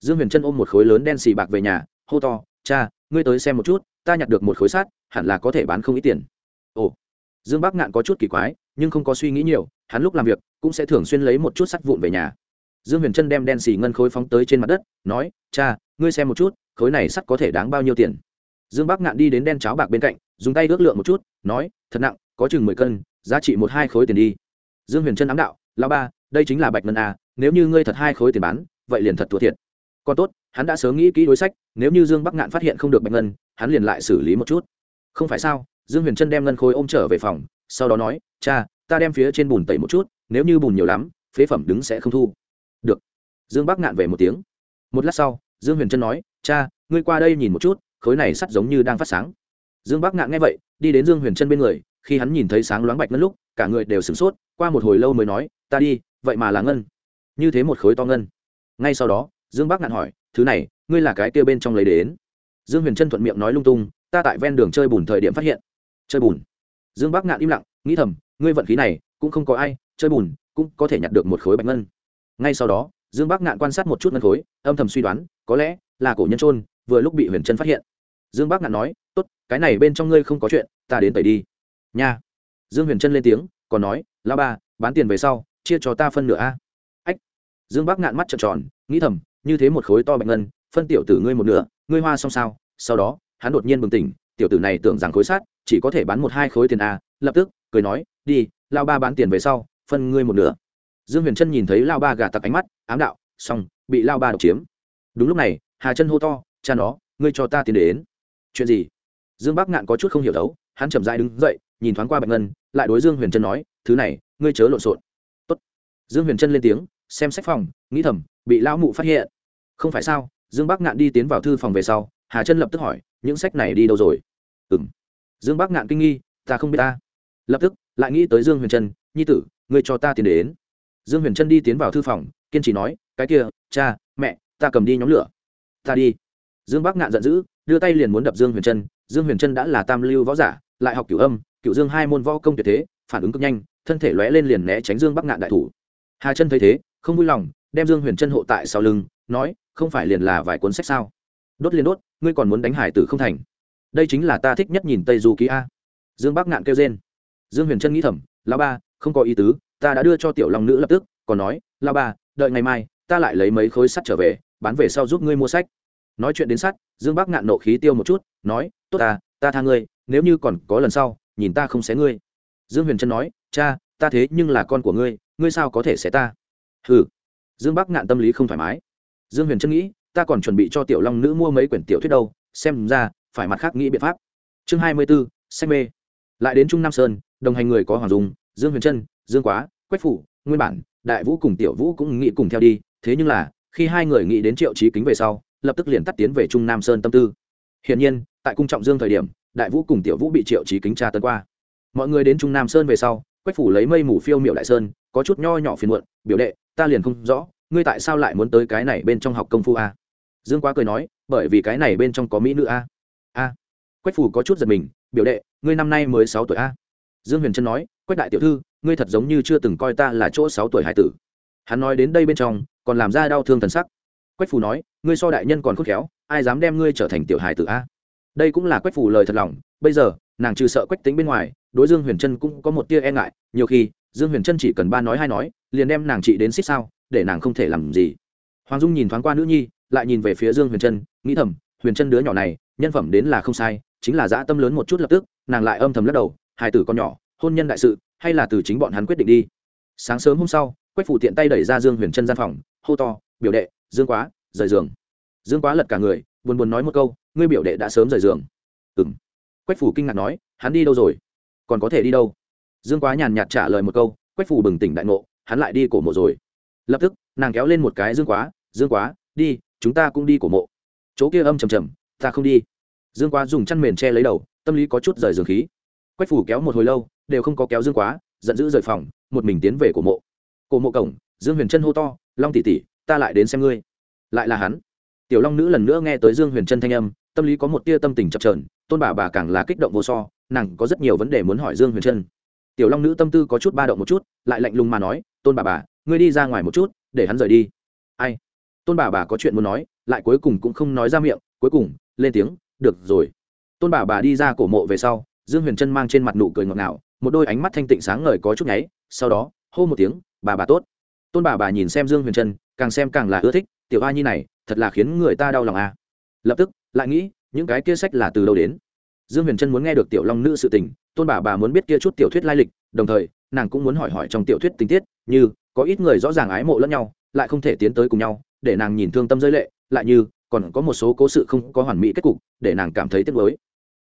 Dương huyền trân ôm một khối lớn đen xì bạc về nhà, hô to, cha, ngươi tới xem một chút, ta nhặt được một khối sát hẳn là có thể bán không ít tiền. Ồ. Dương bắc ngạn có chút kỳ quái, nhưng không có suy nghĩ nhiều, hắn lúc làm việc, cũng sẽ thường xuyên lấy một chút sắt vụn về nhà dương huyền trân đem đen xì ngân khối phóng tới trên mặt đất, nói, cha, ngươi xem một chút, khối này sắt có thể đáng bao nhiêu tiền? Dương bắc ngạn đi đến đen cháo bạc bên cạnh, dùng tay ước lượng một chút, nói, thật nặng, có chừng mười cân, giá trị một hai khối tiền đi. Dương huyền trân ám đạo lao ba, đây chính là bạch ngân à nếu như ngươi thật hai khối tiền bán, vậy liền thật thua thiệt. Còn tốt, hắn đã sớm nghĩ kỹ đối sách, nếu như dương bắc ngạn phát hiện không được bạch ngân, hắn liền lại xử lý một chút. Không phải sao, dương huyền trân đem ngân khối ôm trở về phòng, sau đó nói, cha, ta đem phía trên bùn tẩy một chút, nếu như bùn nhiều lắm, phế phẩm đứng sẽ không thu được. Dương bắc ngạn về một tiếng. Một lát sau, dương huyền trân nói, cha, ngươi qua đây nhìn một chút, khối này sắt giống như đang phát sáng. Dương bắc ngạn nghe vậy, đi đến dương huyền trân bên người, khi hắn nhìn thấy sáng loáng bạch ngân lúc, cả người đều sửng sốt, qua một hồi lâu mới nói, ta đi, vậy mà là ngân. Như thế một khối to ngân. Ngay sau đó, dương bắc ngạn hỏi, thứ này, ngươi là cái kia bên trong lấy đến? Dương huyền trân thuận miệng nói lung tung, ta tại ven đường chơi bùn thời điểm phát hiện. Chơi bùn? Dương bắc ngạn im lặng, nghĩ thầm, ngươi vận khí này, cũng không có ai, chơi bùn, cũng có thể nhặt được một khối bạch ngân ngay sau đó, dương bắc ngạn quan sát một chút ngân khối, âm thầm suy đoán, có lẽ là cổ nhân trôn vừa lúc bị huyền trân phát hiện. Dương bắc ngạn nói, tốt, cái này bên trong ngươi không có chuyện, ta đến tẩy đi. Nha. Dương huyền trân lên tiếng, còn nói la ba, bán tiền về sau, chia cho ta phân nửa a. Ách. Dương bắc ngạn mắt trợn tròn, nghĩ thầm, như thế một khối to bạch ngân, phân tiểu tử ngươi một nửa, ngươi hoa xong sao? Sau đó, hắn đột nhiên bừng tỉnh, tiểu tử này tưởng rằng khối sát chỉ có thể bán một hai khối tiền a, lập tức cười nói, đi lao ba bán tiền về sau, phân ngươi một nửa dương huyền trân nhìn thấy lao ba gà tặc ánh mắt, ám đạo, xong, bị lao ba độc chiếm. Đúng lúc này, hà chân hô to, cha nó, ngươi cho ta tiến đến. Chuyện gì? Dương bắc ngạn có chút không hiểu đấu, hắn chậm dãi đứng dậy, nhìn thoáng qua bạch ngân, lại đối dương huyền trân nói, thứ này, ngươi chớ lộn xộn. Tốt. dương huyền trân lên tiếng, xem sách phòng, nghĩ thầm, bị lão mụ phát hiện. Không phải sao? Dương bắc ngạn đi tiến vào thư phòng về sau, hà chân lập tức hỏi, những sách này đi đâu rồi? Ừ dương bắc ngạn kinh nghi, ta không biết ta. Lập tức, lại nghĩ tới dương huyền trân nhi tử, ngươi cho ta tiền đến dương huyền trân đi tiến vào thư phòng, kiên trì nói, cái kia, cha, mẹ, ta cầm đi nhóm lửa. Ta đi. Dương bắc ngạn giận dữ, đưa tay liền muốn đập dương huyền trân. Dương huyền trân đã là tam lưu võ giả, lại học cửu âm, cửu dương hai môn võ công tuyệt thế, phản ứng cực nhanh, thân thể lóe lên liền né tránh dương bắc ngạn đại thủ. Hà chân thấy thế, không vui lòng, đem dương huyền trân hộ tại sau lưng, nói, không phải liền là vài cuốn sách sao? Đốt liền đốt, ngươi còn muốn đánh hải tử không thành. Đây chính là ta thích nhất nhìn tây du ký a. Dương bắc ngạn kêu trên dương huyền trân nghĩ thầm, lão ba, không có ý tứ ta đã đưa cho tiểu long nữ lập tức còn nói lao ba đợi ngày mai ta lại lấy mấy khối sắt trở về bán về sau giúp ngươi mua sách. Nói chuyện đến sắt dương bác ngạn nộ khí tiêu một chút nói tốt ta ta tha ngươi nếu như còn có lần sau nhìn ta không xé ngươi. Dương huyền trân nói cha ta thế nhưng là con của ngươi ngươi sao có thể xé ta? Hừ, dương bác ngạn tâm lý không thoải mái. Dương huyền trân nghĩ ta còn chuẩn bị cho tiểu long nữ mua mấy quyển tiểu thuyết đâu xem ra phải mặt khác nghĩ biện pháp. Chương hai mươi b ố say mê. Lại đến trung nam sơn đồng hành người có hoàng dung dương huyền trân dương quá, quách phủ, nguyên bản, đại vũ cùng tiểu vũ cũng nghĩ cùng theo đi, thế nhưng là, khi hai người nghĩ đến triệu trí kính về sau, lập tức liền tắt tiến về trung nam sơn tâm tư. Hiển nhiên, tại cung trọng dương thời điểm, đại vũ cùng tiểu vũ bị triệu trí kính tra tấn qua. Mọi người đến trung nam sơn về sau, quách phủ lấy mây mù phiêu miệu đại sơn, có chút nho nhỏ phiền muộn, biểu đệ, ta liền không rõ, ngươi tại sao lại muốn tới cái này bên trong học công phu a? Dương quá cười nói, bởi vì cái này bên trong có mỹ nữ a. A? Quách phủ có chút giật mình, biểu đệ, ngươi năm nay mới sáu tuổi a? Dương huyền trân nói, quách đại tiểu thư ngươi thật giống như chưa từng coi ta là chỗ sáu tuổi hải tử. Hắn nói đến đây bên trong, còn làm ra đau thương thần sắc. Quách Phù nói, ngươi so đại nhân còn khôn khéo, ai dám đem ngươi trở thành tiểu hải tử a? Đây cũng là quách Phù lời thật lòng, bây giờ, nàng trừ sợ quách tính bên ngoài, đối dương huyền trân cũng có một tia e ngại, nhiều khi, dương huyền trân chỉ cần ba nói hai nói, liền đem nàng trị đến xích sao, để nàng không thể làm gì. Hoàng dung nhìn thoáng qua nữ nhi, lại nhìn về phía dương huyền trân, nghĩ thầm, huyền trân đứa nhỏ này, nhân phẩm đến là không sai, chính là dã tâm lớn một chút lập tức, nàng lại âm thầm lắc đầu hai tử con nhỏ, hôn nhân đại sự hay là từ chính bọn hắn quyết định đi. Sáng sớm hôm sau, quách phủ tiện tay đẩy ra dương huyền trân gian phòng, hô to, biểu đệ, dương quá, rời giường. Dương quá lật cả người, buồn buồn nói một câu, ngươi biểu đệ đã sớm rời giường. Ừm. quách phủ kinh ngạc nói, hắn đi đâu rồi? Còn có thể đi đâu? Dương quá nhàn nhạt trả lời một câu, quách phủ bừng tỉnh đại ngộ, hắn lại đi cổ mộ rồi. Lập tức, nàng kéo lên một cái, dương quá dương quá, đi, chúng ta cũng đi cổ mộ. Chỗ kia âm trầm trầm, ta không đi. Dương quá dùng chăn mền che lấy đầu, tâm lý có chút rời giường khí. Quách phủ kéo một hồi lâu đều không có kéo dương quá, giận dữ rời phòng, một mình tiến về cổ mộ. Cổ mộ cổng, dương huyền trân hô to, long tỷ tỷ, ta lại đến xem ngươi. Lại là hắn. Tiểu long nữ lần nữa nghe tới dương huyền trân thanh âm, tâm lý có một tia tâm tình chập trờn tôn bà bà càng là kích động vô so, nàng có rất nhiều vấn đề muốn hỏi dương huyền trân. Tiểu long nữ tâm tư có chút ba động một chút, lại lạnh lùng mà nói, tôn bà bà, ngươi đi ra ngoài một chút, để hắn rời đi. Ai? Tôn bà bà có chuyện muốn nói, lại cuối cùng cũng không nói ra miệng, cuối cùng, lên tiếng, được rồi. Tôn bà bà đi ra cổ mộ về sau, dương huyền trân mang trên mặt nụ cười ngọt ngào một đôi ánh mắt thanh tịnh sáng ngời có chút nháy, sau đó, hô một tiếng, bà bà tốt. Tôn bà bà nhìn xem dương huyền trân, càng xem càng là ưa thích, tiểu a nhi này, thật là khiến người ta đau lòng à. lập tức, lại nghĩ, những cái kia sách là từ đâu đến? Dương huyền trân muốn nghe được tiểu long nữ sự tình, tôn bà bà muốn biết kia chút tiểu thuyết lai lịch, đồng thời, nàng cũng muốn hỏi hỏi trong tiểu thuyết tình tiết, như, có ít người rõ ràng ái mộ lẫn nhau, lại không thể tiến tới cùng nhau, để nàng nhìn thương tâm rơi lệ, lại như, còn có một số cố sự không có hoàn mỹ kết cục, để nàng cảm thấy tiếc nuối.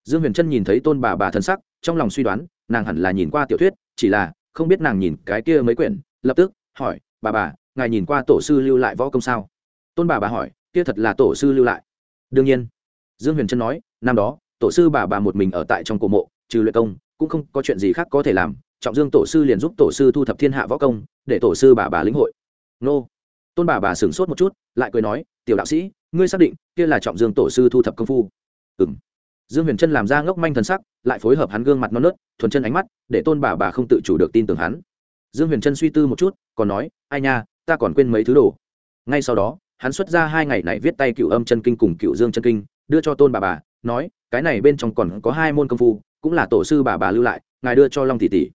Dương huyền trân nhìn thấy tôn bà bà thân sắc, trong lòng suy đoán nàng hẳn là nhìn qua tiểu thuyết, chỉ là không biết nàng nhìn cái kia mấy quyển, lập tức hỏi, bà bà, ngài nhìn qua tổ sư lưu lại võ công sao? Tôn bà bà hỏi, kia thật là tổ sư lưu lại. Đương nhiên. Dương huyền trân nói, năm đó, tổ sư bà bà một mình ở tại trong cổ mộ, trừ luyện công, cũng không có chuyện gì khác có thể làm, trọng dương tổ sư liền giúp tổ sư thu thập thiên hạ võ công, để tổ sư bà bà lĩnh hội. Nô. Tôn bà bà sửng sốt một chút, lại cười nói, tiểu đạo sĩ, ngươi xác định kia là trọng dương tổ sư thu thập công phu? Ừ m dương huyền trân làm ra ngốc manh thần sắc, lại phối hợp hắn gương mặt non nớt, thuần chân ánh mắt, để tôn bà bà không tự chủ được tin tưởng hắn. Dương huyền trân suy tư một chút, còn nói, ai nha, ta còn quên mấy thứ đồ. Ngay sau đó, hắn xuất ra hai ngày này viết tay cựu âm chân kinh cùng cựu dương chân kinh, đưa cho tôn bà bà, nói, cái này bên trong còn có hai môn công phu, cũng là tổ sư bà bà lưu lại, ngài đưa cho long tỷ tỷ.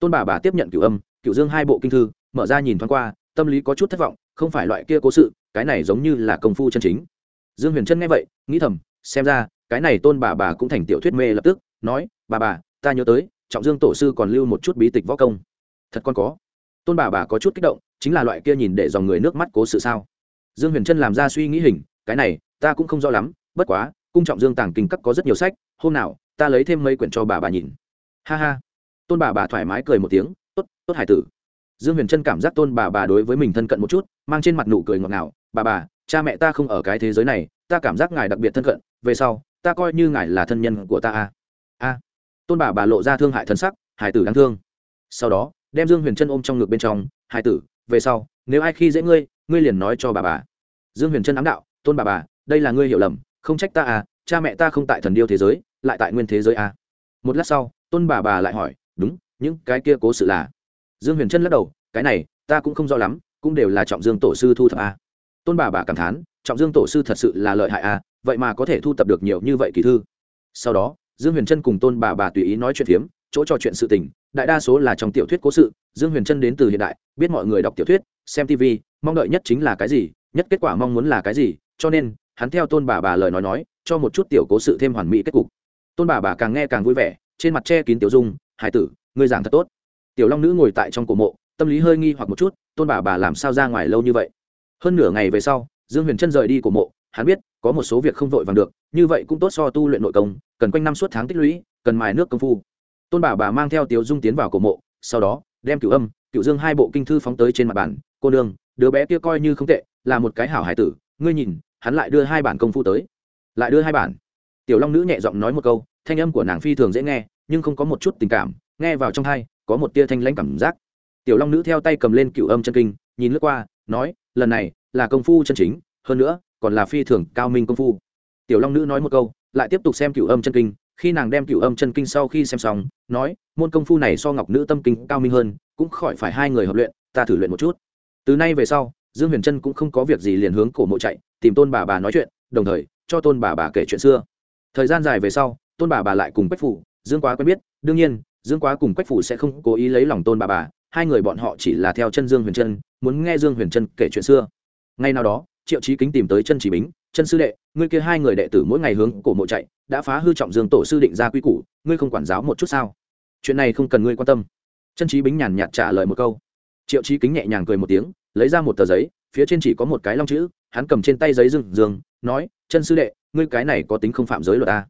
Tôn bà bà tiếp nhận cựu âm, cựu dương hai bộ kinh thư, mở ra nhìn thoáng qua, tâm lý có chút thất vọng, không phải loại kia cố sự, cái này giống như là công phu chân chính. Dương huyền trân nghe vậy, nghĩ thầm, xem ra cái này tôn bà bà cũng thành tiểu thuyết mê lập tức, nói, bà bà, ta nhớ tới, trọng dương tổ sư còn lưu một chút bí tịch võ công. Thật còn có. Tôn bà bà có chút kích động, chính là loại kia nhìn để dòng người nước mắt cố sự sao? Dương huyền trân làm ra suy nghĩ hình, cái này, ta cũng không rõ lắm, bất quá, cung trọng dương tàng kinh cấp có rất nhiều sách, hôm nào, ta lấy thêm mấy quyển cho bà bà nhìn. Ha ha. Tôn bà bà thoải mái cười một tiếng, tốt tốt hải tử. Dương huyền trân cảm giác tôn bà bà đối với mình thân cận một chút, mang trên mặt nụ cười ngọt ngào, bà bà, cha mẹ ta không ở cái thế giới này, ta cảm giác ngài đặc biệt thân cận, về sau ta coi như ngài là thân nhân của ta a a. Tôn bà bà lộ ra thương hại thân sắc, hải tử đáng thương. Sau đó, đem dương huyền trân ôm trong ngực bên trong, hải tử, về sau, nếu ai khi dễ ngươi ngươi liền nói cho bà bà. Dương huyền trân ám đạo, tôn bà bà, đây là ngươi hiểu lầm, không trách ta à cha mẹ ta không tại thần điêu thế giới, lại tại nguyên thế giới à. một lát sau, tôn bà bà lại hỏi, đúng, những cái kia cố sự là? Dương huyền trân lắc đầu, cái này, ta cũng không rõ lắm, cũng đều là trọng dương tổ sư thu thập à. tôn bà bà cảm thán trọng dương tổ sư thật sự là lợi hại à vậy mà có thể thu tập được nhiều như vậy kỳ thư. Sau đó, dương huyền trân cùng tôn bà bà tùy ý nói chuyện phiếm, chỗ trò chuyện sự tình, đại đa số là trong tiểu thuyết cố sự, dương huyền trân đến từ hiện đại, biết mọi người đọc tiểu thuyết, xem tv mong đợi nhất chính là cái gì, nhất kết quả mong muốn là cái gì, cho nên, hắn theo tôn bà bà lời nói nói, cho một chút tiểu cố sự thêm hoàn mỹ kết cục. Tôn bà bà càng nghe càng vui vẻ, trên mặt che kín tiểu dung, hải tử, ngươi giảng thật tốt. Tiểu long nữ ngồi tại trong cổ mộ, tâm lý hơi nghi hoặc một chút, tôn bà bà làm sao ra ngoài lâu như vậy? Hơn nửa ngày về sau dương huyền trân rời đi cổ mộ, hắn biết, có một số việc không vội vàng được, như vậy cũng tốt so tu luyện nội công, cần quanh năm suốt tháng tích lũy, cần mài nước công phu. Tôn bà bà mang theo tiểu dung tiến vào cổ mộ, sau đó, đem cửu âm, cửu dương hai bộ kinh thư phóng tới trên mặt bàn, cô nương, đứa bé kia coi như không tệ, là một cái hảo hải tử, ngươi nhìn, hắn lại đưa hai bản công phu tới. Lại đưa hai bản? Tiểu long nữ nhẹ giọng nói một câu, thanh âm của nàng phi thường dễ nghe, nhưng không có một chút tình cảm, nghe vào trong hai, có một tia thanh lãnh cảm giác. Tiểu long nữ theo tay cầm lên cựu âm chân kinh, nhìn lướt qua, nói, lần này là công phu chân chính, hơn nữa, còn là phi thường cao minh công phu. Tiểu long nữ nói một câu, lại tiếp tục xem cựu âm chân kinh. Khi nàng đem cựu âm chân kinh sau khi xem xong, nói, môn công phu này so ngọc nữ tâm kinh cao minh hơn, cũng khỏi phải hai người hợp luyện, ta thử luyện một chút. Từ nay về sau, dương huyền trân cũng không có việc gì liền hướng cổ mộ chạy, tìm tôn bà bà nói chuyện, đồng thời, cho tôn bà bà kể chuyện xưa. Thời gian dài về sau, tôn bà bà lại cùng quách phủ, dương quá quen biết. Đương nhiên, dương quá cùng quách phủ sẽ không cố ý lấy lòng tôn bà bà, hai người bọn họ chỉ là theo chân dương huyền trân muốn nghe dương huyền trân kể chuyện xưa ngay nào đó, triệu trí kính tìm tới chân chỉ bính chân sư đệ, ngươi kia hai người đệ tử mỗi ngày hướng cổ mộ chạy, đã phá hư trọng dương tổ sư định ra quy củ, ngươi không quản giáo một chút sao? Chuyện này không cần ngươi quan tâm. Chân trí bính nhàn nhạt trả lời một câu. Triệu trí kính nhẹ nhàng cười một tiếng, lấy ra một tờ giấy, phía trên chỉ có một cái long chữ, hắn cầm trên tay giấy dương dương nói chân sư đệ, ngươi cái này có tính không phạm giới luật ta.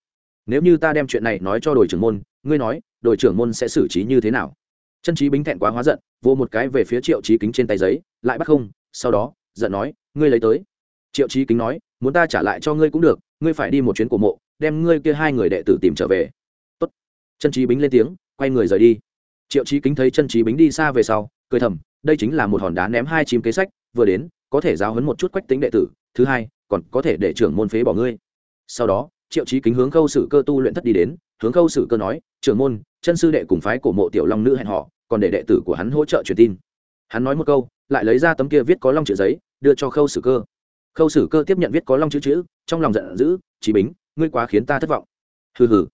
Nếu như ta đem chuyện này nói cho đội trưởng môn, ngươi nói đội trưởng môn sẽ xử trí như thế nào? Chân trí bính thẹn quá hóa giận vô một cái về phía triệu trí kính trên tay giấy, lại bắt không, sau đó giận nói, ngươi lấy tới. Triệu trí kính nói, muốn ta trả lại cho ngươi cũng được, ngươi phải đi một chuyến cổ mộ, đem ngươi kia hai người đệ tử tìm trở về. Tốt. chân trí bính lên tiếng, quay người rời đi. Triệu trí kính thấy chân trí bính đi xa về sau, cười thầm, đây chính là một hòn đá ném hai chim kế sách, vừa đến, có thể giáo hấn một chút quách tính đệ tử, thứ hai, còn có thể để trưởng môn phế bỏ ngươi. Sau đó, triệu trí kính hướng khâu sử cơ tu luyện thất đi đến, hướng khâu sử cơ nói, trưởng môn, chân sư đệ cùng phái cổ mộ tiểu long nữ hẹn họ còn để đệ tử của hắn hỗ trợ truyền tin. Hắn nói một câu, lại lấy ra tấm kia viết có long chữ giấy đưa cho khâu sử cơ. Khâu sử cơ tiếp nhận viết có long chữ chữ, trong lòng giận dữ trí bính, ngươi quá khiến ta thất vọng. Hừ hừ.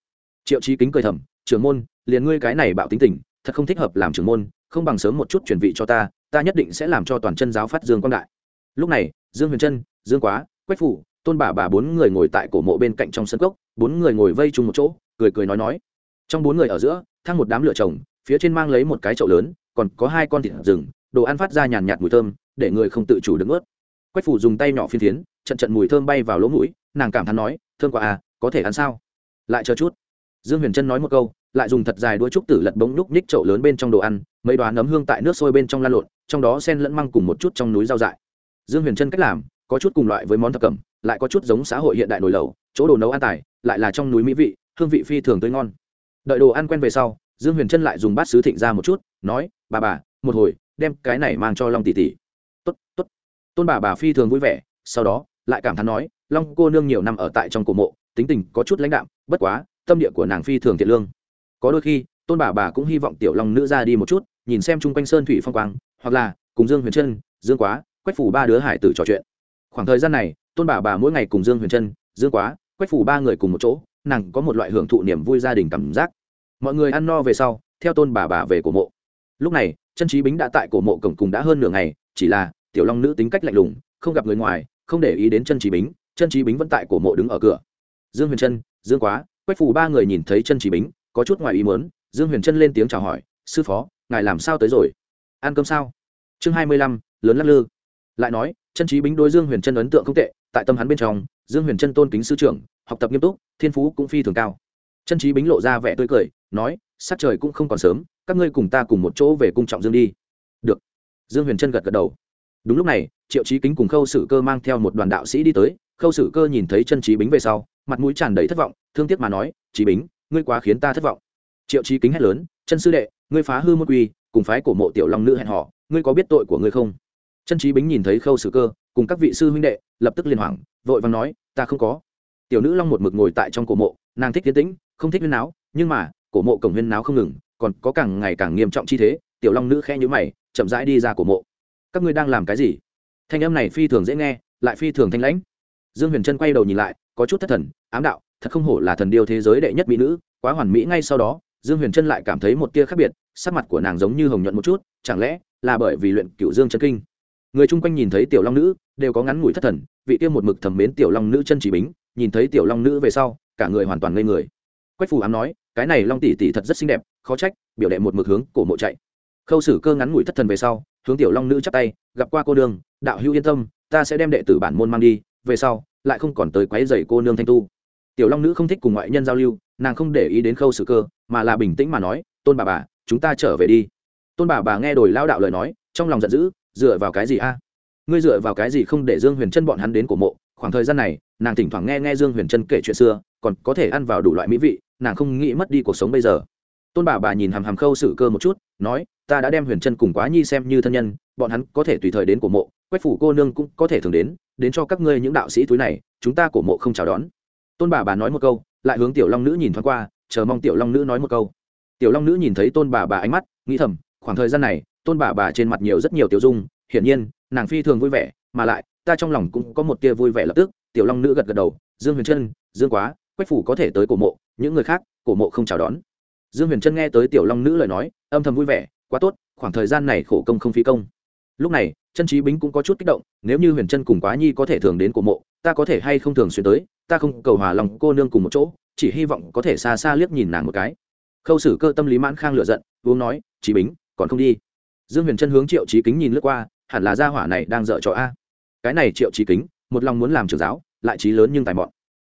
Triệu trí kính cười thầm, trưởng môn, liền ngươi cái này bạo tính tình, thật không thích hợp làm trưởng môn, không bằng sớm một chút chuẩn vị cho ta ta nhất định sẽ làm cho toàn chân giáo phát dương quang đại. Lúc này, dương huyền trân, dương quá, quách phủ, tôn bà bà bốn người ngồi tại cổ mộ bên cạnh trong sân cốc, bốn người ngồi vây chung một chỗ, cười cười nói nói. Trong bốn người ở giữa, thang một đám lửa trồng phía trên mang lấy một cái chậu lớn, còn có hai con thịt rừng, đồ ăn phát ra nhàn nhạt mùi thơm để người không tự chủ đứng ướt quách phủ dùng tay nhỏ phiên phiến, trận trận mùi thơm bay vào lỗ mũi, nàng cảm thán nói, thơm quá à có thể ăn sao? Lại chờ chút. Dương huyền trân nói một câu, lại dùng thật dài đuôi trúc tử lật bóng núc nhích chậu lớn bên trong đồ ăn, mấy đoán nấm hương tại nước sôi bên trong lan lộn, trong đó sen lẫn măng cùng một chút trong núi rau dại. Dương huyền trân cách làm, có chút cùng loại với món thập cẩm, lại có chút giống xã hội hiện đại nồi lẩu, chỗ đồ nấu ăn tài, lại là trong núi mỹ vị, hương vị phi thường tươi ngon. Đợi đồ ăn quen về sau, dương huyền trân lại dùng bát sứ thịnh ra một chút, nói, bà bà, một hồi, đem cái này mang cho long tỷ tỷ tốt tốt. Tôn bà bà phi thường vui vẻ, sau đó, lại cảm thán nói, long cô nương nhiều năm ở tại trong cổ mộ, tính tình có chút lãnh đạm, bất quá, tâm địa của nàng phi thường thiện lương. Có đôi khi, tôn bà bà cũng hy vọng tiểu long nữ ra đi một chút, nhìn xem chung quanh sơn thủy phong quang, hoặc là, cùng dương huyền trân, dương quá, quách phủ ba đứa hải tử trò chuyện. Khoảng thời gian này, tôn bà bà mỗi ngày cùng dương huyền trân, dương quá, quách phủ ba người cùng một chỗ, nàng có một loại hưởng thụ niềm vui gia đình cảm giác. Mọi người ăn no về sau, theo tôn bà bà về cổ mộ. Lúc này, chân trí bính đã tại cổ mộ cổng cùng đã hơn nửa ngày chỉ là, tiểu long nữ tính cách lạnh lùng, không gặp người ngoài, không để ý đến chân trí bính, chân trí bính vẫn tại cổ mộ đứng ở cửa. Dương huyền trân dương quá, quách phủ ba người nhìn thấy chân trí bính, có chút ngoài ý mớn dương huyền trân lên tiếng chào hỏi, sư phó, ngài làm sao tới rồi? Ăn cơm sao? Chương hai mươi lăm, lớn lắc lư. Lại nói, chân trí bính đối dương huyền trân ấn tượng không tệ, tại tâm hắn bên trong, dương huyền trân tôn kính sư trưởng, học tập nghiêm túc, thiên phú cũng phi thường cao. Chân trí bính lộ ra vẻ tươi cười, nói sát trời cũng không còn sớm, các ngươi cùng ta cùng một chỗ về cung trọng dương đi. Được dương huyền trân gật gật đầu. Đúng lúc này, triệu trí kính cùng khâu sử cơ mang theo một đoàn đạo sĩ đi tới. Khâu sử cơ nhìn thấy chân trí bính về sau, mặt mũi tràn đầy thất vọng, thương tiếc mà nói trí bính, ngươi quá khiến ta thất vọng. Triệu trí kính hét lớn, chân sư đệ, ngươi phá hư môn quy, cùng phái của mộ tiểu long nữ hẹn họ ngươi có biết tội của ngươi không? Chân trí bính nhìn thấy khâu sử cơ, cùng các vị sư huynh đệ, lập tức liên hoảng, vội vàng nói, ta không có. Tiểu nữ long một mực ngồi tại trong cổ mộ, nàng thích tiến tĩnh, không thích huyên náo, nhưng mà, cổ mộ cổng huyên náo không ngừng, còn có càng ngày càng nghiêm trọng chi thế, tiểu long nữ khe nhữ mày chậm rãi đi ra cổ mộ. Các ngươi đang làm cái gì? Thanh âm này phi thường dễ nghe, lại phi thường thanh lãnh. Dương huyền trân quay đầu nhìn lại, có chút thất thần, ám đạo, thật không hổ là thần điêu thế giới đệ nhất mỹ nữ, quá hoàn mỹ ngay sau đó, dương huyền trân lại cảm thấy một tia khác biệt, sắc mặt của nàng giống như hồng nhuận một chút, chẳng lẽ là bởi vì luyện cựu dương chân kinh? Người chung quanh nhìn thấy tiểu long nữ, đều có ngắn ngủi thất thần, vị kia một mực thầm mến tiểu long nữ chân chỉ bính, nhìn thấy tiểu long nữ về sau, cả người hoàn toàn ngây người. Quách phù ám nói, cái này long tỷ tỷ thật rất xinh đẹp, khó trách, biểu đệ một mực hướng cổ mộ chạy khâu sử cơ ngắn ngủi thất thần về sau, hướng tiểu long nữ chắp tay, gặp qua cô đường đạo hữu yên tâm, ta sẽ đem đệ tử bản môn mang đi, về sau, lại không còn tới quấy rầy cô nương thanh tu. Tiểu long nữ không thích cùng ngoại nhân giao lưu, nàng không để ý đến khâu sử cơ, mà là bình tĩnh mà nói, tôn bà bà, chúng ta trở về đi. Tôn bà bà nghe đổi lao đạo lời nói, trong lòng giận dữ, dựa vào cái gì a? Ngươi dựa vào cái gì không để dương huyền trân bọn hắn đến cổ mộ? Khoảng thời gian này, nàng thỉnh thoảng nghe nghe dương huyền trân kể chuyện xưa, còn có thể ăn vào đủ loại mỹ vị, nàng không nghĩ mất đi cuộc sống bây giờ. Tôn bà bà nhìn hàm hàm khâu sử cơ một chút, nói ta đã đem huyền trân cùng quá nhi xem như thân nhân, bọn hắn có thể tùy thời đến cổ mộ, quách phủ cô nương cũng có thể thường đến đến cho các ngươi những đạo sĩ túi này, chúng ta cổ mộ không chào đón. Tôn bà bà nói một câu, lại hướng tiểu long nữ nhìn thoáng qua, chờ mong tiểu long nữ nói một câu. Tiểu long nữ nhìn thấy tôn bà bà ánh mắt, nghĩ thầm, khoảng thời gian này, tôn bà bà trên mặt nhiều rất nhiều tiểu dung, hiển nhiên, nàng phi thường vui vẻ, mà lại, ta trong lòng cũng có một tia vui vẻ lập tức. Tiểu long nữ gật gật đầu, dương huyền trân, dương quá, quách phủ có thể tới cổ mộ, những người khác, cổ mộ không chào đón. Dương huyền trân nghe tới tiểu long nữ lời nói, âm thầm vui vẻ quá tốt, khoảng thời gian này khổ công không phí công. Lúc này, chân trí bính cũng có chút kích động, nếu như huyền chân cùng quá nhi có thể thường đến của mộ, ta có thể hay không thường xuyên tới, ta không cầu hòa lòng cô nương cùng một chỗ, chỉ hy vọng có thể xa xa liếc nhìn nàng một cái. Khâu sử cơ tâm lý mãn khang lựa giận, uống nói trí bính, còn không đi? Dương huyền chân hướng triệu trí kính nhìn lướt qua, hẳn là gia hỏa này đang dợ cho a. Cái này triệu trí kính, một lòng muốn làm trưởng giáo, lại trí lớn nhưng tài mọn.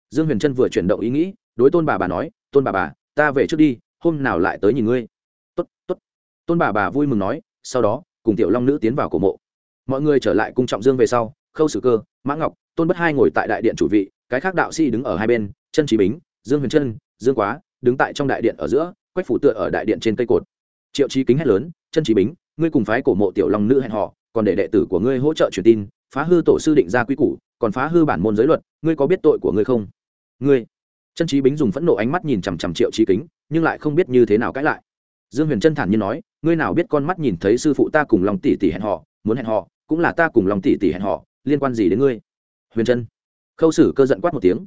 Dương huyền chân vừa chuyển động ý nghĩ, đối tôn bà bà nói, tôn bà bà, ta về trước đi, hôm nào lại tới nhìn ngươi. Tốt tốt tôn bà bà vui mừng nói, sau đó, cùng tiểu long nữ tiến vào cổ mộ. Mọi người trở lại cung trọng dương về sau, khâu sử cơ, mã ngọc, tôn bất hai ngồi tại đại điện chủ vị, cái khác đạo sĩ đứng ở hai bên, chân trí bính, dương huyền trân, dương quá, đứng tại trong đại điện ở giữa, quách phủ tựa ở đại điện trên cây cột. Triệu trí kính hét lớn, chân trí bính, ngươi cùng phái cổ mộ tiểu long nữ hẹn họ còn để đệ tử của ngươi hỗ trợ truyền tin, phá hư tổ sư định ra quy củ, còn phá hư bản môn giới luật, ngươi có biết tội của ngươi không? Ngươi? Chân trí bính dùng phẫn nộ ánh mắt nhìn chằm chằm triệu trí kính, nhưng lại không biết như thế nào cãi lại. Dương huyền trân thản nhiên nói ngươi nào biết con mắt nhìn thấy sư phụ ta cùng lòng tỷ tỷ hẹn họ muốn hẹn họ cũng là ta cùng lòng tỷ tỷ hẹn họ liên quan gì đến ngươi? Huyền trân. Khâu sử cơ giận quát một tiếng.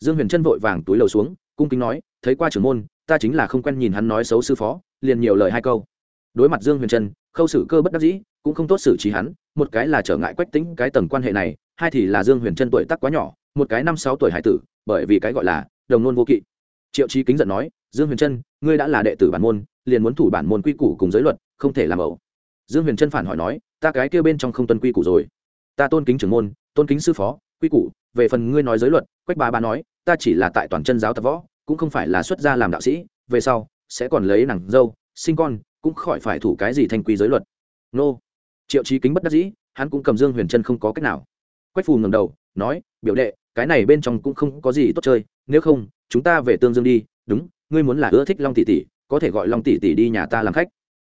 Dương huyền trân vội vàng túi lầu xuống, cung kính nói, thấy qua trưởng môn, ta chính là không quen nhìn hắn nói xấu sư phó, liền nhiều lời hai câu. Đối mặt dương huyền trân, khâu sử cơ bất đắc dĩ, cũng không tốt xử trí hắn, một cái là trở ngại quách tính cái tầng quan hệ này, hai thì là dương huyền trân tuổi tác quá nhỏ, một cái năm sáu tuổi hải tử, bởi vì cái gọi là đồng nôn vô kỵ. Triệu trí kính giận nói, dương huyền trân, ngươi đã là đệ tử bản môn liền muốn thủ bản môn quy củ cùng giới luật, không thể làm ẩu. Dương huyền trân phản hỏi nói, ta cái kêu bên trong không tuân quy củ rồi. Ta tôn kính trưởng môn, tôn kính sư phó, quy củ, về phần ngươi nói giới luật, quách bà bà nói, ta chỉ là tại toàn chân giáo tập võ, cũng không phải là xuất gia làm đạo sĩ, về sau, sẽ còn lấy nàng dâu, sinh con, cũng khỏi phải thủ cái gì thanh quy giới luật. Nô. Triệu trí kính bất đắc dĩ, hắn cũng cầm dương huyền trân không có cách nào. Quách phù ngầm đầu, nói, biểu đệ, cái này bên trong cũng không có gì tốt chơi, nếu không, chúng ta về tương dương đi, đúng, ngươi muốn là ưa thích long tỷ tỷ có thể gọi long tỷ tỷ đi nhà ta làm khách.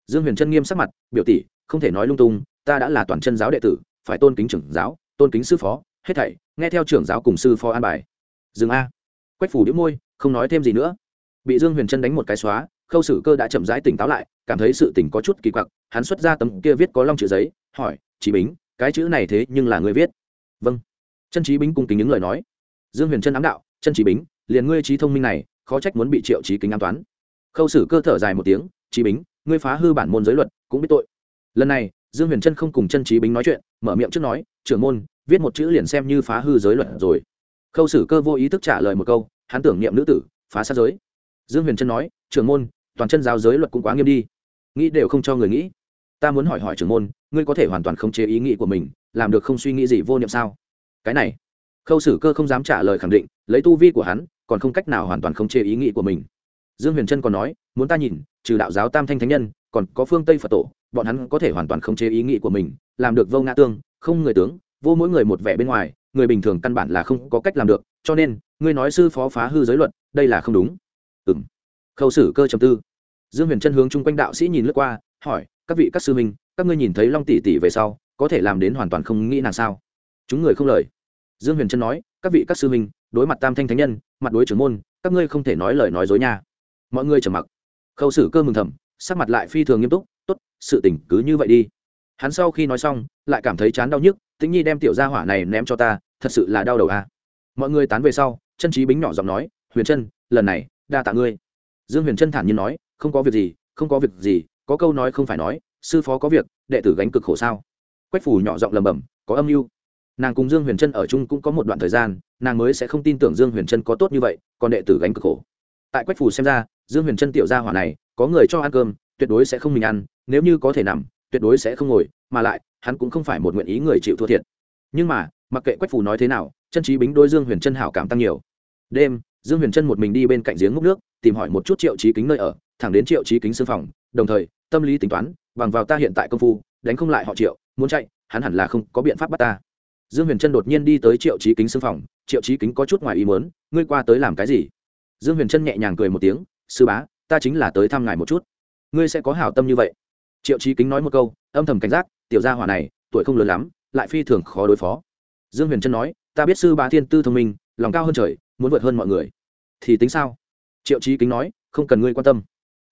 Dương huyền trân nghiêm sắc mặt, biểu tỷ, không thể nói lung tung, ta đã là toàn chân giáo đệ tử, phải tôn kính trưởng giáo, tôn kính sư phó, hết thảy, nghe theo trưởng giáo cùng sư phó an bài. Dừng a. Quách phủ đĩu môi, không nói thêm gì nữa. Bị dương huyền trân đánh một cái xóa, khâu sử cơ đã chậm rãi tỉnh táo lại, cảm thấy sự tỉnh có chút kỳ quặc, hắn xuất ra tấm kia viết có long chữ giấy, hỏi, chí bính, cái chữ này thế nhưng là người viết? Vâng. Chân chí bính cung kính những lời nói. Dương huyền trân ám đạo, chân chí bính, liền ngươi trí thông minh này, khó trách muốn bị triệu trí kính an toán khâu sử cơ thở dài một tiếng, Chí bính, ngươi phá hư bản môn giới luật, cũng biết tội. Lần này, dương huyền trân không cùng chân Chí bính nói chuyện, mở miệng trước nói, trưởng môn, viết một chữ liền xem như phá hư giới luật rồi. Khâu sử cơ vô ý thức trả lời một câu, hắn tưởng niệm nữ tử, phá sát giới. Dương huyền trân nói, trưởng môn, toàn chân giáo giới luật cũng quá nghiêm đi. Nghĩ đều không cho người nghĩ. Ta muốn hỏi hỏi trưởng môn, ngươi có thể hoàn toàn không chế ý nghĩ của mình, làm được không suy nghĩ gì vô niệm sao? Cái này, khâu sử cơ không dám trả lời khẳng định, lấy tu vi của hắn, còn không cách nào hoàn toàn không chế ý nghĩ của mình dương huyền trân còn nói, muốn ta nhìn, trừ đạo giáo tam thanh thánh nhân, còn có phương tây phật tổ, bọn hắn có thể hoàn toàn không chế ý nghĩ của mình, làm được vô ngã tương, không người tướng, vô mỗi người một vẻ bên ngoài, người bình thường căn bản là không có cách làm được, cho nên, ngươi nói sư phó phá hư giới luật, đây là không đúng. Ừ m khâu sử cơ trầm tư. Dương huyền trân hướng chung quanh đạo sĩ nhìn lướt qua, hỏi, các vị, các sư minh các ngươi nhìn thấy long tỷ tỷ về sau, có thể làm đến hoàn toàn không nghĩ nàng sao? Chúng người không lời. Dương huyền trân nói, các vị, các sư minh đối mặt tam thanh thánh nhân, mặt đối trưởng môn, các ngươi không thể nói lời nói dối nha mọi người trầm mặc. Khâu sử cơ mừng thầm, sắc mặt lại phi thường nghiêm túc, tốt, sự tình cứ như vậy đi. Hắn sau khi nói xong, lại cảm thấy chán đau nhức, tĩnh nhi đem tiểu gia hỏa này ném cho ta, thật sự là đau đầu à. mọi người tán về sau, chân trí bính nhỏ giọng nói, huyền trân, lần này, đa tạ ngươi. Dương huyền trân thản nhiên nói, không có việc gì, không có việc gì, có câu nói không phải nói, sư phó có việc, đệ tử gánh cực khổ sao? Quách phủ nhỏ giọng lầm bầm có âm mưu. Nàng cùng dương huyền trân ở chung cũng có một đoạn thời gian, nàng mới sẽ không tin tưởng dương huyền trân có tốt như vậy, còn đệ tử gánh cực khổ. Tại quách phủ xem ra dương huyền trân tiểu gia hỏa này, có người cho ăn cơm, tuyệt đối sẽ không mình ăn, nếu như có thể nằm, tuyệt đối sẽ không ngồi, mà lại, hắn cũng không phải một nguyện ý người chịu thua thiệt. Nhưng mà, mặc kệ quách phủ nói thế nào, chân trí bính đôi dương huyền trân hảo cảm tăng nhiều. Đêm, dương huyền trân một mình đi bên cạnh giếng múc nước, tìm hỏi một chút triệu trí kính nơi ở, thẳng đến triệu trí kính xương phòng, đồng thời, tâm lý tính toán, bằng vào ta hiện tại công phu, đánh không lại họ triệu, muốn chạy, hắn hẳn là không có biện pháp bắt ta. Dương huyền trân đột nhiên đi tới triệu trí kính xương phòng, triệu trí kính có chút ngoài ý muốn, ngươi qua tới làm cái gì? Dương huyền trân nhẹ nhàng cười một tiếng sư bá, ta chính là tới thăm ngài một chút. Ngươi sẽ có hảo tâm như vậy. Triệu trí kính nói một câu, âm thầm cảnh giác, tiểu gia hỏa này, tuổi không lớn lắm, lại phi thường khó đối phó. Dương huyền trân nói, ta biết sư bá thiên tư thông minh, lòng cao hơn trời, muốn vượt hơn mọi người. Thì tính sao? Triệu trí kính nói, không cần ngươi quan tâm.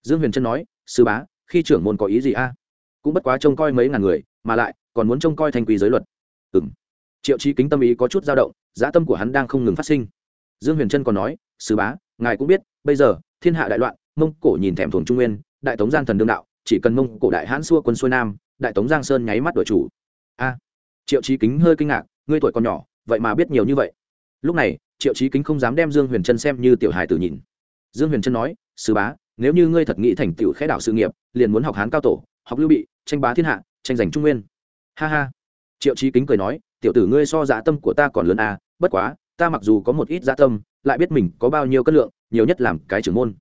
Dương huyền trân nói, sư bá, khi trưởng môn có ý gì a? Cũng bất quá trông coi mấy ngàn người, mà lại, còn muốn trông coi thành quý giới luật. Ừ m triệu trí kính tâm ý có chút dao động, dã tâm của hắn đang không ngừng phát sinh. Dương huyền trân còn nói, sư bá, ngài cũng biết, bây giờ thiên hạ đại loạn, mông cổ nhìn thèm thuồng trung nguyên, đại tống giang thần đương đạo, chỉ cần mông cổ đại hãn xua quân xuôi nam, đại tống giang sơn nháy mắt đổi chủ. A, triệu trí kính hơi kinh ngạc, ngươi tuổi còn nhỏ, vậy mà biết nhiều như vậy. Lúc này, triệu trí kính không dám đem dương huyền trân xem như tiểu hài tử nhìn. Dương huyền trân nói sứ bá, nếu như ngươi thật nghĩ thành tựu khẽ đảo sự nghiệp, liền muốn học hán cao tổ, học lưu bị, tranh bá thiên hạ, tranh giành trung nguyên. Ha ha. Triệu trí kính cười nói, tiểu tử ngươi so dạ tâm của ta còn lớn à bất quá, ta mặc dù có một ít dạ tâm, lại biết mình có bao nhiêu cân lượng nhiều nhất làm cái trưởng môn.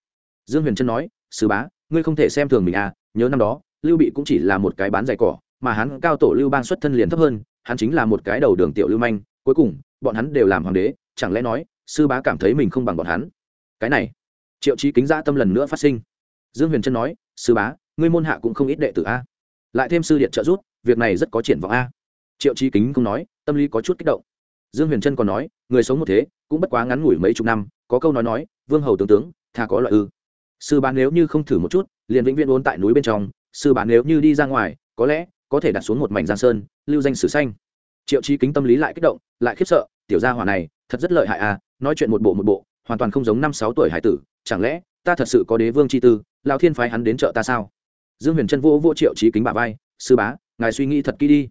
Dương huyền trân nói sứ bá, ngươi không thể xem thường mình à nhớ năm đó, lưu bị cũng chỉ là một cái bán giày cỏ, mà hắn cao tổ lưu bang xuất thân liền thấp hơn, hắn chính là một cái đầu đường tiểu lưu manh, cuối cùng, bọn hắn đều làm hoàng đế, chẳng lẽ nói, sư bá cảm thấy mình không bằng bọn hắn? Cái này, triệu chí kính gia tâm lần nữa phát sinh. Dương huyền trân nói, sư bá, ngươi môn hạ cũng không ít đệ tử a. Lại thêm sư điện trợ giúp, việc này rất có triển vọng a. Triệu chí kính không nói, tâm lý có chút kích động. Dương huyền trân còn nói, người sống một thế, cũng bất quá ngắn ngủi mấy chục năm có câu nói nói, vương hầu tướng tướng, thà có loại ư. Sư bán nếu như không thử một chút, liền vĩnh viễn ốn tại núi bên trong, sư bán nếu như đi ra ngoài, có lẽ có thể đặt xuống một mảnh giang sơn, lưu danh sử xanh triệu trí kính tâm lý lại kích động, lại khiếp sợ, tiểu gia hỏa này, thật rất lợi hại à nói chuyện một bộ một bộ, hoàn toàn không giống năm sáu tuổi hải tử, chẳng lẽ ta thật sự có đế vương chi tư lao thiên phái hắn đến chợ ta sao? Dương huyền trân vô vô triệu trí kính bà vai, sư bá, ngài suy nghĩ thật kỹ đi.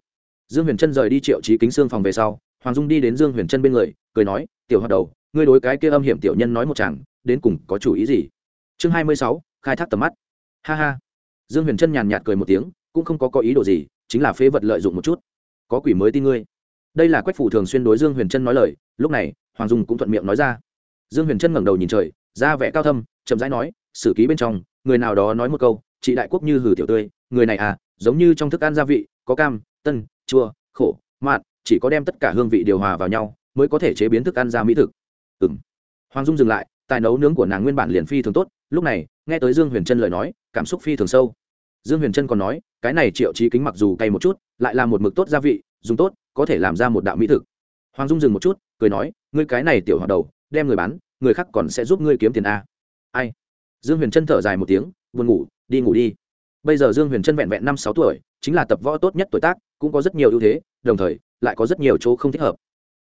Dương huyền trân rời đi triệu trí kính xương phòng về sau, hoàng dung đi đến dương huyền trân bên người, cười nói, tiểu hoạt đầu ngươi đối cái kia âm hiểm tiểu nhân nói một chàng, đến cùng có chủ ý gì? Chương hai mươi sáu, khai thác tầm mắt. Ha ha. Dương huyền trân nhàn nhạt cười một tiếng, cũng không có có ý đồ gì, chính là phế vật lợi dụng một chút. Có quỷ mới tin ngươi. Đây là quách phủ thường xuyên đối dương huyền trân nói lời, lúc này, hoàng dung cũng thuận miệng nói ra. Dương huyền trân ngẩng đầu nhìn trời ra vẻ cao thâm, chậm rãi nói, sử ký bên trong, người nào đó nói một câu, chị đại quốc như hử tiểu tươi, người này à giống như trong thức ăn gia vị, có cam, tân, chua, khổ mặn chỉ có đem tất cả hương vị điều hòa vào nhau, mới có thể chế biến thức ăn ra mỹ thực ừng hoàng dung dừng lại, tài nấu nướng của nàng nguyên bản liền phi thường tốt, lúc này, nghe tới dương huyền trân lời nói, cảm xúc phi thường sâu. Dương huyền trân còn nói, cái này triệu trí kính mặc dù cay một chút, lại là một mực tốt gia vị, dùng tốt, có thể làm ra một đạo mỹ thực. Hoàng dung dừng một chút, cười nói, ngươi cái này tiểu hoạt đầu, đem người bán, người khác còn sẽ giúp ngươi kiếm tiền a. Ai? Dương huyền trân thở dài một tiếng, buồn ngủ, đi ngủ đi. Bây giờ dương huyền trân vẹn vẹn năm sáu tuổi, chính là tập võ tốt nhất tuổi tác, cũng có rất nhiều ưu thế, đồng thời, lại có rất nhiều chỗ không thích hợp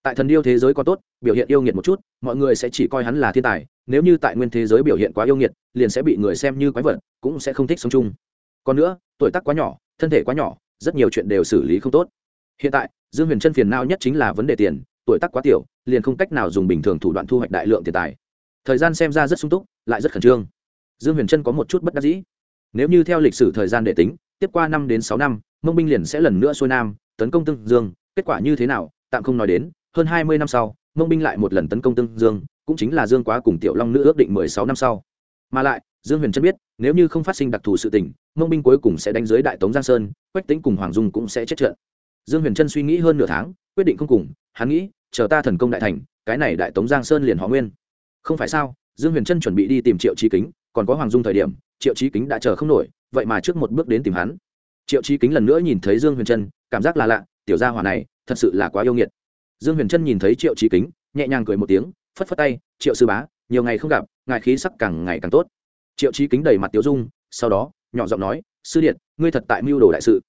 tại thần điêu thế giới có tốt, biểu hiện yêu nghiệt một chút, mọi người sẽ chỉ coi hắn là thiên tài, nếu như tại nguyên thế giới biểu hiện quá yêu nghiệt, liền sẽ bị người xem như quái vật, cũng sẽ không thích sống chung. Còn nữa, tuổi tác quá nhỏ, thân thể quá nhỏ, rất nhiều chuyện đều xử lý không tốt. Hiện tại, dương huyền trân phiền não nhất chính là vấn đề tiền, tuổi tác quá tiểu, liền không cách nào dùng bình thường thủ đoạn thu hoạch đại lượng tiền tài. Thời gian xem ra rất sung túc, lại rất khẩn trương. Dương huyền trân có một chút bất đắc dĩ. Nếu như theo lịch sử thời gian để tính, tiếp qua năm đến sáu năm, mông binh liền sẽ lần nữa xuôi nam, tấn công tương dương, kết quả như thế nào, tạm không nói đến hơn hai mươi năm sau, mông binh lại một lần tấn công tương dương, cũng chính là dương quá cùng tiểu long nữ ước định mười sáu năm sau. Mà lại, dương huyền trân biết, nếu như không phát sinh đặc thù sự tình, mông binh cuối cùng sẽ đánh dưới đại tống giang sơn, quách tính cùng hoàng dung cũng sẽ chết trận. Dương huyền trân suy nghĩ hơn nửa tháng, quyết định không cùng, hắn nghĩ, chờ ta thần công đại thành, cái này đại tống giang sơn liền họ nguyên. Không phải sao, dương huyền trân chuẩn bị đi tìm triệu trí kính, còn có hoàng dung thời điểm, triệu trí kính đã chờ không nổi, vậy mà trước một bước đến tìm hắn. Triệu trí kính lần nữa nhìn thấy dương huyền trân cảm giác là lạ, tiểu gia hỏa này, thật sự là quá yêu nghiệt dương huyền trân nhìn thấy triệu trí kính, nhẹ nhàng cười một tiếng, phất phất tay, triệu sư bá, nhiều ngày không gặp, ngài khí sắc càng ngày càng tốt. Triệu trí kính đầy mặt tiếu dung, sau đó, nhỏ giọng nói, sư điện, ngươi thật tại mưu đồ đại sự.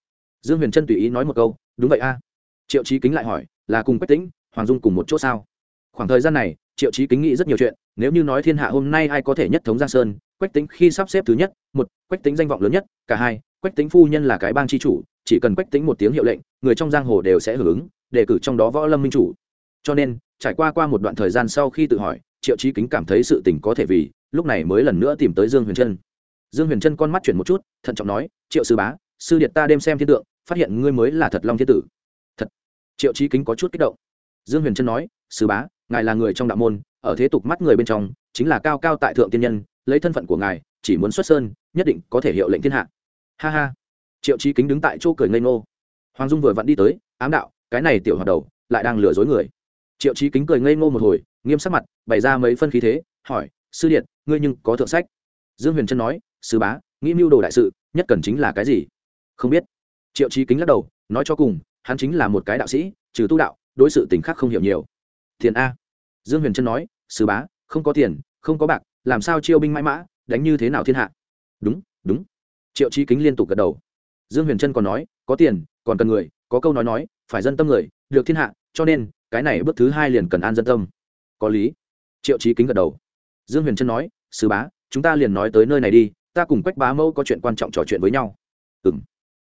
Dương huyền trân tùy ý nói một câu, đúng vậy a. Triệu trí kính lại hỏi, là cùng quách tĩnh, hoàng dung cùng một chỗ sao? Khoảng thời gian này, triệu trí kính nghĩ rất nhiều chuyện, nếu như nói thiên hạ hôm nay ai có thể nhất thống giang sơn, quách tính khi sắp xếp thứ nhất, một, quách tính danh vọng lớn nhất, cả hai, quách tính phu nhân là cái bang c h i chủ, chỉ cần quách tính một tiếng hiệu lệnh, người trong giang hồ đều sẽ hưởng ứng đề cử trong đó võ lâm minh chủ. Cho nên, trải qua qua một đoạn thời gian sau khi tự hỏi, triệu chí kính cảm thấy sự tình có thể vì, lúc này mới lần nữa tìm tới dương huyền trân. Dương huyền trân con mắt chuyển một chút, thận trọng nói, triệu sư bá, sư điện ta đêm xem thiên tượng, phát hiện ngươi mới là thật long thiên tử. Thật. Triệu chí kính có chút kích động. Dương huyền trân nói, sư bá, ngài là người trong đạo môn, ở thế tục mắt người bên trong, chính là cao cao tại thượng tiên nhân, lấy thân phận của ngài, chỉ muốn xuất sơn, nhất định có thể hiệu lệnh thiên hạ. Ha ha. Triệu chí kính đứng tại chỗ cười ngây ngô. Hoàng dung vừa vặn đi tới, ám đạo cái này tiểu hoạt đầu lại đang lừa dối người. Triệu chí kính cười ngây ngô một hồi, nghiêm sắc mặt, bày ra mấy phân khí thế, hỏi, sư điện, ngươi nhưng có thượng sách? Dương huyền trân nói, sư bá, nghĩ mưu đồ đại sự, nhất cần chính là cái gì? Không biết. Triệu chí kính lắc đầu, nói cho cùng, hắn chính là một cái đạo sĩ, trừ tu đạo, đối sự tình khác không hiểu nhiều. Tiền a. Dương huyền trân nói, sư bá, không có tiền, không có bạc, làm sao chiêu binh mãi mã, đánh như thế nào thiên hạ? Đúng đúng. Triệu chí kính liên tục gật đầu. Dương huyền trân còn nói, có tiền, còn cần người có câu nói nói, phải dân tâm người, được thiên hạ, cho nên, cái này bước thứ hai liền cần an dân tâm. Có lý. Triệu chí kính gật đầu. Dương huyền trân nói sứ bá, chúng ta liền nói tới nơi này đi, ta cùng quách bá mẫu có chuyện quan trọng trò chuyện với nhau. Ừ m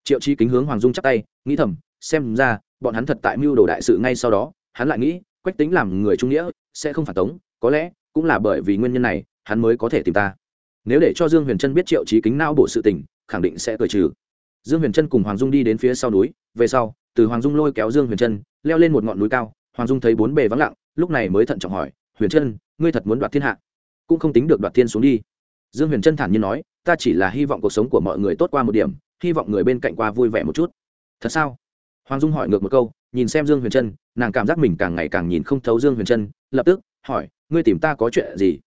triệu chí kính hướng hoàng dung chắc tay, nghĩ thầm, xem ra, bọn hắn thật tại mưu đồ đại sự ngay sau đó, hắn lại nghĩ, quách tính làm người trung nghĩa, sẽ không phản tống, có lẽ, cũng là bởi vì nguyên nhân này, hắn mới có thể tìm ta. Nếu để cho dương huyền trân biết triệu chí kính não bổ sự tình, khẳng định sẽ cười trừ dương huyền trân cùng hoàng dung đi đến phía sau núi, về sau, từ hoàng dung lôi kéo dương huyền trân leo lên một ngọn núi cao, hoàng dung thấy bốn bề vắng lặng, lúc này mới thận trọng hỏi, huyền trân ngươi thật muốn đoạt thiên hạ? Cũng không tính được đoạt thiên xuống đi. Dương huyền trân thản nhiên nói, ta chỉ là hy vọng cuộc sống của mọi người tốt qua một điểm, hy vọng người bên cạnh qua vui vẻ một chút. Thật sao? Hoàng dung hỏi ngược một câu, nhìn xem dương huyền trân nàng cảm giác mình càng ngày càng nhìn không thấu dương huyền trân lập tức hỏi, ngươi tìm ta có chuyện gì?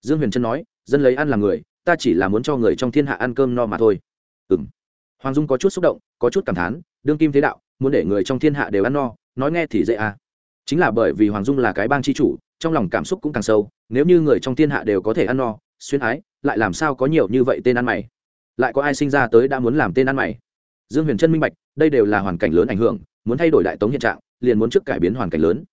Dương huyền trân nói, dân lấy ăn làm người, ta chỉ là muốn cho người trong thiên hạ ăn cơm no mà thôi. Ừ m hoàng dung có chút xúc động, có chút cảm thán, đương kim thế đạo, muốn để người trong thiên hạ đều ăn no, nói nghe thì dễ à. Chính là bởi vì hoàng dung là cái bang c h i chủ, trong lòng cảm xúc cũng càng sâu, nếu như người trong thiên hạ đều có thể ăn no, xuyên ái, lại làm sao có nhiều như vậy tên ăn mày? Lại có ai sinh ra tới đã muốn làm tên ăn mày? Dương huyền trân minh bạch, đây đều là hoàn cảnh lớn ảnh hưởng, muốn thay đổi đại tống hiện trạng, liền muốn trước cải biến hoàn cảnh lớn.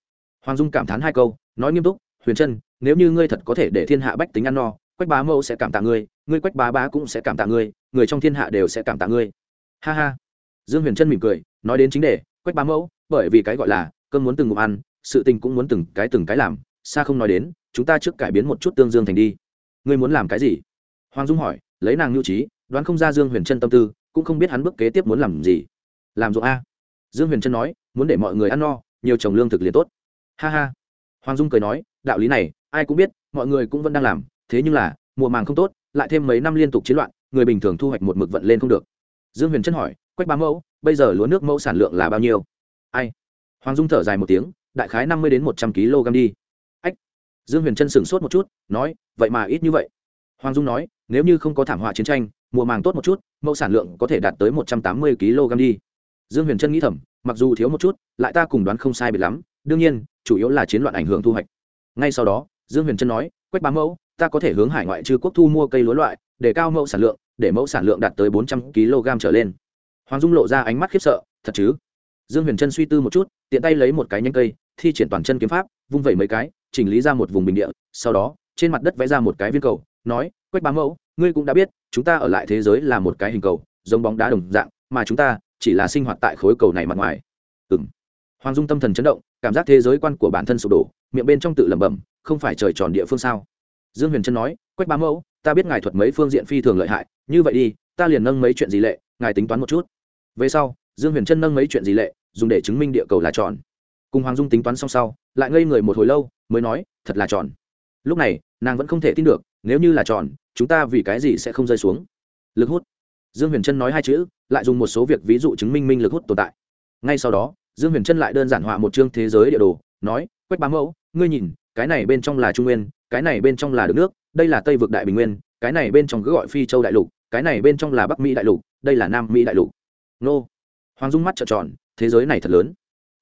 Hoàng dung cảm thán hai câu, nói nghiêm túc, huyền trân nếu như ngươi thật có thể để thiên hạ bách tính ăn no, quách bá mẫu sẽ cảm tạ ngươi ngươi quách bá bá cũng sẽ cảm tạ ngươi, người trong thiên hạ đều sẽ cảm tạ ngươi ha ha. Dương huyền trân mỉm cười, nói đến chính đề, quách ba mẫu, bởi vì cái gọi là cơm muốn từng ngụm ăn, sự tình cũng muốn từng cái từng cái làm, xa không nói đến, chúng ta trước cải biến một chút tương dương thành đi. Ngươi muốn làm cái gì? Hoàng dung hỏi, lấy nàng nhu trí, đoán không ra dương huyền trân tâm tư, cũng không biết hắn bước kế tiếp muốn làm gì. Làm ruộng a. Dương huyền trân nói, muốn để mọi người ăn no, nhiều trồng lương thực liền tốt. Ha ha. Hoàng dung cười nói, đạo lý này, ai cũng biết, mọi người cũng vẫn đang làm, thế nhưng là, mùa màng không tốt, lại thêm mấy năm liên tục chiến loạn, người bình thường thu hoạch một mực vận lên không được dương huyền trân hỏi, quách bá mẫu, bây giờ lúa nước mẫu sản lượng là bao nhiêu? Ai? Hoàng dung thở dài một tiếng, đại khái năm mươi đến một trăm kg đi. Ách. Dương huyền trân sửng sốt một chút, nói, vậy mà ít như vậy. Hoàng dung nói, nếu như không có thảm họa chiến tranh, mùa màng tốt một chút, mẫu sản lượng có thể đạt tới một trăm tám mươi kg đi. Dương huyền trân nghĩ thầm, mặc dù thiếu một chút, lại ta cùng đoán không sai biệt lắm, đương nhiên, chủ yếu là chiến loạn ảnh hưởng thu hoạch. Ngay sau đó, dương huyền trân nói, quách Bá mẫu, ta có thể hướng hải ngoại trừ quốc thu mua cây lúa loại để cao mẫu sản lượng, để mẫu sản lượng đạt tới bốn trăm kg trở lên. Hoàng dung lộ ra ánh mắt khiếp sợ, thật chứ? Dương huyền trân suy tư một chút, tiện tay lấy một cái nhánh cây, thi triển toàn chân kiếm pháp, vung vẩy mấy cái, chỉnh lý ra một vùng bình địa, sau đó, trên mặt đất vẽ ra một cái viên cầu, nói, quách bá mẫu, ngươi cũng đã biết, chúng ta ở lại thế giới là một cái hình cầu, giống bóng đá đồng dạng, mà chúng ta chỉ là sinh hoạt tại khối cầu này mặt ngoài. Ừng hoàng dung tâm thần chấn động, cảm giác thế giới quan của bản thân sụp đổ, miệng bên trong tự lẩm bẩm, không phải trời tròn địa phương sao? Dương huyền trân nói quách bá mẫu, ta biết ngài thuật mấy phương diện phi thường lợi hại, như vậy đi, ta liền nâng mấy chuyện gì lệ, ngài tính toán một chút. Về sau, dương huyền trân nâng mấy chuyện gì lệ, dùng để chứng minh địa cầu là tròn. Cùng hoàng dung tính toán xong sau, lại ngây người một hồi lâu, mới nói, thật là tròn. Lúc này, nàng vẫn không thể tin được, nếu như là tròn, chúng ta vì cái gì sẽ không rơi xuống? Lực hút. Dương huyền trân nói hai chữ, lại dùng một số việc ví dụ chứng minh minh lực hút tồn tại. Ngay sau đó, dương huyền trân lại đơn giản họa một chương thế giới địa đồ, nói, quách bá mẫu, ngươi nhìn, cái này bên trong là trung nguyên cái này bên trong là đất nước, đây là tây vực đại bình nguyên, cái này bên trong cứ gọi phi châu đại lục, cái này bên trong là bắc mỹ đại lục, đây là nam mỹ đại lục. Nô. Hoàng dung mắt trợn tròn, thế giới này thật lớn.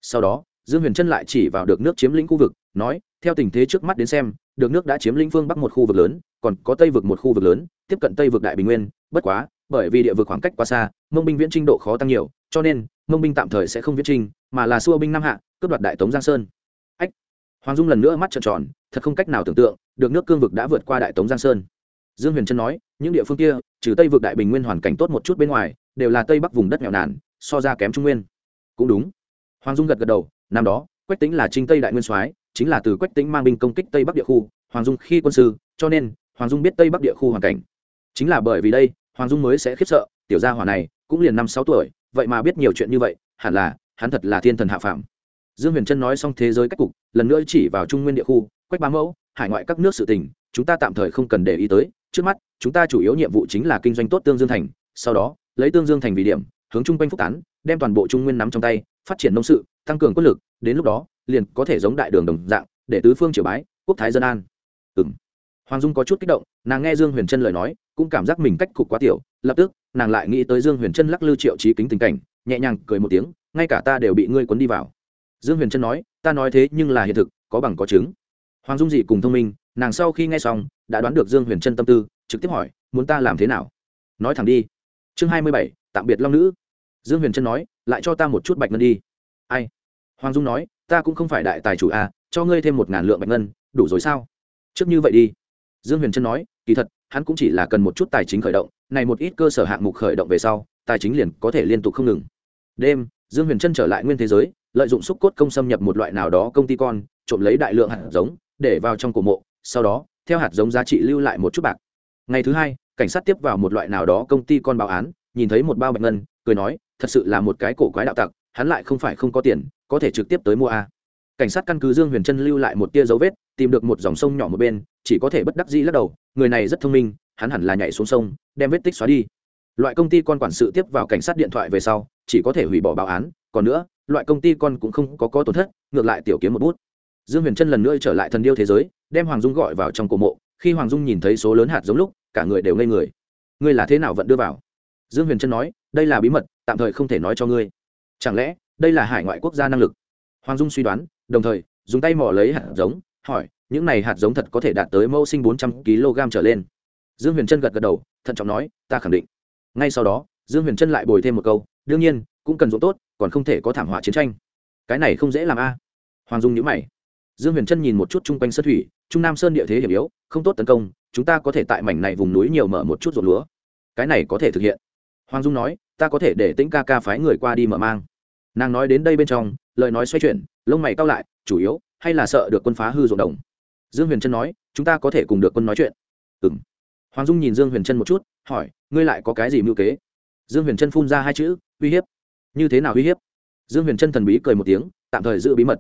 Sau đó, dương huyền trân lại chỉ vào được nước chiếm lĩnh khu vực, nói, theo tình thế trước mắt đến xem, được nước đã chiếm lĩnh phương bắc một khu vực lớn, còn có tây vực một khu vực lớn, tiếp cận tây vực đại bình nguyên, bất quá, bởi vì địa vực khoảng cách quá xa, mông binh viễn trinh độ khó tăng nhiều, cho nên, mông binh tạm thời sẽ không viễn trinh mà là xua binh nam hạ, cướp đoạt đại tống giang sơn hoàng dung lần nữa mắt trợn tròn, thật không cách nào tưởng tượng, được nước cương vực đã vượt qua đại tống giang sơn. Dương huyền trân nói, những địa phương kia, trừ tây vực đại bình nguyên hoàn cảnh tốt một chút bên ngoài, đều là tây bắc vùng đất nghèo nàn, so ra kém trung nguyên. Cũng đúng. Hoàng dung gật gật đầu, năm đó, quách tính là trinh tây đại nguyên soái, chính là từ quách tính mang binh công kích tây bắc địa khu, hoàng dung khi quân sư, cho nên, hoàng dung biết tây bắc địa khu hoàn cảnh. Chính là bởi vì đây, hoàng dung mới sẽ khiếp sợ, tiểu gia hỏa này, cũng liền năm sáu tuổi, vậy mà biết nhiều chuyện như vậy, hẳn là, hắn thật là thiên thần hạ phàm dương huyền trân nói xong thế giới cách cục, lần nữa chỉ vào trung nguyên địa khu, quách bá mẫu, hải ngoại các nước sự tình, chúng ta tạm thời không cần để ý tới, trước mắt, chúng ta chủ yếu nhiệm vụ chính là kinh doanh tốt tương dương thành, sau đó, lấy tương dương thành vì điểm, hướng chung quanh phúc tán, đem toàn bộ trung nguyên nắm trong tay, phát triển nông sự, tăng cường quân lực, đến lúc đó, liền có thể giống đại đường đồng dạng, để tứ phương triều bái, quốc thái dân an. Ừ m hoàng dung có chút kích động, nàng nghe dương huyền trân lời nói, cũng cảm giác mình cách cục quá tiểu, lập tức, nàng lại nghĩ tới dương huyền trân lắc lư triệu trí kính tình cảnh, nhẹ nhàng cười một tiếng, ngay cả ta đều bị ngươi cuốn đi vào dương huyền trân nói, ta nói thế nhưng là hiện thực, có bằng có chứng. Hoàng dung dị cùng thông minh, nàng sau khi nghe xong, đã đoán được dương huyền trân tâm tư, trực tiếp hỏi, muốn ta làm thế nào? Nói thẳng đi. Chương hai mươi bảy, tạm biệt long nữ. Dương huyền trân nói, lại cho ta một chút bạch ngân đi. Ai? Hoàng dung nói, ta cũng không phải đại tài chủ à cho ngươi thêm một ngàn lượng bạch ngân, đủ rồi sao? Trước như vậy đi. Dương huyền trân nói, kỳ thật, hắn cũng chỉ là cần một chút tài chính khởi động, này một ít cơ sở hạng mục khởi động về sau, tài chính liền có thể liên tục không ngừng. Đêm, dương huyền trân trở lại nguyên thế giới lợi dụng xúc cốt công xâm nhập một loại nào đó công ty con, trộm lấy đại lượng hạt giống, để vào trong cổ mộ, sau đó, theo hạt giống giá trị lưu lại một chút bạc. Ngày thứ hai, cảnh sát tiếp vào một loại nào đó công ty con báo án, nhìn thấy một bao bạch ngân, cười nói, thật sự là một cái cổ quái đạo tặc, hắn lại không phải không có tiền, có thể trực tiếp tới mua a. Cảnh sát căn cứ dương huyền trân lưu lại một tia dấu vết, tìm được một dòng sông nhỏ một bên, chỉ có thể bất đắc dĩ lắc đầu, người này rất thông minh, hắn hẳn là nhảy xuống sông, đem vết tích xóa đi. Loại công ty con quản sự tiếp vào cảnh sát điện thoại về sau, chỉ có thể hủy bỏ báo án, còn nữa loại công ty con cũng không có có tổn thất, ngược lại tiểu kiếm một bút. Dương huyền trân lần nữa trở lại thần điêu thế giới, đem hoàng dung gọi vào trong cổ mộ. Khi hoàng dung nhìn thấy số lớn hạt giống lúc, cả người đều ngây người. Ngươi là thế nào vẫn đưa vào? Dương huyền trân nói, đây là bí mật, tạm thời không thể nói cho ngươi. Chẳng lẽ, đây là hải ngoại quốc gia năng lực? Hoàng dung suy đoán, đồng thời, dùng tay mỏ lấy hạt giống, hỏi, những này hạt giống thật có thể đạt tới mẫu sinh bốn trăm kg trở lên? Dương huyền trân gật gật đầu, thận trọng nói, ta khẳng định. Ngay sau đó, dương huyền trân lại bồi thêm một câu, đương nhiên, cũng cần dụng tốt còn không thể có thảm họa chiến tranh. Cái này không dễ làm a. Hoàng dung nhữ mày. Dương huyền trân nhìn một chút chung quanh sơn thủy, trung nam sơn địa thế hiểm yếu, không tốt tấn công, chúng ta có thể tại mảnh này vùng núi nhiều mở một chút ruộng lúa. Cái này có thể thực hiện. Hoàng dung nói, ta có thể để tĩnh ca ca phái người qua đi mở mang. Nàng nói đến đây bên trong, lời nói xoay chuyển, lông mày cao lại, chủ yếu, hay là sợ được quân phá hư ruộng đồng. Dương huyền trân nói, chúng ta có thể cùng được quân nói chuyện. Ừ m hoàng dung nhìn dương huyền trân một chút, hỏi, ngươi lại có cái gì mưu kế? Dương huyền trân phun ra hai chữ, uy hiếp như thế nào uy hiếp? Dương huyền trân thần bí cười một tiếng, tạm thời giữ bí mật.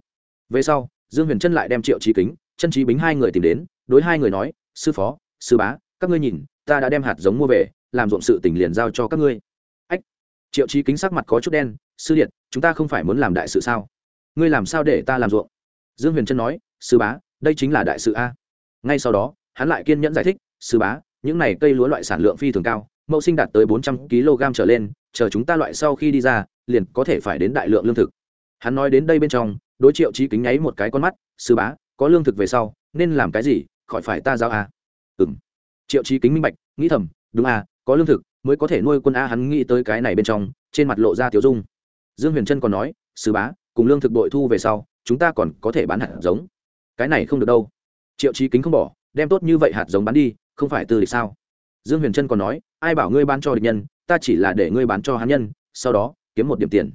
Về sau, dương huyền trân lại đem triệu trí kính, chân trí bính hai người tìm đến, đối hai người nói, sư phó, sư bá, các ngươi nhìn, ta đã đem hạt giống mua về, làm ruộng sự tỉnh liền giao cho các ngươi. Ách, triệu trí kính sắc mặt có chút đen, sư điện chúng ta không phải muốn làm đại sự sao? Ngươi làm sao để ta làm ruộng? Dương huyền trân nói, sư bá, đây chính là đại sự a. Ngay sau đó, hắn lại kiên nhẫn giải thích, sư bá, những này cây lúa loại sản lượng phi thường cao, mẫu sinh đạt tới bốn trăm kg trở lên, chờ chúng ta loại sau khi đi ra liền có thể phải đến đại lượng lương thực. Hắn nói đến đây bên trong, đối triệu trí kính nháy một cái con mắt, sư bá, có lương thực về sau, nên làm cái gì? Khỏi phải ta giao a. À? ừng triệu trí kính minh bạch, nghĩ thầm, đúng a, có lương thực mới có thể nuôi quân a. Hắn nghĩ tới cái này bên trong, trên mặt lộ ra tiểu dung. Dương huyền trân còn nói, sư bá, cùng lương thực đội thu về sau, chúng ta còn có thể bán hạt giống. Cái này không được đâu. Triệu trí kính không bỏ, đem tốt như vậy hạt giống bán đi, không phải từ địch sao? Dương huyền trân còn nói, ai bảo ngươi bán cho địch nhân, ta chỉ là để ngươi bán cho hắn nhân, sau đó kiếm một điểm tiền.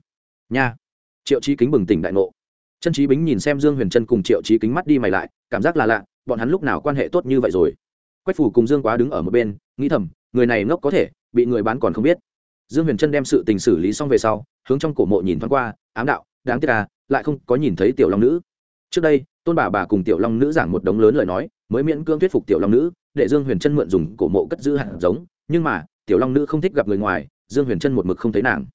Nha. Triệu trí kính bừng tỉnh đại ngộ. Chân trí bính nhìn xem dương huyền trân cùng triệu trí kính mắt đi mày lại, cảm giác là lạ, bọn hắn lúc nào quan hệ tốt như vậy rồi? Quách phủ cùng dương quá đứng ở một bên, nghĩ thầm, người này ngốc có thể, bị người bán còn không biết. Dương huyền trân đem sự tình xử lý xong về sau, hướng trong cổ mộ nhìn thoáng qua, ám đạo, đáng tiếc à lại không có nhìn thấy tiểu long nữ. Trước đây, tôn bà bà cùng tiểu long nữ giảng một đống lớn lời nói, mới miễn cưỡng thuyết phục tiểu long nữ, để dương huyền trân mượn dùng cổ mộ cất giữ hạt giống, nhưng mà, tiểu long nữ không thích gặp người ngoài, dương huyền trân một mực không thấy nàng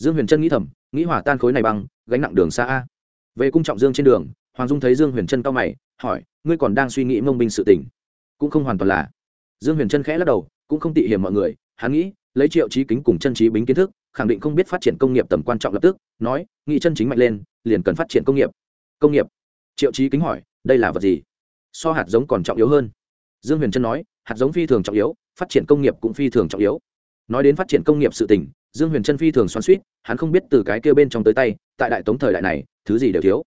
dương huyền trân nghĩ thầm, nghĩ hỏa tan khối này băng, gánh nặng đường xa a. Về cung trọng dương trên đường, hoàng dung thấy dương huyền trân cao mày, hỏi, ngươi còn đang suy nghĩ mông binh sự tình? Cũng không hoàn toàn là. Dương huyền trân khẽ lắc đầu, cũng không tị hiểm mọi người, hắn nghĩ, lấy triệu trí kính cùng chân trí bính kiến thức, khẳng định không biết phát triển công nghiệp tầm quan trọng lập tức, nói nghĩ chân chính mạnh lên, liền cần phát triển công nghiệp. Công nghiệp? Triệu trí kính hỏi, đây là vật gì? So hạt giống còn trọng yếu hơn. Dương huyền trân nói, hạt giống phi thường trọng yếu, phát triển công nghiệp cũng phi thường trọng yếu nói đến phát triển công nghiệp sự tỉnh dương huyền trân phi thường xoắn suýt hắn không biết từ cái kêu bên trong tới tay, tại đại tống thời đại này, thứ gì đều thiếu.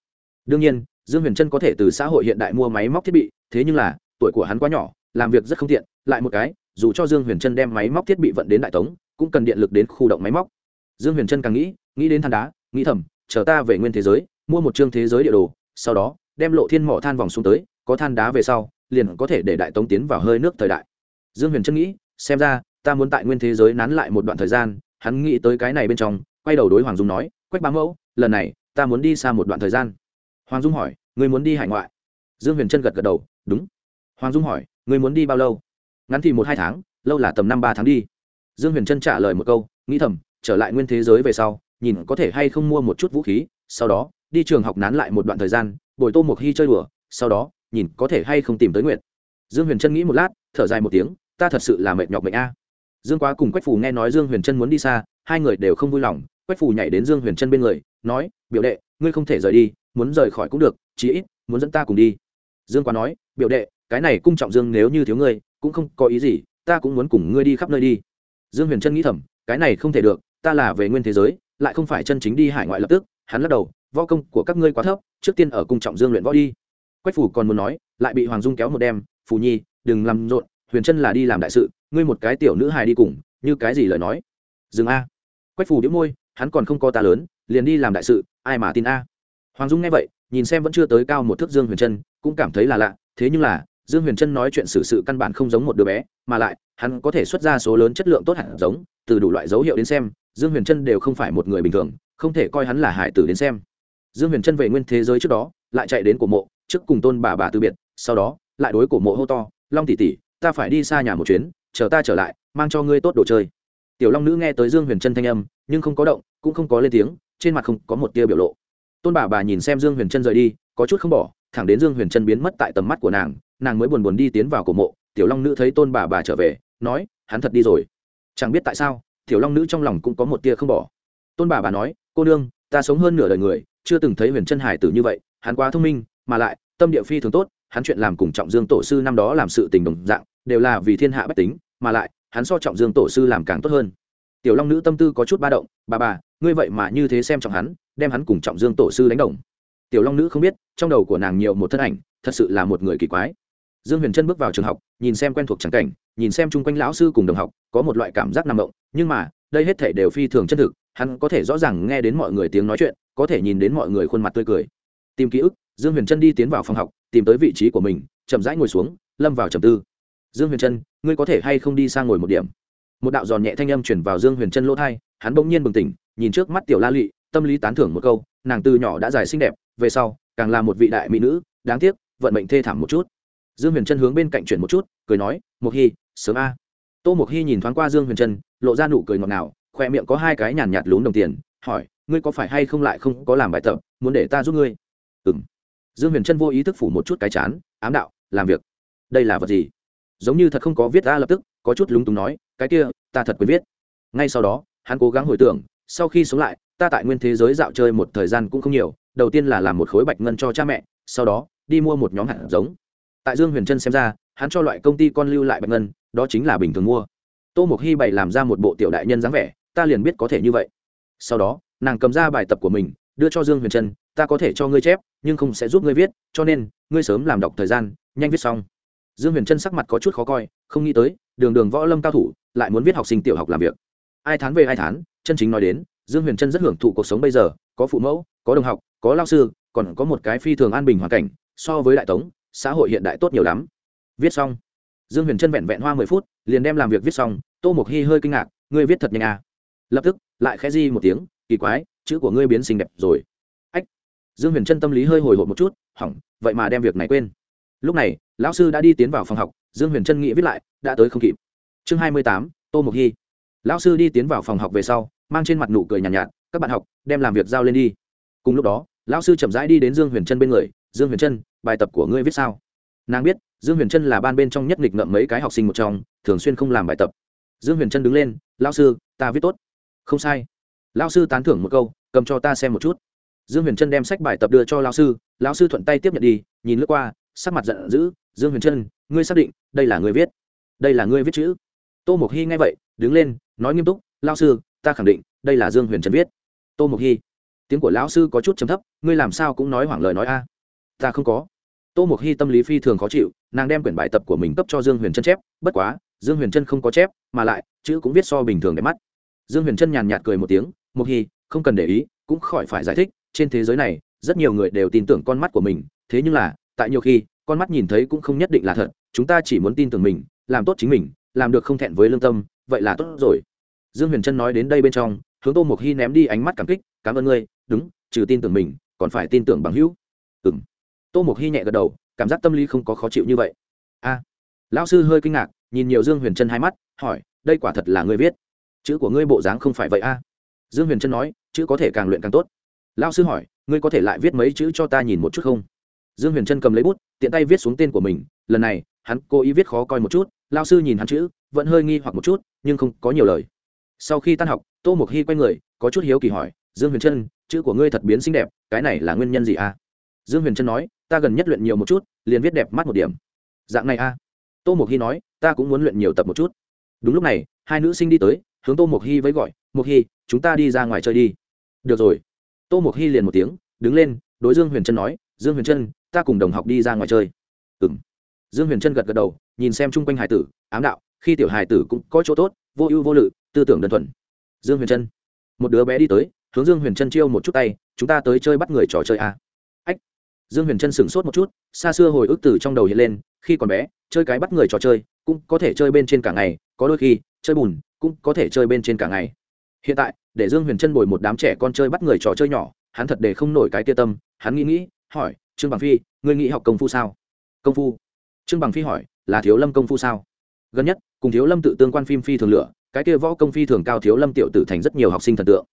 Đương nhiên, dương huyền trân có thể từ xã hội hiện đại mua máy móc thiết bị, thế nhưng là, tuổi của hắn quá nhỏ, làm việc rất không tiện, lại một cái, dù cho dương huyền trân đem máy móc thiết bị vận đến đại tống, cũng cần điện lực đến khu động máy móc. Dương huyền trân càng nghĩ nghĩ đến than đá, nghĩ thầm, chờ ta về nguyên thế giới, mua một chương thế giới địa đồ, sau đó, đem lộ thiên mỏ than vòng xuống tới, có than đá về sau, liền có thể để đại tống tiến vào hơi nước thời đại. Dương huyền trân nghĩ, xem ra ta muốn tại nguyên thế giới nán lại một đoạn thời gian, hắn nghĩ tới cái này bên trong, quay đầu đối hoàng dung nói, quách bá mẫu, lần này, ta muốn đi xa một đoạn thời gian. Hoàng dung hỏi người muốn đi hải ngoại? Dương huyền trân gật gật đầu, đúng. Hoàng dung hỏi người muốn đi bao lâu? Ngắn thì một hai tháng, lâu là tầm năm ba tháng đi. Dương huyền trân trả lời một câu, nghĩ thầm, trở lại nguyên thế giới về sau, nhìn có thể hay không mua một chút vũ khí, sau đó, đi trường học nán lại một đoạn thời gian, bồi tô một hy chơi đùa, sau đó, nhìn có thể hay không tìm tới nguyện dương huyền trân nghĩ một lát, thở dài một tiếng, ta thật sự là mệt nhọc mệnh a dương quá cùng quách phù nghe nói dương huyền trân muốn đi xa, hai người đều không vui lòng. Quách phù nhảy đến dương huyền trân bên người, nói, biểu đệ, ngươi không thể rời đi, muốn rời khỏi cũng được, chí ít muốn dẫn ta cùng đi. Dương quá nói, biểu đệ, cái này cung trọng dương nếu như thiếu ngươi, cũng không có ý gì, ta cũng muốn cùng ngươi đi khắp nơi đi. Dương huyền trân nghĩ thầm, cái này không thể được, ta là về nguyên thế giới, lại không phải chân chính đi hải ngoại lập tức. Hắn lắc đầu, võ công của các ngươi quá thấp, trước tiên ở cung trọng dương luyện võ đi. Quách phủ còn muốn nói, lại bị hoàng dung kéo một đem phù nhi, đừng làm rộn huyền chân là đi làm đại sự, ngươi một cái tiểu nữ hài đi cùng, như cái gì lời nói? Dừng a. Quách phủ đĩu môi, hắn còn không có ta lớn, liền đi làm đại sự, ai mà tin a? Hoàng dung nghe vậy, nhìn xem vẫn chưa tới cao một thước dương huyền trân cũng cảm thấy là lạ, thế nhưng là, dương huyền trân nói chuyện xử sự căn bản không giống một đứa bé, mà lại, hắn có thể xuất ra số lớn chất lượng tốt hẳn giống, từ đủ loại dấu hiệu đến xem, dương huyền trân đều không phải một người bình thường, không thể coi hắn là hải tử đến xem. Dương huyền trân về nguyên thế giới trước đó, lại chạy đến cổ mộ, trước cùng tôn bà bà từ biệt, sau đó, lại đối cổ mộ hô to, long tỷ tỷ ta phải đi xa nhà một chuyến, chờ ta trở lại, mang cho ngươi tốt đồ chơi. Tiểu long nữ nghe tới dương huyền trân thanh âm, nhưng không có động, cũng không có lên tiếng, trên mặt không có một tia biểu lộ. Tôn bà bà nhìn xem dương huyền trân rời đi, có chút không bỏ, thẳng đến dương huyền trân biến mất tại tầm mắt của nàng nàng mới buồn buồn đi tiến vào cổ mộ, tiểu long nữ thấy tôn bà bà trở về, nói, hắn thật đi rồi. Chẳng biết tại sao, tiểu long nữ trong lòng cũng có một tia không bỏ. Tôn bà bà nói, cô nương, ta sống hơn nửa đời người, chưa từng thấy huyền trân hải tử như vậy, hắn quá thông minh, mà lại, tâm địa phi thường tốt, hắn chuyện làm cùng trọng dương tổ sư năm đó làm sự tình đồng dạng đều là vì thiên hạ bách tính, mà lại, hắn so trọng dương tổ sư làm càng tốt hơn. Tiểu long nữ tâm tư có chút ba động, bà bà, ngươi vậy mà như thế xem trọng hắn, đem hắn cùng trọng dương tổ sư đánh đồng. Tiểu long nữ không biết, trong đầu của nàng nhiều một thân ảnh, thật sự là một người kỳ quái. Dương huyền trân bước vào trường học, nhìn xem quen thuộc trắng cảnh, nhìn xem chung quanh lão sư cùng đồng học, có một loại cảm giác nằm động, nhưng mà, đây hết thể đều phi thường chân thực, hắn có thể rõ ràng nghe đến mọi người tiếng nói chuyện, có thể nhìn đến mọi người khuôn mặt tươi cười. Tìm ký ức, dương huyền trân đi tiến vào phòng học, tìm tới vị trí của mình, chậm rãi ngồi xuống, lâm vào trầm tư dương huyền trân, ngươi có thể hay không đi sang ngồi một điểm? Một đạo giòn nhẹ thanh âm chuyển vào dương huyền trân lỗ thai, hắn bỗng nhiên bừng tỉnh, nhìn trước mắt tiểu la lụy, tâm lý tán thưởng một câu, nàng từ nhỏ đã dài xinh đẹp, về sau, càng là một vị đại mỹ nữ, đáng tiếc, vận mệnh thê thảm một chút. Dương huyền trân hướng bên cạnh chuyển một chút, cười nói, mộc hy sớm a. Tô mộc hy nhìn thoáng qua dương huyền trân, lộ ra nụ cười ngọt ngào, khoe miệng có hai cái nhàn nhạt lún đồng tiền, hỏi, ngươi có phải hay không lại không có làm bài tập, muốn để ta giúp ngươi? Ừng dương huyền trân vô ý thức phủ một chút cái chán, ám đạo, làm việc. Đây là vật gì? Giống như thật không có viết ra lập tức, có chút lúng túng nói, cái kia, ta thật quên viết. Ngay sau đó, hắn cố gắng hồi tưởng, sau khi sống lại, ta tại nguyên thế giới dạo chơi một thời gian cũng không nhiều, đầu tiên là làm một khối bạch ngân cho cha mẹ, sau đó, đi mua một nhóm hạt giống. Tại dương huyền trân xem ra, hắn cho loại công ty con lưu lại bạch ngân, đó chính là bình thường mua. Tô mộc hy bày làm ra một bộ tiểu đại nhân dáng vẻ, ta liền biết có thể như vậy. Sau đó, nàng cầm ra bài tập của mình, đưa cho dương huyền trân, ta có thể cho ngươi chép, nhưng không sẽ giúp ngươi viết, cho nên, ngươi sớm làm đọc thời gian, nhanh viết xong dương huyền trân sắc mặt có chút khó coi, không nghĩ tới, đường đường võ lâm cao thủ, lại muốn viết học sinh tiểu học làm việc. Ai thán về ai thán, chân chính nói đến, dương huyền trân rất hưởng thụ cuộc sống bây giờ, có phụ mẫu, có đồng học, có lao sư, còn có một cái phi thường an bình hoàn cảnh, so với đại tống, xã hội hiện đại tốt nhiều lắm. Viết xong. Dương huyền trân vẹn vẹn hoa mười phút, liền đem làm việc viết xong, tô mộc hy hơi kinh ngạc, ngươi viết thật nhanh à. lập tức, lại khẽ di một tiếng, kỳ quái, chữ của ngươi biến xinh đẹp rồi. Ách. Dương huyền trân tâm lý hơi hồi hộp một chút, hỏng, vậy mà đem việc này quên lúc này lão sư đã đi tiến vào phòng học dương huyền trân nghĩ viết lại đã tới không kịp. Chương hai mươi tám tô mộc hy. Lão sư đi tiến vào phòng học về sau mang trên mặt nụ cười nhàn nhạt, nhạt các bạn học đem làm việc giao lên đi. Cùng lúc đó lão sư chậm rãi đi đến dương huyền trân bên người dương huyền trân bài tập của ngươi viết sao? Nàng biết dương huyền trân là ban bên trong nhất nghịch ngậm mấy cái học sinh một trong thường xuyên không làm bài tập. Dương huyền trân đứng lên lão sư ta viết tốt. Không sai. Lão sư tán thưởng một câu cầm cho ta xem một chút. Dương huyền trân đem sách bài tập đưa cho lão sư lão sư thuận tay tiếp nhận đi nhìn lướt qua sắc mặt giận dữ, dương huyền trân, ngươi xác định đây là ngươi viết? Đây là ngươi viết chữ. Tô mộc hy nghe vậy, đứng lên, nói nghiêm túc, lão sư, ta khẳng định đây là dương huyền trân viết. Tô mộc hy tiếng của lão sư có chút chấm thấp, ngươi làm sao cũng nói hoảng lời nói a? Ta không có. Tô mộc hy tâm lý phi thường khó chịu, nàng đem quyển bài tập của mình cấp cho dương huyền trân chép, bất quá, dương huyền trân không có chép, mà lại, chữ cũng viết so bình thường đẹp mắt. Dương huyền trân nhàn nhạt cười một tiếng mục hy không cần để ý, cũng khỏi phải giải thích, trên thế giới này, rất nhiều người đều tin tưởng con mắt của mình, thế nhưng là tại nhiều khi, con mắt nhìn thấy cũng không nhất định là thật, chúng ta chỉ muốn tin tưởng mình, làm tốt chính mình, làm được không thẹn với lương tâm, vậy là tốt rồi. Dương huyền trân nói đến đây bên trong, hướng tô mục hy ném đi ánh mắt cảm kích, cảm ơn ngươi, đúng, trừ tin tưởng mình, còn phải tin tưởng bằng hữu. Ừng tô mục hy nhẹ gật đầu, cảm giác tâm lý không có khó chịu như vậy. A. Lão sư hơi kinh ngạc, nhìn nhiều dương huyền trân hai mắt, hỏi, đây quả thật là ngươi viết? Chữ của ngươi bộ dáng không phải vậy a? Dương huyền trân nói, chữ có thể càng luyện càng tốt. Lão sư hỏi, ngươi có thể lại viết mấy chữ cho ta nhìn một chút không? Dương huyền trân cầm lấy bút, tiện tay viết xuống tên của mình. Lần này, hắn cố ý viết khó coi một chút, lao sư nhìn hắn chữ, vẫn hơi nghi hoặc một chút, nhưng không có nhiều lời. Sau khi tan học, tô mộc hy quay người, có chút hiếu kỳ hỏi, dương huyền trân, chữ của ngươi thật biến xinh đẹp, cái này là nguyên nhân gì à? dương huyền trân nói, ta gần nhất luyện nhiều một chút, liền viết đẹp mắt một điểm. Dạng này à? tô mộc hy nói, ta cũng muốn luyện nhiều tập một chút. Đúng lúc này, hai nữ sinh đi tới, hướng tô mộc hy với gọi, mộc hy, chúng ta đi ra ngoài chơi đi. Được rồi. Tô mộc hy liền một tiếng, đứng lên, đối dương huyền trân nói dương huyền trân, ta cùng đồng học đi ra ngoài chơi. Ừ m dương huyền trân gật gật đầu, nhìn xem chung quanh hải tử, ám đạo, khi tiểu hải tử cũng có chỗ tốt, vô ưu vô lự, tư tưởng đơn thuần. Dương huyền trân. Một đứa bé đi tới, hướng dương huyền trân chiêu một chút tay, chúng ta tới chơi bắt người trò chơi a ách. Dương huyền trân sửng sốt một chút, xa xưa hồi ức từ trong đầu hiện lên, khi còn bé, chơi cái bắt người trò chơi, cũng có thể chơi bên trên cả ngày, có đôi khi, chơi bùn, cũng có thể chơi bên trên cả ngày. Hiện tại, để dương huyền trân bồi một đám trẻ con chơi bắt người trò chơi nhỏ, hắn thật để không nổi cái tia tâm, hắn nghĩ nghĩ hỏi trương bằng phi ngươi nghĩ học công phu sao? Công phu? Trương bằng phi hỏi là thiếu lâm công phu sao? Gần nhất cùng thiếu lâm tự tương quan phim phi thường lửa cái kia võ công phi thường cao thiếu lâm tiểu tử thành rất nhiều học sinh thần tượng.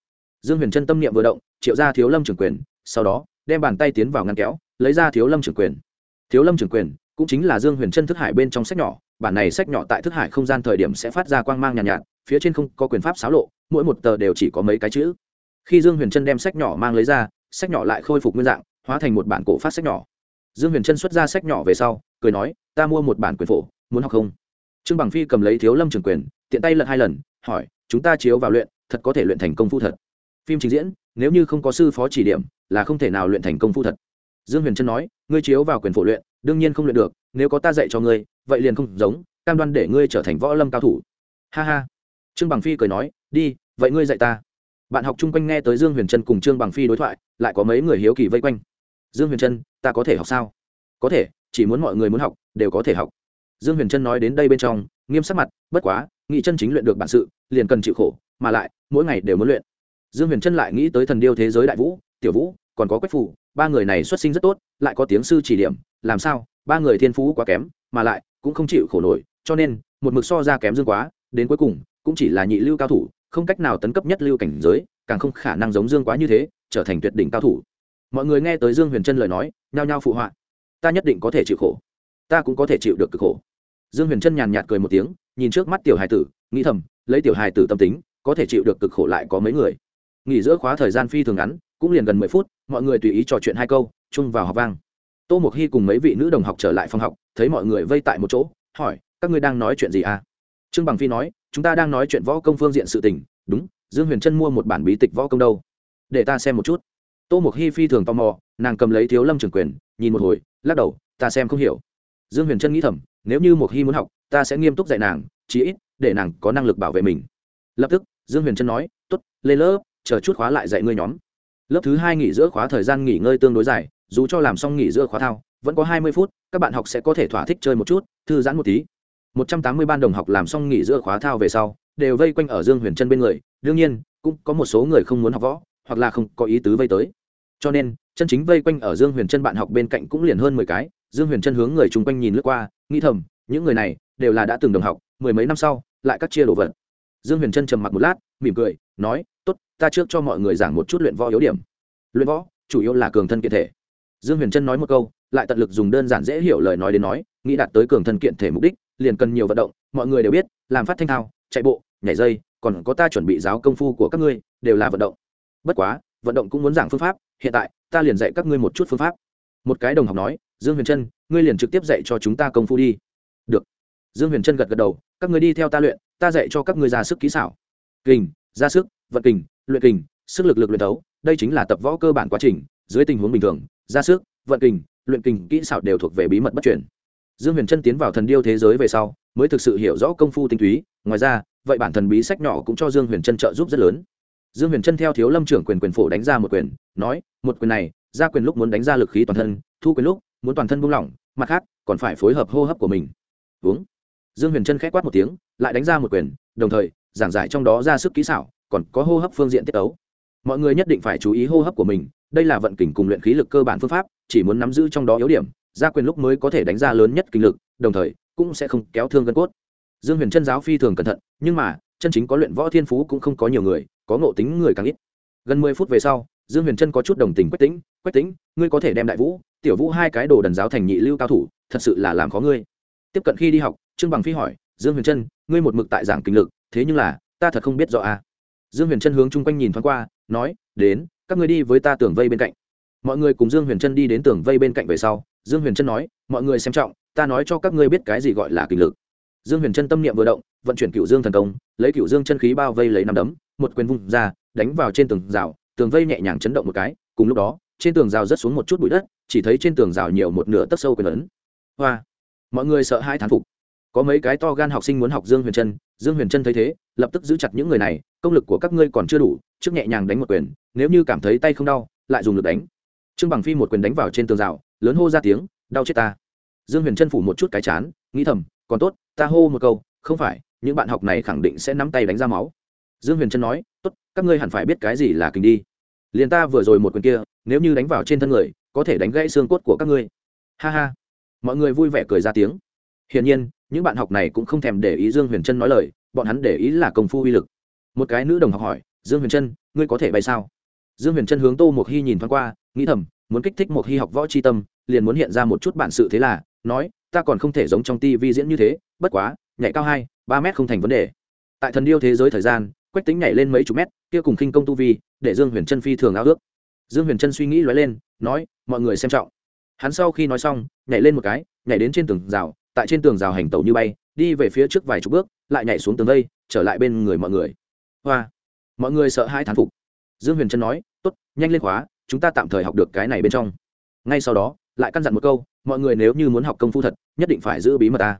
Dương huyền trân tâm niệm vừa động triệu ra thiếu lâm trưởng quyền sau đó đem bàn tay tiến vào ngăn kéo lấy ra thiếu lâm trưởng quyền. Thiếu lâm trưởng quyền cũng chính là dương huyền trân thức hải bên trong sách nhỏ bản này sách nhỏ tại thức hải không gian thời điểm sẽ phát ra quang mang nhàn nhạt, nhạt phía trên không có quyền pháp xáo lộ mỗi một tờ đều chỉ có mấy cái chữ. Khi dương huyền trân đem sách nhỏ mang lấy ra sách nhỏ lại khôi phục nguyên dạng hóa thành một bản cổ phát sách nhỏ. Dương huyền trân xuất ra sách nhỏ về sau, cười nói, ta mua một bản quyền phổ, muốn học không? Trương bằng phi cầm lấy thiếu lâm trường quyền, tiện tay lật hai lần, hỏi, chúng ta chiếu vào luyện, thật có thể luyện thành công phu thật? Phim trình diễn, nếu như không có sư phó chỉ điểm, là không thể nào luyện thành công phu thật. Dương huyền trân nói, ngươi chiếu vào quyền phổ luyện, đương nhiên không luyện được, nếu có ta dạy cho ngươi, vậy liền không giống, cam đoan để ngươi trở thành võ lâm cao thủ. Ha ha. Trương bằng phi cười nói, đi, vậy ngươi dạy ta. Bạn học chung quanh nghe tới dương huyền trân cùng trương bằng phi đối thoại, lại có mấy người hiếu kỳ vây quanh dương huyền trân, ta có thể học sao? Có thể, chỉ muốn mọi người muốn học, đều có thể học. Dương huyền trân nói đến đây bên trong, nghiêm sắc mặt, bất quá, nghị chân chính luyện được bản sự, liền cần chịu khổ, mà lại, mỗi ngày đều muốn luyện. Dương huyền trân lại nghĩ tới thần điêu thế giới đại vũ, tiểu vũ, còn có quách phủ ba người này xuất sinh rất tốt, lại có tiếng sư chỉ điểm, làm sao, ba người thiên phú quá kém, mà lại, cũng không chịu khổ nổi, cho nên, một mực so ra kém dương quá, đến cuối cùng, cũng chỉ là nhị lưu cao thủ, không cách nào tấn cấp nhất lưu cảnh giới, càng không khả năng giống dương quá như thế, trở thành tuyệt đỉnh cao thủ mọi người nghe tới dương huyền trân lời nói, nhao nhao phụ họa. Ta nhất định có thể chịu khổ. Ta cũng có thể chịu được cực khổ. Dương huyền trân nhàn nhạt cười một tiếng, nhìn trước mắt tiểu hài tử, nghĩ thầm, lấy tiểu hài tử tâm tính, có thể chịu được cực khổ lại có mấy người. Nghỉ giữa khóa thời gian phi thường ngắn, cũng liền gần mười phút, mọi người tùy ý trò chuyện hai câu, chung vào học vang. Tô mộc hy cùng mấy vị nữ đồng học trở lại phòng học, thấy mọi người vây tại một chỗ, hỏi, các ngươi đang nói chuyện gì à? Trương bằng phi nói, chúng ta đang nói chuyện võ công phương diện sự tình. Đúng, dương huyền trân mua một bản bí tịch võ công đâu? Để ta xem một chút tô Mục hy phi thường tò mò, nàng cầm lấy thiếu lâm trường quyền, nhìn một hồi, lắc đầu, ta xem không hiểu. Dương huyền trân nghĩ thầm, nếu như Mục hy muốn học, ta sẽ nghiêm túc dạy nàng, chí ít để nàng có năng lực bảo vệ mình. Lập tức, dương huyền trân nói t ố t lên lớp, chờ chút khóa lại dạy ngươi nhóm. Lớp thứ hai nghỉ giữa khóa thời gian nghỉ ngơi tương đối dài, dù cho làm xong nghỉ giữa khóa thao, vẫn có hai mươi phút, các bạn học sẽ có thể thỏa thích chơi một chút, thư giãn một tí. Một trăm tám mươi ban đồng học làm xong nghỉ giữa khóa thao về sau, đều vây quanh ở dương huyền trân bên người, đương nhiên, cũng có một số người không muốn học võ, hoặc là không có ý tứ vây tới cho nên, chân chính vây quanh ở dương huyền trân bạn học bên cạnh cũng liền hơn mười cái. Dương huyền trân hướng người chung quanh nhìn lướt qua, nghĩ thầm, những người này đều là đã từng đồng học, mười mấy năm sau, lại cắt chia đồ vật. Dương huyền trân trầm mặc một lát, mỉm cười, nói, tốt, ta trước cho mọi người giảng một chút luyện võ yếu điểm. Luyện võ? Chủ yếu là cường thân kiện thể. Dương huyền trân nói một câu, lại tận lực dùng đơn giản dễ hiểu lời nói đến nói, nghĩ đạt tới cường thân kiện thể mục đích, liền cần nhiều vận động, mọi người đều biết, làm phát thanh thao, chạy bộ, nhảy dây, còn có ta chuẩn bị giáo công phu của các ngươi, đều là vận động. Bất quá vận động cũng muốn giảng phương pháp, hiện tại, ta liền dạy các ngươi một chút phương pháp. Một cái đồng học nói, dương huyền trân, ngươi liền trực tiếp dạy cho chúng ta công phu đi. Được. Dương huyền trân gật gật đầu, các ngươi đi theo ta luyện, ta dạy cho các ngươi ra sức kỹ xảo. Kình, ra sức, vận kình, luyện kình, sức lực lực luyện đấu, đây chính là tập võ cơ bản quá trình, dưới tình huống bình thường, ra sức, vận kình, luyện kình kỹ xảo đều thuộc về bí mật bất chuyển dương huyền trân tiến vào thần điêu thế giới về sau, mới thực sự hiểu rõ công phu tinh túy, ngoài ra, vậy bản thần bí sách nhỏ cũng cho dương huyền trân trợ giúp rất lớn dương huyền trân theo thiếu lâm trưởng quyền quyền phổ đánh ra một quyền, nói, một quyền này ra quyền lúc muốn đánh ra lực khí toàn thân, thu quyền lúc muốn toàn thân buông lỏng, mặt khác, còn phải phối hợp hô hấp của mình. Uống dương huyền trân k h é quát một tiếng, lại đánh ra một quyền, đồng thời, giảng giải trong đó ra sức kỹ xảo, còn có hô hấp phương diện tiết ấu mọi người nhất định phải chú ý hô hấp của mình, đây là vận kình cùng luyện khí lực cơ bản phương pháp, chỉ muốn nắm giữ trong đó yếu điểm ra quyền lúc mới có thể đánh ra lớn nhất kinh lực, đồng thời, cũng sẽ không kéo thương gân cốt. Dương huyền chân giáo phi thường cẩn thận, nhưng mà, chân chính có luyện võ thiên phú cũng không có nhiều người có ngộ tính người càng ít. Gần mười phút về sau, dương huyền trân có chút đồng tình quách tính quách tính ngươi có thể đem đại vũ, tiểu vũ hai cái đồ đần giáo thành nhị lưu cao thủ, thật sự là làm khó ngươi. Tiếp cận khi đi học, trương bằng phi hỏi, dương huyền trân, ngươi một mực tại giảng kinh lực, thế nhưng là, ta thật không biết rõ à. dương huyền trân hướng chung quanh nhìn thoáng qua, nói, đến, các ngươi đi với ta tường vây bên cạnh. Mọi người cùng dương huyền trân đi đến tường vây bên cạnh về sau, dương huyền trân nói, mọi người xem trọng, ta nói cho các ngươi biết cái gì gọi là kinh lực. Dương huyền trân tâm niệm vừa động vận chuyển cựu dương thần công, lấy cựu dương chân khí bao vây lấy nằm đấm, một quyền vung ra, đánh vào trên tường rào, tường vây nhẹ nhàng chấn động một cái, cùng lúc đó, trên tường rào rớt xuống một chút bụi đất, chỉ thấy trên tường rào nhiều một nửa tấc sâu quyền lớn hoa! Mọi người sợ hai thán phục. Có mấy cái to gan học sinh muốn học dương huyền trân, dương huyền trân thấy thế, lập tức giữ chặt những người này, công lực của các ngươi còn chưa đủ, trước nhẹ nhàng đánh một quyền, nếu như cảm thấy tay không đau, lại dùng lực đánh. Trương bằng phi một quyền đánh vào trên tường rào, lớn hô ra tiếng, đau chết ta. Dương huyền trân phủ một chút cái chán, nghĩ thầm, còn tốt, ta hô một câu, không phải những bạn học này khẳng định sẽ nắm tay đánh ra máu. Dương huyền trân nói, tốt, các ngươi hẳn phải biết cái gì là kình đi. Liền ta vừa rồi một quyền kia, nếu như đánh vào trên thân người, có thể đánh gãy xương cốt của các ngươi. Ha ha. Mọi người vui vẻ cười ra tiếng. Hiển nhiên, những bạn học này cũng không thèm để ý dương huyền trân nói lời, bọn hắn để ý là công phu uy lực. Một cái nữ đồng học hỏi, dương huyền trân, ngươi có thể bay sao? Dương huyền trân hướng tô một hy nhìn thoáng qua, nghĩ thầm, muốn kích thích một hy học võ c tâm, liền muốn hiện ra một chút bản sự thế là, nói, ta còn không thể giống trong tivi diễn như thế, bất quá, nhảy cao hai ba mét không thành vấn đề. Tại thần điêu thế giới thời gian, quách tính nhảy lên mấy chục mét, kia cùng khinh công tu vi, để dương huyền trân phi thường ao ước. Dương huyền trân suy nghĩ lóe lên, nói, mọi người xem trọng. Hắn sau khi nói xong, nhảy lên một cái, nhảy đến trên tường rào, tại trên tường rào hành tẩu như bay, đi về phía trước vài chục bước, lại nhảy xuống tường vây trở lại bên người mọi người. Hoa! Mọi người sợ hai thán phục. Dương huyền trân nói, tốt, nhanh lên khóa, chúng ta tạm thời học được cái này bên trong. Ngay sau đó, lại căn dặn một câu, mọi người nếu như muốn học công phu thật, nhất định phải giữ bí mật ta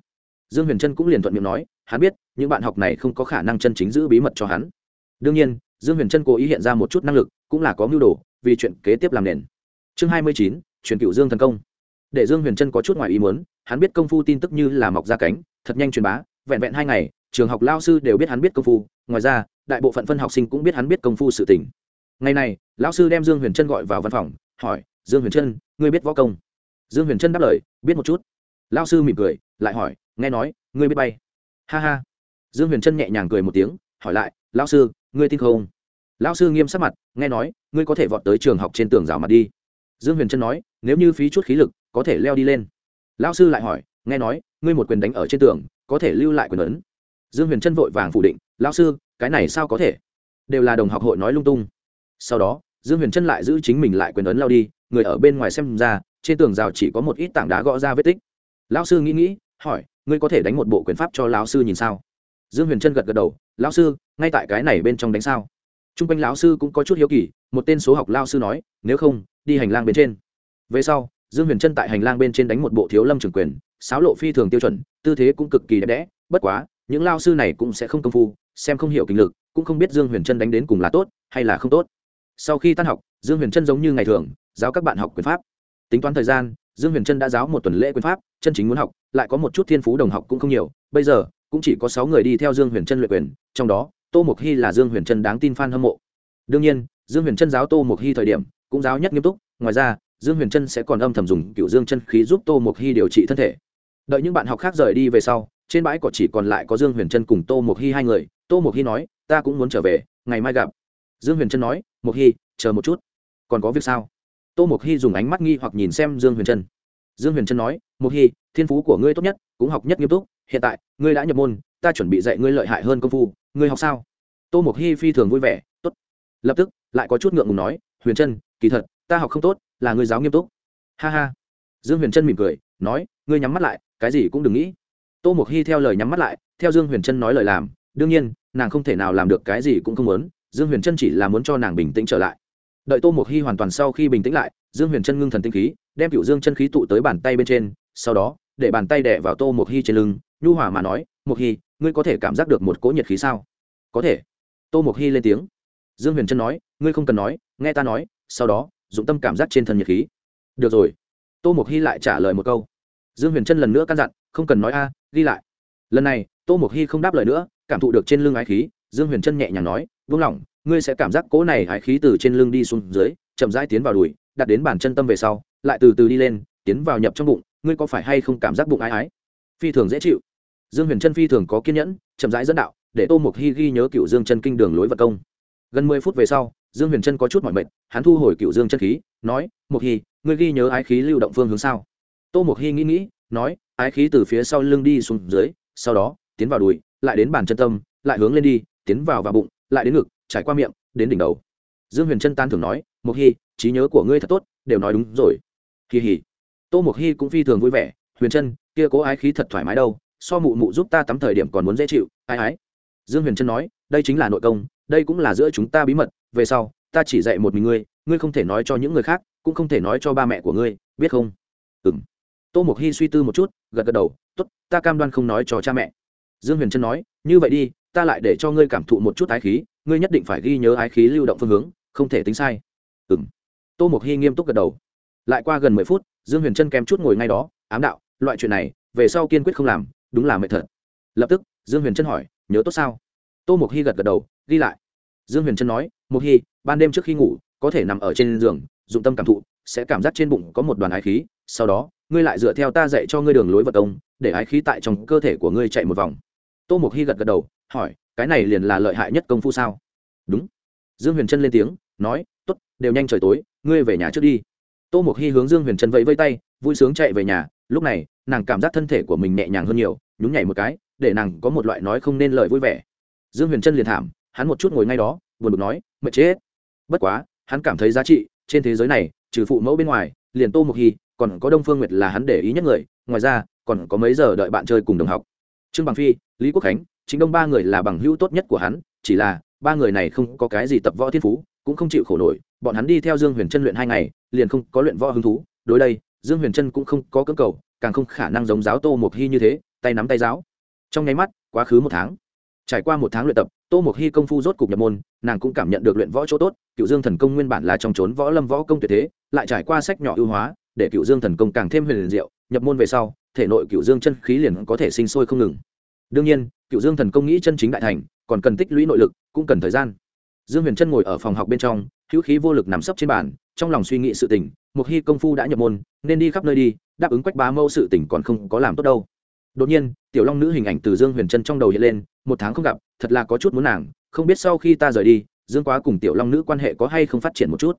dương huyền trân cũng liền thuận miệng nói, hắn biết, những bạn học này không có khả năng chân chính giữ bí mật cho hắn. Đương nhiên, dương huyền trân cố ý hiện ra một chút năng lực, cũng là có mưu đồ, vì chuyện kế tiếp làm nền. Chương hai mươi chín, truyền cựu dương thần công. Để dương huyền trân có chút ngoài ý muốn, hắn biết công phu tin tức như là mọc ra cánh, thật nhanh truyền bá, vẹn vẹn hai ngày, trường học lao sư đều biết hắn biết công phu, ngoài ra, đại bộ phận phân học sinh cũng biết hắn biết công phu sự tỉnh ngày này, lão sư đem dương huyền trân gọi vào văn phòng, hỏi, dương huyền trân, ngươi biết võ công? Dương huyền trân đáp lời, biết một chút. Lao sư mỉm cười, lại hỏi nghe nói, ngươi biết bay. Ha ha. Dương huyền trân nhẹ nhàng cười một tiếng, hỏi lại, lão sư, ngươi tin không? Lão sư nghiêm sắc mặt, nghe nói, ngươi có thể vọt tới trường học trên tường rào mặt đi. Dương huyền trân nói, nếu như phí chút khí lực, có thể leo đi lên. Lão sư lại hỏi, nghe nói, ngươi một quyền đánh ở trên tường, có thể lưu lại quyền ấn? Dương huyền trân vội vàng phủ định, lão sư, cái này sao có thể? Đều là đồng học hội nói lung tung. Sau đó, dương huyền trân lại giữ chính mình lại quyền ấn lao đi, người ở bên ngoài xem ra, trên tường rào chỉ có một ít tảng đá gõ ra vết tích. Lão sư nghĩ nghĩ, hỏi ngươi có thể đánh một bộ quyền pháp cho lão sư nhìn sao? Dương huyền trân gật gật đầu, lão sư, ngay tại cái này bên trong đánh sao? T r u n g quanh lão sư cũng có chút hiếu kỳ, một tên số học lao sư nói, nếu không, đi hành lang bên trên. Về sau, dương huyền trân tại hành lang bên trên đánh một bộ thiếu lâm Trưởng quyền sáo lộ phi thường tiêu chuẩn, tư thế cũng cực kỳ đẹp đẽ, bất quá, những lao sư này cũng sẽ không công phu, xem không hiểu kinh lực, cũng không biết dương huyền trân đánh đến cùng là tốt hay là không tốt. Sau khi tan học, dương huyền trân giống như ngày thường, giáo các bạn học quyền pháp. Tính toán thời gian dương huyền trân đã giáo một tuần lễ quyền pháp, chân chính muốn học, lại có một chút thiên phú đồng học cũng không nhiều. Bây giờ, cũng chỉ có sáu người đi theo dương huyền trân luyện quyền, trong đó, tô mộc hy là dương huyền trân đáng tin f a n hâm mộ. Đương nhiên, dương huyền trân giáo tô mộc hy thời điểm, cũng giáo nhất nghiêm túc, ngoài ra, dương huyền trân sẽ còn âm thầm dùng cựu dương chân khí giúp tô mộc hy điều trị thân thể. Đợi những bạn học khác rời đi về sau, trên bãi cỏ chỉ còn lại có dương huyền trân cùng tô mộc hy hai người. Tô mộc hy nói, ta cũng muốn trở về, ngày mai gặp. Dương huyền trân nói, mộc hy, chờ một chút. Còn có việc sao? Tô Mục hy dùng ánh mắt nghi hoặc nhìn xem dương huyền trân. Dương huyền trân nói Mục hy, thiên phú của ngươi tốt nhất, cũng học nhất nghiêm túc. Hiện tại, ngươi đã nhập môn, ta chuẩn bị dạy ngươi lợi hại hơn công phu. Ngươi học sao? Tô Mục hy phi thường vui vẻ, tốt. Lập tức, lại có chút ngượng ngùng nói, huyền trân, kỳ thật, ta học không tốt, là ngươi giáo nghiêm túc. Ha ha. Dương huyền trân mỉm cười, nói, ngươi nhắm mắt lại, cái gì cũng đừng nghĩ. Tô Mục hy theo lời nhắm mắt lại, theo dương huyền trân nói lời làm, đương nhiên, nàng không thể nào làm được cái gì cũng không muốn. Dương huyền trân chỉ là muốn cho nàng bình tĩnh trở lại đợi tô mộc hy hoàn toàn sau khi bình tĩnh lại, dương huyền chân ngưng thần tinh khí, đem cựu dương chân khí tụ tới bàn tay bên trên, sau đó, để bàn tay đẻ vào tô mộc hy trên lưng, nhu hỏa mà nói, mộc hy, ngươi có thể cảm giác được một cỗ nhiệt khí sao? Có thể. Tô mộc hy lên tiếng. Dương huyền chân nói, ngươi không cần nói, nghe ta nói, sau đó, dụng tâm cảm giác trên thân nhiệt khí. Được rồi. Tô mộc hy lại trả lời một câu. Dương huyền chân lần nữa căn dặn, không cần nói a, ghi lại. Lần này, tô mộc hy không đáp lời nữa, cảm thụ được trên lưng ái khí, dương huyền chân nhẹ nhàng nói vững lòng ngươi sẽ cảm giác cỗ này ái khí từ trên lưng đi xuống dưới, chậm rãi tiến vào đùi, đặt đến bàn chân tâm về sau, lại từ từ đi lên, tiến vào nhập trong bụng, ngươi có phải hay không cảm giác bụng ái ái? Phi thường dễ chịu. Dương huyền trân phi thường có kiên nhẫn, chậm rãi dẫn đạo, để tô Mục hy ghi nhớ cựu dương chân kinh đường lối vật công. Gần mười phút về sau, dương huyền trân có chút mỏi mệt, hắn thu hồi cựu dương chân khí, nói Mục hy ngươi ghi nhớ ái khí lưu động phương hướng sao? Tô Mục hy nghĩ nghĩ, nói, ái khí từ phía sau lưng đi xuống dưới, sau đó, tiến vào đùi, lại đến bàn chân tâm, lại hướng lên đi, tiến vào và bụng, lại đến ngực trải qua miệng, đến đỉnh đầu. Dương huyền trân tan thường nói, mộc hy trí nhớ của ngươi thật tốt, đều nói đúng rồi. Kỳ hỉ tô mộc hy cũng phi thường vui vẻ, huyền trân kia cố ái khí thật thoải mái đâu, so mụ mụ giúp ta tắm thời điểm còn muốn dễ chịu, ai ái dương huyền trân nói, đây chính là nội công, đây cũng là giữa chúng ta bí mật, về sau, ta chỉ dạy một mình ngươi ngươi không thể nói cho những người khác, cũng không thể nói cho ba mẹ của ngươi, biết không? Ừ m tô mộc hy suy tư một chút, gật gật đầu t ố t ta cam đoan không nói cho cha mẹ. Dương huyền trân nói, như vậy đi, ta lại để cho ngươi cảm thụ một chút ái khí ngươi nhất định phải ghi nhớ ái khí lưu động phương hướng, không thể tính sai. Ừ m tô mộc hy nghiêm túc gật đầu. Lại qua gần mười phút, dương huyền trân kém chút ngồi ngay đó, ám đạo, loại chuyện này, về sau kiên quyết không làm, đúng là mệt thật. Lập tức, dương huyền trân hỏi, nhớ tốt sao? Tô mộc hy gật gật đầu, ghi lại. Dương huyền trân nói, mộc hy ban đêm trước khi ngủ, có thể nằm ở trên giường, dụng tâm cảm thụ, sẽ cảm giác trên bụng có một đoàn ái khí, sau đó, ngươi lại dựa theo ta dạy cho ngươi đường lối vật công để ái khí tại trong cơ thể của ngươi chạy một vòng. Tô mộc hy gật gật đầu hỏi, cái này liền là lợi hại nhất công phu sao? Đúng. Dương huyền trân lên tiếng, nói t ố t đều nhanh trời tối, ngươi về nhà trước đi. Tô mộc hy hướng dương huyền trân vẫy vây tay, vui sướng chạy về nhà. Lúc này, nàng cảm giác thân thể của mình nhẹ nhàng hơn nhiều, nhún nhảy một cái, để nàng có một loại nói không nên lời vui vẻ. Dương huyền trân liền thảm, hắn một chút ngồi ngay đó, buồn bực nói, mệt chết. Bất quá, hắn cảm thấy giá trị trên thế giới này, trừ phụ mẫu bên ngoài, liền tô mộc hy, còn có đông phương nguyệt là hắn để ý nhất người, ngoài ra, còn có mấy giờ đợi bạn chơi cùng đồng học. Trương bằng phi, lý quốc khánh chính đông ba người là bằng hữu tốt nhất của hắn, chỉ là, ba người này không có cái gì tập võ thiên phú, cũng không chịu khổ nổi, bọn hắn đi theo dương huyền trân luyện hai ngày, liền không có luyện võ hứng thú. Đối đây, dương huyền trân cũng không có cơ cầu, càng không khả năng giống giáo tô mộc hy như thế, tay nắm tay giáo. Trong nháy mắt, quá khứ một tháng, trải qua một tháng luyện tập, tô mộc hy công phu rốt cục nhập môn, nàng cũng cảm nhận được luyện võ chỗ tốt, cựu dương thần công nguyên bản là trong trốn võ lâm võ công tuyệt thế, lại trải qua sách nhỏ ưu hóa, để cựu dương thần công càng thêm huyền liền diệu, nhập môn về sau, thể nội cựu dương chân khí liền có thể sinh sôi không ngừng. Đương nhiên cựu dương thần công nghĩ chân chính đại thành, còn cần tích lũy nội lực, cũng cần thời gian. Dương huyền trân ngồi ở phòng học bên trong, hữu khí vô lực nằm sấp trên bàn, trong lòng suy nghĩ sự tình, một khi công phu đã nhập môn, nên đi khắp nơi đi, đáp ứng quách bá mâu sự tình còn không có làm tốt đâu. Đột nhiên, tiểu long nữ hình ảnh từ dương huyền trân trong đầu hiện lên, một tháng không gặp, thật là có chút muốn nàng, không biết sau khi ta rời đi, dương quá cùng tiểu long nữ quan hệ có hay không phát triển một chút.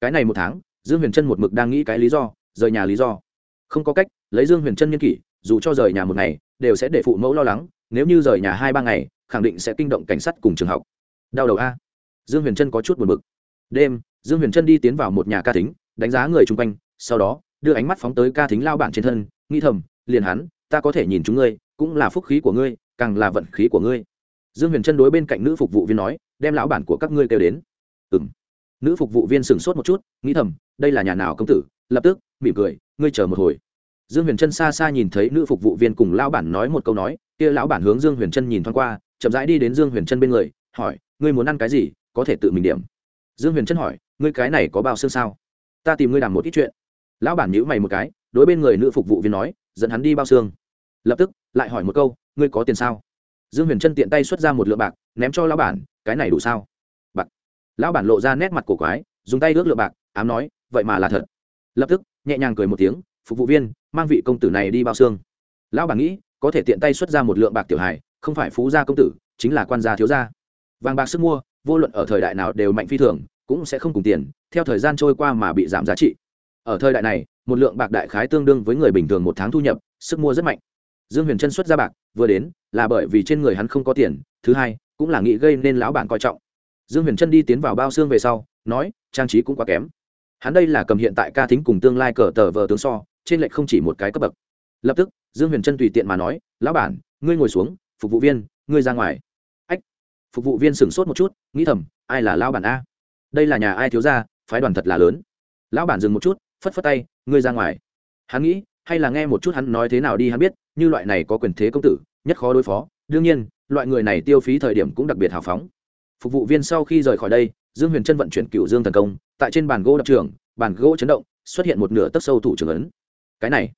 Cái này một tháng, dương huyền trân một mực đang nghĩ cái lý do, rời nhà lý do. Không có cách, lấy dương huyền trân nhân kỷ, dù cho rời nhà một ngày, đều sẽ để phụ mẫu lo lắng nếu như rời nhà hai ba ngày, khẳng định sẽ kinh động cảnh sát cùng trường học. Đau đầu a. Dương huyền trân có chút buồn bực. Đêm, dương huyền trân đi tiến vào một nhà ca thính, đánh giá người chung quanh, sau đó, đưa ánh mắt phóng tới ca thính lao bản trên thân, nghĩ thầm, liền hắn, ta có thể nhìn chúng ngươi, cũng là phúc khí của ngươi, càng là vận khí của ngươi. Dương huyền trân đối bên cạnh nữ phục vụ viên nói, đem lão bản của các ngươi kêu đến. Ừ m nữ phục vụ viên sửng sốt một chút, nghĩ thầm, đây là nhà nào công tử? Lập tức, mỉm cười, ngươi chờ một hồi. Dương huyền trân xa xa nhìn thấy nữ phục vụ viên cùng lao bản nói một câu nói kia lão bản hướng dương huyền trân nhìn thoáng qua, chậm rãi đi đến dương huyền trân bên người, hỏi, ngươi muốn ăn cái gì, có thể tự mình điểm? Dương huyền trân hỏi, ngươi cái này có bao xương sao? Ta tìm ngươi làm một ít chuyện. Lão bản nhữ mày một cái, đối bên người nữ phục vụ viên nói, dẫn hắn đi bao xương. Lập tức, lại hỏi một câu, ngươi có tiền sao? Dương huyền trân tiện tay xuất ra một lượng bạc, ném cho lão bản, cái này đủ sao? Bạc. Lão bản lộ ra nét mặt cổ quái, dùng tay ước lượng bạc, ám nói, vậy mà là thật. Lập tức, nhẹ nhàng cười một tiếng, phục vụ viên, mang vị công tử này đi bao xương. Lão bản nghĩ có thể tiện tay xuất ra một lượng bạc tiểu hài, không phải phú gia công tử, chính là quan gia thiếu gia. Vàng bạc sức mua, vô luận ở thời đại nào đều mạnh phi thường, cũng sẽ không cùng tiền, theo thời gian trôi qua mà bị giảm giá trị. Ở thời đại này, một lượng bạc đại khái tương đương với người bình thường một tháng thu nhập, sức mua rất mạnh. Dương huyền trân xuất ra bạc, vừa đến, là bởi vì trên người hắn không có tiền, thứ hai, cũng là nghĩ gây nên lão bản coi trọng. Dương huyền trân đi tiến vào bao xương về sau, nói, trang trí cũng quá kém. Hắn đây là cầm hiện tại ca thính cùng tương lai cờ tờ vờ tướng so, trên lệch không chỉ một cái cấp bậc. Lập tức dương huyền trân tùy tiện mà nói, lão bản, ngươi ngồi xuống, phục vụ viên, ngươi ra ngoài. Ách, phục vụ viên sửng sốt một chút, nghĩ thầm, ai là lão bản a? Đây là nhà ai thiếu ra phái đoàn thật là lớn. Lão bản dừng một chút, phất phất tay, ngươi ra ngoài. Hắn nghĩ, hay là nghe một chút hắn nói thế nào đi hắn biết, như loại này có quyền thế công tử, nhất khó đối phó. Đương nhiên, loại người này tiêu phí thời điểm cũng đặc biệt hào phóng. Phục vụ viên sau khi rời khỏi đây, dương huyền trân vận chuyển cựu dương thần công, tại trên bàn gỗ đập trường, bàn gỗ chấn động, xuất hiện một nửa tấc sâu thủ trưởng ấn. Cái này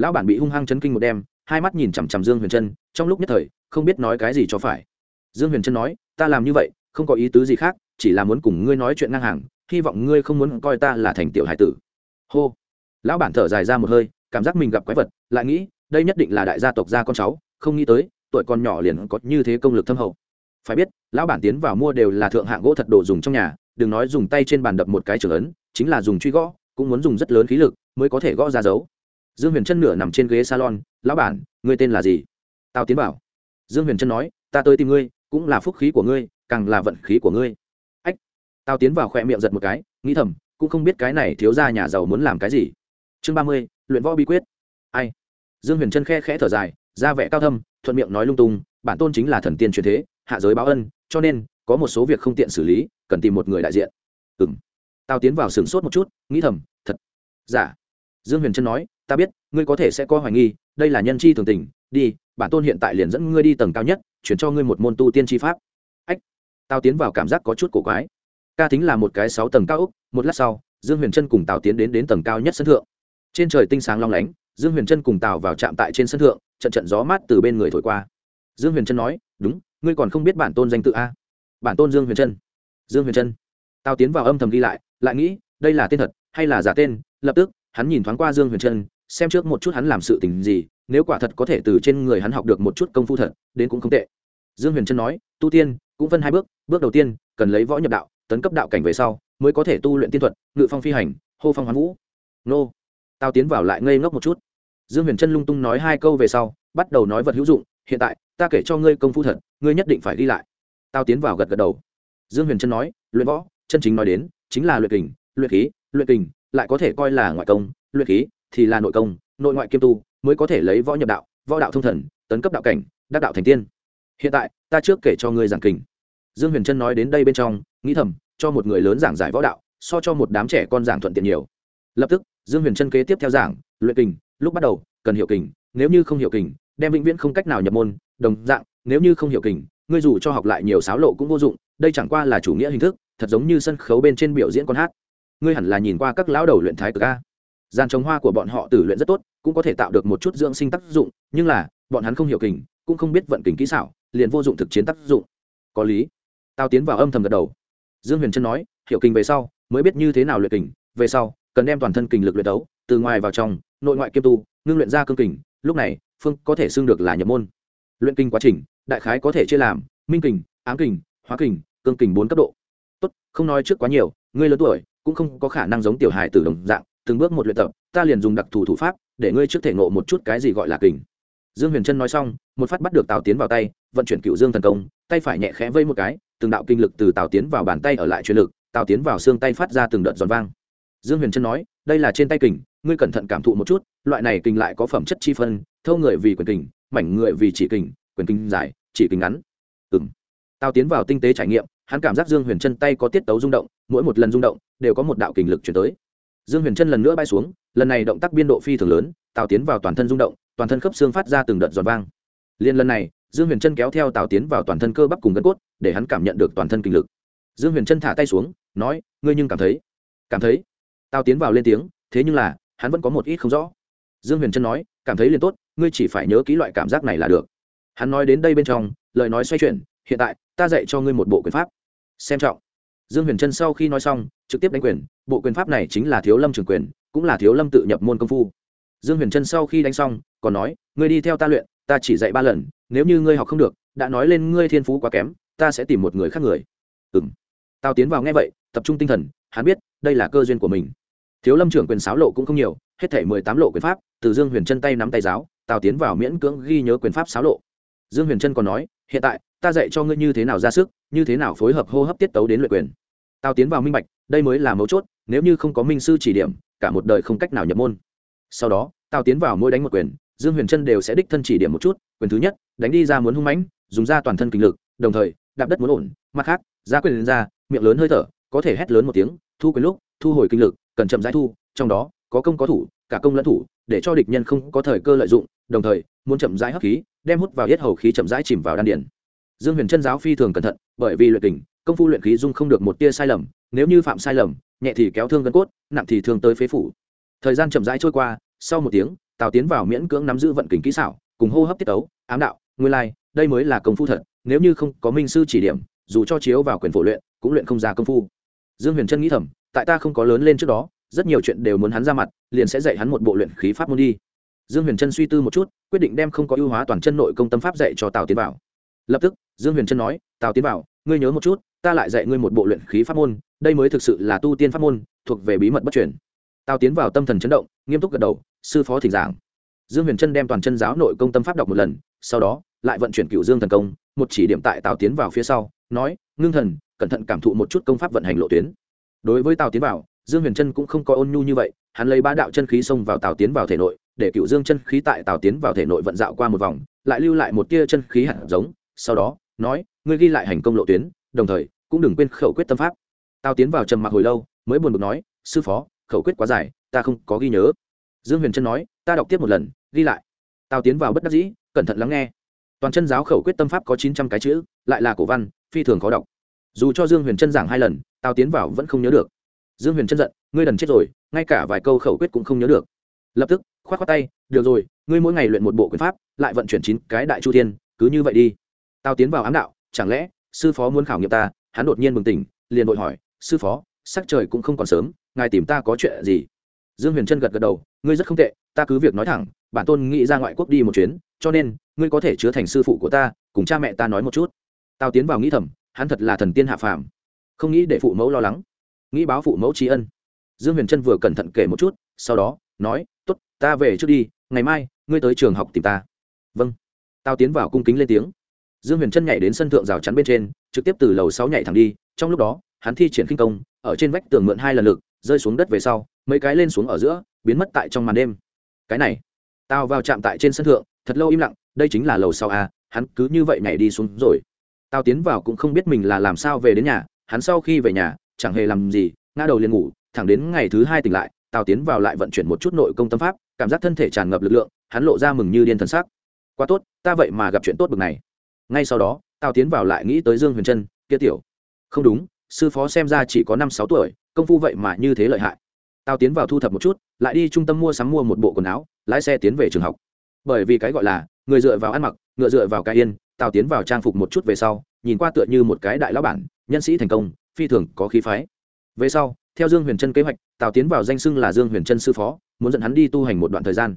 lão bản bị hung hăng chấn kinh một đêm, hai mắt nhìn chằm chằm dương huyền trân, trong lúc nhất thời, không biết nói cái gì cho phải. Dương huyền trân nói, ta làm như vậy, không có ý tứ gì khác, chỉ là muốn cùng ngươi nói chuyện ngang hàng, hy vọng ngươi không muốn coi ta là thành tiểu hải tử. Hô. Lão bản thở dài ra một hơi, cảm giác mình gặp quái vật, lại nghĩ, đây nhất định là đại gia tộc gia con cháu, không nghĩ tới, tuổi con nhỏ liền có như thế công lực thâm hậu. Phải biết, lão bản tiến vào mua đều là thượng hạng gỗ thật đồ dùng trong nhà, đừng nói dùng tay trên bàn đập một cái trường ấn, chính là dùng truy gõ, cũng muốn dùng rất lớn khí lực mới có thể gõ ra dấu dương huyền chân nửa nằm trên ghế salon, lão bản, ngươi tên là gì? Tao tiến bảo. Dương huyền chân nói, ta tới tìm ngươi, cũng là phúc khí của ngươi, càng là vận khí của ngươi. Ách! Tao tiến vào khỏe miệng giật một cái, nghĩ thầm, cũng không biết cái này thiếu ra nhà giàu muốn làm cái gì. Chương ba mươi, luyện võ bí quyết. Ai? Dương huyền chân khe khẽ thở dài, ra vẻ cao thâm, thuận miệng nói lung tung, bản tôn chính là thần tiên truyền thế, hạ giới báo ân, cho nên, có một số việc không tiện xử lý, cần tìm một người đại diện. Ừ m tao tiến vào sửng sốt một chút, nghĩ thầm, thật giả? Dạ. dương huyền trân nói ta biết, ngươi có thể sẽ có hoài nghi, đây là nhân chi thường tình, đi, bản tôn hiện tại liền dẫn ngươi đi tầng cao nhất, chuyển cho ngươi một môn tu tiên tri pháp. Ách, tao tiến vào cảm giác có chút cổ quái. Ca thính là một cái sáu tầng cao úc một lát sau, dương huyền trân cùng tào tiến đến đến tầng cao nhất sân thượng. Trên trời tinh sáng long lánh, dương huyền trân cùng tào vào trạm tại trên sân thượng, trận trận gió mát từ bên người thổi qua. Dương huyền trân nói, đúng, ngươi còn không biết bản tôn danh tự a? Bản tôn dương huyền trân. Dương huyền trân. Tào tiến vào âm thầm ghi lại lại nghĩ, đây là tên thật, hay là giả tên? Lập tức, hắn nhìn thoáng qua dương huyền trân xem trước một chút hắn làm sự tình gì, nếu quả thật có thể từ trên người hắn học được một chút công phu thật, đến cũng không tệ. Dương huyền trân nói, tu tiên, cũng phân hai bước bước đầu tiên, cần lấy võ nhập đạo, tấn cấp đạo cảnh về sau, mới có thể tu luyện tiên thuật, ngự phong phi hành, hô phong hoán vũ. Nô. Tao tiến vào lại ngây ngốc một chút. Dương huyền trân lung tung nói hai câu về sau, bắt đầu nói vật hữu dụng, hiện tại, ta kể cho ngươi công phu thật, ngươi nhất định phải đi lại. Tao tiến vào gật gật đầu. Dương huyền trân nói, luyện võ, chân chính nói đến, chính là luyện kình, luyện khí, luyện kình, lại có thể coi là ngoại công, luyện khí thì là nội công, nội ngoại kiêm tu, mới có thể lấy võ nhập đạo, võ đạo thông thần, tấn cấp đạo cảnh, đắc đạo thành tiên. Hiện tại, ta trước kể cho ngươi giảng kình dương huyền trân nói đến đây bên trong, nghĩ thầm, cho một người lớn giảng giải võ đạo, so cho một đám trẻ con giảng thuận tiện nhiều. Lập tức, dương huyền trân kế tiếp theo giảng, luyện kình lúc bắt đầu, cần hiểu kình nếu như không hiểu kình đem vĩnh viễn không cách nào nhập môn, đồng dạng, nếu như không hiểu kình ngươi dù cho học lại nhiều sáo lộ cũng vô dụng, đây chẳng qua là chủ nghĩa hình thức, thật giống như sân khấu bên trên biểu diễn con hát. Ngươi hẳn là nhìn qua các lão đầu luyện thái cực a gian trồng hoa của bọn họ tử luyện rất tốt, cũng có thể tạo được một chút dưỡng sinh tác dụng, nhưng là, bọn hắn không hiểu kình, cũng không biết vận kình kỹ xảo, liền vô dụng thực chiến tác dụng. Có lý. Tao tiến vào âm thầm gật đầu. Dương huyền trân nói, hiểu kình về sau, mới biết như thế nào luyện kình, về sau, cần đem toàn thân kình lực luyện đấu, từ ngoài vào trong, nội ngoại kiêm tu, ngưng luyện ra cương kình, lúc này, phương có thể xưng được là nhập môn. Luyện kinh quá trình, đại khái có thể chia làm, minh kình, ám kình, hóa kình, cương kình bốn cấp độ. Tốt, không nói trước quá nhiều, ngươi lớn tuổi, cũng không có khả năng giống tiểu hài từ đồng dạng từng bước một luyện tập, ta liền dùng đặc thù thủ pháp để ngươi trước thể ngộ một chút cái gì gọi là kình. Dương huyền trân nói xong, một phát bắt được tào tiến vào tay, vận chuyển cựu dương thần công, tay phải nhẹ khẽ vây một cái, từng đạo kinh lực từ tào tiến vào bàn tay ở lại truyền lực, tào tiến vào xương tay phát ra từng đợt giòn vang. Dương huyền trân nói, đây là trên tay kình, ngươi cẩn thận cảm thụ một chút, loại này kình lại có phẩm chất chi phân, thâu người vì quyền kình, mảnh người vì chỉ kình, quyền kình dài, chỉ kình ngắn. Ừng Tào tiến vào tinh tế trải nghiệm, hắn cảm giác dương huyền chân tay có tiết tấu rung động, mỗi một lần rung động đều có một đạo kình lực chuyển tới dương huyền chân lần nữa bay xuống, lần này động tác biên độ phi thường lớn, tào tiến vào toàn thân rung động, toàn thân khớp xương phát ra từng đợt giòn vang. Liên lần này, dương huyền chân kéo theo tào tiến vào toàn thân cơ bắp cùng gân cốt, để hắn cảm nhận được toàn thân kinh lực. Dương huyền chân thả tay xuống, nói, ngươi nhưng cảm thấy cảm thấy? Tào tiến vào lên tiếng, thế nhưng là, hắn vẫn có một ít không rõ. Dương huyền trân nói, cảm thấy liền tốt, ngươi chỉ phải nhớ kỹ loại cảm giác này là được. Hắn nói đến đây bên trong, lời nói xoay chuyển, hiện tại, ta dạy cho ngươi một bộ quyền pháp. Xem trọng dương huyền trân sau khi nói xong, trực tiếp đánh quyền, bộ quyền pháp này chính là thiếu lâm trường quyền, cũng là thiếu lâm tự nhập môn công phu. Dương huyền trân sau khi đánh xong, còn nói, ngươi đi theo ta luyện, ta chỉ dạy ba lần, nếu như ngươi học không được, đã nói lên ngươi thiên phú quá kém, ta sẽ tìm một người khác người. Ừ m tao tiến vào nghe vậy, tập trung tinh thần, hắn biết, đây là cơ duyên của mình. Thiếu lâm trưởng quyền sáo lộ cũng không nhiều, hết thể mười tám lộ quyền pháp, từ dương huyền chân tay nắm tay giáo, tào tiến vào miễn cưỡng ghi nhớ quyền pháp sáo lộ. Dương huyền Trân còn nói, hiện tại ta dạy cho ngươi như thế nào ra sức, như thế nào phối hợp hô hấp tiết tấu đến luyện quyền Tao tiến vào minh bạch, đây mới là mấu chốt, nếu như không có minh sư chỉ điểm, cả một đời không cách nào nhập môn sau đó, tao tiến vào mỗi đánh một quyền, dương huyền chân đều sẽ đích thân chỉ điểm một chút, quyền thứ nhất, đánh đi ra muốn hung mãnh, dùng ra toàn thân kinh lực, đồng thời, đạp đất muốn ổn, mặt khác, ra quyền lên ra, miệng lớn hơi thở, có thể hét lớn một tiếng, thu quyền lúc, thu hồi kinh lực, cần chậm rãi thu, trong đó, có công có thủ, cả công lẫn thủ, để cho địch nhân không có thời cơ lợi dụng, đồng thời, muốn chậm rãi hấp khí, đem hút vào yết hầu khí chậm rãi chìm vào đan điền dương huyền chân giáo phi thường cẩn thận, bởi vì luyện kình, công phu luyện khí dung không được một tia sai lầm, nếu như phạm sai lầm, nhẹ thì kéo thương gân cốt, nặng thì thương tới phế phủ. Thời gian chậm rãi trôi qua, sau một tiếng, tào tiến vào miễn cưỡng nắm giữ vận kình kỹ xảo, cùng hô hấp tiết tấu, ám đạo, nguyên lai, đây mới là công phu thật, nếu như không có minh sư chỉ điểm, dù cho chiếu vào quyền phổ luyện, cũng luyện không ra công phu. Dương huyền trân nghĩ thầm, tại ta không có lớn lên trước đó, rất nhiều chuyện đều muốn hắn ra mặt, liền sẽ dạy hắn một bộ luyện khí pháp môn đi. Dương huyền trân suy tư một chút, quyết định đem không có ưu hóa toàn chân nội công tâm pháp dạy cho tào tiến vào. lập tức dương huyền trân nói, tào tiến bảo, ngươi nhớ một chút, ta lại dạy ngươi một bộ luyện khí pháp môn, đây mới thực sự là tu tiên pháp môn, thuộc về bí mật bất truyền. Tào tiến vào tâm thần chấn động, nghiêm túc gật đầu, sư phó thỉnh giảng. Dương huyền trân đem toàn chân giáo nội công tâm pháp đọc một lần, sau đó, lại vận chuyển cựu dương thần công, một chỉ điểm tại tào tiến vào phía sau, nói, ngưng thần, cẩn thận cảm thụ một chút công pháp vận hành lộ tuyến. Đối với tào tiến vào dương huyền trân cũng không có ôn nhu như vậy, hắn lấy ba đạo chân khí xông vào tào tiến vào thể nội, để cựu dương chân khí tại tào tiến vào thể nội vận dạo qua một vòng, lại lưu lại một tia chân khí hạt giống, sau đó nói, ngươi ghi lại hành công lộ tuyến, đồng thời cũng đừng quên khẩu quyết tâm pháp. Tao tiến vào trầm mặc hồi lâu, mới buồn bực nói, sư phó, khẩu quyết quá dài, ta không có ghi nhớ. Dương huyền trân nói, ta đọc tiếp một lần, ghi lại. Tao tiến vào bất đắc dĩ, cẩn thận lắng nghe. Toàn chân giáo khẩu quyết tâm pháp có chín trăm cái chữ, lại là cổ văn, phi thường khó đọc. Dù cho dương huyền trân giảng hai lần tao tiến vào vẫn không nhớ được. Dương huyền trân giận, ngươi đần chết rồi, ngay cả vài câu khẩu quyết cũng không nhớ được. Lập tức k h o á t khoác tay, được rồi, ngươi mỗi ngày luyện một bộ quyền pháp, lại vận chuyển chín cái đại chu thiên, cứ như vậy đi. Tao tiến vào ám đạo, chẳng lẽ, sư phó muốn khảo nghiệm ta? Hắn đột nhiên bừng tỉnh, liền vội hỏi, sư phó, sắc trời cũng không còn sớm, ngài tìm ta có chuyện gì? Dương huyền trân gật gật đầu, ngươi rất không tệ, ta cứ việc nói thẳng, bản tôn nghĩ ra ngoại quốc đi một chuyến, cho nên, ngươi có thể chứa thành sư phụ của ta, cùng cha mẹ ta nói một chút. Tao tiến vào nghĩ thầm, hắn thật là thần tiên hạ phàm, không nghĩ để phụ mẫu lo lắng. Nghĩ báo phụ mẫu tri ân. Dương huyền trân vừa cẩn thận kể một chút, sau đó, nói t ố t ta về trước đi, ngày mai, ngươi tới trường học tìm ta. Vâng. Tao tiến vào cung kính lên tiếng dương huyền trân nhảy đến sân thượng rào chắn bên trên, trực tiếp từ lầu sáu nhảy thẳng đi, trong lúc đó, hắn thi triển khinh công, ở trên vách tường mượn hai lần lực, rơi xuống đất về sau, mấy cái lên xuống ở giữa, biến mất tại trong màn đêm. Cái này, tao vào chạm tại trên sân thượng, thật lâu im lặng, đây chính là lầu sau a, hắn cứ như vậy nhảy đi xuống rồi. Tao tiến vào cũng không biết mình là làm sao về đến nhà, hắn sau khi về nhà, chẳng hề làm gì, ngã đầu liền ngủ, thẳng đến ngày thứ hai tỉnh lại, tao tiến vào lại vận chuyển một chút nội công tâm pháp, cảm giác thân thể tràn ngập lực lượng, hắn lộ ra mừng như điên thần sắc. Quá tốt, ta vậy mà gặp chuyện tốt bực này ngay sau đó, tào tiến vào lại nghĩ tới dương huyền trân, kia tiểu, không đúng, sư phó xem ra chỉ có năm sáu tuổi, công phu vậy mà như thế lợi hại. Tào tiến vào thu thập một chút, lại đi trung tâm mua sắm mua một bộ quần áo, lái xe tiến về trường học. Bởi vì cái gọi là, người dựa vào ăn mặc, ngựa dựa vào cái yên, tào tiến vào trang phục một chút về sau, nhìn qua tựa như một cái đại lão bản, nhân sĩ thành công, phi thường có khí phái. Về sau, theo dương huyền trân kế hoạch, tào tiến vào danh xưng là dương huyền trân sư phó, muốn dẫn hắn đi tu hành một đoạn thời gian.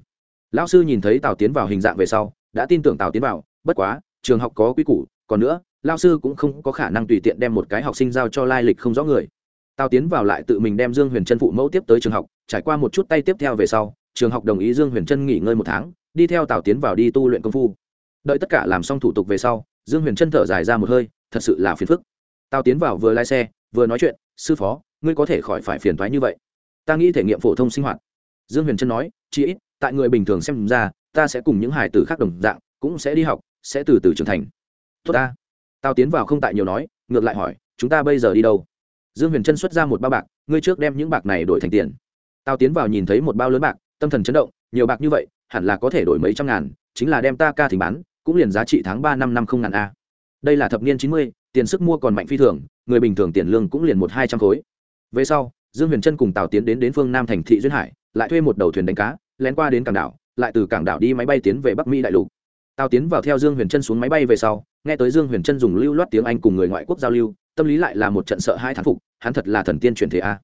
Lão sư nhìn thấy tào tiến vào hình dạng về sau, đã tin tưởng tào tiến vào, bất quá trường học có quy củ, còn nữa, lao sư cũng không có khả năng tùy tiện đem một cái học sinh giao cho lai lịch không rõ người. Tào tiến vào lại tự mình đem dương huyền trân phụ mẫu tiếp tới trường học, trải qua một chút tay tiếp theo về sau, trường học đồng ý dương huyền trân nghỉ ngơi một tháng, đi theo tào tiến vào đi tu luyện công phu. Đợi tất cả làm xong thủ tục về sau, dương huyền trân thở dài ra một hơi, thật sự là phiền phức. Tào tiến vào vừa lái xe, vừa nói chuyện, sư phó, ngươi có thể khỏi phải phiền thoái như vậy. Ta nghĩ thể nghiệm phổ thông sinh hoạt. Dương huyền trân nói chị ít, tại người bình thường xem ra, ta sẽ cùng những hải tử khác đồng dạng, cũng sẽ đi học sẽ từ từ trưởng thành. Tốt ta. Tao tiến vào không tại nhiều nói, ngược lại hỏi, chúng ta bây giờ đi đâu? Dương huyền trân xuất ra một bao bạc, ngươi trước đem những bạc này đổi thành tiền. Tào tiến vào nhìn thấy một bao lớn bạc, tâm thần chấn động, nhiều bạc như vậy, hẳn là có thể đổi mấy trăm ngàn, chính là đem ta ca thỉnh bán, cũng liền giá trị tháng ba năm năm không ngàn a. Đây là thập niên chín mươi, tiền sức mua còn mạnh phi thường, người bình thường tiền lương cũng liền một hai trăm khối. Về sau, dương huyền trân cùng tào tiến đến đến phương nam thành thị duyên hải, lại thuê một đầu thuyền đánh cá, lén qua đến cảng đảo, lại từ cảng đảo đi máy bay tiến về bắc mỹ đại lục tào tiến vào theo dương huyền trân xuống máy bay về sau, nghe tới dương huyền trân dùng lưu loát tiếng anh cùng người ngoại quốc giao lưu, tâm lý lại là một trận sợ hai thán phục, hắn thật là thần tiên truyền thế a.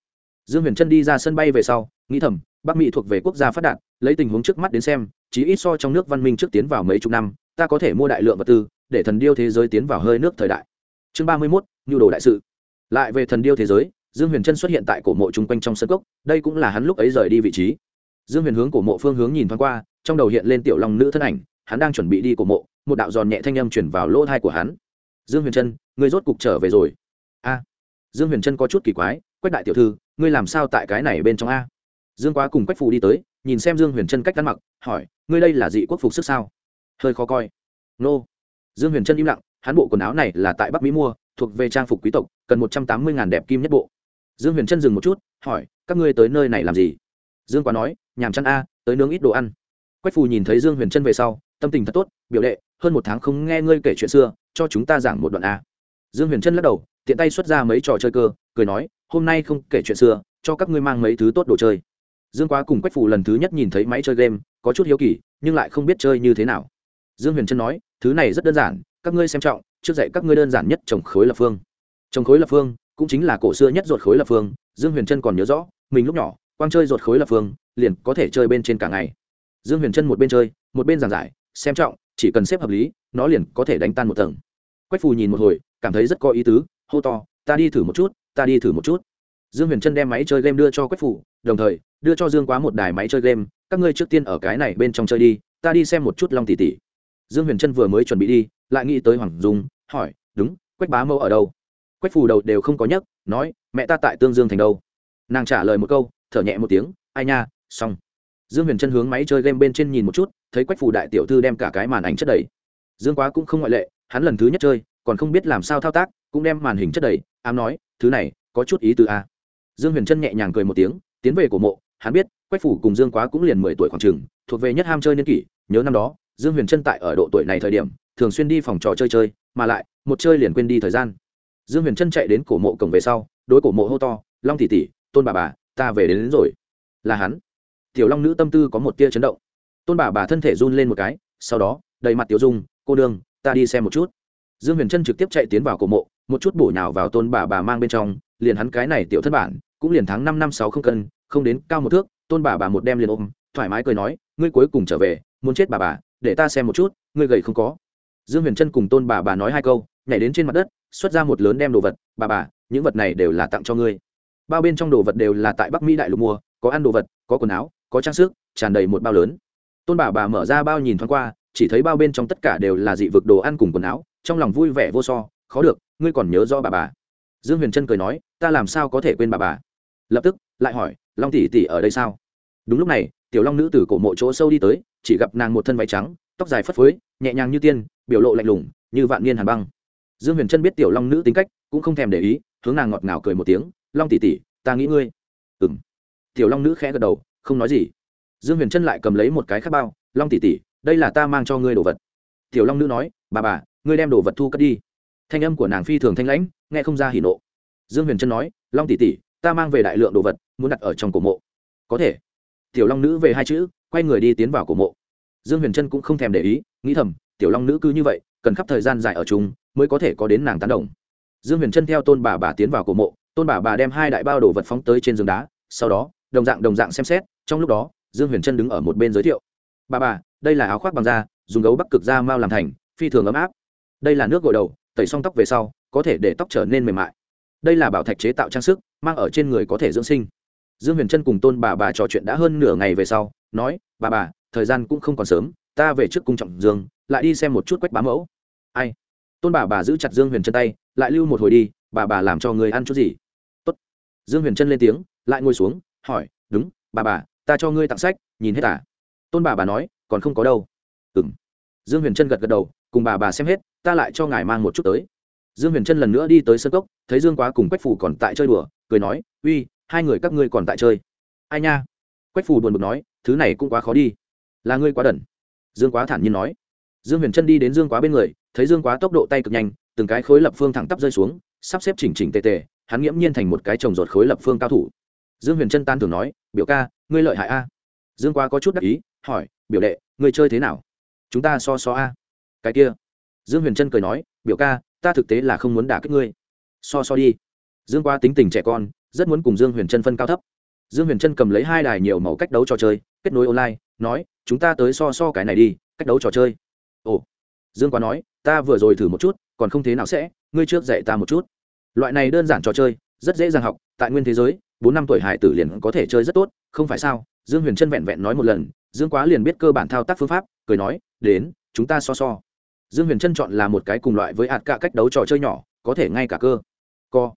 Dương huyền trân đi ra sân bay về sau, nghĩ thầm, bắc mỹ thuộc về quốc gia phát đạt, lấy tình huống trước mắt đến xem chỉ ít so trong nước văn minh trước tiến vào mấy chục năm, ta có thể mua đại lượng vật tư, để thần điêu thế giới tiến vào hơi nước thời đại. Chương ba mươi mốt, nhu đồ đại sự. Lại về thần điêu thế giới, dương huyền trân xuất hiện tại cổ mộ chung quanh trong sân cốc, đây cũng là hắn lúc ấy rời đi vị trí. Dương huyền hướng cổ mộ phương hướng nhìn thoáng qua, trong đầu hiện lên tiểu long nữ thân ảnh hắn đang chuẩn bị đi cổ mộ, một đạo giòn nhẹ thanh âm chuyển vào lỗ thai của hắn. Dương huyền trân, ngươi rốt cục trở về rồi. A. Dương huyền trân có chút kỳ quái, quách đại tiểu thư, ngươi làm sao tại cái này bên trong a? Dương quá cùng quách phù đi tới, nhìn xem dương huyền trân cách ăn mặc, hỏi, ngươi đây là dị quốc phục sức sao? Hơi khó coi. Nô. Dương huyền trân im lặng, hắn bộ quần áo này là tại bắc mỹ mua, thuộc về trang phục quý tộc, cần một trăm tám mươi ngàn đẹp kim nhất bộ. Dương huyền trân dừng một chút, hỏi, các ngươi tới nơi này làm gì? Dương quá nói, nhàm chăn a, tới nướng ít đồ ăn. Quách phù nhìn thấy dương huyền trân về sau tâm tình thật tốt, biểu đệ, hơn một tháng không nghe ngươi kể chuyện xưa, cho chúng ta giảng một đoạn a. Dương huyền trân lắc đầu, tiện tay xuất ra mấy trò chơi cơ, cười nói, hôm nay không kể chuyện xưa, cho các ngươi mang mấy thứ tốt đồ chơi. Dương quá cùng quách phủ lần thứ nhất nhìn thấy máy chơi game, có chút hiếu kỳ, nhưng lại không biết chơi như thế nào. Dương huyền trân nói, thứ này rất đơn giản, các ngươi xem trọng, trước dạy các ngươi đơn giản nhất trồng khối lập phương. Trồng khối lập phương cũng chính là cổ xưa nhất ruột khối lập phương, dương huyền trân còn nhớ rõ, mình lúc nhỏ, quang chơi ruột khối lập phương, liền có thể chơi bên trên cả ngày. Dương huyền trân một bên chơi, một bên giảng giải xem trọng, chỉ cần xếp hợp lý, nó liền có thể đánh tan một tầng. Quách phù nhìn một hồi, cảm thấy rất có ý tứ, hô to, ta đi thử một chút, ta đi thử một chút. Dương huyền trân đem máy chơi game đưa cho quách phù, đồng thời, đưa cho dương quá một đài máy chơi game, các ngươi trước tiên ở cái này bên trong chơi đi, ta đi xem một chút long tỷ tỷ. Dương huyền trân vừa mới chuẩn bị đi, lại nghĩ tới hoàng dung, hỏi, đúng, quách bá mẫu ở đâu? Quách phù đầu đều không có nhắc nói, mẹ ta tại tương dương thành đâu. Nàng trả lời một câu, thở nhẹ một tiếng, ai nha, xong. Dương huyền trân hướng máy chơi game bên trên nhìn một chút thấy quách phù đại tiểu thư đem cả cái màn ảnh chất đầy. Dương quá cũng không ngoại lệ hắn lần thứ nhất chơi còn không biết làm sao thao tác cũng đem màn hình chất đầy ám nói thứ này có chút ý từ a à? dương huyền trân nhẹ nhàng cười một tiếng tiến về cổ mộ hắn biết quách phủ cùng dương quá cũng liền mười tuổi khoảng trường thuộc về nhất ham chơi niên kỷ nhớ năm đó dương huyền trân tại ở độ tuổi này thời điểm thường xuyên đi phòng trò chơi chơi mà lại một chơi liền quên đi thời gian. Dương huyền trân chạy đến cổ mộ cổng về sau đối cổ mộ hô to long tỷ tỷ tôn bà bà ta về đến, đến rồi. Là hắn. Tiểu long nữ tâm tư có một tia chấn động tôn bà bà thân thể run lên một cái, sau đó, đầy mặt tiểu dung, cô đương ta đi xem một chút. Dương huyền trân trực tiếp chạy tiến vào cổ mộ, một chút bổ nhào vào tôn bà bà mang bên trong, liền hắn cái này tiểu thất bản, cũng liền tháng năm năm sáu không cân, không đến cao một thước, tôn bà bà một đem liền ôm, thoải mái cười nói, ngươi cuối cùng trở về, muốn chết bà bà, để ta xem một chút, ngươi gầy không có. Dương huyền trân cùng tôn bà bà nói hai câu, nhảy đến trên mặt đất, xuất ra một lớn đem đồ vật, bà bà, những vật này đều là tặng cho ngươi. Bao bên trong đồ vật đều là tại bắc mỹ đại lục mua, có ăn đồ vật, có quần áo, có trang sức, tràn đầy một bao lớn tôn bà bà mở ra bao nhìn thoáng qua, chỉ thấy bao bên trong tất cả đều là dị vực đồ ăn cùng quần áo, trong lòng vui vẻ vô so, khó được, ngươi còn nhớ do bà bà. Dương huyền trân cười nói, ta làm sao có thể quên bà bà? Lập tức, lại hỏi, long tỷ tỷ ở đây sao? Đúng lúc này, tiểu long nữ từ cổ mộ chỗ sâu đi tới, chỉ gặp nàng một thân váy trắng, tóc dài phất phới, nhẹ nhàng như tiên, biểu lộ lạnh lùng, như vạn niên hàn băng. Dương huyền trân biết tiểu long nữ tính cách, cũng không thèm để ý, hướng nàng ngọt ngào cười một tiếng, long tỷ tỷ, ta nghĩ ngươi. Ừng tiểu long nữ khẽ gật đầu, không nói gì dương huyền trân lại cầm lấy một cái khác bao, long tỷ tỷ, đây là ta mang cho ngươi đồ vật. Tiểu long nữ nói, bà bà, ngươi đem đồ vật thu cất đi. Thanh âm của nàng phi thường thanh lãnh, nghe không ra hỉ nộ. Dương huyền trân nói, long tỷ tỷ, ta mang về đại lượng đồ vật, muốn đặt ở trong cổ mộ. Có thể. Tiểu long nữ về hai chữ, quay người đi tiến vào cổ mộ. Dương huyền trân cũng không thèm để ý, nghĩ thầm, tiểu long nữ cứ như vậy, cần khắp thời gian dài ở chung, mới có thể có đến nàng tán đồng. Dương huyền trân theo tôn bà bà tiến vào cổ mộ, tôn bà bà đem hai đại bao đồ vật phóng tới trên giường đá, sau đó, đồng dạng đồng dạng xem xét, trong lúc đó dương huyền trân đứng ở một bên giới thiệu. Bà bà, đây là áo khoác bằng da, dùng gấu bắc cực da mao làm thành, phi thường ấm áp. Đây là nước gội đầu, tẩy xong tóc về sau, có thể để tóc trở nên mềm mại. Đây là bảo thạch chế tạo trang sức, mang ở trên người có thể dưỡng sinh. Dương huyền trân cùng tôn bà bà trò chuyện đã hơn nửa ngày về sau, nói, bà bà, thời gian cũng không còn sớm, ta về trước cung trọng dương, lại đi xem một chút quách bá mẫu. Ai? Tôn bà bà giữ chặt dương huyền trân tay, lại lưu một hồi đi, bà bà làm cho người ăn chút gì? Tốt. dương huyền trân lên tiếng, lại ngồi xuống, hỏi, đúng, bà bà ta cho ngươi tặng sách, nhìn hết à? Tôn bà bà nói, còn không có đâu. Ừ m dương huyền trân gật gật đầu, cùng bà bà xem hết, ta lại cho ngài mang một chút tới. Dương huyền trân lần nữa đi tới sân cốc, thấy dương quá cùng quách phủ còn tại chơi đùa, cười nói, uy, hai người các ngươi còn tại chơi. Ai nha? Quách phủ buồn bực nói, thứ này cũng quá khó đi. Là ngươi quá đần. Dương quá thản nhiên nói. Dương huyền trân đi đến dương quá bên người, thấy dương quá tốc độ tay cực nhanh, từng cái khối lập phương thẳng tắp rơi xuống, sắp xếp chỉnh chỉnh tề tề, hắn nghiễm nhiên thành một cái trồng rột khối lập phương cao thủ. Dương huyền trân tan thường nói, biểu ca ngươi lợi hại a. Dương quá có chút đắc ý, hỏi, biểu đệ, ngươi chơi thế nào? Chúng ta so so a. Cái kia. Dương huyền trân cười nói, biểu ca, ta thực tế là không muốn đả kích ngươi. So so đi. Dương quá tính tình trẻ con, rất muốn cùng dương huyền trân phân cao thấp. Dương huyền trân cầm lấy hai đài nhiều màu cách đấu trò chơi, kết nối online, nói, chúng ta tới so so cái này đi, cách đấu trò chơi. Ồ. Dương quá nói, ta vừa rồi thử một chút, còn không thế nào sẽ, ngươi trước dạy ta một chút. Loại này đơn giản trò chơi, rất dễ dàng học, tại nguyên thế giới, bốn năm tuổi hải tử liền có thể chơi rất tốt không phải sao? Dương huyền trân vẹn vẹn nói một lần, dương quá liền biết cơ bản thao tác phương pháp, cười nói, đến, chúng ta so so. Dương huyền trân chọn là một cái cùng loại với hạt cả cách đấu trò chơi nhỏ, có thể ngay cả cơ, co.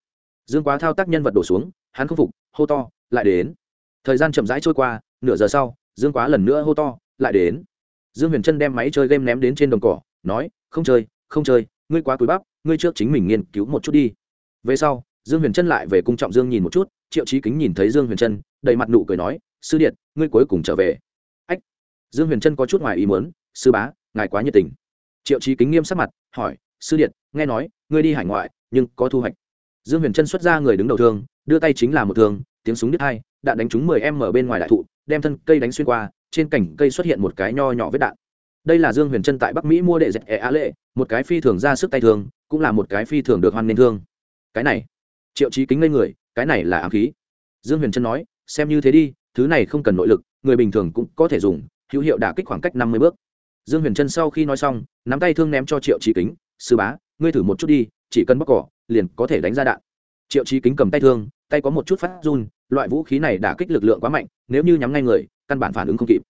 Dương quá thao tác nhân vật đổ xuống, hắn không phục, hô to, lại đến. Thời gian chậm rãi trôi qua, nửa giờ sau, dương quá lần nữa hô to, lại đến. Dương huyền trân đem máy chơi game ném đến trên đồng cỏ, nói, không chơi không chơi, ngươi quá cúi bắp, ngươi trước chính mình nghiên cứu một chút đi. Về sau, dương huyền trân lại về cung trọng dương nhìn một chút, triệu trí kính nhìn thấy dương huyền trân đầy mặt nụ cười nói, sư điện, ngươi cuối cùng trở về. Ách. Dương huyền trân có chút ngoài ý muốn, sư bá, ngài quá nhiệt tình. Triệu trí kính nghiêm sắc mặt, hỏi, sư điện, nghe nói, ngươi đi hải ngoại, nhưng có thu hoạch. Dương huyền trân xuất ra người đứng đầu thương, đưa tay chính là một thương, tiếng súng đứt hai, đạn đánh trúng mười em ở bên ngoài đại thụ, đem thân cây đánh xuyên qua, trên cành cây xuất hiện một cái nho nhỏ vết đạn. Đây là dương huyền trân tại bắc mỹ mua đệ dẹp ẻ á lệ, một cái phi thường ra sức tay thương, cũng là một cái phi thường được hoan nên thương. Cái này. Triệu trí kính lên người, cái này là ám khí. Dương huyền trân nói xem như thế đi, thứ này không cần nội lực, người bình thường cũng có thể dùng, hữu hiệu đả kích khoảng cách năm mươi bước. Dương huyền trân sau khi nói xong, nắm tay thương ném cho triệu trí kính, sư bá, ngươi thử một chút đi, chỉ cần bóc cỏ, liền có thể đánh ra đạn. Triệu trí kính cầm tay thương, tay có một chút phát run, loại vũ khí này đả kích lực lượng quá mạnh, nếu như nhắm ngay người, căn bản phản ứng không kịp.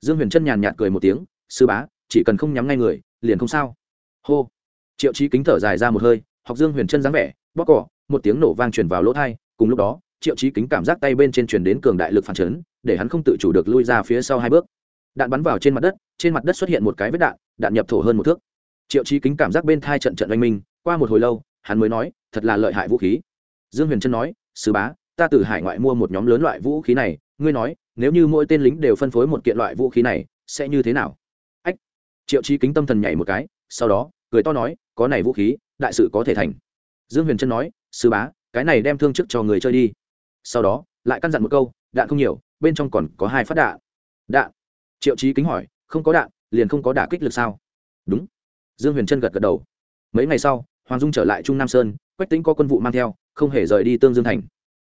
Dương huyền trân nhàn nhạt cười một tiếng, sư bá, chỉ cần không nhắm ngay người, liền không sao. Hô. Triệu trí kính thở dài ra một hơi, học dương huyền trân dáng vẻ, bóc cỏ, một tiếng nổ vang truyền vào lỗ thai, cùng lúc đó triệu Chí kính cảm giác tay bên trên truyền đến cường đại lực phản chấn, để hắn không tự chủ được lui ra phía sau hai bước. Đạn bắn vào trên mặt đất, trên mặt đất xuất hiện một cái vết đạn đạn nhập thổ hơn một thước. Triệu Chí kính cảm giác bên thai trận trận oanh minh, qua một hồi lâu, hắn mới nói, thật là lợi hại vũ khí. Dương huyền trân nói sứ bá, ta từ hải ngoại mua một nhóm lớn loại vũ khí này, ngươi nói, nếu như mỗi tên lính đều phân phối một kiện loại vũ khí này, sẽ như thế nào? Ách. Triệu Chí kính tâm thần nhảy một cái, sau đó, cười to nói, có này vũ khí, đại sự có thể thành. Dương huyền trân nói sứ bá, cái này đem thương chức cho người chơi đi sau đó, lại căn dặn một câu, đạn không nhiều, bên trong còn có hai phát đạn. Đạn? Triệu trí kính hỏi, không có đạn, liền không có đả kích lực sao? Đúng. Dương huyền trân gật gật đầu. Mấy ngày sau, hoàng dung trở lại trung nam sơn, quách tính có quân vụ mang theo, không hề rời đi tương dương thành.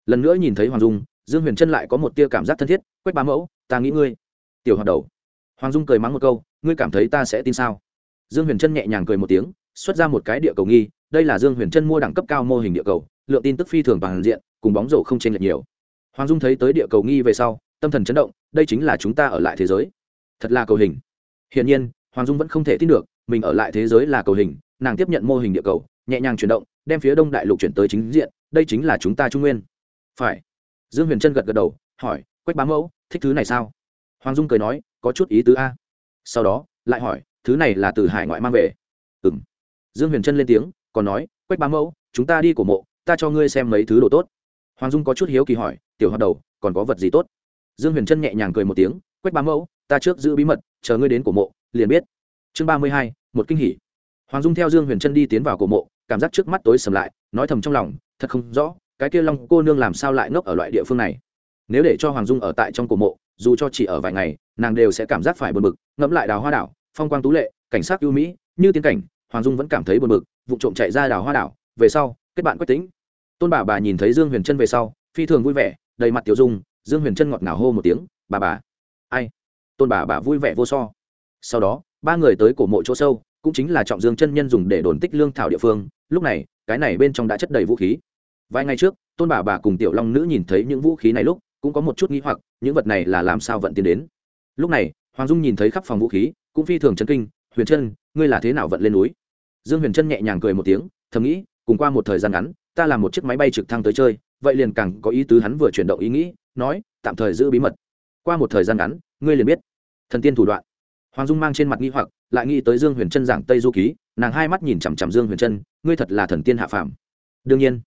Lần nữa nhìn thấy hoàng dung, dương huyền trân lại có một tia cảm giác thân thiết, quách bá mẫu, ta nghĩ ngươi. Tiểu hoạt đầu. Hoàng dung cười mắng một câu, ngươi cảm thấy ta sẽ tin sao? Dương huyền trân nhẹ nhàng cười một tiếng, xuất ra một cái địa cầu nghi đây là dương huyền trân mua đẳng cấp cao mô hình địa cầu, lượng tin tức phi thường bằng diện, cùng bóng rổ không chênh lệch nhiều. Hoàng dung thấy tới địa cầu nghi về sau, tâm thần chấn động, đây chính là chúng ta ở lại thế giới. Thật là cầu hình. Hiển nhiên, hoàng dung vẫn không thể tin được, mình ở lại thế giới là cầu hình, nàng tiếp nhận mô hình địa cầu, nhẹ nhàng chuyển động, đem phía đông đại lục chuyển tới chính diện, đây chính là chúng ta trung nguyên. Phải. Dương huyền trân gật gật đầu, hỏi, quách bá mẫu, thích thứ này sao? Hoàng dung cười nói, có chút ý tứ a. Sau đó, lại hỏi, thứ này là từ hải ngoại mang về? Ừ m dương huyền trân lên tiếng còn nói, quách bá mẫu, chúng ta đi cổ mộ, ta cho ngươi xem mấy thứ đồ tốt. Hoàng dung có chút hiếu kỳ hỏi, tiểu hoạt đầu, còn có vật gì tốt? Dương huyền trân nhẹ nhàng cười một tiếng, quách bá mẫu, ta trước giữ bí mật, chờ ngươi đến cổ mộ, liền biết. Chương ba mươi hai, một kinh hỉ. Hoàng dung theo dương huyền trân đi tiến vào cổ mộ, cảm giác trước mắt tối sầm lại, nói thầm trong lòng, thật không rõ, cái kia long cô nương làm sao lại ngốc ở loại địa phương này? Nếu để cho hoàng dung ở tại trong cổ mộ, dù cho chỉ ở vài ngày, nàng đều sẽ cảm giác phải buồn bực, ngẫm lại đào hoa đảo, phong quang tú lệ, cảnh sát ưu mỹ, như tiến cảnh, hoàng dung vẫn cảm thấy buồn bực vụ trộm chạy ra đảo hoa đảo, về sau, kết bạn quyết tính tôn bà bà nhìn thấy dương huyền trân về sau, phi thường vui vẻ, đầy mặt tiểu dung, dương huyền trân ngọt ngào hô một tiếng, bà bà. Ai? Tôn bà bà vui vẻ vô so. Sau đó, ba người tới cổ mộ chỗ sâu, cũng chính là trọng dương chân nhân dùng để đồn tích lương thảo địa phương, lúc này, cái này bên trong đã chất đầy vũ khí. Vài ngày trước, tôn bà bà cùng tiểu long nữ nhìn thấy những vũ khí này lúc, cũng có một chút nghĩ hoặc, những vật này là làm sao vận tiến đến. Lúc này, hoàng dung nhìn thấy khắp phòng vũ khí, cũng phi thường chân kinh, huyền chân, ngươi là thế nào vận lên núi? Dương huyền trân nhẹ nhàng cười một tiếng, thầm nghĩ, cùng qua một thời gian ngắn, ta làm một chiếc máy bay trực thăng tới chơi, vậy liền càng có ý tứ hắn vừa chuyển động ý nghĩ, nói, tạm thời giữ bí mật. Qua một thời gian ngắn, ngươi liền biết. Thần tiên thủ đoạn. Hoàng dung mang trên mặt nghi hoặc, lại nghĩ tới dương huyền trân giảng tây du ký, nàng hai mắt nhìn chằm chằm dương huyền trân ngươi thật là thần tiên hạ phàm. Đương nhiên.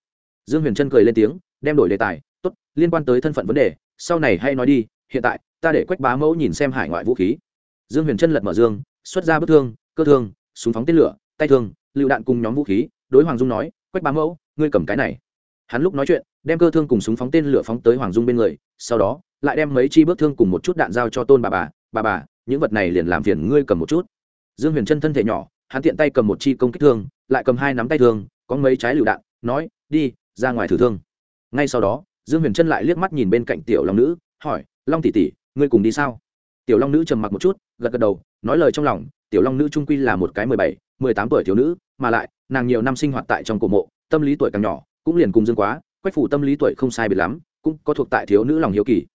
Dương huyền trân cười lên tiếng, đem đổi đề tài t ố t liên quan tới thân phận vấn đề, sau này hay nói đi, hiện tại, ta để quách bá mẫu nhìn xem hải ngoại vũ khí. Dương huyền trân lật mở dương, xuất ra bức thương, cơ thương, súng phóng tên lửa tay thương, lựu đạn cùng nhóm vũ khí, đối hoàng dung nói, quách bá mẫu, ngươi cầm cái này. Hắn lúc nói chuyện, đem cơ thương cùng súng phóng tên lửa phóng tới hoàng dung bên người, sau đó, lại đem mấy chi bước thương cùng một chút đạn giao cho tôn bà bà bà bà, những vật này liền làm phiền ngươi cầm một chút. Dương huyền chân thân thể nhỏ, hắn tiện tay cầm một chi công kích thương, lại cầm hai nắm tay thương, có mấy trái lựu đạn, nói, đi, ra ngoài thử thương. Ngay sau đó, dương huyền chân lại liếc mắt nhìn bên cạnh tiểu long nữ, hỏi, long tỷ tỷ, ngươi cùng đi sao? Tiểu long nữ trầm mặc một chút, gật gật đầu, nói lời trong lòng, tiểu long nữ trung quy là một cái mười bảy, mười tám tuổi thiếu nữ, mà lại, nàng nhiều năm sinh hoạt tại trong cổ mộ, tâm lý tuổi càng nhỏ, cũng liền cùng dương quá, quách phủ tâm lý tuổi không sai biệt lắm, cũng có thuộc tại thiếu nữ lòng hiếu kỳ.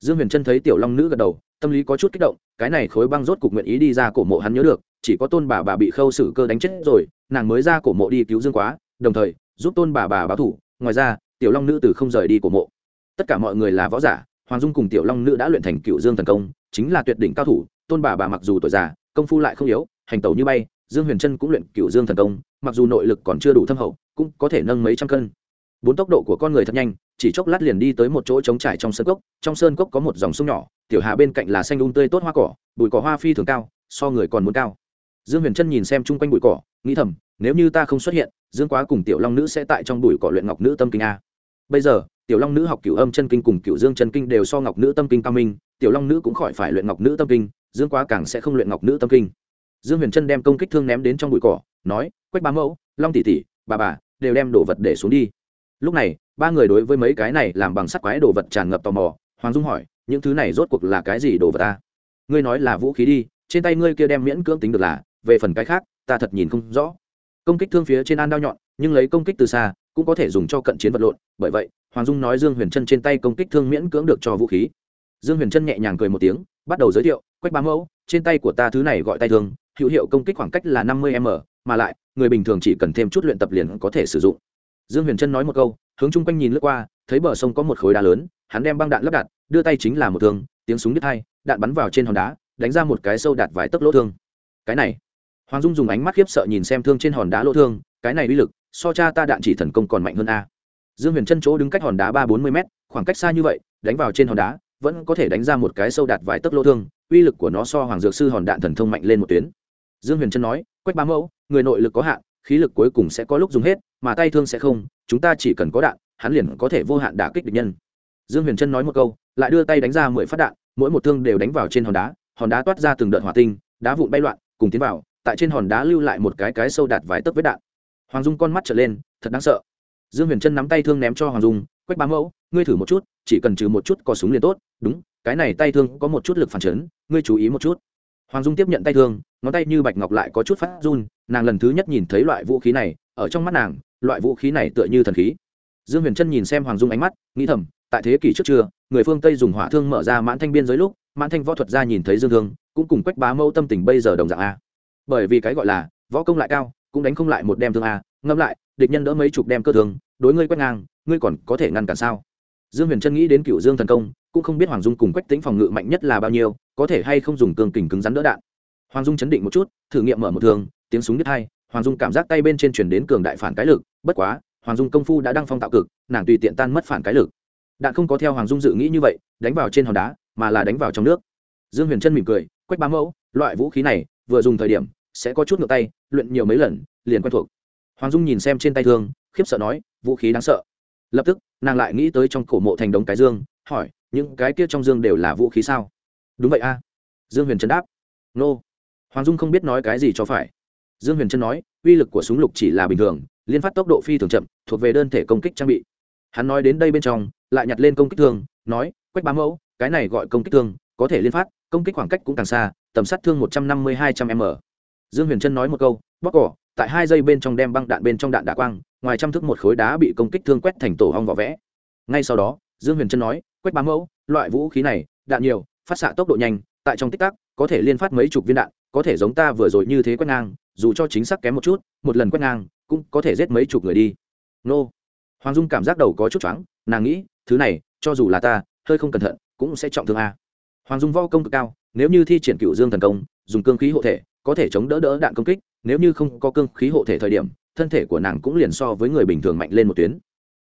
Dương huyền trân thấy tiểu long nữ gật đầu, tâm lý có chút kích động, cái này khối băng rốt cục nguyện ý đi ra cổ mộ hắn nhớ được, chỉ có tôn bà bà bị khâu xử cơ đánh chết rồi, nàng mới ra cổ mộ đi cứu dương quá, đồng thời, giúp tôn bà bà báo thủ. Ngoài ra, tiểu long nữ từ không rời đi cổ mộ. Tất cả mọi người là võ giả hoàng dung cùng tiểu long nữ đã luyện thành cựu dương thần công, chính là tuyệt đỉnh cao thủ, tôn bà bà mặc dù tuổi già, công phu lại không yếu, hành tẩu như bay, dương huyền trân cũng luyện cựu dương thần công, mặc dù nội lực còn chưa đủ thâm hậu, cũng có thể nâng mấy trăm cân. Bốn tốc độ của con người thật nhanh, chỉ chốc lát liền đi tới một chỗ trống trải trong sơn cốc, trong sơn cốc có một dòng sông nhỏ, tiểu hà bên cạnh là xanh đun tươi tốt hoa cỏ, bụi cỏ hoa phi thường cao, so người còn muốn cao. Dương huyền trân nhìn xem chung quanh bụi cỏ, nghĩ thầm, nếu như ta không xuất hiện, dương quá cùng tiểu long nữ sẽ tại trong bụi cỏ luyện ngọc nữ tâm kinh a. Bây giờ tiểu long nữ học cửu âm chân kinh cùng cửu dương chân kinh đều so ngọc nữ tâm kinh cao minh, tiểu long nữ cũng khỏi phải luyện ngọc nữ tâm kinh, dương quá càng sẽ không luyện ngọc nữ tâm kinh. Dương huyền trân đem công kích thương ném đến trong bụi cỏ, nói, quách bá mẫu, long tỷ tỷ, bà bà, đều đem đồ vật để xuống đi. Lúc này, ba người đối với mấy cái này làm bằng sắt quái đồ vật tràn ngập tò mò, hoàng dung hỏi, những thứ này rốt cuộc là cái gì đồ vật ta? Ngươi nói là vũ khí đi, trên tay ngươi kia đem miễn cưỡng tính được là, về phần cái khác, ta thật nhìn không rõ. Công kích thương phía trên an đao nhọn, nhưng lấy công kích từ xa cũng có thể dùng cho cận chiến vật lộn. Bởi vậy, hoàng dung nói dương huyền trân trên tay công kích thương miễn cưỡng được cho vũ khí. Dương huyền trân nhẹ nhàng cười một tiếng, bắt đầu giới thiệu, quách ba mẫu, trên tay của ta thứ này gọi tay thương, hữu hiệu công kích khoảng cách là năm mươi m, mà lại, người bình thường chỉ cần thêm chút luyện tập liền có thể sử dụng. Dương huyền trân nói một câu, hướng chung quanh nhìn lướt qua, thấy bờ sông có một khối đá lớn, hắn đem băng đạn lắp đặt, đưa tay chính là một thương, tiếng súng đứt hai, đạn bắn vào trên hòn đá, đánh ra một cái sâu đạt vài tấc lỗ thương. Cái này, hoàng dung dùng ánh mắt khiếp sợ nhìn xem thương trên hòn đá lỗ thương, cái này uy lực so cha ta đạn chỉ thần công còn mạnh hơn a. Dương huyền chân chỗ đứng cách hòn đá ba bốn mươi m khoảng cách xa như vậy, đánh vào trên hòn đá, vẫn có thể đánh ra một cái sâu đạt vài tấc lô thương, uy lực của nó so hoàng dược sư hòn đạn thần thông mạnh lên một tuyến. Dương huyền chân nói, quách bá mẫu, người nội lực có hạn, khí lực cuối cùng sẽ có lúc dùng hết, mà tay thương sẽ không, chúng ta chỉ cần có đạn, hắn liền có thể vô hạn đả kích địch nhân. Dương huyền trân nói một câu, lại đưa tay đánh ra mười phát đạn, mỗi một thương đều đánh vào trên hòn đá hòn đá toát ra từng đợt hỏa tinh, đá vụn bay loạn, cùng tiến vào, tại trên hòn đá lưu lại một cái cái sâu đạt vài tấc vết đạn hoàng dung con mắt trở lên thật đáng sợ. Dương huyền trân nắm tay thương ném cho hoàng dung quách bá mẫu ngươi thử một chút chỉ cần trừ một chút có súng liền tốt đúng cái này tay thương có một chút lực phản chấn ngươi chú ý một chút. Hoàng dung tiếp nhận tay thương ngón tay như bạch ngọc lại có chút phát run nàng lần thứ nhất nhìn thấy loại vũ khí này ở trong mắt nàng loại vũ khí này tựa như thần khí. Dương huyền trân nhìn xem hoàng dung ánh mắt nghĩ thầm tại thế kỷ trước chưa, người phương tây dùng hỏa thương mở ra mãn thanh biên giới lúc mãn thanh võ thuật gia nhìn thấy dương thương cũng cùng quách bá mẫu tâm tình bây giờ đồng dạng a. Bởi vì cái gọi là võ công lại cao cũng đánh không lại một đem thương a. Ngâm lại, địch nhân đỡ mấy chục đem cơ thương, đối ngươi quét ngang, ngươi còn có thể ngăn cản sao? Dương huyền trân nghĩ đến cựu dương thần công, cũng không biết hoàng dung cùng quách tính phòng ngự mạnh nhất là bao nhiêu, có thể hay không dùng cương kình cứng rắn đỡ đạn. Hoàng dung chấn định một chút, thử nghiệm mở một thương, tiếng súng đứt hai, hoàng dung cảm giác tay bên trên chuyển đến cường đại phản cái lực, bất quá, hoàng dung công phu đã đăng phong tạo cực, nàng tùy tiện tan mất phản cái lực. Đạn không có theo hoàng dung dự nghĩ như vậy, đánh vào trên hòn đá, mà là đánh vào trong nước. Dương huyền trân mỉm cười, quách ba mẫu, loại vũ khí này, vừa dùng thời điểm sẽ có chút ngược tay, luyện nhiều mấy lần, liền quen thuộc. Hoàng dung nhìn xem trên tay thương, khiếp sợ nói, vũ khí đáng sợ. Lập tức, nàng lại nghĩ tới trong cổ mộ thành đống cái dương, hỏi, những cái kia trong dương đều là vũ khí sao? Đúng vậy a. Dương huyền trân đáp, nô. Hoàng dung không biết nói cái gì cho phải. Dương huyền trân nói, uy lực của súng lục chỉ là bình thường, liên phát tốc độ phi thường chậm, thuộc về đơn thể công kích trang bị. Hắn nói đến đây bên trong, lại nhặt lên công kích thương, nói, quách bám mẫu, cái này gọi công kích thương, có thể liên phát, công kích khoảng cách cũng càng xa, tầm sát thương một trăm năm mươi hai trăm m dương huyền trân nói một câu bóc cỏ tại hai giây bên trong đem băng đạn bên trong đạn đạ quang, ngoài trăm thức một khối đá bị công kích thương quét thành tổ hong vỏ vẽ. Ngay sau đó, dương huyền trân nói, Quét bám mẫu, loại vũ khí này, đạn nhiều, phát xạ tốc độ nhanh, tại trong tích tắc, có thể liên phát mấy chục viên đạn, có thể giống ta vừa rồi như thế quét ngang, dù cho chính xác kém một chút, một lần quét ngang, cũng có thể giết mấy chục người đi. Nô. Hoàng dung cảm giác đầu có chút choáng, nàng nghĩ, thứ này, cho dù là ta, hơi không cẩn thận, cũng sẽ trọng thương a. Hoàng dung vo công cực cao, nếu như thi triển cựu dương thần công, dùng cương khí hộ thể có thể chống đỡ đỡ đạn công kích, nếu như không có cương khí hộ thể thời điểm, thân thể của nàng cũng liền so với người bình thường mạnh lên một tuyến.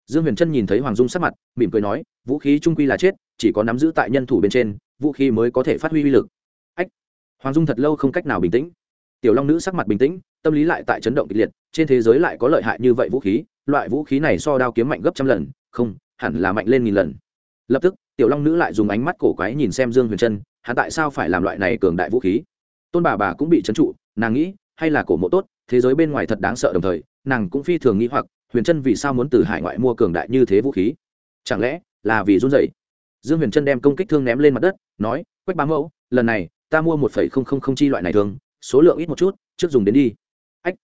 Dương huyền trân nhìn thấy hoàng dung sắc mặt, mỉm cười nói, vũ khí trung quy là chết, chỉ có nắm giữ tại nhân thủ bên trên, vũ khí mới có thể phát huy uy lực. Ách. Hoàng dung thật lâu không cách nào bình tĩnh. Tiểu long nữ sắc mặt bình tĩnh, tâm lý lại tại chấn động kịch liệt, trên thế giới lại có lợi hại như vậy vũ khí, loại vũ khí này so đao kiếm mạnh gấp trăm lần, không, hẳn là mạnh lên nghìn lần. Lập tức, tiểu long nữ lại dùng ánh mắt cổ quái nhìn xem dương huyền trân hắn tại sao phải làm loại này cường đại vũ khí? Tôn bà bà cũng bị trấn trụ, nàng nghĩ, hay là cổ mộ tốt, thế giới bên ngoài thật đáng sợ đồng thời, nàng cũng phi thường nghĩ hoặc, huyền trân vì sao muốn từ hải ngoại mua cường đại như thế vũ khí? Chẳng lẽ là vì run dậy dương huyền trân đem công kích thương ném lên mặt đất, nói, quách bám mẫu, lần này ta mua một phẩy không không không chi loại này thường số lượng ít một chút, trước dùng đến đi. Ách.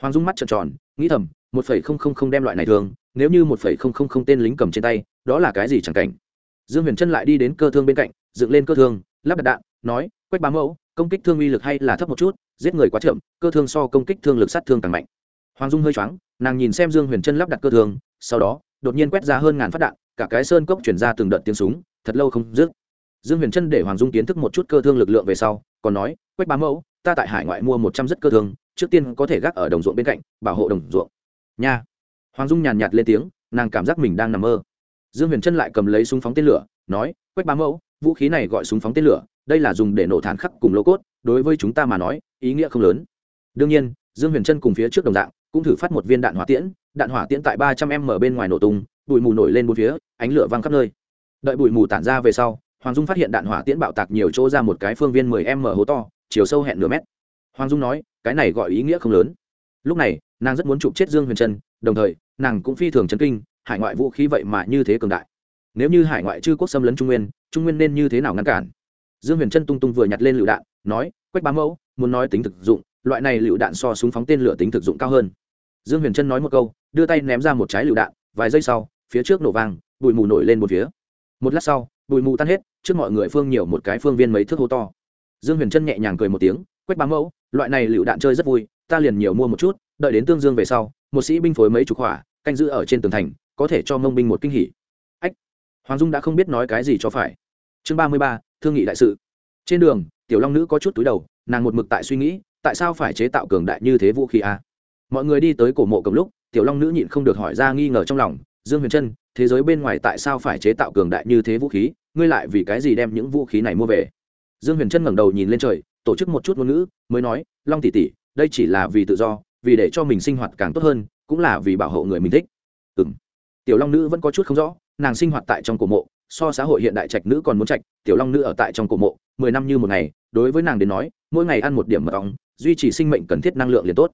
Hoàng dung mắt trợn tròn, nghĩ thầm, một phẩy không không không đem loại này thường nếu như một phẩy không không không tên lính cầm trên tay, đó là cái gì chẳng cảnh? Dương huyền trân lại đi đến cơ thương bên cạnh, dựng lên cơ thương, lắp đặt đạn, nói, quách bám mẫu công kích thương uy lực hay là thấp một chút, giết người quá chậm, cơ thương so công kích thương lực sát thương càng mạnh. Hoàng dung hơi choáng, nàng nhìn xem dương huyền trân lắp đặt cơ thương, sau đó, đột nhiên quét ra hơn ngàn phát đạn, cả cái sơn cốc chuyển ra từng đợt tiếng súng, thật lâu không dứt. Dương huyền trân để hoàng dung kiến thức một chút cơ thương lực lượng về sau, còn nói, quách bám mẫu, ta tại hải ngoại mua một trăm rất cơ thương, trước tiên có thể gác ở đồng ruộng bên cạnh, bảo hộ đồng ruộng. Nha. Hoàng dung nhàn nhạt lên tiếng, nàng cảm giác mình đang nằm mơ. Dương huyền trân lại cầm lấy súng phóng tên lửa, nói, quách bám mẫu vũ khí này gọi súng phóng tên lửa, đây là dùng để nổ thản khắc cùng lô cốt, đối với chúng ta mà nói, ý nghĩa không lớn. Đương nhiên, dương huyền trân cùng phía trước đồng dạng, cũng thử phát một viên đạn hỏa tiễn, đạn hỏa tiễn tại ba trăm m bên ngoài nổ tung, bụi mù nổi lên bốn phía, ánh lửa văng khắp nơi. Đợi bụi mù tản ra về sau, hoàng dung phát hiện đạn hỏa tiễn bạo tạc nhiều chỗ ra một cái phương viên mười m hố to, chiều sâu hẹn nửa mét. Hoàng dung nói, cái này gọi ý nghĩa không lớn. Lúc này, nàng rất muốn chụp chết dương huyền trân, đồng thời, nàng cũng phi thường chấn kinh, hải ngoại vũ khí vậy mà như thế cường đại. Nếu như hải ngoại chư quốc xâm lấn trung nguyên trung nguyên nên như thế nào ngăn cản? Dương huyền trân tung tung vừa nhặt lên lựu đạn, nói, quách bá mẫu, muốn nói tính thực dụng, loại này lựu đạn so súng phóng tên lửa tính thực dụng cao hơn. Dương huyền trân nói một câu, đưa tay ném ra một trái lựu đạn, vài giây sau, phía trước nổ vàng bụi mù nổi lên một phía. Một lát sau, bụi mù tan hết, trước mọi người phương nhiều một cái phương viên mấy thước hố to. Dương huyền trân nhẹ nhàng cười một tiếng, quách bá mẫu, loại này lựu đạn chơi rất vui, ta liền nhiều mua một chút, đợi đến tương dương về sau, một sĩ binh phối mấy chục hỏa, canh giữ ở trên tường thành, có thể cho mông binh một kinh hỉ. Ách! Hoàng dung đã không biết nói cái gì cho phải chương ba mươi ba, thương nghị đại sự. Trên đường, tiểu long nữ có chút túi đầu, nàng một mực tại suy nghĩ, tại sao phải chế tạo cường đại như thế vũ khí a? Mọi người đi tới cổ mộ cầm lúc, tiểu long nữ nhịn không được hỏi ra nghi ngờ trong lòng, dương huyền trân, thế giới bên ngoài tại sao phải chế tạo cường đại như thế vũ khí? Ngươi lại vì cái gì đem những vũ khí này mua về? Dương huyền trân ngẩng đầu nhìn lên trời, tổ chức một chút ngôn ngữ, mới nói, long tỷ tỷ, đây chỉ là vì tự do, vì để cho mình sinh hoạt càng tốt hơn, cũng là vì bảo hộ người mình thích. Ừ m tiểu long nữ vẫn có chút không rõ, nàng sinh hoạt tại trong cổ mộ so xã hội hiện đại trạch nữ còn muốn trạch, tiểu long nữ ở tại trong cổ mộ, mười năm như một ngày, đối với nàng đến nói, mỗi ngày ăn một điểm mật ong, duy trì sinh mệnh cần thiết năng lượng liền tốt.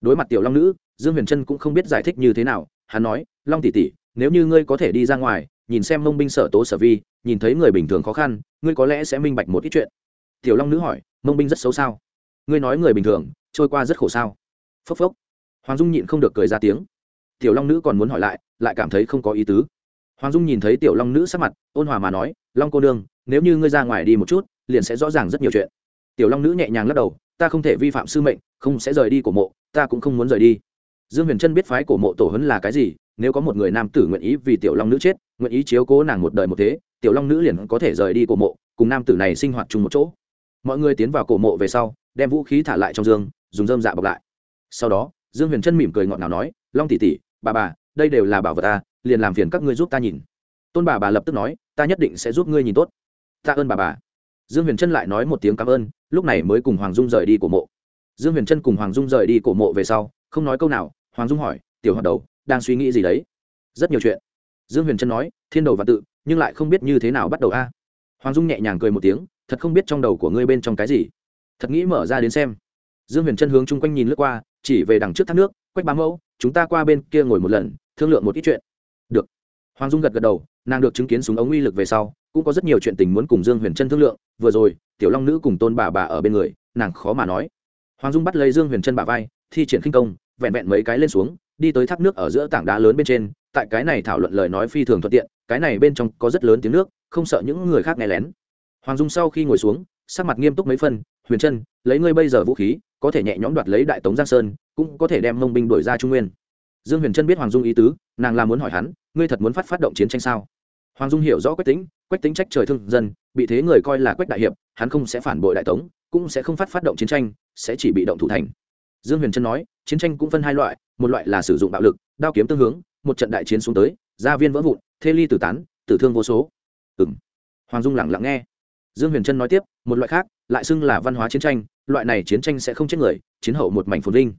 Đối mặt tiểu long nữ, dương huyền trân cũng không biết giải thích như thế nào, hắn nói, long tỷ tỷ, nếu như ngươi có thể đi ra ngoài, nhìn xem mông binh sở tố sở vi, nhìn thấy người bình thường khó khăn, ngươi có lẽ sẽ minh bạch một ít chuyện. Tiểu long nữ hỏi, mông binh rất xấu sao? Ngươi nói người bình thường, trôi qua rất khổ sao? Phốc phốc. Hoàng dung nhịn không được cười ra tiếng. Tiểu long nữ còn muốn hỏi lại lại cảm thấy không có ý tứ hoàng dung nhìn thấy tiểu long nữ sắc mặt, ôn hòa mà nói, long cô nương, nếu như ngươi ra ngoài đi một chút, liền sẽ rõ ràng rất nhiều chuyện. Tiểu long nữ nhẹ nhàng lắc đầu, ta không thể vi phạm sư mệnh, không sẽ rời đi của mộ, ta cũng không muốn rời đi. Dương huyền trân biết phái cổ mộ tổ hấn là cái gì, nếu có một người nam tử nguyện ý vì tiểu long nữ chết, nguyện ý chiếu cố nàng một đời một thế, tiểu long nữ liền có thể rời đi cổ mộ, cùng nam tử này sinh hoạt chung một chỗ. Mọi người tiến vào cổ mộ về sau, đem vũ khí thả lại trong dương, dùng dơm dạ bọc lại. Sau đó, dương huyền trân mỉm cười ngọt nào nói, long tỷ tỷ, bà bà, đây đều là bảo vật ta liền làm phiền các ngươi giúp ta nhìn. Tôn bà bà lập tức nói, ta nhất định sẽ giúp ngươi nhìn tốt. Tạ ơn bà bà. Dương huyền trân lại nói một tiếng cảm ơn, lúc này mới cùng hoàng dung rời đi cổ mộ. Dương huyền trân cùng hoàng dung rời đi cổ mộ về sau, không nói câu nào, hoàng dung hỏi, tiểu hoạt đầu, đang suy nghĩ gì đấy? Rất nhiều chuyện. Dương huyền trân nói, thiên đầu và tự, nhưng lại không biết như thế nào bắt đầu a. Hoàng dung nhẹ nhàng cười một tiếng, thật không biết trong đầu của ngươi bên trong cái gì. Thật nghĩ mở ra đến xem. Dương huyền trân hướng chung quanh nhìn lướt qua, chỉ về đằng trước thác nước, quách bám mẫu, chúng ta qua bên kia ngồi một lần, thương lượng một ít chuyện được. Hoàng dung gật gật đầu, nàng được chứng kiến súng ống uy lực về sau, cũng có rất nhiều chuyện tình muốn cùng dương huyền trân thương lượng, vừa rồi, tiểu long nữ cùng tôn bà bà ở bên người, nàng khó mà nói. Hoàng dung bắt lấy dương huyền trân bà vai, thi triển khinh công, vẹn vẹn mấy cái lên xuống, đi tới thác nước ở giữa tảng đá lớn bên trên, tại cái này thảo luận lời nói phi thường thuận tiện, cái này bên trong có rất lớn tiếng nước, không sợ những người khác nghe lén. Hoàng dung sau khi ngồi xuống, sắc mặt nghiêm túc mấy phân huyền trân, lấy ngươi bây giờ vũ khí, có thể nhẹ nhõm đoạt lấy đại tống giang sơn, cũng có thể đem mông binh đổi ra trung nguyên dương huyền trân biết hoàng dung ý tứ, nàng là muốn hỏi hắn, ngươi thật muốn phát phát động chiến tranh sao? Hoàng dung hiểu rõ quách tính quách tính trách trời thương dân, bị thế người coi là quách đại hiệp, hắn không sẽ phản bội đại tống, cũng sẽ không phát phát động chiến tranh, sẽ chỉ bị động thủ thành. Dương huyền trân nói, chiến tranh cũng phân hai loại, một loại là sử dụng bạo lực, đao kiếm tương hướng, một trận đại chiến xuống tới, gia viên vỡ vụn, thê ly tử tán, tử thương vô số. Ừ m hoàng dung lẳng lặng nghe. Dương huyền trân nói tiếp, một loại khác, lại xưng là văn hóa chiến tranh, loại này chiến tranh sẽ không chết người, chiến hậu một mảnh phồn vinh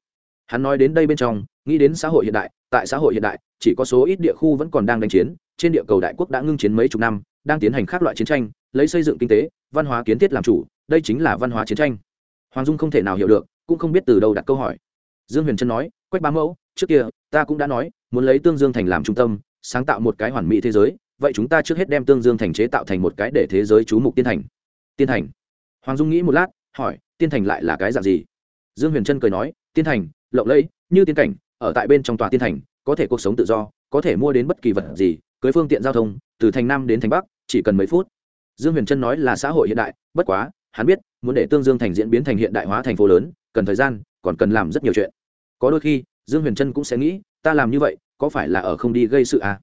hắn nói đến đây bên trong, nghĩ đến xã hội hiện đại, tại xã hội hiện đại, chỉ có số ít địa khu vẫn còn đang đánh chiến, trên địa cầu đại quốc đã ngưng chiến mấy chục năm, đang tiến hành các loại chiến tranh, lấy xây dựng kinh tế, văn hóa kiến thiết làm chủ, đây chính là văn hóa chiến tranh. Hoàng dung không thể nào hiểu được, cũng không biết từ đâu đặt câu hỏi. Dương huyền trân nói, quách bá mẫu, trước kia, ta cũng đã nói, muốn lấy tương dương thành làm trung tâm, sáng tạo một cái hoàn mỹ thế giới, vậy chúng ta trước hết đem tương dương thành chế tạo thành một cái để thế giới chú mục tiên thành. Tiên thành? Hoàng dung nghĩ một lát, hỏi, tiên thành lại là cái dạng gì? Dương huyền trân cười nói, tiên thành lộng lẫy, như tiên cảnh, ở tại bên trong tòa tiên thành, có thể cuộc sống tự do, có thể mua đến bất kỳ vật gì, cưới phương tiện giao thông, từ thành nam đến thành bắc, chỉ cần mấy phút dương huyền trân nói là xã hội hiện đại, bất quá, hắn biết, muốn để tương dương thành diễn biến thành hiện đại hóa thành phố lớn, cần thời gian, còn cần làm rất nhiều chuyện có đôi khi, dương huyền trân cũng sẽ nghĩ, ta làm như vậy, có phải là ở không đi gây sự à?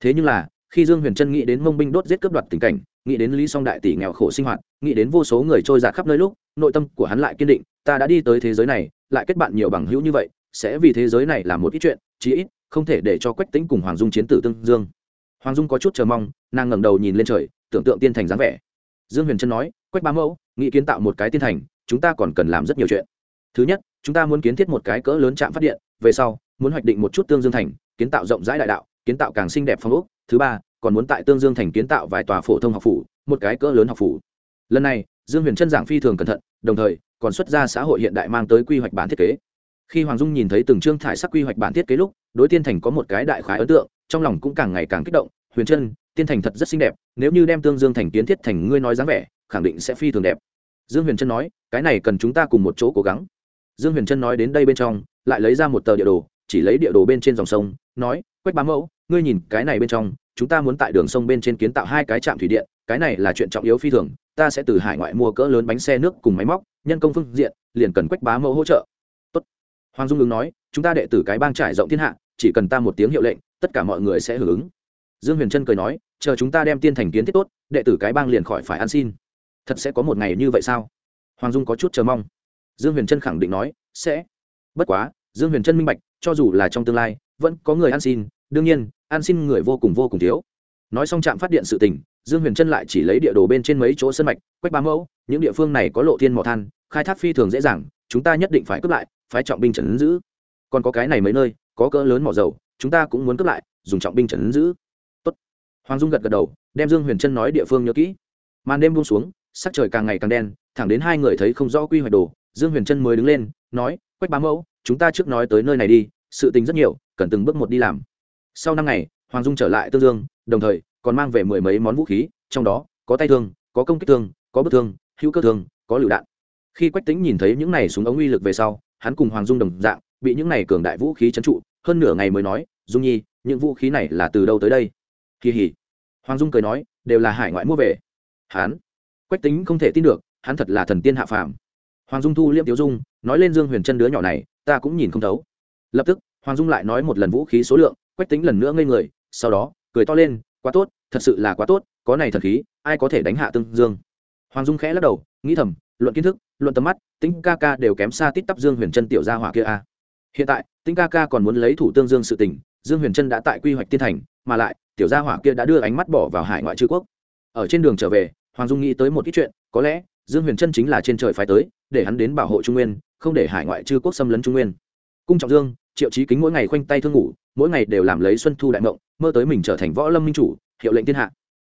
thế nhưng là, khi dương huyền trân nghĩ đến mông binh đốt giết cướp đoạt tình cảnh, nghĩ đến lý song đại tỷ nghèo khổ sinh hoạt, nghĩ đến vô số người trôi giạt khắp nơi lúc, nội tâm của hắn lại kiên định, ta đã đi tới thế giới này lại kết bạn nhiều bằng hữu như vậy, sẽ vì thế giới này là một ít chuyện, chí ít, không thể để cho quách tính cùng hoàng dung chiến tử tương dương. Hoàng dung có chút chờ mong, nàng ngẩng đầu nhìn lên trời, tưởng tượng tiên thành dáng vẻ. Dương huyền trân nói, quách Ba mẫu, nghĩ kiến tạo một cái tiên thành, chúng ta còn cần làm rất nhiều chuyện. Thứ nhất, chúng ta muốn kiến thiết một cái cỡ lớn trạm phát điện, về sau, muốn hoạch định một chút tương dương thành, kiến tạo rộng rãi đại đạo, kiến tạo càng xinh đẹp phong ốc. Thứ ba, còn muốn tại tương dương thành kiến tạo vài tòa phổ thông học phủ, một cái cỡ lớn học phủ. Lần này, dương huyền trân giảng phi thường cẩn thận, đồng thời còn xuất ra xã hội hiện đại mang tới quy hoạch bản thiết kế. Khi hoàng dung nhìn thấy từng chương thải sắc quy hoạch bản thiết kế lúc đối tiên thành có một cái đại khái ấn tượng trong lòng cũng càng ngày càng kích động huyền chân, tiên thành thật rất xinh đẹp nếu như đem tương dương thành kiến thiết thành ngươi nói dáng vẻ khẳng định sẽ phi thường đẹp. Dương huyền trân nói cái này cần chúng ta cùng một chỗ cố gắng. Dương huyền trân nói đến đây bên trong lại lấy ra một tờ địa đồ chỉ lấy địa đồ bên trên dòng sông nói quách bá mẫu ngươi nhìn cái này bên trong chúng ta muốn tại đường sông bên trên kiến tạo hai cái trạm thủy điện cái này là chuyện trọng yếu phi thường ta sẽ từ hải ngoại mua cỡ lớn bánh xe nước cùng máy móc, nhân công phương diện, liền cần quách bá mẫu hỗ trợ. Tốt. hoàng dung ứng nói, chúng ta đệ tử cái bang trải rộng thiên hạ, chỉ cần ta một tiếng hiệu lệnh, tất cả mọi người sẽ hưởng ứng. Dương huyền trân cười nói, chờ chúng ta đem tiên thành kiến thiết tốt, đệ tử cái bang liền khỏi phải ăn xin. Thật sẽ có một ngày như vậy sao? Hoàng dung có chút chờ mong. Dương huyền trân khẳng định nói, sẽ. Bất quá, dương huyền trân minh bạch, cho dù là trong tương lai, vẫn có người ăn xin, đương nhiên, ăn xin người vô cùng vô cùng thiếu. Nói xong trạm phát điện sự tình dương huyền trân lại chỉ lấy địa đồ bên trên mấy chỗ sân mạch quách ba mẫu, những địa phương này có lộ thiên mỏ than, khai thác phi thường dễ dàng, chúng ta nhất định phải cướp lại, phái trọng binh trần giữ. Còn có cái này mấy nơi, có cỡ lớn mỏ dầu, chúng ta cũng muốn cướp lại, dùng trọng binh trần giữ. Tốt. hoàng dung gật gật đầu, đem dương huyền trân nói địa phương nhớ kỹ. Màn đêm buông xuống, sắc trời càng ngày càng đen, thẳng đến hai người thấy không rõ quy hoạch đồ, dương huyền trân mới đứng lên, nói, quách bá mẫu, chúng ta trước nói tới nơi này đi, sự tình rất nhiều, cần từng bước một đi làm. Sau năm ngày, hoàng dung trở lại tương dương, đồng thời còn mang về mười mấy món vũ khí, trong đó có tay thương, có công kích thương, có bức thương, hữu cơ thương, có lựu đạn. Khi quách tính nhìn thấy những này súng ống uy lực về sau, hắn cùng hoàng dung đồng dạng, bị những này cường đại vũ khí trấn trụ, hơn nửa ngày mới nói, dung nhi, những vũ khí này là từ đâu tới đây? Kỳ hỉ. Hoàng dung cười nói, đều là hải ngoại mua về. Hắn. Quách tính không thể tin được, hắn thật là thần tiên hạ phàm. Hoàng dung thu liêm tiếu dung, nói lên dương huyền chân đứa nhỏ này, ta cũng nhìn không thấu. Lập tức, hoàng dung lại nói một lần vũ khí số lượng, quách tính lần nữa ngây người, sau đó, cười to lên, quá tốt thật sự là quá tốt, có này thần khí, ai có thể đánh hạ tương dương? Hoàng dung khẽ lắc đầu, nghĩ thầm, luận kiến thức, luận tầm mắt tính ca ca đều kém xa tít tắp dương huyền Trân tiểu gia hỏa kia a. Hiện tại tính ca ca còn muốn lấy thủ tương dương sự tình, dương huyền Trân đã tại quy hoạch tiên thành, mà lại, tiểu gia hỏa kia đã đưa ánh mắt bỏ vào hải ngoại chư quốc. Ở trên đường trở về, hoàng dung nghĩ tới một ít chuyện, có lẽ, dương huyền Trân chính là trên trời phái tới, để hắn đến bảo hộ trung nguyên, không để hải ngoại chư quốc xâm lấn trung nguyên. Cung trọng dương, triệu chí kính mỗi ngày khoanh tay thương ngủ, mỗi ngày đều làm lấy xuân thu đại mộng, mơ tới mình trở thành võ lâm minh chủ hiệu lệnh thiên hạ.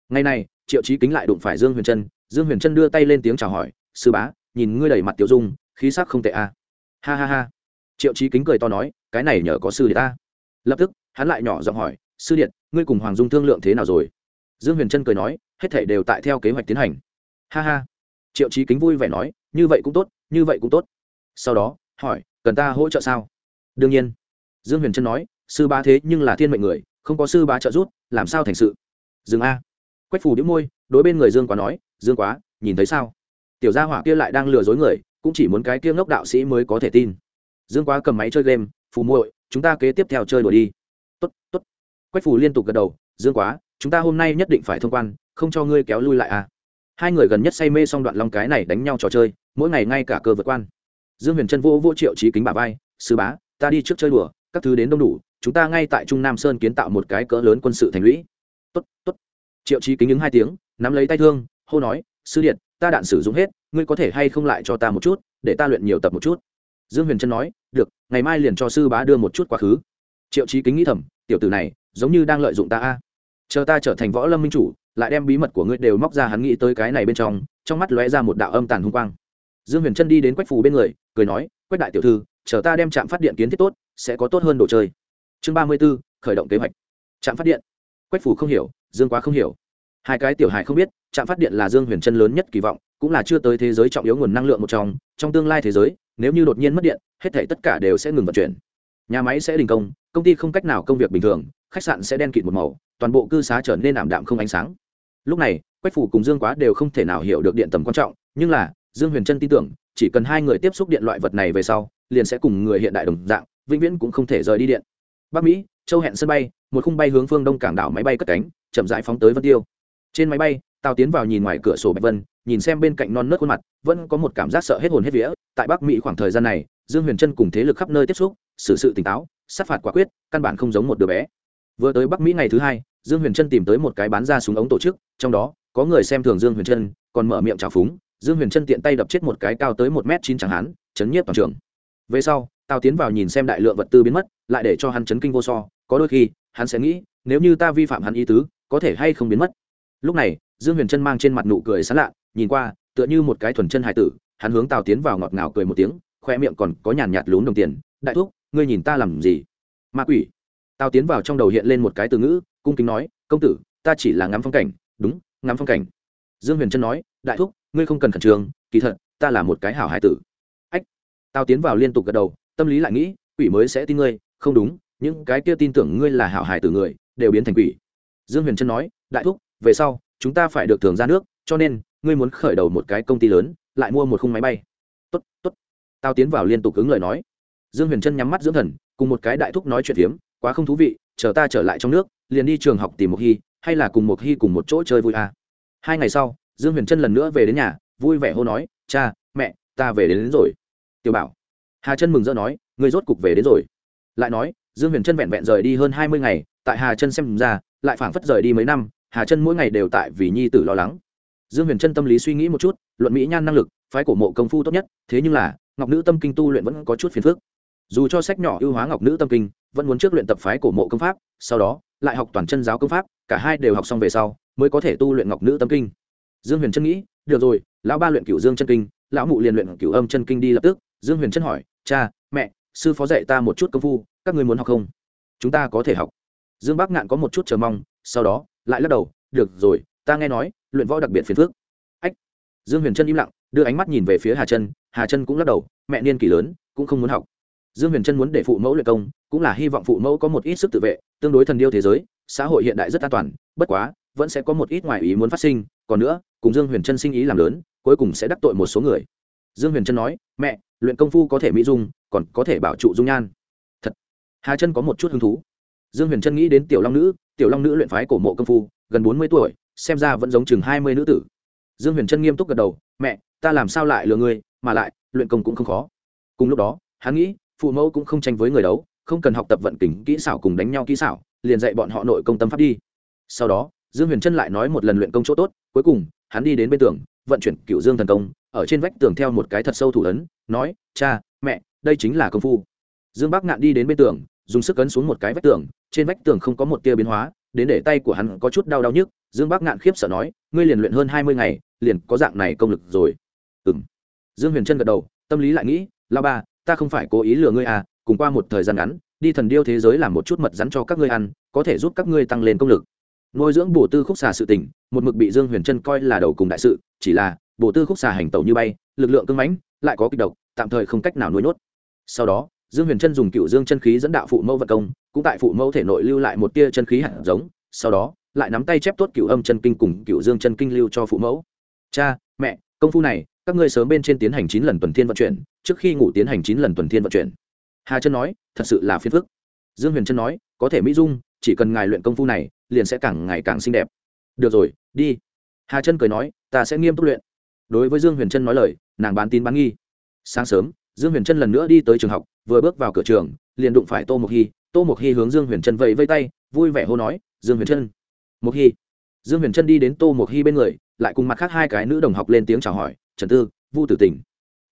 Ngày này, triệu chí kính lại đụng phải dương huyền trân. Dương huyền trân đưa tay lên tiếng chào hỏi, sư bá, nhìn ngươi đầy mặt tiểu dung, khí sắc không tệ a ha ha ha. Triệu chí kính cười to nói, cái này nhờ có sư điện ta. Lập tức, hắn lại nhỏ giọng hỏi, sư điện ngươi cùng hoàng dung thương lượng thế nào rồi? Dương huyền trân cười nói, hết thể đều tại theo kế hoạch tiến hành. Ha ha. Triệu chí kính vui vẻ nói, như vậy cũng tốt, như vậy cũng tốt. Sau đó, hỏi, cần ta hỗ trợ sao? Đương nhiên. Dương huyền trân nói, sư bá thế nhưng là thiên mệnh người, không có sư bá trợ giúp, làm sao thành sự? Dừng a. Quách phủ đĩu môi, đối bên người dương quá nói, dương quá, nhìn thấy sao? Tiểu gia hỏa kia lại đang lừa dối người, cũng chỉ muốn cái kia ngốc đạo sĩ mới có thể tin. Dương quá cầm máy chơi game, phù muội, chúng ta kế tiếp theo chơi đùa đi. Tốt tốt. Quách phủ liên tục gật đầu, dương quá, chúng ta hôm nay nhất định phải thông quan, không cho ngươi kéo lui lại à. Hai người gần nhất say mê xong đoạn long cái này đánh nhau trò chơi, mỗi ngày ngay cả cơ vượt quan. Dương huyền trân vô vô triệu trí kính bà vai, sư bá, ta đi trước chơi đùa, các thứ đến đông đủ, chúng ta ngay tại trung nam sơn kiến tạo một cái cỡ lớn quân sự thành lũy tốt tốt. Triệu trí kính ứng hai tiếng, nắm lấy tay thương, hô nói, sư điện, ta đạn sử dụng hết, ngươi có thể hay không lại cho ta một chút, để ta luyện nhiều tập một chút. Dương huyền trân nói, được, ngày mai liền cho sư bá đưa một chút quá khứ. Triệu trí kính nghĩ thầm, tiểu tử này, giống như đang lợi dụng ta a. Chờ ta trở thành võ lâm minh chủ, lại đem bí mật của ngươi đều móc ra hắn nghĩ tới cái này bên trong trong mắt lóe ra một đạo âm tàn hung quang. Dương huyền trân đi đến quách phù bên người, cười nói, quách đại tiểu thư, chờ ta đem trạm phát điện kiến thiết tốt, sẽ có tốt hơn đồ chơi. Chương ba mươi b ố khởi động kế hoạch. Trạm phát điện quách phủ không hiểu, dương quá không hiểu. Hai cái tiểu hài không biết, trạm phát điện là dương huyền chân lớn nhất kỳ vọng, cũng là chưa tới thế giới trọng yếu nguồn năng lượng một trong trong tương lai thế giới, nếu như đột nhiên mất điện, hết thể tất cả đều sẽ ngừng vận chuyển. Nhà máy sẽ đình công công ty không cách nào công việc bình thường, khách sạn sẽ đen kịt một màu, toàn bộ cư xá trở nên ảm đạm không ánh sáng. Lúc này, quách phủ cùng dương quá đều không thể nào hiểu được điện tầm quan trọng, nhưng là, dương huyền trân tin tưởng, chỉ cần hai người tiếp xúc điện loại vật này về sau, liền sẽ cùng người hiện đại đồng dạng, vĩnh viễn cũng không thể rời đi điện. Bắc mỹ châu hẹn sân bay, một khung bay hướng phương đông cảng đảo máy bay cất cánh, chậm rãi phóng tới vân tiêu. Trên máy bay tao tiến vào nhìn ngoài cửa sổ bạch vân, nhìn xem bên cạnh non nớt khuôn mặt, vẫn có một cảm giác sợ hết hồn hết vía. Tại bắc mỹ khoảng thời gian này, dương huyền trân cùng thế lực khắp nơi tiếp xúc, xử sự tỉnh táo, sát phạt quả quyết, căn bản không giống một đứa bé. Vừa tới bắc mỹ ngày thứ hai, dương huyền trân tìm tới một cái bán ra súng ống tổ chức, trong đó, có người xem thường dương huyền trân, còn mở miệng trào phúng. Dương huyền trân tiện tay đập chết một cái cao tới một m chín chẳng hán chấn nhiếp toàn trường. Về sau tao tiến vào nhìn xem đại lượng vật tư biến mất, lại để cho hắn chấn kinh vô so có đôi khi, hắn sẽ nghĩ, nếu như ta vi phạm hắn ý tứ, có thể hay không biến mất. Lúc này, dương huyền chân mang trên mặt nụ cười sán lạ, nhìn qua, tựa như một cái thuần chân hải tử, hắn hướng tào tiến vào ngọt ngào cười một tiếng, khoe miệng còn có nhàn nhạt lún đồng tiền, đại thúc, ngươi nhìn ta làm gì? Ma quỷ. Tào tiến vào trong đầu hiện lên một cái từ ngữ, cung kính nói, công tử, ta chỉ là ngắm phong cảnh. Đúng, ngắm phong cảnh. Dương huyền trân nói, đại thúc, ngươi không cần khẩn trương, kỳ thật, ta là một cái hảo hải tử. Ách! Tào tiến vào liên tục gật đầu, tâm lý lại nghĩ, quỷ mới sẽ tin ngươi, không đúng những cái kia tin tưởng ngươi là hảo hài tử người đều biến thành quỷ. Dương huyền trân nói đại thúc về sau chúng ta phải được thường ra nước cho nên ngươi muốn khởi đầu một cái công ty lớn lại mua một khung máy bay. Tốt tốt. Tao tiến vào liên tục ứng lời nói. Dương huyền trân nhắm mắt dưỡng thần cùng một cái đại thúc nói chuyện phiếm quá không thú vị chờ ta trở lại trong nước liền đi trường học tìm một hy hay là cùng một hy cùng một chỗ chơi vui à. hai ngày sau dương huyền trân lần nữa về đến nhà vui vẻ hô nói cha mẹ ta về đến, đến rồi. Tiểu bảo. Hà trân mừng rỡ nói ngươi rốt cục về đến rồi. Lại nói dương huyền trân vẹn vẹn rời đi hơn hai mươi ngày, tại hà trân xem ra, lại phảng phất rời đi mấy năm, hà trân mỗi ngày đều tại vì nhi tử lo lắng. Dương huyền trân tâm lý suy nghĩ một chút, luận mỹ nhan năng lực, phái cổ mộ công phu tốt nhất, thế nhưng là, ngọc nữ tâm kinh tu luyện vẫn có chút phiền phức. Dù cho sách nhỏ ưu hóa ngọc nữ tâm kinh, vẫn muốn trước luyện tập phái cổ mộ công pháp, sau đó, lại học toàn chân giáo công pháp, cả hai đều học xong về sau, mới có thể tu luyện ngọc nữ tâm kinh. Dương huyền trân nghĩ, được rồi, lão ba luyện cửu dương chân kinh, lão mụ liền luyện cửu âm chân kinh đi lập tức. Dương huyền trân hỏi, cha, mẹ sư phó dạy ta một chút công phu, các người muốn học không? Chúng ta có thể học. Dương bắc ngạn có một chút chờ mong, sau đó, lại lắc đầu, được rồi, ta nghe nói, luyện võ đặc biệt phiền phước ách. Dương huyền trân im lặng, đưa ánh mắt nhìn về phía hà trân hà trân cũng lắc đầu, mẹ niên kỷ lớn, cũng không muốn học. Dương huyền trân muốn để phụ mẫu luyện công, cũng là hy vọng phụ mẫu có một ít sức tự vệ, tương đối thần điêu thế giới, xã hội hiện đại rất an toàn, bất quá, vẫn sẽ có một ít ngoài ý muốn phát sinh, còn nữa, cùng dương huyền trân sinh ý làm lớn, cuối cùng sẽ đắc tội một số người dương huyền trân nói, mẹ, luyện công phu có thể mỹ dung, còn có thể bảo trụ dung nhan. Thật. Hà trân có một chút hứng thú. Dương huyền trân nghĩ đến tiểu long nữ, tiểu long nữ luyện phái cổ mộ công phu, gần bốn mươi tuổi, xem ra vẫn giống chừng hai mươi nữ tử. Dương huyền trân nghiêm túc gật đầu, mẹ, ta làm sao lại lừa ngươi, mà lại, luyện công cũng không khó. Cùng lúc đó, hắn nghĩ, phụ mẫu cũng không tranh với người đấu, không cần học tập vận kỉnh kỹ xảo cùng đánh nhau kỹ xảo, liền dạy bọn họ nội công tâm pháp đi. Sau đó, dương huyền trân lại nói một lần luyện công chỗ tốt, cuối cùng, hắn đi đến bên tường, vận chuyển cựu dương thần công ở trên vách tường theo một cái thật sâu thủ ấn, nói, cha, mẹ, đây chính là công phu. Dương bắc ngạn đi đến bên tường, dùng sức ấn xuống một cái vách tường, trên vách tường không có một tia biến hóa, đến để tay của hắn có chút đau đau nhức, dương bắc ngạn khiếp sợ nói, ngươi liền luyện hơn hai mươi ngày, liền có dạng này công lực rồi. Ừ dương huyền trân gật đầu, tâm lý lại nghĩ la ba, ta không phải cố ý lừa ngươi à cùng qua một thời gian ngắn, đi thần điêu thế giới làm một chút mật rắn cho các ngươi ăn, có thể giúp các ngươi tăng lên công lực. Nuôi dưỡng bổ tư khúc xà sự tình, một mực bị dương huyền trân coi là đầu cùng đại sự, chỉ là bổ tư khúc xà hành tẩu như bay, lực lượng cưng mãnh, lại có kịch độc, tạm thời không cách nào nuôi nhốt. Sau đó, dương huyền trân dùng cựu dương chân khí dẫn đạo phụ mẫu vận công, cũng tại phụ mẫu thể nội lưu lại một tia chân khí hạt giống, sau đó, lại nắm tay chép tốt cựu âm chân kinh cùng cựu dương chân kinh lưu cho phụ mẫu. Cha, mẹ, công phu này, các ngươi sớm bên trên tiến hành chín lần tuần thiên vận chuyển, trước khi ngủ tiến hành chín lần tuần thiên vận chuyển. Hà trân nói, thật sự là phiền phức. Dương huyền trân nói, có thể mỹ dung, chỉ cần ngài luyện công phu này, liền sẽ càng ngày càng xinh đẹp. Được rồi, đi. Hà trân cười nói, ta sẽ nghiêm túc luyện đối với dương huyền trân nói lời, nàng bán tín bán nghi. Sáng sớm, dương huyền trân lần nữa đi tới trường học, vừa bước vào cửa trường, liền đụng phải tô mộc hy. Tô mộc hy hướng dương huyền trân vẫy vây tay, vui vẻ hô nói, dương huyền trân. Mộc hy. Dương huyền trân đi đến tô mộc hy bên người, lại cùng mặt khác hai cái nữ đồng học lên tiếng chào hỏi, trần tư, vu tử tình.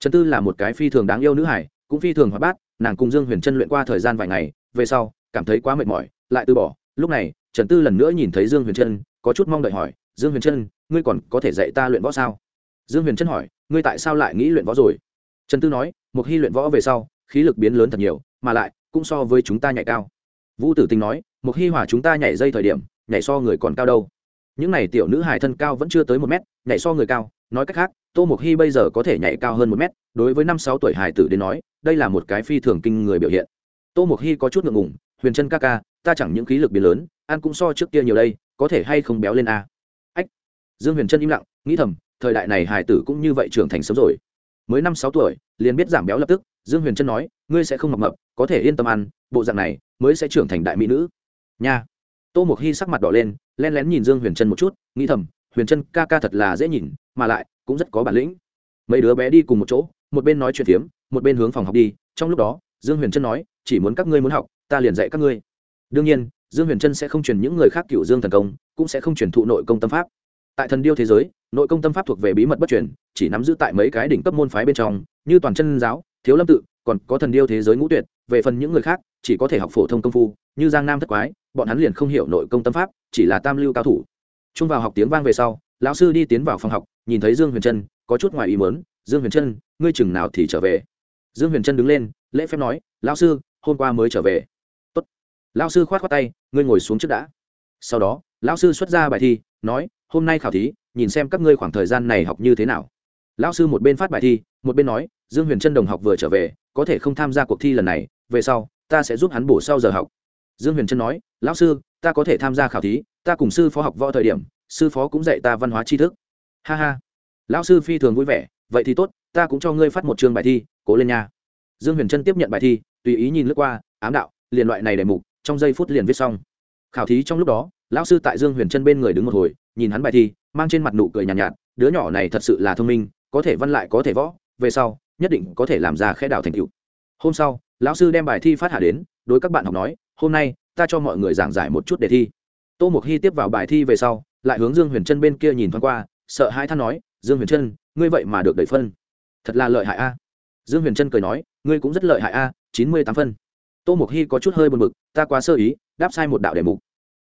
Trần tư là một cái phi thường đáng yêu nữ hải cũng phi thường hoạt bát, nàng cùng dương huyền trân luyện qua thời gian vài ngày, về sau, cảm thấy quá mệt mỏi, lại từ bỏ. Lúc này, trần tư lần nữa nhìn thấy dương huyền trân, có chút mong đợi hỏi, dương huyền trân, ngươi còn có thể dạy ta luyện võ sao? Dương huyền trân hỏi, ngươi tại sao lại nghĩ luyện võ rồi? Trần tư nói một khi luyện võ về sau, khí lực biến lớn thật nhiều, mà lại, cũng so với chúng ta nhảy cao. Vũ tử tình nói một khi hỏa chúng ta nhảy dây thời điểm, nhảy so người còn cao đâu. Những n à y tiểu nữ hải thân cao vẫn chưa tới một mét, nhảy so người cao, nói cách khác, tô mộc hy bây giờ có thể nhảy cao hơn một mét, đối với năm sáu tuổi hải tử đến nói, đây là một cái phi thường kinh người biểu hiện. Tô mộc hy có chút ngượng ngùng, huyền chân ca ca, ta chẳng những khí lực biến lớn, ăn cũng so trước kia nhiều đây, có thể hay không béo lên a? Ách! Dương huyền trân im lặng nghĩ thầm, thời đại này hải tử cũng như vậy trưởng thành sớm rồi. Mới năm sáu tuổi, liền biết giảm béo lập tức, dương huyền trân nói, ngươi sẽ không mập mập, có thể yên tâm ăn, bộ dạng này, mới sẽ trưởng thành đại mỹ nữ. Nha. Tô mộc hy sắc mặt đỏ lên len lén nhìn dương huyền trân một chút, nghĩ thầm, huyền trân ca ca thật là dễ nhìn, mà lại, cũng rất có bản lĩnh. Mấy đứa bé đi cùng một chỗ, một bên nói chuyện phiếm, một bên hướng phòng học đi, trong lúc đó, dương huyền trân nói, chỉ muốn các ngươi muốn học, ta liền dạy các ngươi. Đương nhiên, dương huyền trân sẽ không truyền những người khác cựu dương thần công, cũng sẽ không truyền thụ nội công tâm pháp tại thần điêu thế giới, nội công tâm pháp thuộc về bí mật bất truyền, chỉ nắm giữ tại mấy cái đỉnh cấp môn phái bên trong, như toàn chân giáo, thiếu lâm tự, còn có thần điêu thế giới ngũ tuyệt, về phần những người khác, chỉ có thể học phổ thông công phu, như giang nam thất quái, bọn hắn liền không hiểu nội công tâm pháp, chỉ là tam lưu cao thủ. Chung vào học tiếng vang về sau, lão sư đi tiến vào phòng học, nhìn thấy dương huyền trân, có chút ngoài ý mớn dương huyền trân, ngươi chừng nào thì trở về? Dương huyền trân đứng lên, lễ phép nói, lão sư, hôm qua mới trở về. Tốt. lão sư khoát khoát tay, ngươi ngồi xuống trước đã. Sau đó, lão sư xuất ra bài thi, nói hôm nay khảo thí, nhìn xem các ngươi khoảng thời gian này học như thế nào. Lão sư một bên phát bài thi, một bên nói, dương huyền trân đồng học vừa trở về, có thể không tham gia cuộc thi lần này, về sau, ta sẽ giúp hắn bổ sau giờ học. Dương huyền trân nói, lão sư, ta có thể tham gia khảo thí, ta cùng sư phó học võ thời điểm, sư phó cũng dạy ta văn hóa tri thức. Ha ha. Lão sư phi thường vui vẻ, vậy thì tốt, ta cũng cho ngươi phát một chương bài thi, cố lên nha. Dương huyền trân tiếp nhận bài thi, tùy ý nhìn lướt qua, ám đạo, liền loại này đề mục, trong giây phút liền viết xong. Khảo thí trong lúc đó lão sư tại dương huyền chân bên người đứng một hồi nhìn hắn bài thi mang trên mặt nụ cười nhàn nhạt, nhạt đứa nhỏ này thật sự là thông minh có thể văn lại có thể võ về sau nhất định có thể làm ra khẽ đảo thành tựu. Hôm sau lão sư đem bài thi phát hạ đến đối các bạn học nói hôm nay ta cho mọi người giảng giải một chút đề thi. Tô mục hy tiếp vào bài thi về sau lại hướng dương huyền chân bên kia nhìn thoáng qua sợ hai than nói dương huyền chân, ngươi vậy mà được đẩy phân. Thật là lợi hại a. Dương huyền chân cười nói ngươi cũng rất lợi hại a chín mươi tám phân. Tô mục hy có chút hơi buồn b ự c ta quá sơ ý đáp sai một đạo đề mục.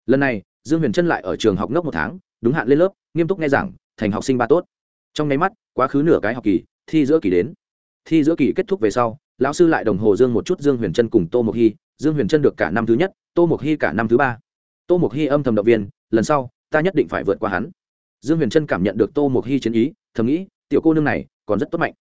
Lần này dương huyền trân lại ở trường học ngốc một tháng, đúng hạn lên lớp, nghiêm túc nghe giảng, thành học sinh ba tốt. Trong nháy mắt, quá khứ nửa cái học kỳ, thi giữa kỳ đến. Thi giữa kỳ kết thúc về sau, lão sư lại đồng hồ dương một chút dương huyền trân cùng tô mộc hy, dương huyền trân được cả năm thứ nhất, tô mộc hy cả năm thứ ba. Tô mộc hy âm thầm động viên, lần sau, ta nhất định phải vượt qua hắn. Dương huyền trân cảm nhận được tô mộc hy chiến ý, thầm nghĩ, tiểu cô nương này, còn rất tốt mạnh.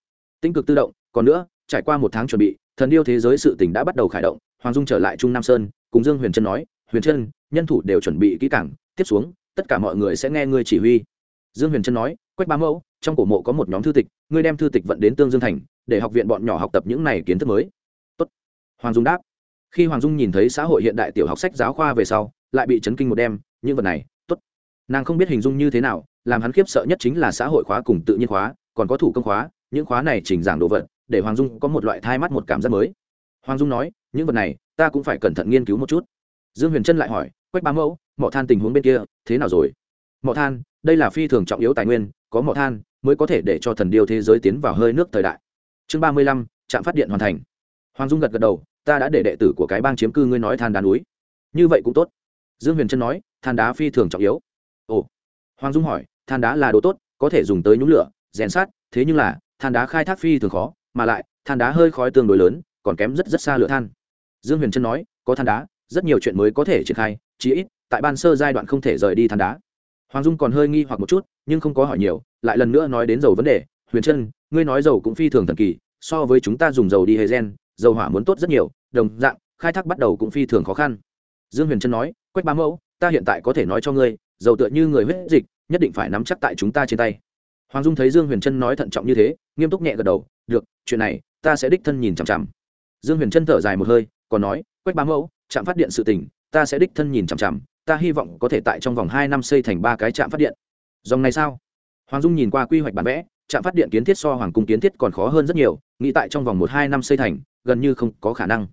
Tinh cực tự động, còn nữa, trải qua một tháng chuẩn bị, thần điêu thế giới sự tỉnh đã bắt đầu khởi động, hoàng dung trở lại trung nam sơn, cùng dương huyền trân nói huyền trân, nhân thủ đều chuẩn bị kỹ cảng tiếp xuống, tất cả mọi người sẽ nghe ngươi chỉ huy. Dương huyền trân nói, quách bá mẫu, trong cổ mộ có một nhóm thư tịch, ngươi đem thư tịch vận đến tương dương thành, để học viện bọn nhỏ học tập những này kiến thức mới. Tốt. hoàng dung đáp. Khi hoàng dung nhìn thấy xã hội hiện đại tiểu học sách giáo khoa về sau, lại bị chấn kinh một đêm, những vật này, tốt. Nàng không biết hình dung như thế nào, làm hắn khiếp sợ nhất chính là xã hội khóa cùng tự nhiên khóa, còn có thủ công khóa, những khóa này chỉnh giảng đồ vật, để hoàng dung có một loại thai mắt một cảm giác mới. Hoàng dung nói, những vật này, ta cũng phải cẩn thận nghiên cứu một chút dương huyền trân lại hỏi, quách Ba mẫu, mỏ than tình huống bên kia, thế nào rồi? Mỏ than, đây là phi thường trọng yếu tài nguyên, có mỏ than mới có thể để cho thần điêu thế giới tiến vào hơi nước thời đại. Chương ba mươi lăm, trạm phát điện hoàn thành. Hoàng dung gật gật đầu, ta đã để đệ tử của cái bang chiếm cư ngươi nói than đá núi. Như vậy cũng tốt. Dương huyền trân nói, than đá phi thường trọng yếu. Ồ. Hoàng dung hỏi, than đá là đồ tốt, có thể dùng tới nhúng lửa, rèn sát thế nhưng là, than đá khai thác phi thường khó, mà lại, than đá hơi khói tương đối lớn, còn kém rất rất xa lửa than. Dương huyền trân nói, có than đá rất nhiều chuyện mới có thể triển khai, chí ít, tại ban sơ giai đoạn không thể rời đi than đá. Hoàng dung còn hơi nghi hoặc một chút, nhưng không có hỏi nhiều, lại lần nữa nói đến dầu vấn đề. Huyền trân, ngươi nói dầu cũng phi thường thần kỳ, so với chúng ta dùng dầu đi hệ gen dầu hỏa muốn tốt rất nhiều, đồng dạng, khai thác bắt đầu cũng phi thường khó khăn. Dương huyền trân nói, quách bá mẫu, ta hiện tại có thể nói cho ngươi, dầu tựa như người huyết dịch, nhất định phải nắm chắc tại chúng ta trên tay. Hoàng dung thấy dương huyền trân nói thận trọng như thế, nghiêm túc nhẹ gật đầu, được, chuyện này, ta sẽ đích thân nhìn chằm chằm. Dương huyền trân thở dài một hơi, còn nói, quách bá mẫu trạm phát điện sự tỉnh ta sẽ đích thân nhìn chằm chằm, ta hy vọng có thể tại trong vòng hai năm xây thành ba cái trạm phát điện. Dòng này sao? Hoàng dung nhìn qua quy hoạch bản vẽ, trạm phát điện kiến thiết so hoàng cung kiến thiết còn khó hơn rất nhiều, nghĩ tại trong vòng một hai năm xây thành, gần như không có khả năng.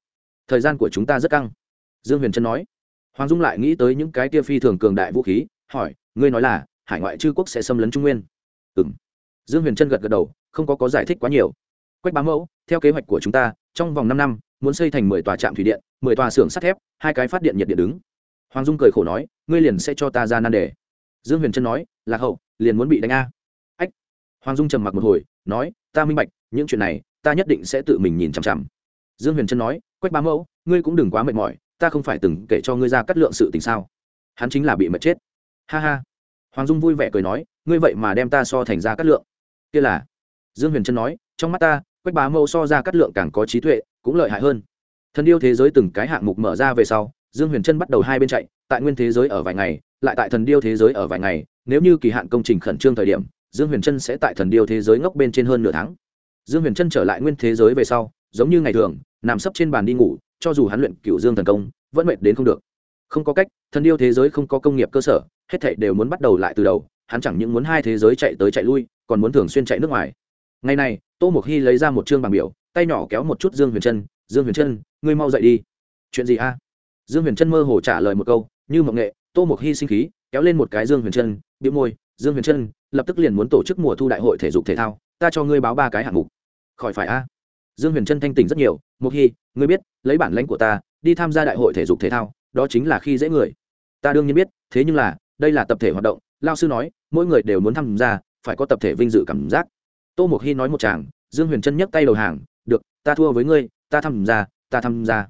Thời gian của chúng ta rất căng. Dương huyền trân nói. Hoàng dung lại nghĩ tới những cái kia phi thường cường đại vũ khí, hỏi, ngươi nói là, hải ngoại chư quốc sẽ xâm lấn trung nguyên. Ừ m dương huyền trân gật gật đầu, không có có giải thích quá nhiều. Quách bá mẫu, theo kế hoạch của chúng ta, trong vòng năm năm, muốn xây thành mười tòa trạm thủy điện mười tòa xưởng sắt thép, hai cái phát điện nhiệt điện đứng. Hoàng dung cười khổ nói, ngươi liền sẽ cho ta ra nan đề. Dương huyền trân nói, lạc hậu, liền muốn bị đánh a. Ách. Hoàng dung trầm mặc một hồi, nói, ta minh bạch, những chuyện này, ta nhất định sẽ tự mình nhìn chằm chằm. Dương huyền trân nói, quách Ba mẫu, ngươi cũng đừng quá mệt mỏi, ta không phải từng kể cho ngươi ra cắt lượng sự tình sao? Hắn chính là bị mệt chết. Ha ha. Hoàng dung vui vẻ cười nói, ngươi vậy mà đem ta so thành ra cắt lượng. Kia là. Dương huyền trân nói, trong mắt ta, quách bá mẫu so ra cắt lượng càng có trí tuệ, cũng lợi hại hơn. Thần yêu thế giới từng cái hạng mục mở ra về sau, dương huyền trân bắt đầu hai bên chạy, tại nguyên thế giới ở vài ngày, lại tại thần điêu thế giới ở vài ngày. Nếu như kỳ hạn công trình khẩn trương thời điểm, dương huyền trân sẽ tại thần điêu thế giới ngốc bên trên hơn nửa tháng. Dương huyền trân trở lại nguyên thế giới về sau, giống như ngày thường, nằm sấp trên bàn đi ngủ, cho dù hắn luyện cựu dương thần công, vẫn mệt đến không được. Không có cách, thần điêu thế giới không có công nghiệp cơ sở, hết thảy đều muốn bắt đầu lại từ đầu, hắn chẳng những muốn hai thế giới chạy tới chạy lui, còn muốn thường xuyên chạy nước ngoài. Ngày này, tô mộc hy lấy ra một chương bằng biểu, tay nhỏ kéo một chút dương huyền trân dương huyền trân ngươi mau dậy đi. Chuyện gì a? Dương huyền trân mơ hồ trả lời một câu, như mộng nghệ, tô mộc hy sinh khí, kéo lên một cái dương huyền trân bị môi, dương huyền trân, lập tức liền muốn tổ chức mùa thu đại hội thể dục thể thao, ta cho ngươi báo ba cái hạng mục. Khỏi phải a? Dương huyền trân thanh tỉnh rất nhiều, mộc hy, ngươi biết, lấy bản lãnh của ta, đi tham gia đại hội thể dục thể thao, đó chính là khi dễ người. Ta đương nhiên biết, thế nhưng là, đây là tập thể hoạt động, lao sư nói, mỗi người đều muốn tham gia, phải có tập thể vinh dự cảm giác. Tô mộc hy nói một chàng dương huyền trân nhấc tay đầu hàng, được, ta thua với ngươi, ta tham gia ta tham gia.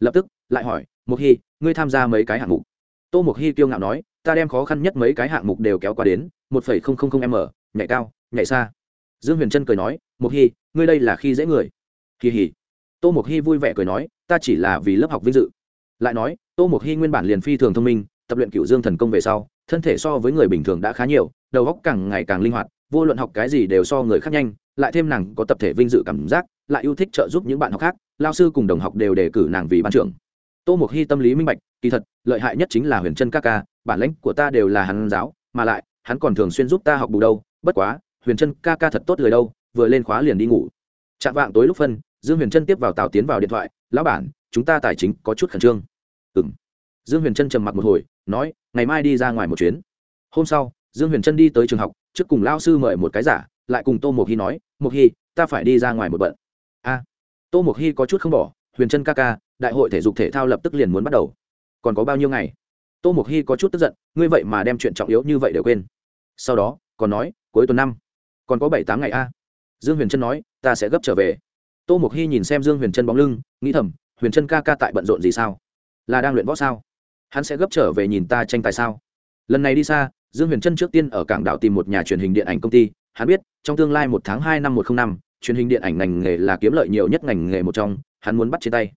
Lập tức, lại hỏi mục hy, ngươi tham gia mấy cái hạng mục? Tô Mục hy kiêu ngạo nói, ta đem khó khăn nhất mấy cái hạng mục đều kéo qua đến, một phẩy không không không m nhảy cao, nhảy xa. Dương huyền trân cười nói Mục hy, ngươi đây là khi dễ người. Kỳ hỉ. Tô Mục hy vui vẻ cười nói, ta chỉ là vì lớp học vinh dự. Lại nói, tô Mục hy nguyên bản liền phi thường thông minh, tập luyện cựu dương thần công về sau, thân thể so với người bình thường đã khá nhiều, đầu óc càng ngày càng linh hoạt, vô luận học cái gì đều so người khác nhanh, lại thêm nàng có tập thể vinh dự cảm giác, lại yêu thích trợ giúp những bạn học khác lao sư cùng đồng học đều đề cử nàng vì ban trưởng. Tô Mục hy tâm lý minh bạch, kỳ thật, lợi hại nhất chính là huyền trân ca ca, bản lãnh của ta đều là hắn giáo, mà lại, hắn còn thường xuyên giúp ta học bù đâu, bất quá, huyền trân ca ca thật tốt người đâu, vừa lên khóa liền đi ngủ. Chạm vạng tối lúc phân, dương huyền trân tiếp vào tàu tiến vào điện thoại, lão bản, chúng ta tài chính có chút khẩn trương. Ừ m dương huyền trân trầm mặc một hồi, nói, ngày mai đi ra ngoài một chuyến. Hôm sau, dương huyền trân đi tới trường học, trước cùng lao sư mời một cái giả, lại cùng tô mộc hy nói, mộc hy, ta phải đi ra ngoài một bận tô mộc hy có chút không bỏ, huyền trân ca ca, đại hội thể dục thể thao lập tức liền muốn bắt đầu. Còn có bao nhiêu ngày? Tô mộc hy có chút tức giận, ngươi vậy mà đem chuyện trọng yếu như vậy đều quên. Sau đó, còn nói, cuối tuần năm, còn có bảy tám ngày a. Dương huyền trân nói, ta sẽ gấp trở về. Tô mộc hy nhìn xem dương huyền trân bóng lưng, nghĩ thầm, huyền trân ca ca tại bận rộn gì sao? Là đang luyện võ sao? Hắn sẽ gấp trở về nhìn ta tranh tài sao? Lần này đi xa, dương huyền trân trước tiên ở cảng đảo tìm một nhà truyền hình điện ảnh công ty. Hắn biết, trong tương lai một tháng hai năm một t r ă n h năm truyền hình điện ảnh ngành nghề là kiếm lợi nhiều nhất ngành nghề một trong, hắn muốn bắt trên tay.